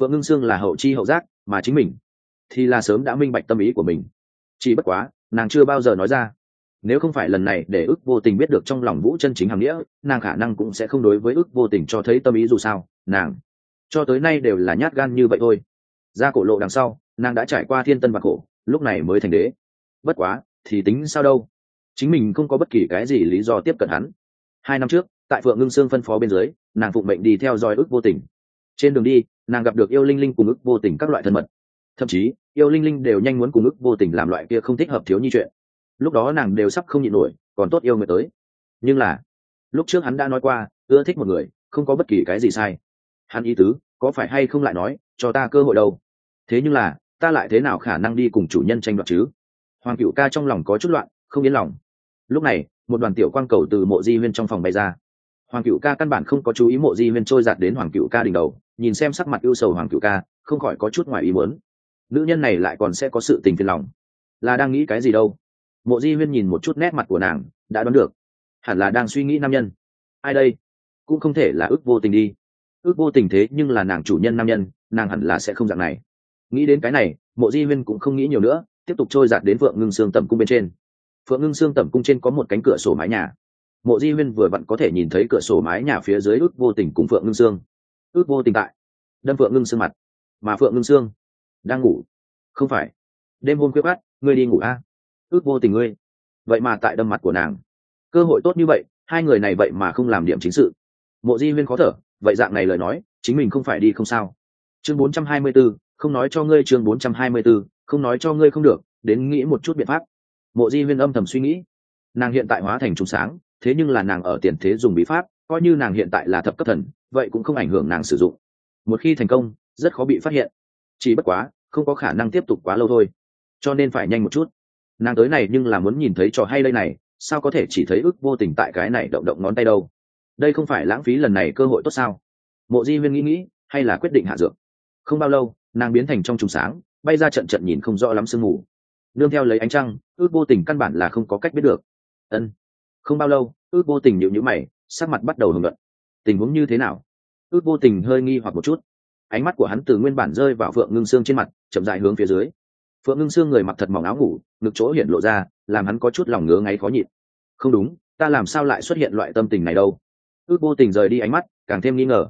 Phượng ngưng sương là hậu chi hậu giác mà chính mình, thì là sớm đã minh bạch tâm ý của mình. Chỉ bất quá, nàng chưa bao giờ nói ra. Nếu không phải lần này để ước vô tình biết được trong lòng vũ chân chính hàm nghĩa, nàng khả năng cũng sẽ không đối với ước vô tình cho thấy tâm ý dù sao, nàng cho tới nay đều là nhát gan như vậy thôi. Ra cổ lộ đằng sau, nàng đã trải qua thiên tân và khổ, lúc này mới thành đế. Bất quá, thì tính sao đâu? Chính mình không có bất kỳ cái gì lý do tiếp cận hắn. Hai năm trước, tại phượng ngưng sương phân phó bên dưới, nàng phụng mệnh đi theo dõi ước vô tình. Trên đường đi, nàng gặp được yêu linh linh cùng ước vô tình các loại thân mật. Thậm chí, yêu linh linh đều nhanh muốn cùng ước vô tình làm loại kia không thích hợp thiếu nhi chuyện. Lúc đó nàng đều sắp không nhịn nổi, còn tốt yêu người tới. Nhưng là, lúc trước hắn đã nói qua, ưa thích một người, không có bất kỳ cái gì sai hắn ý tứ, có phải hay không lại nói, cho ta cơ hội đâu? Thế nhưng là, ta lại thế nào khả năng đi cùng chủ nhân tranh đoạt chứ? Hoàng cựu ca trong lòng có chút loạn, không yên lòng. Lúc này, một đoàn tiểu quang cầu từ mộ di huyên trong phòng bay ra. Hoàng cựu ca căn bản không có chú ý mộ di huyên trôi giạt đến hoàng cựu ca đỉnh đầu, nhìn xem sắc mặt ưu sầu hoàng cựu ca, không khỏi có chút ngoài ý muốn. Nữ nhân này lại còn sẽ có sự tình phiền lòng. Là đang nghĩ cái gì đâu? Mộ di huyên nhìn một chút nét mặt của nàng, đã đoán được. Hẳn là đang suy nghĩ nam nhân. Ai đây? Cũng không thể là ước vô tình đi ước vô tình thế nhưng là nàng chủ nhân nam nhân, nàng hẳn là sẽ không dạng này. Nghĩ đến cái này, mộ di huyên cũng không nghĩ nhiều nữa, tiếp tục trôi giạt đến phượng ngưng xương tầm cung bên trên. Phượng ngưng xương tầm cung trên có một cánh cửa sổ mái nhà. Mộ di huyên vừa vặn có thể nhìn thấy cửa sổ mái nhà phía dưới ước vô tình cùng phượng ngưng xương ước vô tình tại, đâm phượng ngưng xương mặt. Mà phượng ngưng xương đang ngủ. Không phải. Đêm hôm khuya khát ngươi đi ngủ a. Ước vô tình ngươi. Vậy mà tại đâm mặt của nàng. Cơ hội tốt như vậy, hai người này vậy mà không làm điểm chính sự. Mộ di huyên khó thở vậy dạng này lời nói chính mình không phải đi không sao. Chương 424, không nói cho ngươi chương 424, không nói cho ngươi không được đến nghĩ một chút biện pháp. Mộ di huyên âm thầm suy nghĩ. Nàng hiện tại hóa thành trùng sáng thế nhưng là nàng ở tiền thế dùng bí pháp coi như nàng hiện tại là thập cấp thần vậy cũng không ảnh hưởng nàng sử dụng. Một khi thành công rất khó bị phát hiện. Chỉ bất quá không có khả năng tiếp tục quá lâu thôi. Cho nên phải nhanh một chút. Nàng tới này nhưng là muốn nhìn thấy trò hay đây này sao có thể chỉ thấy ước vô tình tại cái này động động ngón tay đâu? Đây không phải lãng phí lần này cơ hội tốt sao? Mộ di huyên nghĩ nghĩ, hay là quyết định hạ dược. Không bao lâu, nàng biến thành trong trùng sáng, bay ra trận trận nhìn không rõ lắm sương mù. Nương theo lấy ánh trăng, ước vô tình căn bản là không có cách biết được. Ân. Không bao lâu, ước vô tình nhịu nhữ mày, sắc mặt bắt đầu hưởng luận tình huống như thế nào? Ước vô tình hơi nghi hoặc một chút. Ánh mắt của hắn từ nguyên bản rơi vào phượng ngưng xương trên mặt, chậm dại hướng phía dưới. Phượng ngưng xương người mặc thật mỏng áo ngủ, ngực chỗ hiện lộ ra, làm hắn có chút lòng ngứa ngáy khó nhịn. Không đúng, ta làm sao lại xuất hiện loại tâm tình này đâu? Ước vô tình rời đi ánh mắt, càng thêm nghi ngờ.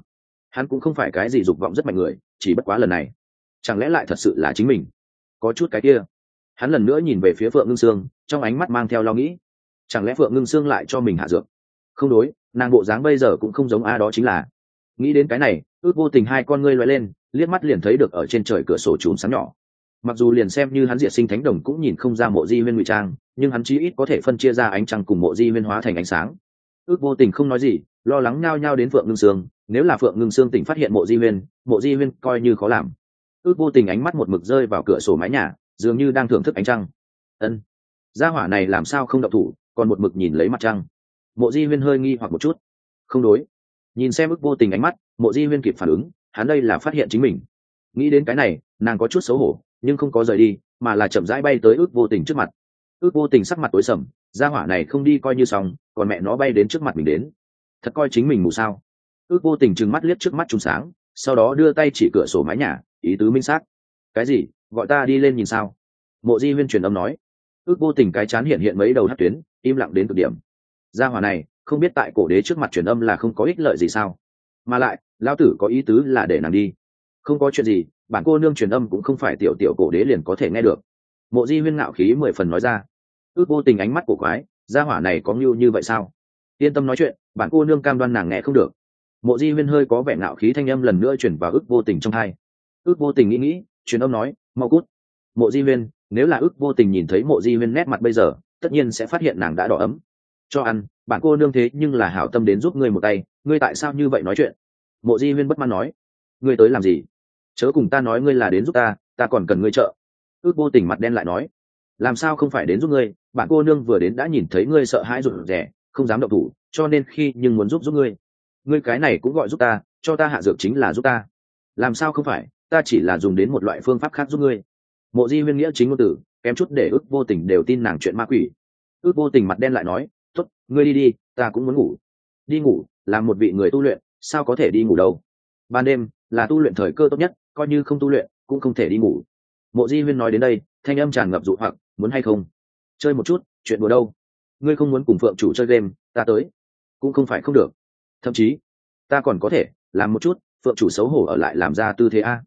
Hắn cũng không phải cái gì dục vọng rất mạnh người, chỉ bất quá lần này, chẳng lẽ lại thật sự là chính mình? Có chút cái kia. Hắn lần nữa nhìn về phía phượng ngưng sương, trong ánh mắt mang theo lo nghĩ. Chẳng lẽ phượng ngưng sương lại cho mình hạ dược? Không đối, nàng bộ dáng bây giờ cũng không giống a đó chính là. Nghĩ đến cái này, ước vô tình hai con ngươi loay lên, liếc mắt liền thấy được ở trên trời cửa sổ chùm sáng nhỏ. Mặc dù liền xem như hắn diệt sinh thánh đồng cũng nhìn không ra mộ di huyên ngụy trang, nhưng hắn chí ít có thể phân chia ra ánh trăng cùng mộ di huyên hóa thành ánh sáng. Ước vô tình không nói gì lo lắng nhao nhao đến phượng ngưng sương, nếu là phượng ngưng sương tỉnh phát hiện mộ di huyên, mộ di huyên coi như khó làm. Ước vô tình ánh mắt một mực rơi vào cửa sổ mái nhà, dường như đang thưởng thức ánh trăng. Ân, gia hỏa này làm sao không đậu thủ, còn một mực nhìn lấy mặt trăng. Mộ di huyên hơi nghi hoặc một chút. Không đối. Nhìn xem ước vô tình ánh mắt, mộ di huyên kịp phản ứng, hắn đây là phát hiện chính mình. Nghĩ đến cái này, nàng có chút xấu hổ, nhưng không có rời đi, mà là chậm rãi bay tới ước vô tình trước mặt. Ước vô tình sắc mặt tối sầm, gia hỏa này không đi coi như xong, còn mẹ nó bay đến trước mặt mình đến thật coi chính mình mù sao? Ước vô tình trừng mắt liếc trước mắt chung sáng, sau đó đưa tay chỉ cửa sổ mái nhà, ý tứ minh xác. Cái gì? Gọi ta đi lên nhìn sao? Mộ di huyên truyền âm nói. Ước vô tình cái chán hiện hiện mấy đầu hát tuyến, im lặng đến cực điểm. Gia hỏa này, không biết tại cổ đế trước mặt truyền âm là không có ích lợi gì sao? Mà lại, lão tử có ý tứ là để nàng đi. Không có chuyện gì, bản cô nương truyền âm cũng không phải tiểu tiểu cổ đế liền có thể nghe được. Mộ di huyên ngạo khí mười phần nói ra. Ước vô tình ánh mắt của quái, gia hỏa này có ngưu như vậy sao? Yên tâm nói chuyện bạn cô nương cam đoan nàng nghe không được. Mộ di huyên hơi có vẻ ngạo khí thanh âm lần nữa chuyển vào ước vô tình trong hai. Ước vô tình nghĩ nghĩ, truyền âm nói, mau cút. Mộ di huyên, nếu là ước vô tình nhìn thấy mộ di huyên nét mặt bây giờ, tất nhiên sẽ phát hiện nàng đã đỏ ấm. Cho ăn bạn cô nương thế nhưng là hảo tâm đến giúp ngươi một tay, ngươi tại sao như vậy nói chuyện? Mộ di huyên bất mãn nói, ngươi tới làm gì? Chớ cùng ta nói ngươi là đến giúp ta ta còn cần ngươi trợ. Ước vô tình mặt đen lại nói, làm sao không phải đến giúp ngươi? Bạn cô nương vừa đến đã nhìn thấy ngươi sợ hãi rụt rẻ không dám động thủ cho nên khi nhưng muốn giúp giúp ngươi ngươi cái này cũng gọi giúp ta, cho ta hạ dược chính là giúp ta. Làm sao không phải, ta chỉ là dùng đến một loại phương pháp khác giúp ngươi. Mộ di huyên nghĩa chính ngôn tử, kém chút để ước vô tình đều tin nàng chuyện ma quỷ. Ước vô tình mặt đen lại nói t ố t ngươi đi đi, ta cũng muốn ngủ. Đi ngủ, là một vị người tu luyện, sao có thể đi ngủ đâu? Ban đêm, là tu luyện thời cơ tốt nhất, coi như không tu luyện, cũng không thể đi ngủ. Mộ di huyên nói đến đây, thanh âm tràn ngập dụ hoặc, muốn hay không? Chơi một chút, chuyện đùa đâu? Ngươi không muốn cùng phượng chủ chơi game, ta tới cũng không phải không được. Thậm chí, ta còn có thể làm một chút, phượng chủ xấu hổ ở lại làm ra tư thế a.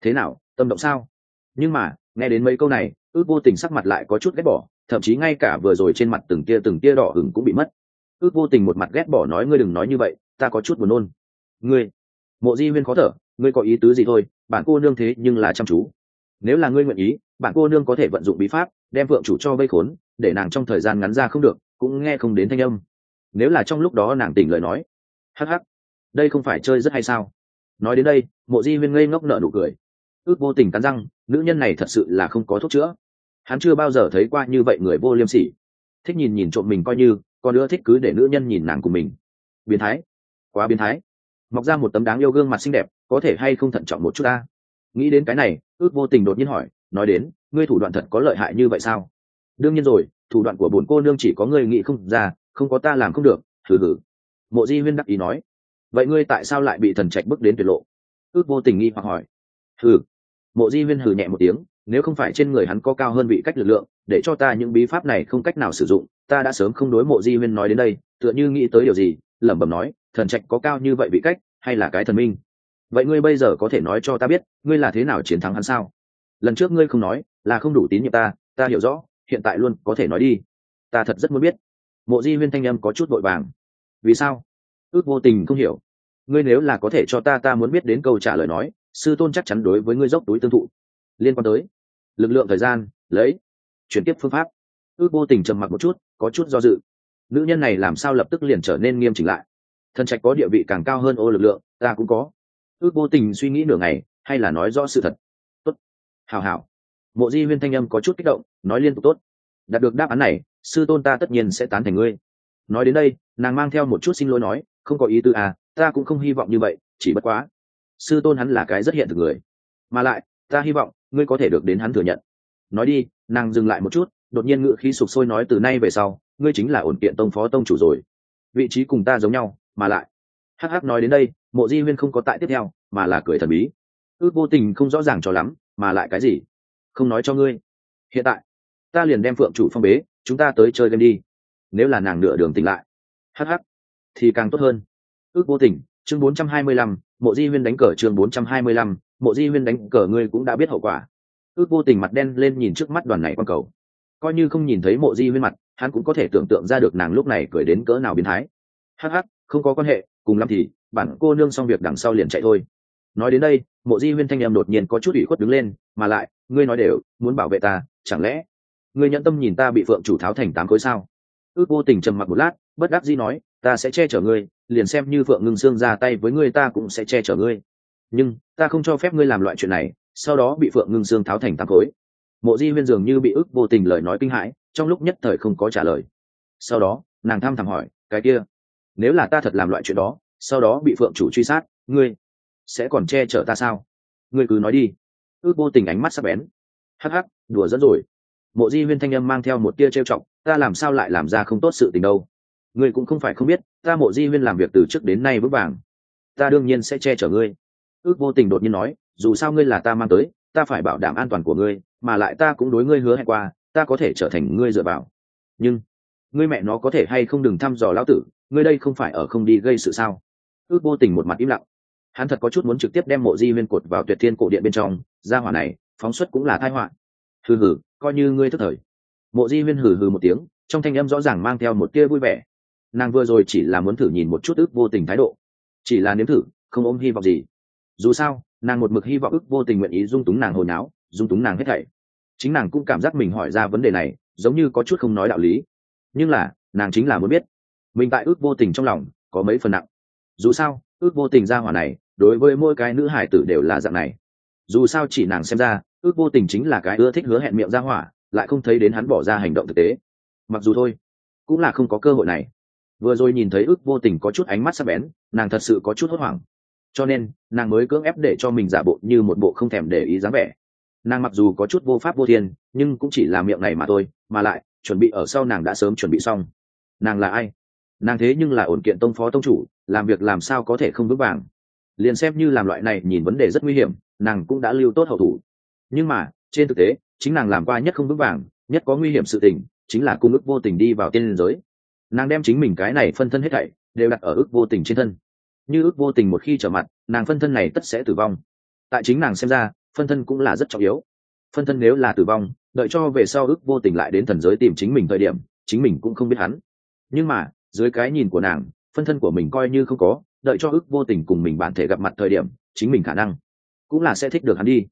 Thế nào, tâm động sao? Nhưng mà, nghe đến mấy câu này, ước vô tình sắc mặt lại có chút ghét bỏ, thậm chí ngay cả vừa rồi trên mặt từng tia từng tia đỏ hừng cũng bị mất. Ước vô tình một mặt ghét bỏ nói ngươi đừng nói như vậy, ta có chút buồn nôn. Ngươi, mộ di huyên khó thở, ngươi có ý tứ gì thôi, bản cô nương thế nhưng là chăm chú. Nếu là ngươi nguyện ý, bản cô nương có thể vận dụng bí pháp, đem vượng chủ cho vây khốn, để nàng trong thời gian ngắn ra không được, cũng nghe không đến thanh âm nếu là trong lúc đó nàng tỉnh lời nói. Hắc hắc, đây không phải chơi rất hay sao? Nói đến đây, mộ di huyên ngây ngốc nợ nụ cười. Ước vô tình cắn răng, nữ nhân này thật sự là không có thuốc chữa. Hắn chưa bao giờ thấy qua như vậy người vô liêm sỉ. Thích nhìn nhìn trộm mình coi như còn nữa thích cứ để nữ nhân nhìn nàng của mình. Biến thái. Quá biến thái. Mọc ra một tấm đáng yêu gương mặt xinh đẹp, có thể hay không thận trọng một chút ta? Nghĩ đến cái này, ước vô tình đột nhiên hỏi, nói đến, ngươi thủ đoạn thật có lợi hại như vậy sao? Đương nhiên rồi, thủ đoạn của bồn cô nương chỉ có ngươi nghĩ không ra không có ta làm không được thử hử mộ di huyên đắc ý nói. Vậy ngươi tại sao lại bị thần trạch bước đến tuyệt lộ? Ước vô tình nghi hoặc hỏi. Hừ. Mộ di huyên hừ nhẹ một tiếng, nếu không phải trên người hắn có cao hơn vị cách lực lượng, để cho ta những bí pháp này không cách nào sử dụng, ta đã sớm không đối mộ di huyên nói đến đây, tựa như nghĩ tới điều gì, lẩm bẩm nói, thần trạch có cao như vậy vị cách, hay là cái thần minh? Vậy ngươi bây giờ có thể nói cho ta biết, ngươi là thế nào chiến thắng hắn sao? Lần trước ngươi không nói, là không đủ tín nhiệm ta ta hiểu rõ, hiện tại luôn có thể nói đi. Ta thật rất muốn biết mộ di huyên thanh âm có chút vội vàng. Vì sao? Ước vô tình không hiểu. Ngươi nếu là có thể cho ta ta muốn biết đến câu trả lời nói, sư tôn chắc chắn đối với ngươi dốc túi tương thụ. Liên quan tới, lực lượng thời gian, lấy, chuyển tiếp phương pháp. Ước vô tình trầm mặc một chút, có chút do dự. Nữ nhân này làm sao lập tức liền trở nên nghiêm chỉnh lại? Thần trạch có địa vị càng cao hơn ô lực lượng, ta cũng có. Ước vô tình suy nghĩ nửa ngày, hay là nói rõ sự thật? Tốt. Hào hào mộ di huyên thanh âm có chút kích động, nói liên tục tốt. Đạt được đáp án này sư tôn ta tất nhiên sẽ tán thành ngươi. Nói đến đây, nàng mang theo một chút xin lỗi nói, không có ý tư à ta cũng không hy vọng như vậy, chỉ bất quá. Sư tôn hắn là cái rất hiện thực người. Mà lại, ta hy vọng, ngươi có thể được đến hắn thừa nhận. Nói đi, nàng dừng lại một chút, đột nhiên ngự khí sụp sôi nói từ nay về sau, ngươi chính là ổn kiện tông phó tông chủ rồi. Vị trí cùng ta giống nhau, mà lại. Hắc hắc nói đến đây, mộ di huyên không có tại tiếp theo, mà là cười thần bí. Ước vô tình không rõ ràng cho lắm, mà lại cái gì? Không nói cho ngươi. Hiện tại, ta liền đem phượng chủ phong bế chúng ta tới chơi game đi. Nếu là nàng nửa đường tỉnh lại hh thì càng tốt hơn. Ước vô tình chương 425, mộ di huyên đánh cờ chương 425, mộ di huyên đánh cờ ngươi cũng đã biết hậu quả. Ước vô tình mặt đen lên nhìn trước mắt đoàn này quang cầu. Coi như không nhìn thấy mộ di huyên mặt hắn cũng có thể tưởng tượng ra được nàng lúc này cười đến cỡ nào biến thái. Hh không có quan hệ cùng lắm thì bản cô nương xong việc đằng sau liền chạy thôi. Nói đến đây mộ di huyên thanh em đột nhiên có chút ủy khuất đứng lên mà lại ngươi nói đều muốn bảo vệ ta chẳng lẽ ngươi nhận tâm nhìn ta bị phượng chủ tháo thành tám khối sao? Ước vô tình trầm mặc một lát, bất đắc dĩ nói, ta sẽ che chở ngươi, liền xem như phượng ngưng xương ra tay với ngươi ta cũng sẽ che chở ngươi. Nhưng, ta không cho phép ngươi làm loại chuyện này, sau đó bị phượng ngưng xương tháo thành tám khối. Mộ di huyên dường như bị ước vô tình lời nói kinh hãi, trong lúc nhất thời không có trả lời. Sau đó, nàng tham thẳm hỏi, cái kia, nếu là ta thật làm loại chuyện đó, sau đó bị phượng chủ truy sát, ngươi sẽ còn che chở ta sao? Ngươi cứ nói đi. Ước vô tình ánh mắt sắc bén. Hắc hắc, đùa dẫn rồi mộ di huyên thanh âm mang theo một tia trêu chọc, ta làm sao lại làm ra không tốt sự tình đâu? Ngươi cũng không phải không biết, ta mộ di huyên làm việc từ trước đến nay vững vàng. Ta đương nhiên sẽ che chở ngươi. Ước vô tình đột nhiên nói, dù sao ngươi là ta mang tới, ta phải bảo đảm an toàn của ngươi, mà lại ta cũng đối ngươi hứa hẹn qua, ta có thể trở thành ngươi dựa vào. Nhưng, ngươi mẹ nó có thể hay không đừng thăm dò lão tử, ngươi đây không phải ở không đi gây sự sao? Ước vô tình một mặt im lặng. Hắn thật có chút muốn trực tiếp đem mộ di huyên cột vào tuyệt thiên cổ điện bên trong, ra hỏa này, phóng xuất cũng là thai họa hừ hừ, coi như ngươi thất thời. Mộ di huyên hừ hừ một tiếng, trong thanh âm rõ ràng mang theo một tia vui vẻ. Nàng vừa rồi chỉ là muốn thử nhìn một chút ức vô tình thái độ. Chỉ là nếm thử, không ôm hy vọng gì. Dù sao, nàng một mực hy vọng ức vô tình nguyện ý dung túng nàng hồi náo, dung túng nàng hết thảy. Chính nàng cũng cảm giác mình hỏi ra vấn đề này, giống như có chút không nói đạo lý. Nhưng là, nàng chính là muốn biết, mình tại ước vô tình trong lòng, có mấy phần nặng. Dù sao, ước vô tình ra hỏa này, đối với mỗi cái nữ hải tử đều là dạng này. Dù sao chỉ nàng xem ra ước vô tình chính là cái ưa thích hứa hẹn miệng ra hỏa, lại không thấy đến hắn bỏ ra hành động thực tế. Mặc dù thôi, cũng là không có cơ hội này. Vừa rồi nhìn thấy ước vô tình có chút ánh mắt sắc bén, nàng thật sự có chút hốt hoảng. Cho nên, nàng mới cưỡng ép để cho mình giả bộ như một bộ không thèm để ý dáng vẻ. Nàng mặc dù có chút vô pháp vô thiên, nhưng cũng chỉ là miệng này mà thôi, mà lại, chuẩn bị ở sau nàng đã sớm chuẩn bị xong. Nàng là ai? Nàng thế nhưng là ổn kiện tông phó tông chủ, làm việc làm sao có thể không vững vàng? Liền xem như làm loại này nhìn vấn đề rất nguy hiểm, nàng cũng đã lưu tốt hậu thủ nhưng mà, trên thực tế, chính nàng làm qua nhất không vững vàng, nhất có nguy hiểm sự tình, chính là cung ức vô tình đi vào tiên liên giới. Nàng đem chính mình cái này phân thân hết thảy, đều đặt ở ức vô tình trên thân. Như ước vô tình một khi trở mặt, nàng phân thân này tất sẽ tử vong. Tại chính nàng xem ra, phân thân cũng là rất trọng yếu. Phân thân nếu là tử vong, đợi cho về sau ước vô tình lại đến thần giới tìm chính mình thời điểm, chính mình cũng không biết hắn. Nhưng mà, dưới cái nhìn của nàng, phân thân của mình coi như không có, đợi cho ước vô tình cùng mình bản thể gặp mặt thời điểm, chính mình khả năng cũng là sẽ thích được hắn đi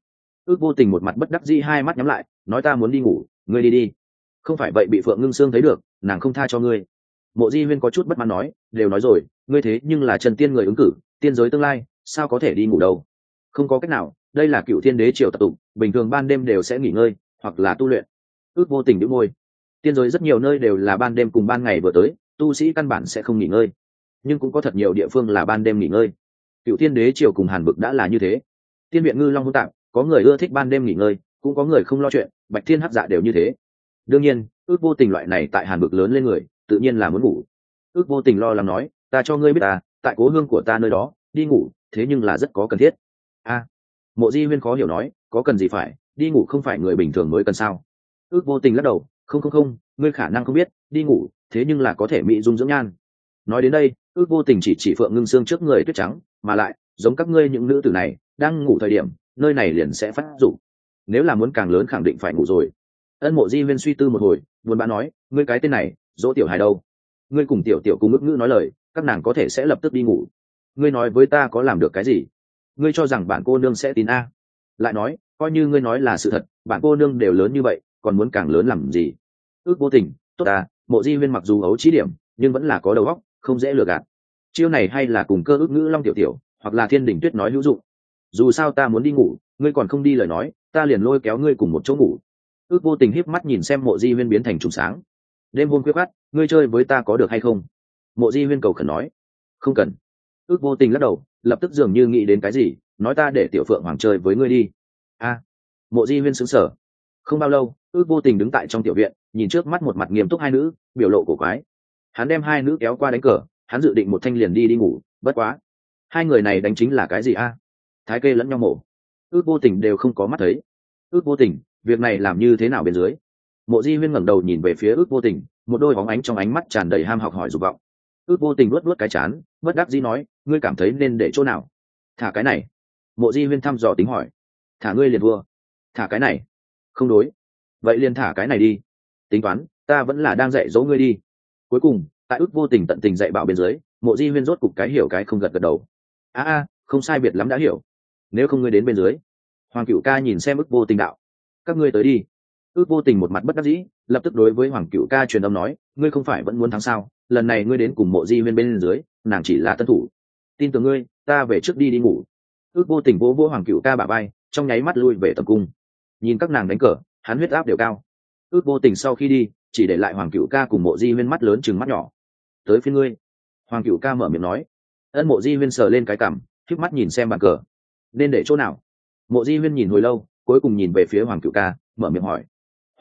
ước vô tình một mặt bất đắc dĩ hai mắt nhắm lại, nói ta muốn đi ngủ, ngươi đi đi. Không phải vậy bị phượng ngưng sương thấy được, nàng không tha cho ngươi. Mộ di huyên có chút bất mãn nói, đều nói rồi, ngươi thế nhưng là trần tiên người ứng cử, tiên giới tương lai, sao có thể đi ngủ đâu? Không có cách nào, đây là cựu thiên đế triều tập tục bình thường ban đêm đều sẽ nghỉ ngơi, hoặc là tu luyện. Ước vô tình đĩu môi. Tiên giới rất nhiều nơi đều là ban đêm cùng ban ngày vừa tới, tu sĩ căn bản sẽ không nghỉ ngơi. Nhưng cũng có thật nhiều địa phương là ban đêm nghỉ ngơi. Cựu thiên đế triều cùng hàn Bực đã là như thế. Tiên viện ngư long hôn tạm có người ưa thích ban đêm nghỉ ngơi, cũng có người không lo chuyện, bạch thiên hắc dạ đều như thế. Đương nhiên, ước vô tình loại này tại hàn vực lớn lên người, tự nhiên là muốn ngủ. Ước vô tình lo lắng nói, ta cho ngươi biết ta, tại cố hương của ta nơi đó, đi ngủ, thế nhưng là rất có cần thiết. A, mộ di huyên khó hiểu nói, có cần gì phải, đi ngủ không phải người bình thường mới cần sao? Ước vô tình lắc đầu, không không không, ngươi khả năng không biết, đi ngủ, thế nhưng là có thể mỹ dung dưỡng nhan. Nói đến đây, ước vô tình chỉ chỉ phượng ngưng xương trước người tuyết trắng, mà lại, giống các ngươi những nữ tử này, đang ngủ thời điểm nơi này liền sẽ phát dụng nếu là muốn càng lớn khẳng định phải ngủ rồi. Ân mộ di huyên suy tư một hồi, buồn bã nói, ngươi cái tên này, dỗ tiểu hài đâu? Ngươi cùng tiểu tiểu cùng ức ngữ nói lời, các nàng có thể sẽ lập tức đi ngủ. Ngươi nói với ta có làm được cái gì? Ngươi cho rằng bạn cô nương sẽ tin a. Lại nói, coi như ngươi nói là sự thật, bạn cô nương đều lớn như vậy, còn muốn càng lớn làm gì? Ước vô tình, tốt à mộ di huyên mặc dù ấu trí điểm, nhưng vẫn là có đầu óc, không dễ lừa gạt. Chiêu này hay là cùng cơ ước ngữ long tiểu tiểu, hoặc là thiên đình tuyết nói hữu dụng dù sao ta muốn đi ngủ, ngươi còn không đi lời nói, ta liền lôi kéo ngươi cùng một chỗ ngủ. Ước vô tình híp mắt nhìn xem mộ di huyên biến thành trùng sáng. Đêm hôm quyết khát, ngươi chơi với ta có được hay không? Mộ di huyên cầu khẩn nói. Không cần. Ước vô tình lắc đầu, lập tức dường như nghĩ đến cái gì, nói ta để tiểu phượng hoàng chơi với ngươi đi. A. Mộ di huyên xứng sở không bao lâu, ước vô tình đứng tại trong tiểu viện, nhìn trước mắt một mặt nghiêm túc hai nữ, biểu lộ cổ quái. Hắn đem hai nữ kéo qua đánh cờ, hắn dự định một thanh liền đi đi ngủ, bất quá. Hai người này đánh chính là cái gì a? Thái kê lẫn nhau mổ. Ước vô tình đều không có mắt thấy. Ước vô tình, việc này làm như thế nào bên dưới? Mộ di huyên ngẩng đầu nhìn về phía ước vô tình, một đôi bóng ánh trong ánh mắt tràn đầy ham học hỏi dục vọng. Ước vô tình luốt luốt cái chán, bất đắc dĩ nói, ngươi cảm thấy nên để chỗ nào? Thả cái này. Mộ di huyên thăm dò tính hỏi. Thả ngươi liền vua thả cái này. Không đối. Vậy liền thả cái này đi. Tính toán, ta vẫn là đang dạy dỗ ngươi đi. Cuối cùng, tại ước vô tình tận tình dạy bảo bên dưới, mộ di huyên rốt cục cái hiểu cái không gật gật đầu. A a, không sai biệt lắm đã hiểu nếu không ngươi đến bên dưới. Hoàng cựu ca nhìn xem ước vô tình đạo. Các ngươi tới đi. Ước vô tình một mặt bất đắc dĩ, lập tức đối với hoàng cựu ca truyền âm nói, ngươi không phải vẫn muốn thắng sao? Lần này ngươi đến cùng mộ di huyên bên dưới, nàng chỉ là tân thủ. Tin tưởng ngươi, ta về trước đi đi ngủ. Ước vô tình vỗ vỗ hoàng cựu ca bà bay trong nháy mắt lui về tập cung. Nhìn các nàng đánh cờ, hắn huyết áp đều cao. Ước vô tình sau khi đi, chỉ để lại hoàng cựu ca cùng mộ di huyên mắt lớn chừng mắt nhỏ. Tới phía ngươi. Hoàng cựu ca mở miệng nói. Ân mộ di huyên sờ lên cái cằm k mắt nhìn xem bàn cờ nên để chỗ nào? Mộ di huyên nhìn hồi lâu, cuối cùng nhìn về phía hoàng cựu ca, mở miệng hỏi.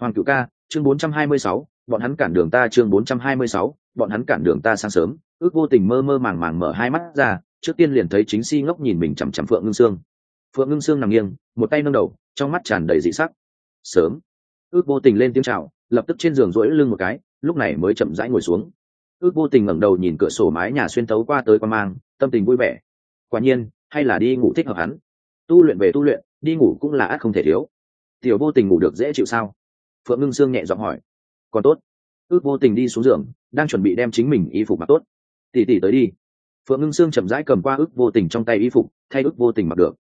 Hoàng cựu ca, chương bốn trăm hai mươi sáu, bọn hắn cản đường ta chương bốn trăm hai mươi sáu, bọn hắn cản đường ta sáng sớm. Ước vô tình mơ mơ màng màng mở hai mắt ra, trước tiên liền thấy chính si ngốc nhìn mình chằm chằm phượng ngưng sương. Phượng ngưng sương nằm nghiêng, một tay nâng đầu, trong mắt tràn đầy dị sắc. Sớm. Ước vô tình lên tiếng chào, lập tức trên giường rỗi lưng một cái, lúc này mới chậm rãi ngồi xuống. Ước vô tình ngẩng đầu nhìn cửa sổ mái nhà xuyên tấu qua tới qua mang, tâm tình vui vẻ. Quả nhiên hay là đi ngủ thích hợp hắn? Tu luyện về tu luyện, đi ngủ cũng là ác không thể thiếu. Tiểu vô tình ngủ được dễ chịu sao? Phượng ngưng sương nhẹ giọng hỏi. Còn tốt. Ước vô tình đi xuống giường, đang chuẩn bị đem chính mình y phục mặc tốt. Tỉ tỉ tới đi. Phượng ngưng sương chậm rãi cầm qua ước vô tình trong tay y phục, thay ước vô tình mặc được.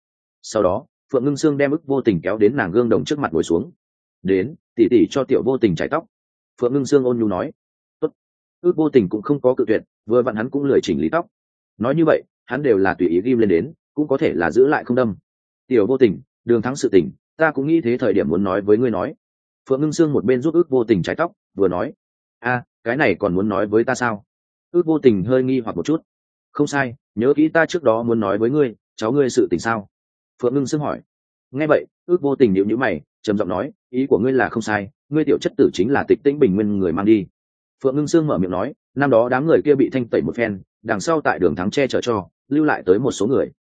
Sau đó, phượng ngưng sương đem ước vô tình kéo đến nàng gương đồng trước mặt ngồi xuống. Đến, tỉ tỉ cho tiểu vô tình chải tóc. Phượng ngưng sương ôn nhu nói. Tốt. ước vô tình cũng không có cự tuyệt, vừa vặn hắn cũng lười chỉnh lý tóc. Nói như vậy hắn đều là tùy ý ghim lên đến, cũng có thể là giữ lại không đâm. Tiểu vô tình, đường thắng sự tình, ta cũng nghĩ thế thời điểm muốn nói với ngươi nói. Phượng ngưng sương một bên giúp ước vô tình trái tóc, vừa nói, a, cái này còn muốn nói với ta sao? Ước vô tình hơi nghi hoặc một chút. Không sai, nhớ kỹ ta trước đó muốn nói với ngươi, cháu ngươi sự tình sao? Phượng ngưng sương hỏi. Nghe vậy, ước vô tình nhịu nhữ mày, trầm giọng nói, ý của ngươi là không sai, ngươi tiểu chất tử chính là tịch tĩnh bình nguyên người mang đi. Phượng ngưng sương mở miệng nói, năm đó đám người kia bị thanh tẩy một phen, đằng sau tại đường thắng che chở cho lưu lại tới một số người.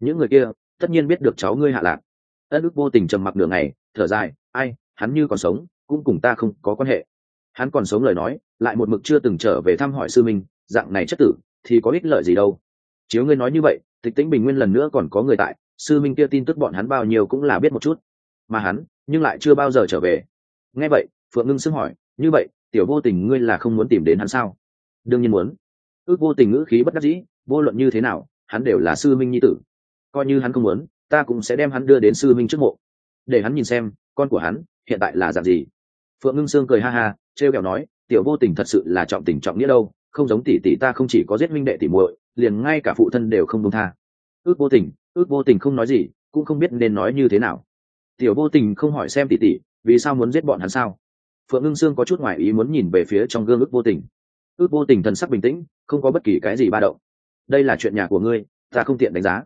Những người kia, tất nhiên biết được cháu ngươi hạ lạc. Ân ức vô tình trầm mặc nửa ngày, thở dài, ai, hắn như còn sống, cũng cùng ta không có quan hệ. Hắn còn sống lời nói, lại một mực chưa từng trở về thăm hỏi sư minh, dạng này chất tử, thì có ích lợi gì đâu. Chiếu ngươi nói như vậy, tịch tĩnh bình nguyên lần nữa còn có người tại, sư minh kia tin tức bọn hắn bao nhiêu cũng là biết một chút. Mà hắn, nhưng lại chưa bao giờ trở về. Nghe vậy, phượng ngưng xưng hỏi, như vậy, tiểu vô tình ngươi là không muốn tìm đến hắn sao? Đương nhiên muốn. Ước vô tình ngữ khí bất đắc dĩ, vô luận như thế nào hắn đều là sư minh nhi tử. Coi như hắn không muốn, ta cũng sẽ đem hắn đưa đến sư minh trước mộ. Để hắn nhìn xem, con của hắn, hiện tại là dạng gì? Phượng ngưng sương cười ha ha t r e o kẹo nói, tiểu vô tình thật sự là trọng tình trọng nghĩa đâu, không giống tỷ tỷ ta không chỉ có giết minh đệ tỷ muội, liền ngay cả phụ thân đều không công tha. Ước vô tình, ước vô tình không nói gì, cũng không biết nên nói như thế nào. Tiểu vô tình không hỏi xem tỷ tỷ, vì sao muốn giết bọn hắn sao? Phượng ngưng sương có chút ngoài ý muốn nhìn về phía trong gương ước vô tình. Ước vô tình thần sắc bình tĩnh, không có bất kỳ cái gì ba động đây là chuyện nhà của ngươi, ta không tiện đánh giá.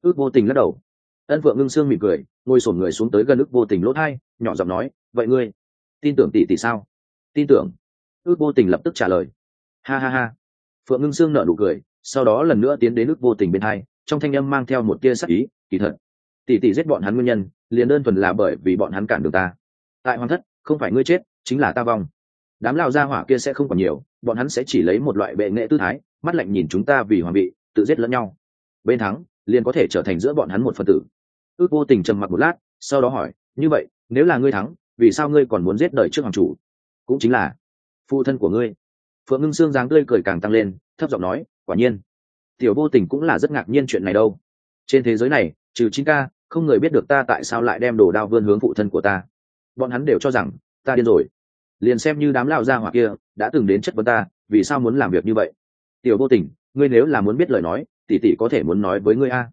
Ước vô tình lắc đầu. Ân phượng ngưng sương mỉm cười, ngồi sổm người xuống tới gần ước vô tình lỗ thai, nhỏ giọng nói, vậy ngươi tin tưởng tỷ tỷ sao? Tin tưởng. Ước vô tình lập tức trả lời. Ha ha ha. Phượng ngưng sương nở nụ cười, sau đó lần nữa tiến đến ước vô tình bên hai, trong thanh âm mang theo một tia sắc ý, kỳ thật, tỷ tỷ giết bọn hắn nguyên nhân, liền đơn thuần là bởi vì bọn hắn cản được ta. Tại hoàng thất, không phải ngươi chết, chính là ta vong. Đám lao gia hỏa kia sẽ không còn nhiều bọn hắn sẽ chỉ lấy một loại bệ nghệ tư thái mắt lạnh nhìn chúng ta vì hoàng vị, tự giết lẫn nhau. Bên thắng liền có thể trở thành giữa bọn hắn một phần tử. Ước vô tình trầm mặc một lát sau đó hỏi như vậy nếu là ngươi thắng vì sao ngươi còn muốn giết đời trước hoàng chủ? Cũng chính là phụ thân của ngươi. Phượng ngưng xương dáng tươi cười càng tăng lên thấp giọng nói quả nhiên tiểu vô tình cũng là rất ngạc nhiên chuyện này đâu. Trên thế giới này trừ chín ca không người biết được ta tại sao lại đem đồ đao vươn hướng phụ thân của ta. Bọn hắn đều cho rằng ta điên rồi. Liền xem như đám lao ra hoặc kia đã từng đến chất vấn ta, vì sao muốn làm việc như vậy? Tiểu vô tình, ngươi nếu là muốn biết lời nói, tỷ tỷ có thể muốn nói với ngươi a.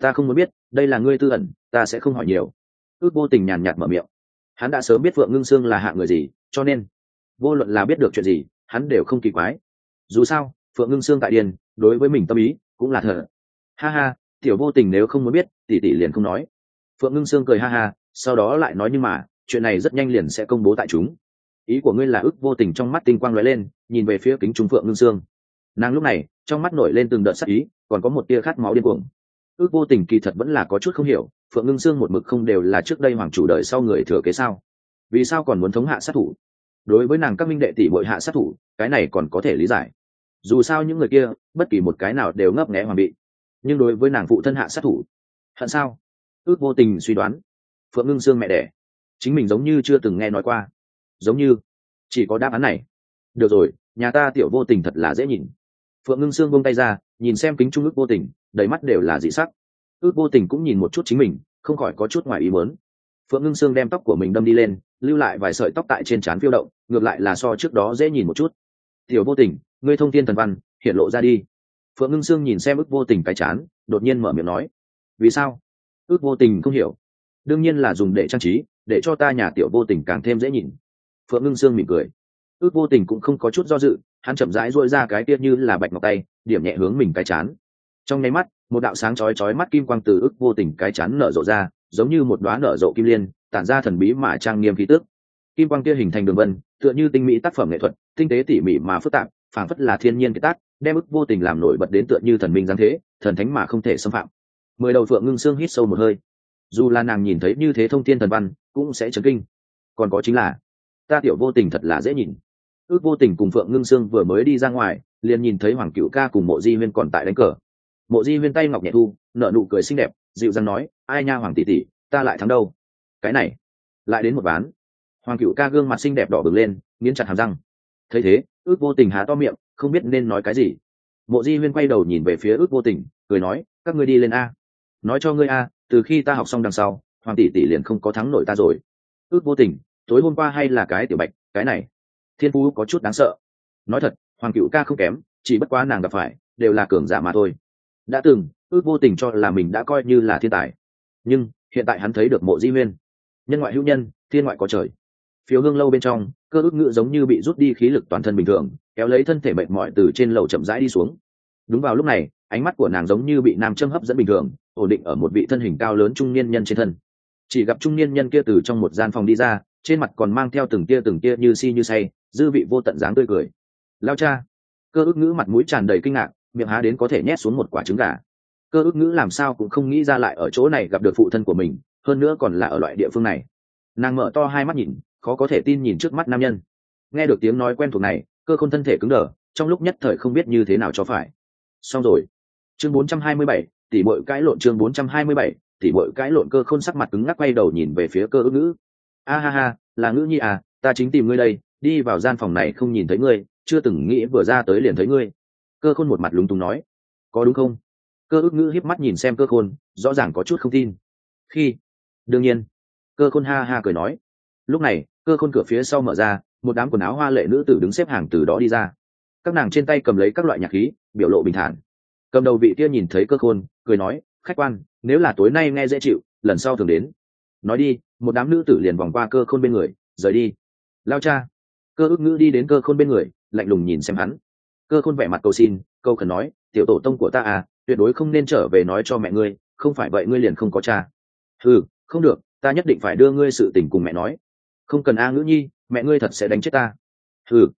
Ta không muốn biết, đây là ngươi tư ẩn, ta sẽ không hỏi nhiều. Ước vô tình nhàn nhạt mở miệng. Hắn đã sớm biết vượng ngưng sương là hạng người gì, cho nên, vô luận là biết được chuyện gì, hắn đều không kỳ quái. Dù sao, phượng ngưng sương tại điền, đối với mình tâm ý, cũng là thở. Ha ha, tiểu vô tình nếu không muốn biết, tỷ tỷ liền không nói. Phượng ngưng sương cười ha ha, sau đó lại nói nhưng mà, chuyện này rất nhanh liền sẽ công bố tại chúng ý của ngươi là ức vô tình trong mắt tinh quang lóe lên, nhìn về phía kính trung phượng ngưng sương nàng lúc này, trong mắt nổi lên từng đợt sắc ý, còn có một tia khát máu điên cuồng. Ước vô tình kỳ thật vẫn là có chút không hiểu, phượng ngưng sương một mực không đều là trước đây hoàng chủ đợi sau người thừa kế sao? Vì sao còn muốn thống hạ sát thủ? Đối với nàng các minh đệ tỷ bội hạ sát thủ, cái này còn có thể lý giải. Dù sao những người kia, bất kỳ một cái nào đều ngấp nghẽ hoàng bị. Nhưng đối với nàng phụ thân hạ sát thủ, hận sao? Ước vô tình suy đoán, phượng ngưng sương mẹ đẻ. Chính mình giống như chưa từng nghe nói qua giống như chỉ có đáp án này. Được rồi, nhà ta tiểu vô tình thật là dễ nhìn. Phượng ngưng sương bông tay ra, nhìn xem kính trung ước vô tình, đầy mắt đều là dị sắc. Ước vô tình cũng nhìn một chút chính mình, không khỏi có chút ngoài ý muốn. Phượng ngưng sương đem tóc của mình đâm đi lên, lưu lại vài sợi tóc tại trên trán phiêu động, ngược lại là so trước đó dễ nhìn một chút. Tiểu vô tình, ngươi thông tin thần văn, hiện lộ ra đi. Phượng ngưng sương nhìn xem ước vô tình cái chán, đột nhiên mở miệng nói, vì sao? Ước vô tình không hiểu. Đương nhiên là dùng để trang trí, để cho ta nhà tiểu vô tình càng thêm dễ nhìn phượng ngưng sương mỉm cười. Ước vô tình cũng không có chút do dự, hắn chậm rãi dội ra cái tiết như là bạch ngọc tay, điểm nhẹ hướng mình cái chán. Trong nháy mắt, một đạo sáng chói chói mắt kim quang từ ước vô tình cái chán nở rộ ra, giống như một đoá nở rộ kim liên, tản ra thần bí mà trang nghiêm khí tước kim quang kia hình thành đường vân, tựa như tinh mỹ tác phẩm nghệ thuật, tinh tế tỉ mỉ mà phức tạp, phảng phất là thiên nhiên cái tác, đem ức vô tình làm nổi bật đến tựa như thần minh giáng thế, thần thánh mà không thể xâm phạm. Mười đầu phượng ngưng xương hít sâu một hơi. Dù là nàng nhìn thấy như thế thông thiên thần văn, cũng sẽ chấn kinh. Còn có chính là ta tiểu vô tình thật là dễ nhìn. Ước vô tình cùng phượng ngưng sương vừa mới đi ra ngoài, liền nhìn thấy hoàng cựu ca cùng mộ di huyên còn tại đánh cờ. Mộ di huyên tay ngọc nhẹ thu nợ nụ cười xinh đẹp, dịu dàng nói, ai nha hoàng tỷ tỷ, ta lại thắng đâu? Cái này, lại đến một ván. Hoàng cựu ca gương mặt xinh đẹp đỏ bừng lên, nghiến chặt hàm răng. Thấy thế, ước vô tình há to miệng, không biết nên nói cái gì. Mộ di huyên quay đầu nhìn về phía ước vô tình, cười nói, các ngươi đi lên a. Nói cho ngươi a, từ khi ta học xong đằng sau, hoàng tỷ tỷ liền không có thắng nổi ta rồi. Ước vô tình tối hôm qua hay là cái tiểu bạch, cái này. Thiên phú có chút đáng sợ. Nói thật, hoàng cựu ca không kém, chỉ bất quá nàng gặp phải, đều là cường giả mà thôi. Đã từng, ước vô tình cho là mình đã coi như là thiên tài. Nhưng, hiện tại hắn thấy được mộ di huyên nhân ngoại hữu nhân, thiên ngoại có trời. Phiếu hương lâu bên trong, cơ ước ngự giống như bị rút đi khí lực toàn thân bình thường, kéo lấy thân thể mệt mỏi từ trên lầu chậm rãi đi xuống. Đúng vào lúc này, ánh mắt của nàng giống như bị nam châm hấp dẫn bình thường, ổn định ở một vị thân hình cao lớn trung niên nhân trên thân. Chỉ gặp trung niên nhân kia từ trong một gian phòng đi ra trên mặt còn mang theo từng tia từng tia như si như say dư vị vô tận dáng tươi cười. Lao cha cơ ước ngữ mặt mũi tràn đầy kinh ngạc miệng há đến có thể nhét xuống một quả trứng gà. Cơ ước ngữ làm sao cũng không nghĩ ra lại ở chỗ này gặp được phụ thân của mình hơn nữa còn là ở loại địa phương này. Nàng mở to hai mắt nhìn khó có thể tin nhìn trước mắt nam nhân. Nghe được tiếng nói quen thuộc này cơ khôn thân thể cứng đờ trong lúc nhất thời không biết như thế nào cho phải. Xong rồi. Chương 427, tỷ bội cãi lộn chương 427, tỷ bội cãi lộn cơ khôn sắc mặt cứng ngắc quay đầu nhìn về phía cơ ước ngữ a ha ha, là ngữ nhi à ta chính tìm ngươi đây, đi vào gian phòng này không nhìn thấy ngươi, chưa từng nghĩ vừa ra tới liền thấy ngươi. Cơ khôn một mặt lúng túng nói. Có đúng không? Cơ ước ngữ hiếp mắt nhìn xem cơ khôn, rõ ràng có chút không tin. Khi? Đương nhiên. Cơ khôn ha ha cười nói. Lúc này, cơ khôn cửa phía sau mở ra, một đám quần áo hoa lệ nữ tử đứng xếp hàng từ đó đi ra. Các nàng trên tay cầm lấy các loại nhạc khí, biểu lộ bình thản. Cầm đầu vị kia nhìn thấy cơ khôn, cười nói, khách quan, nếu là tối nay nghe dễ chịu, lần sau thường đến nói đi, một đám nữ tử liền vòng qua cơ khôn bên người, rời đi. Lao cha. Cơ ước ngữ đi đến cơ khôn bên người, lạnh lùng nhìn xem hắn. Cơ khôn vẻ mặt cầu xin, câu khẩn nói, tiểu tổ tông của ta à tuyệt đối không nên trở về nói cho mẹ ngươi, không phải vậy ngươi liền không có cha. Ừ không được, ta nhất định phải đưa ngươi sự tình cùng mẹ nói. Không cần a ngữ nhi, mẹ ngươi thật sẽ đánh chết ta. Ừ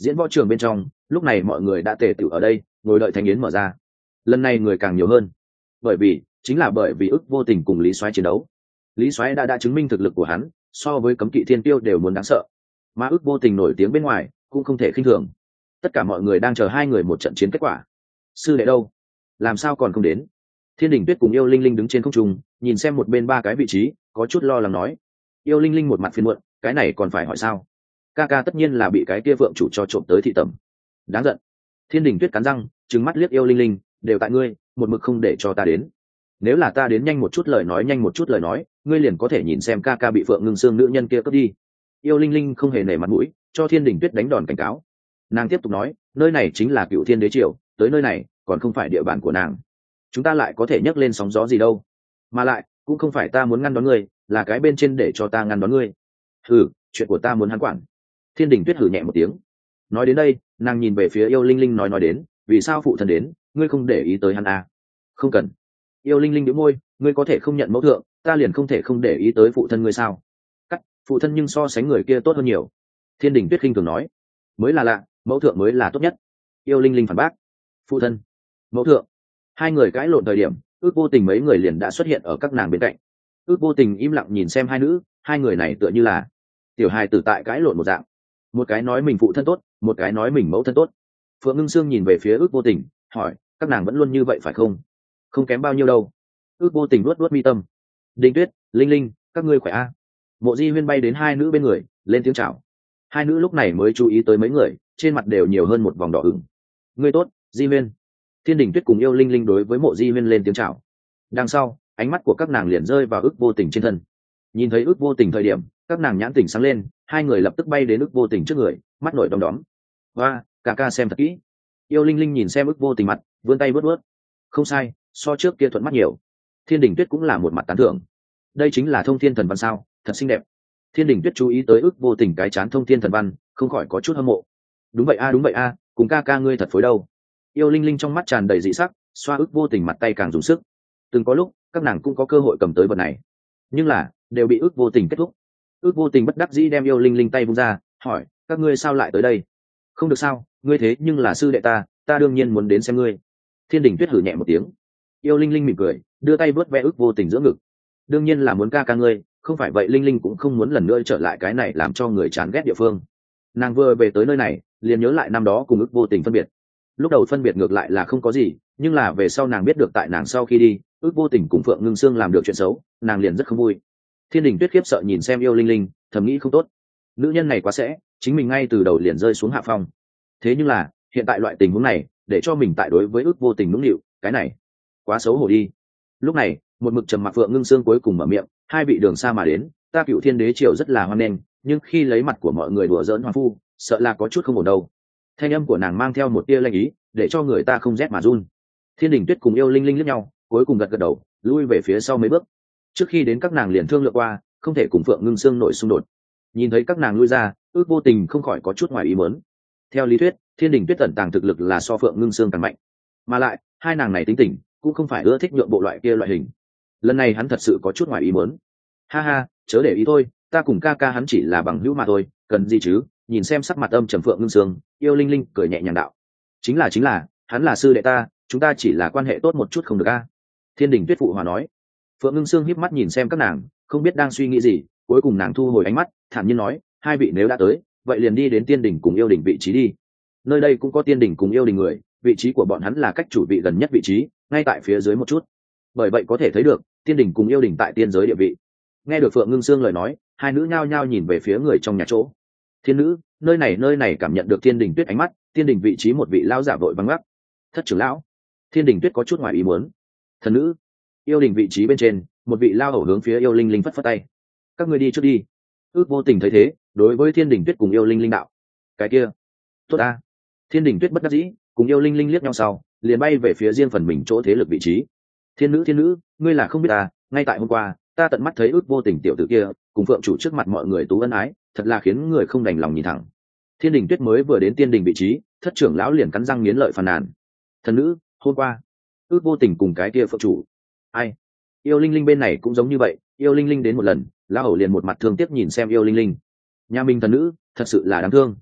diễn võ trường bên trong, lúc này mọi người đã tề tựu ở đây, ngồi đợi thành yến mở ra. Lần này người càng nhiều hơn. Bởi vì, chính là bởi vì ức vô tình cùng lý soái chiến đấu lý soái đã đã chứng minh thực lực của hắn, so với cấm kỵ thiên tiêu đều muốn đáng sợ. Mà ước vô tình nổi tiếng bên ngoài, cũng không thể khinh thường. Tất cả mọi người đang chờ hai người một trận chiến kết quả. Sư đệ đâu? Làm sao còn không đến? Thiên đình tuyết cùng yêu linh linh đứng trên không trung, nhìn xem một bên ba cái vị trí, có chút lo lắng nói. Yêu linh linh một mặt phiền muộn, cái này còn phải hỏi sao? Ca ca tất nhiên là bị cái kia vượng chủ cho trộm tới thị tẩm. Đáng giận. Thiên đình tuyết cắn răng, trừng mắt liếc yêu linh linh, đều tại ngươi, một mực không để cho ta đến nếu là ta đến nhanh một chút lời nói, nhanh một chút lời nói, ngươi liền có thể nhìn xem ca ca bị phượng ngưng xương nữ nhân kia cướp đi. Yêu linh linh không hề nể mặt mũi, cho thiên đình tuyết đánh đòn cảnh cáo. Nàng tiếp tục nói, nơi này chính là cựu thiên đế triều, tới nơi này, còn không phải địa bàn của nàng. Chúng ta lại có thể nhấc lên sóng gió gì đâu. Mà lại, cũng không phải ta muốn ngăn đón ngươi, là cái bên trên để cho ta ngăn đón ngươi. Hừ, chuyện của ta muốn hắn quản. Thiên đình tuyết hử nhẹ một tiếng. Nói đến đây, nàng nhìn về phía yêu linh linh nói nói đến, vì sao phụ thân đến, ngươi không để ý tới hắn à? không cần yêu linh linh đĩu môi, ngươi có thể không nhận mẫu thượng, ta liền không thể không để ý tới phụ thân ngươi sao? Cắt, phụ thân nhưng so sánh người kia tốt hơn nhiều. Thiên đình tuyết khinh thường nói. Mới là lạ, mẫu thượng mới là tốt nhất. Yêu linh linh phản bác. Phụ thân, mẫu thượng. Hai người cãi lộn thời điểm, ước vô tình mấy người liền đã xuất hiện ở các nàng bên cạnh. Ước vô tình im lặng nhìn xem hai nữ, hai người này tựa như là tiểu hài tử tại cãi lộn một dạng. Một cái nói mình phụ thân tốt, một cái nói mình mẫu thân tốt. Phượng ngưng sương nhìn về phía ước vô tình, hỏi, các nàng vẫn luôn như vậy phải không? Không kém bao nhiêu đâu. Ước vô tình luốt luốt mi tâm. Đinh tuyết, linh linh, các ngươi khỏe a? Mộ di huyên bay đến hai nữ bên người, lên tiếng chào. Hai nữ lúc này mới chú ý tới mấy người, trên mặt đều nhiều hơn một vòng đỏ ửng. Ngươi tốt, di huyên. Thiên đình tuyết cùng yêu linh linh đối với mộ di huyên lên tiếng chào. Đằng sau, ánh mắt của các nàng liền rơi vào ước vô tình trên thân. Nhìn thấy ước vô tình thời điểm, các nàng nhãn tỉnh sáng lên, hai người lập tức bay đến ước vô tình trước người, mắt nổi đom đóm. Và cả ca xem thật kỹ. Yêu linh linh nhìn xem ước vô tình mặt, vươn tay vớt vớt không sai so trước kia thuận mắt nhiều. Thiên đình tuyết cũng là một mặt tán thưởng. Đây chính là thông thiên thần văn sao, thật xinh đẹp. Thiên đình tuyết chú ý tới ước vô tình cái chán thông thiên thần văn, không khỏi có chút hâm mộ. Đúng vậy a, đúng vậy a, cùng ca ca ngươi thật phối đâu. Yêu linh linh trong mắt tràn đầy dị sắc, xoa ước vô tình mặt tay càng dùng sức. Từng có lúc, các nàng cũng có cơ hội cầm tới vật này. Nhưng là, đều bị ước vô tình kết thúc. Ước vô tình bất đắc dĩ đem yêu linh linh tay vung ra, hỏi, các ngươi sao lại tới đây? Không được sao, ngươi thế nhưng là sư đệ ta ta đương nhiên muốn đến xem ngươi. Thiên đình tuyết hử nhẹ một tiếng yêu linh linh mỉm cười, đưa tay vớt vẽ ước vô tình giữa ngực. Đương nhiên là muốn ca ca ngươi, không phải vậy linh linh cũng không muốn lần nữa trở lại cái này làm cho người chán ghét địa phương. Nàng vừa về tới nơi này, liền nhớ lại năm đó cùng ước vô tình phân biệt. Lúc đầu phân biệt ngược lại là không có gì, nhưng là về sau nàng biết được tại nàng sau khi đi, ước vô tình cùng phượng ngưng sương làm được chuyện xấu, nàng liền rất không vui. Thiên đình tuyết khiếp sợ nhìn xem yêu linh linh, thầm nghĩ không tốt. Nữ nhân này quá sẽ, chính mình ngay từ đầu liền rơi xuống hạ phong. Thế nhưng là, hiện tại loại tình huống này, để cho mình tại đối với ước vô tình nũng nịu, cái này quá xấu hổ đi. Lúc này, một mực trầm mặc phượng ngưng xương cuối cùng mở miệng, hai vị đường xa mà đến, ta cựu thiên đế triều rất là hoan nghênh, nhưng khi lấy mặt của mọi người đùa dỡn hoàng phu, sợ là có chút không ổn đâu. Thanh âm của nàng mang theo một tia lanh ý, để cho người ta không rét mà run. Thiên đình tuyết cùng yêu linh linh lướt nhau, cuối cùng gật gật đầu, lui về phía sau mấy bước. Trước khi đến các nàng liền thương lượng qua, không thể cùng phượng ngưng xương nổi xung đột. Nhìn thấy các nàng lui ra, ước vô tình không khỏi có chút ngoài ý mớn theo lý thuyết, thiên đình tuyết tẩn tàng thực lực là so phượng ngưng xương càng mạnh. Mà lại, hai nàng này tính tình cũng không phải ưa thích nhượng bộ loại kia loại hình. Lần này hắn thật sự có chút ngoài ý muốn. Ha ha, chớ để ý thôi, ta cùng ca ca hắn chỉ là bằng hữu mà thôi, cần gì chứ? Nhìn xem sắc mặt âm trầm phượng ngưng sương, yêu linh linh cười nhẹ nhàng đạo. Chính là chính là, hắn là sư đệ ta, chúng ta chỉ là quan hệ tốt một chút không được a? Thiên đình tuyết phụ hòa nói. Phượng ngưng sương híp mắt nhìn xem các nàng, không biết đang suy nghĩ gì, cuối cùng nàng thu hồi ánh mắt, thản nhiên nói, hai vị nếu đã tới, vậy liền đi đến tiên đình cùng yêu đình vị trí đi. Nơi đây cũng có tiên đình cùng yêu đình người, vị trí của bọn hắn là cách chủ vị gần nhất vị trí ngay tại phía dưới một chút. Bởi vậy có thể thấy được, tiên đình cùng yêu đình tại tiên giới địa vị. Nghe được phượng ngưng sương lời nói, hai nữ nhao nhao nhìn về phía người trong nhà chỗ. Thiên nữ, nơi này nơi này cảm nhận được Thiên đình tuyết ánh mắt, tiên đình vị trí một vị lao giả vội vắng gác thất trưởng lão thiên đình tuyết có chút ngoài ý muốn. Thần nữ, yêu đình vị trí bên trên, một vị lao hầu hướng phía yêu linh linh phất phất tay. Các người đi trước đi. Ước vô tình thấy thế, đối với thiên đình tuyết cùng yêu linh linh đạo. Cái kia, tốt ta. Thiên đình tuyết bất đắc dĩ, cùng yêu linh linh liếc nhau sau liền bay về phía riêng phần mình chỗ thế lực vị trí. Thiên nữ thiên nữ, ngươi là không biết ta, ngay tại hôm qua, ta tận mắt thấy ước vô tình tiểu tử kia, cùng phượng chủ trước mặt mọi người tú ân ái, thật là khiến người không đành lòng nhìn thẳng. Thiên đình tuyết mới vừa đến tiên đình vị trí, thất trưởng lão liền cắn răng nghiến lợi phàn nàn. Thần nữ, hôm qua, ước vô tình cùng cái kia phượng chủ. Ai? Yêu linh linh bên này cũng giống như vậy, yêu linh linh đến một lần, lão hầu liền một mặt thương tiếc nhìn xem yêu linh linh. Nhà mình thần nữ, thật sự là đáng thương.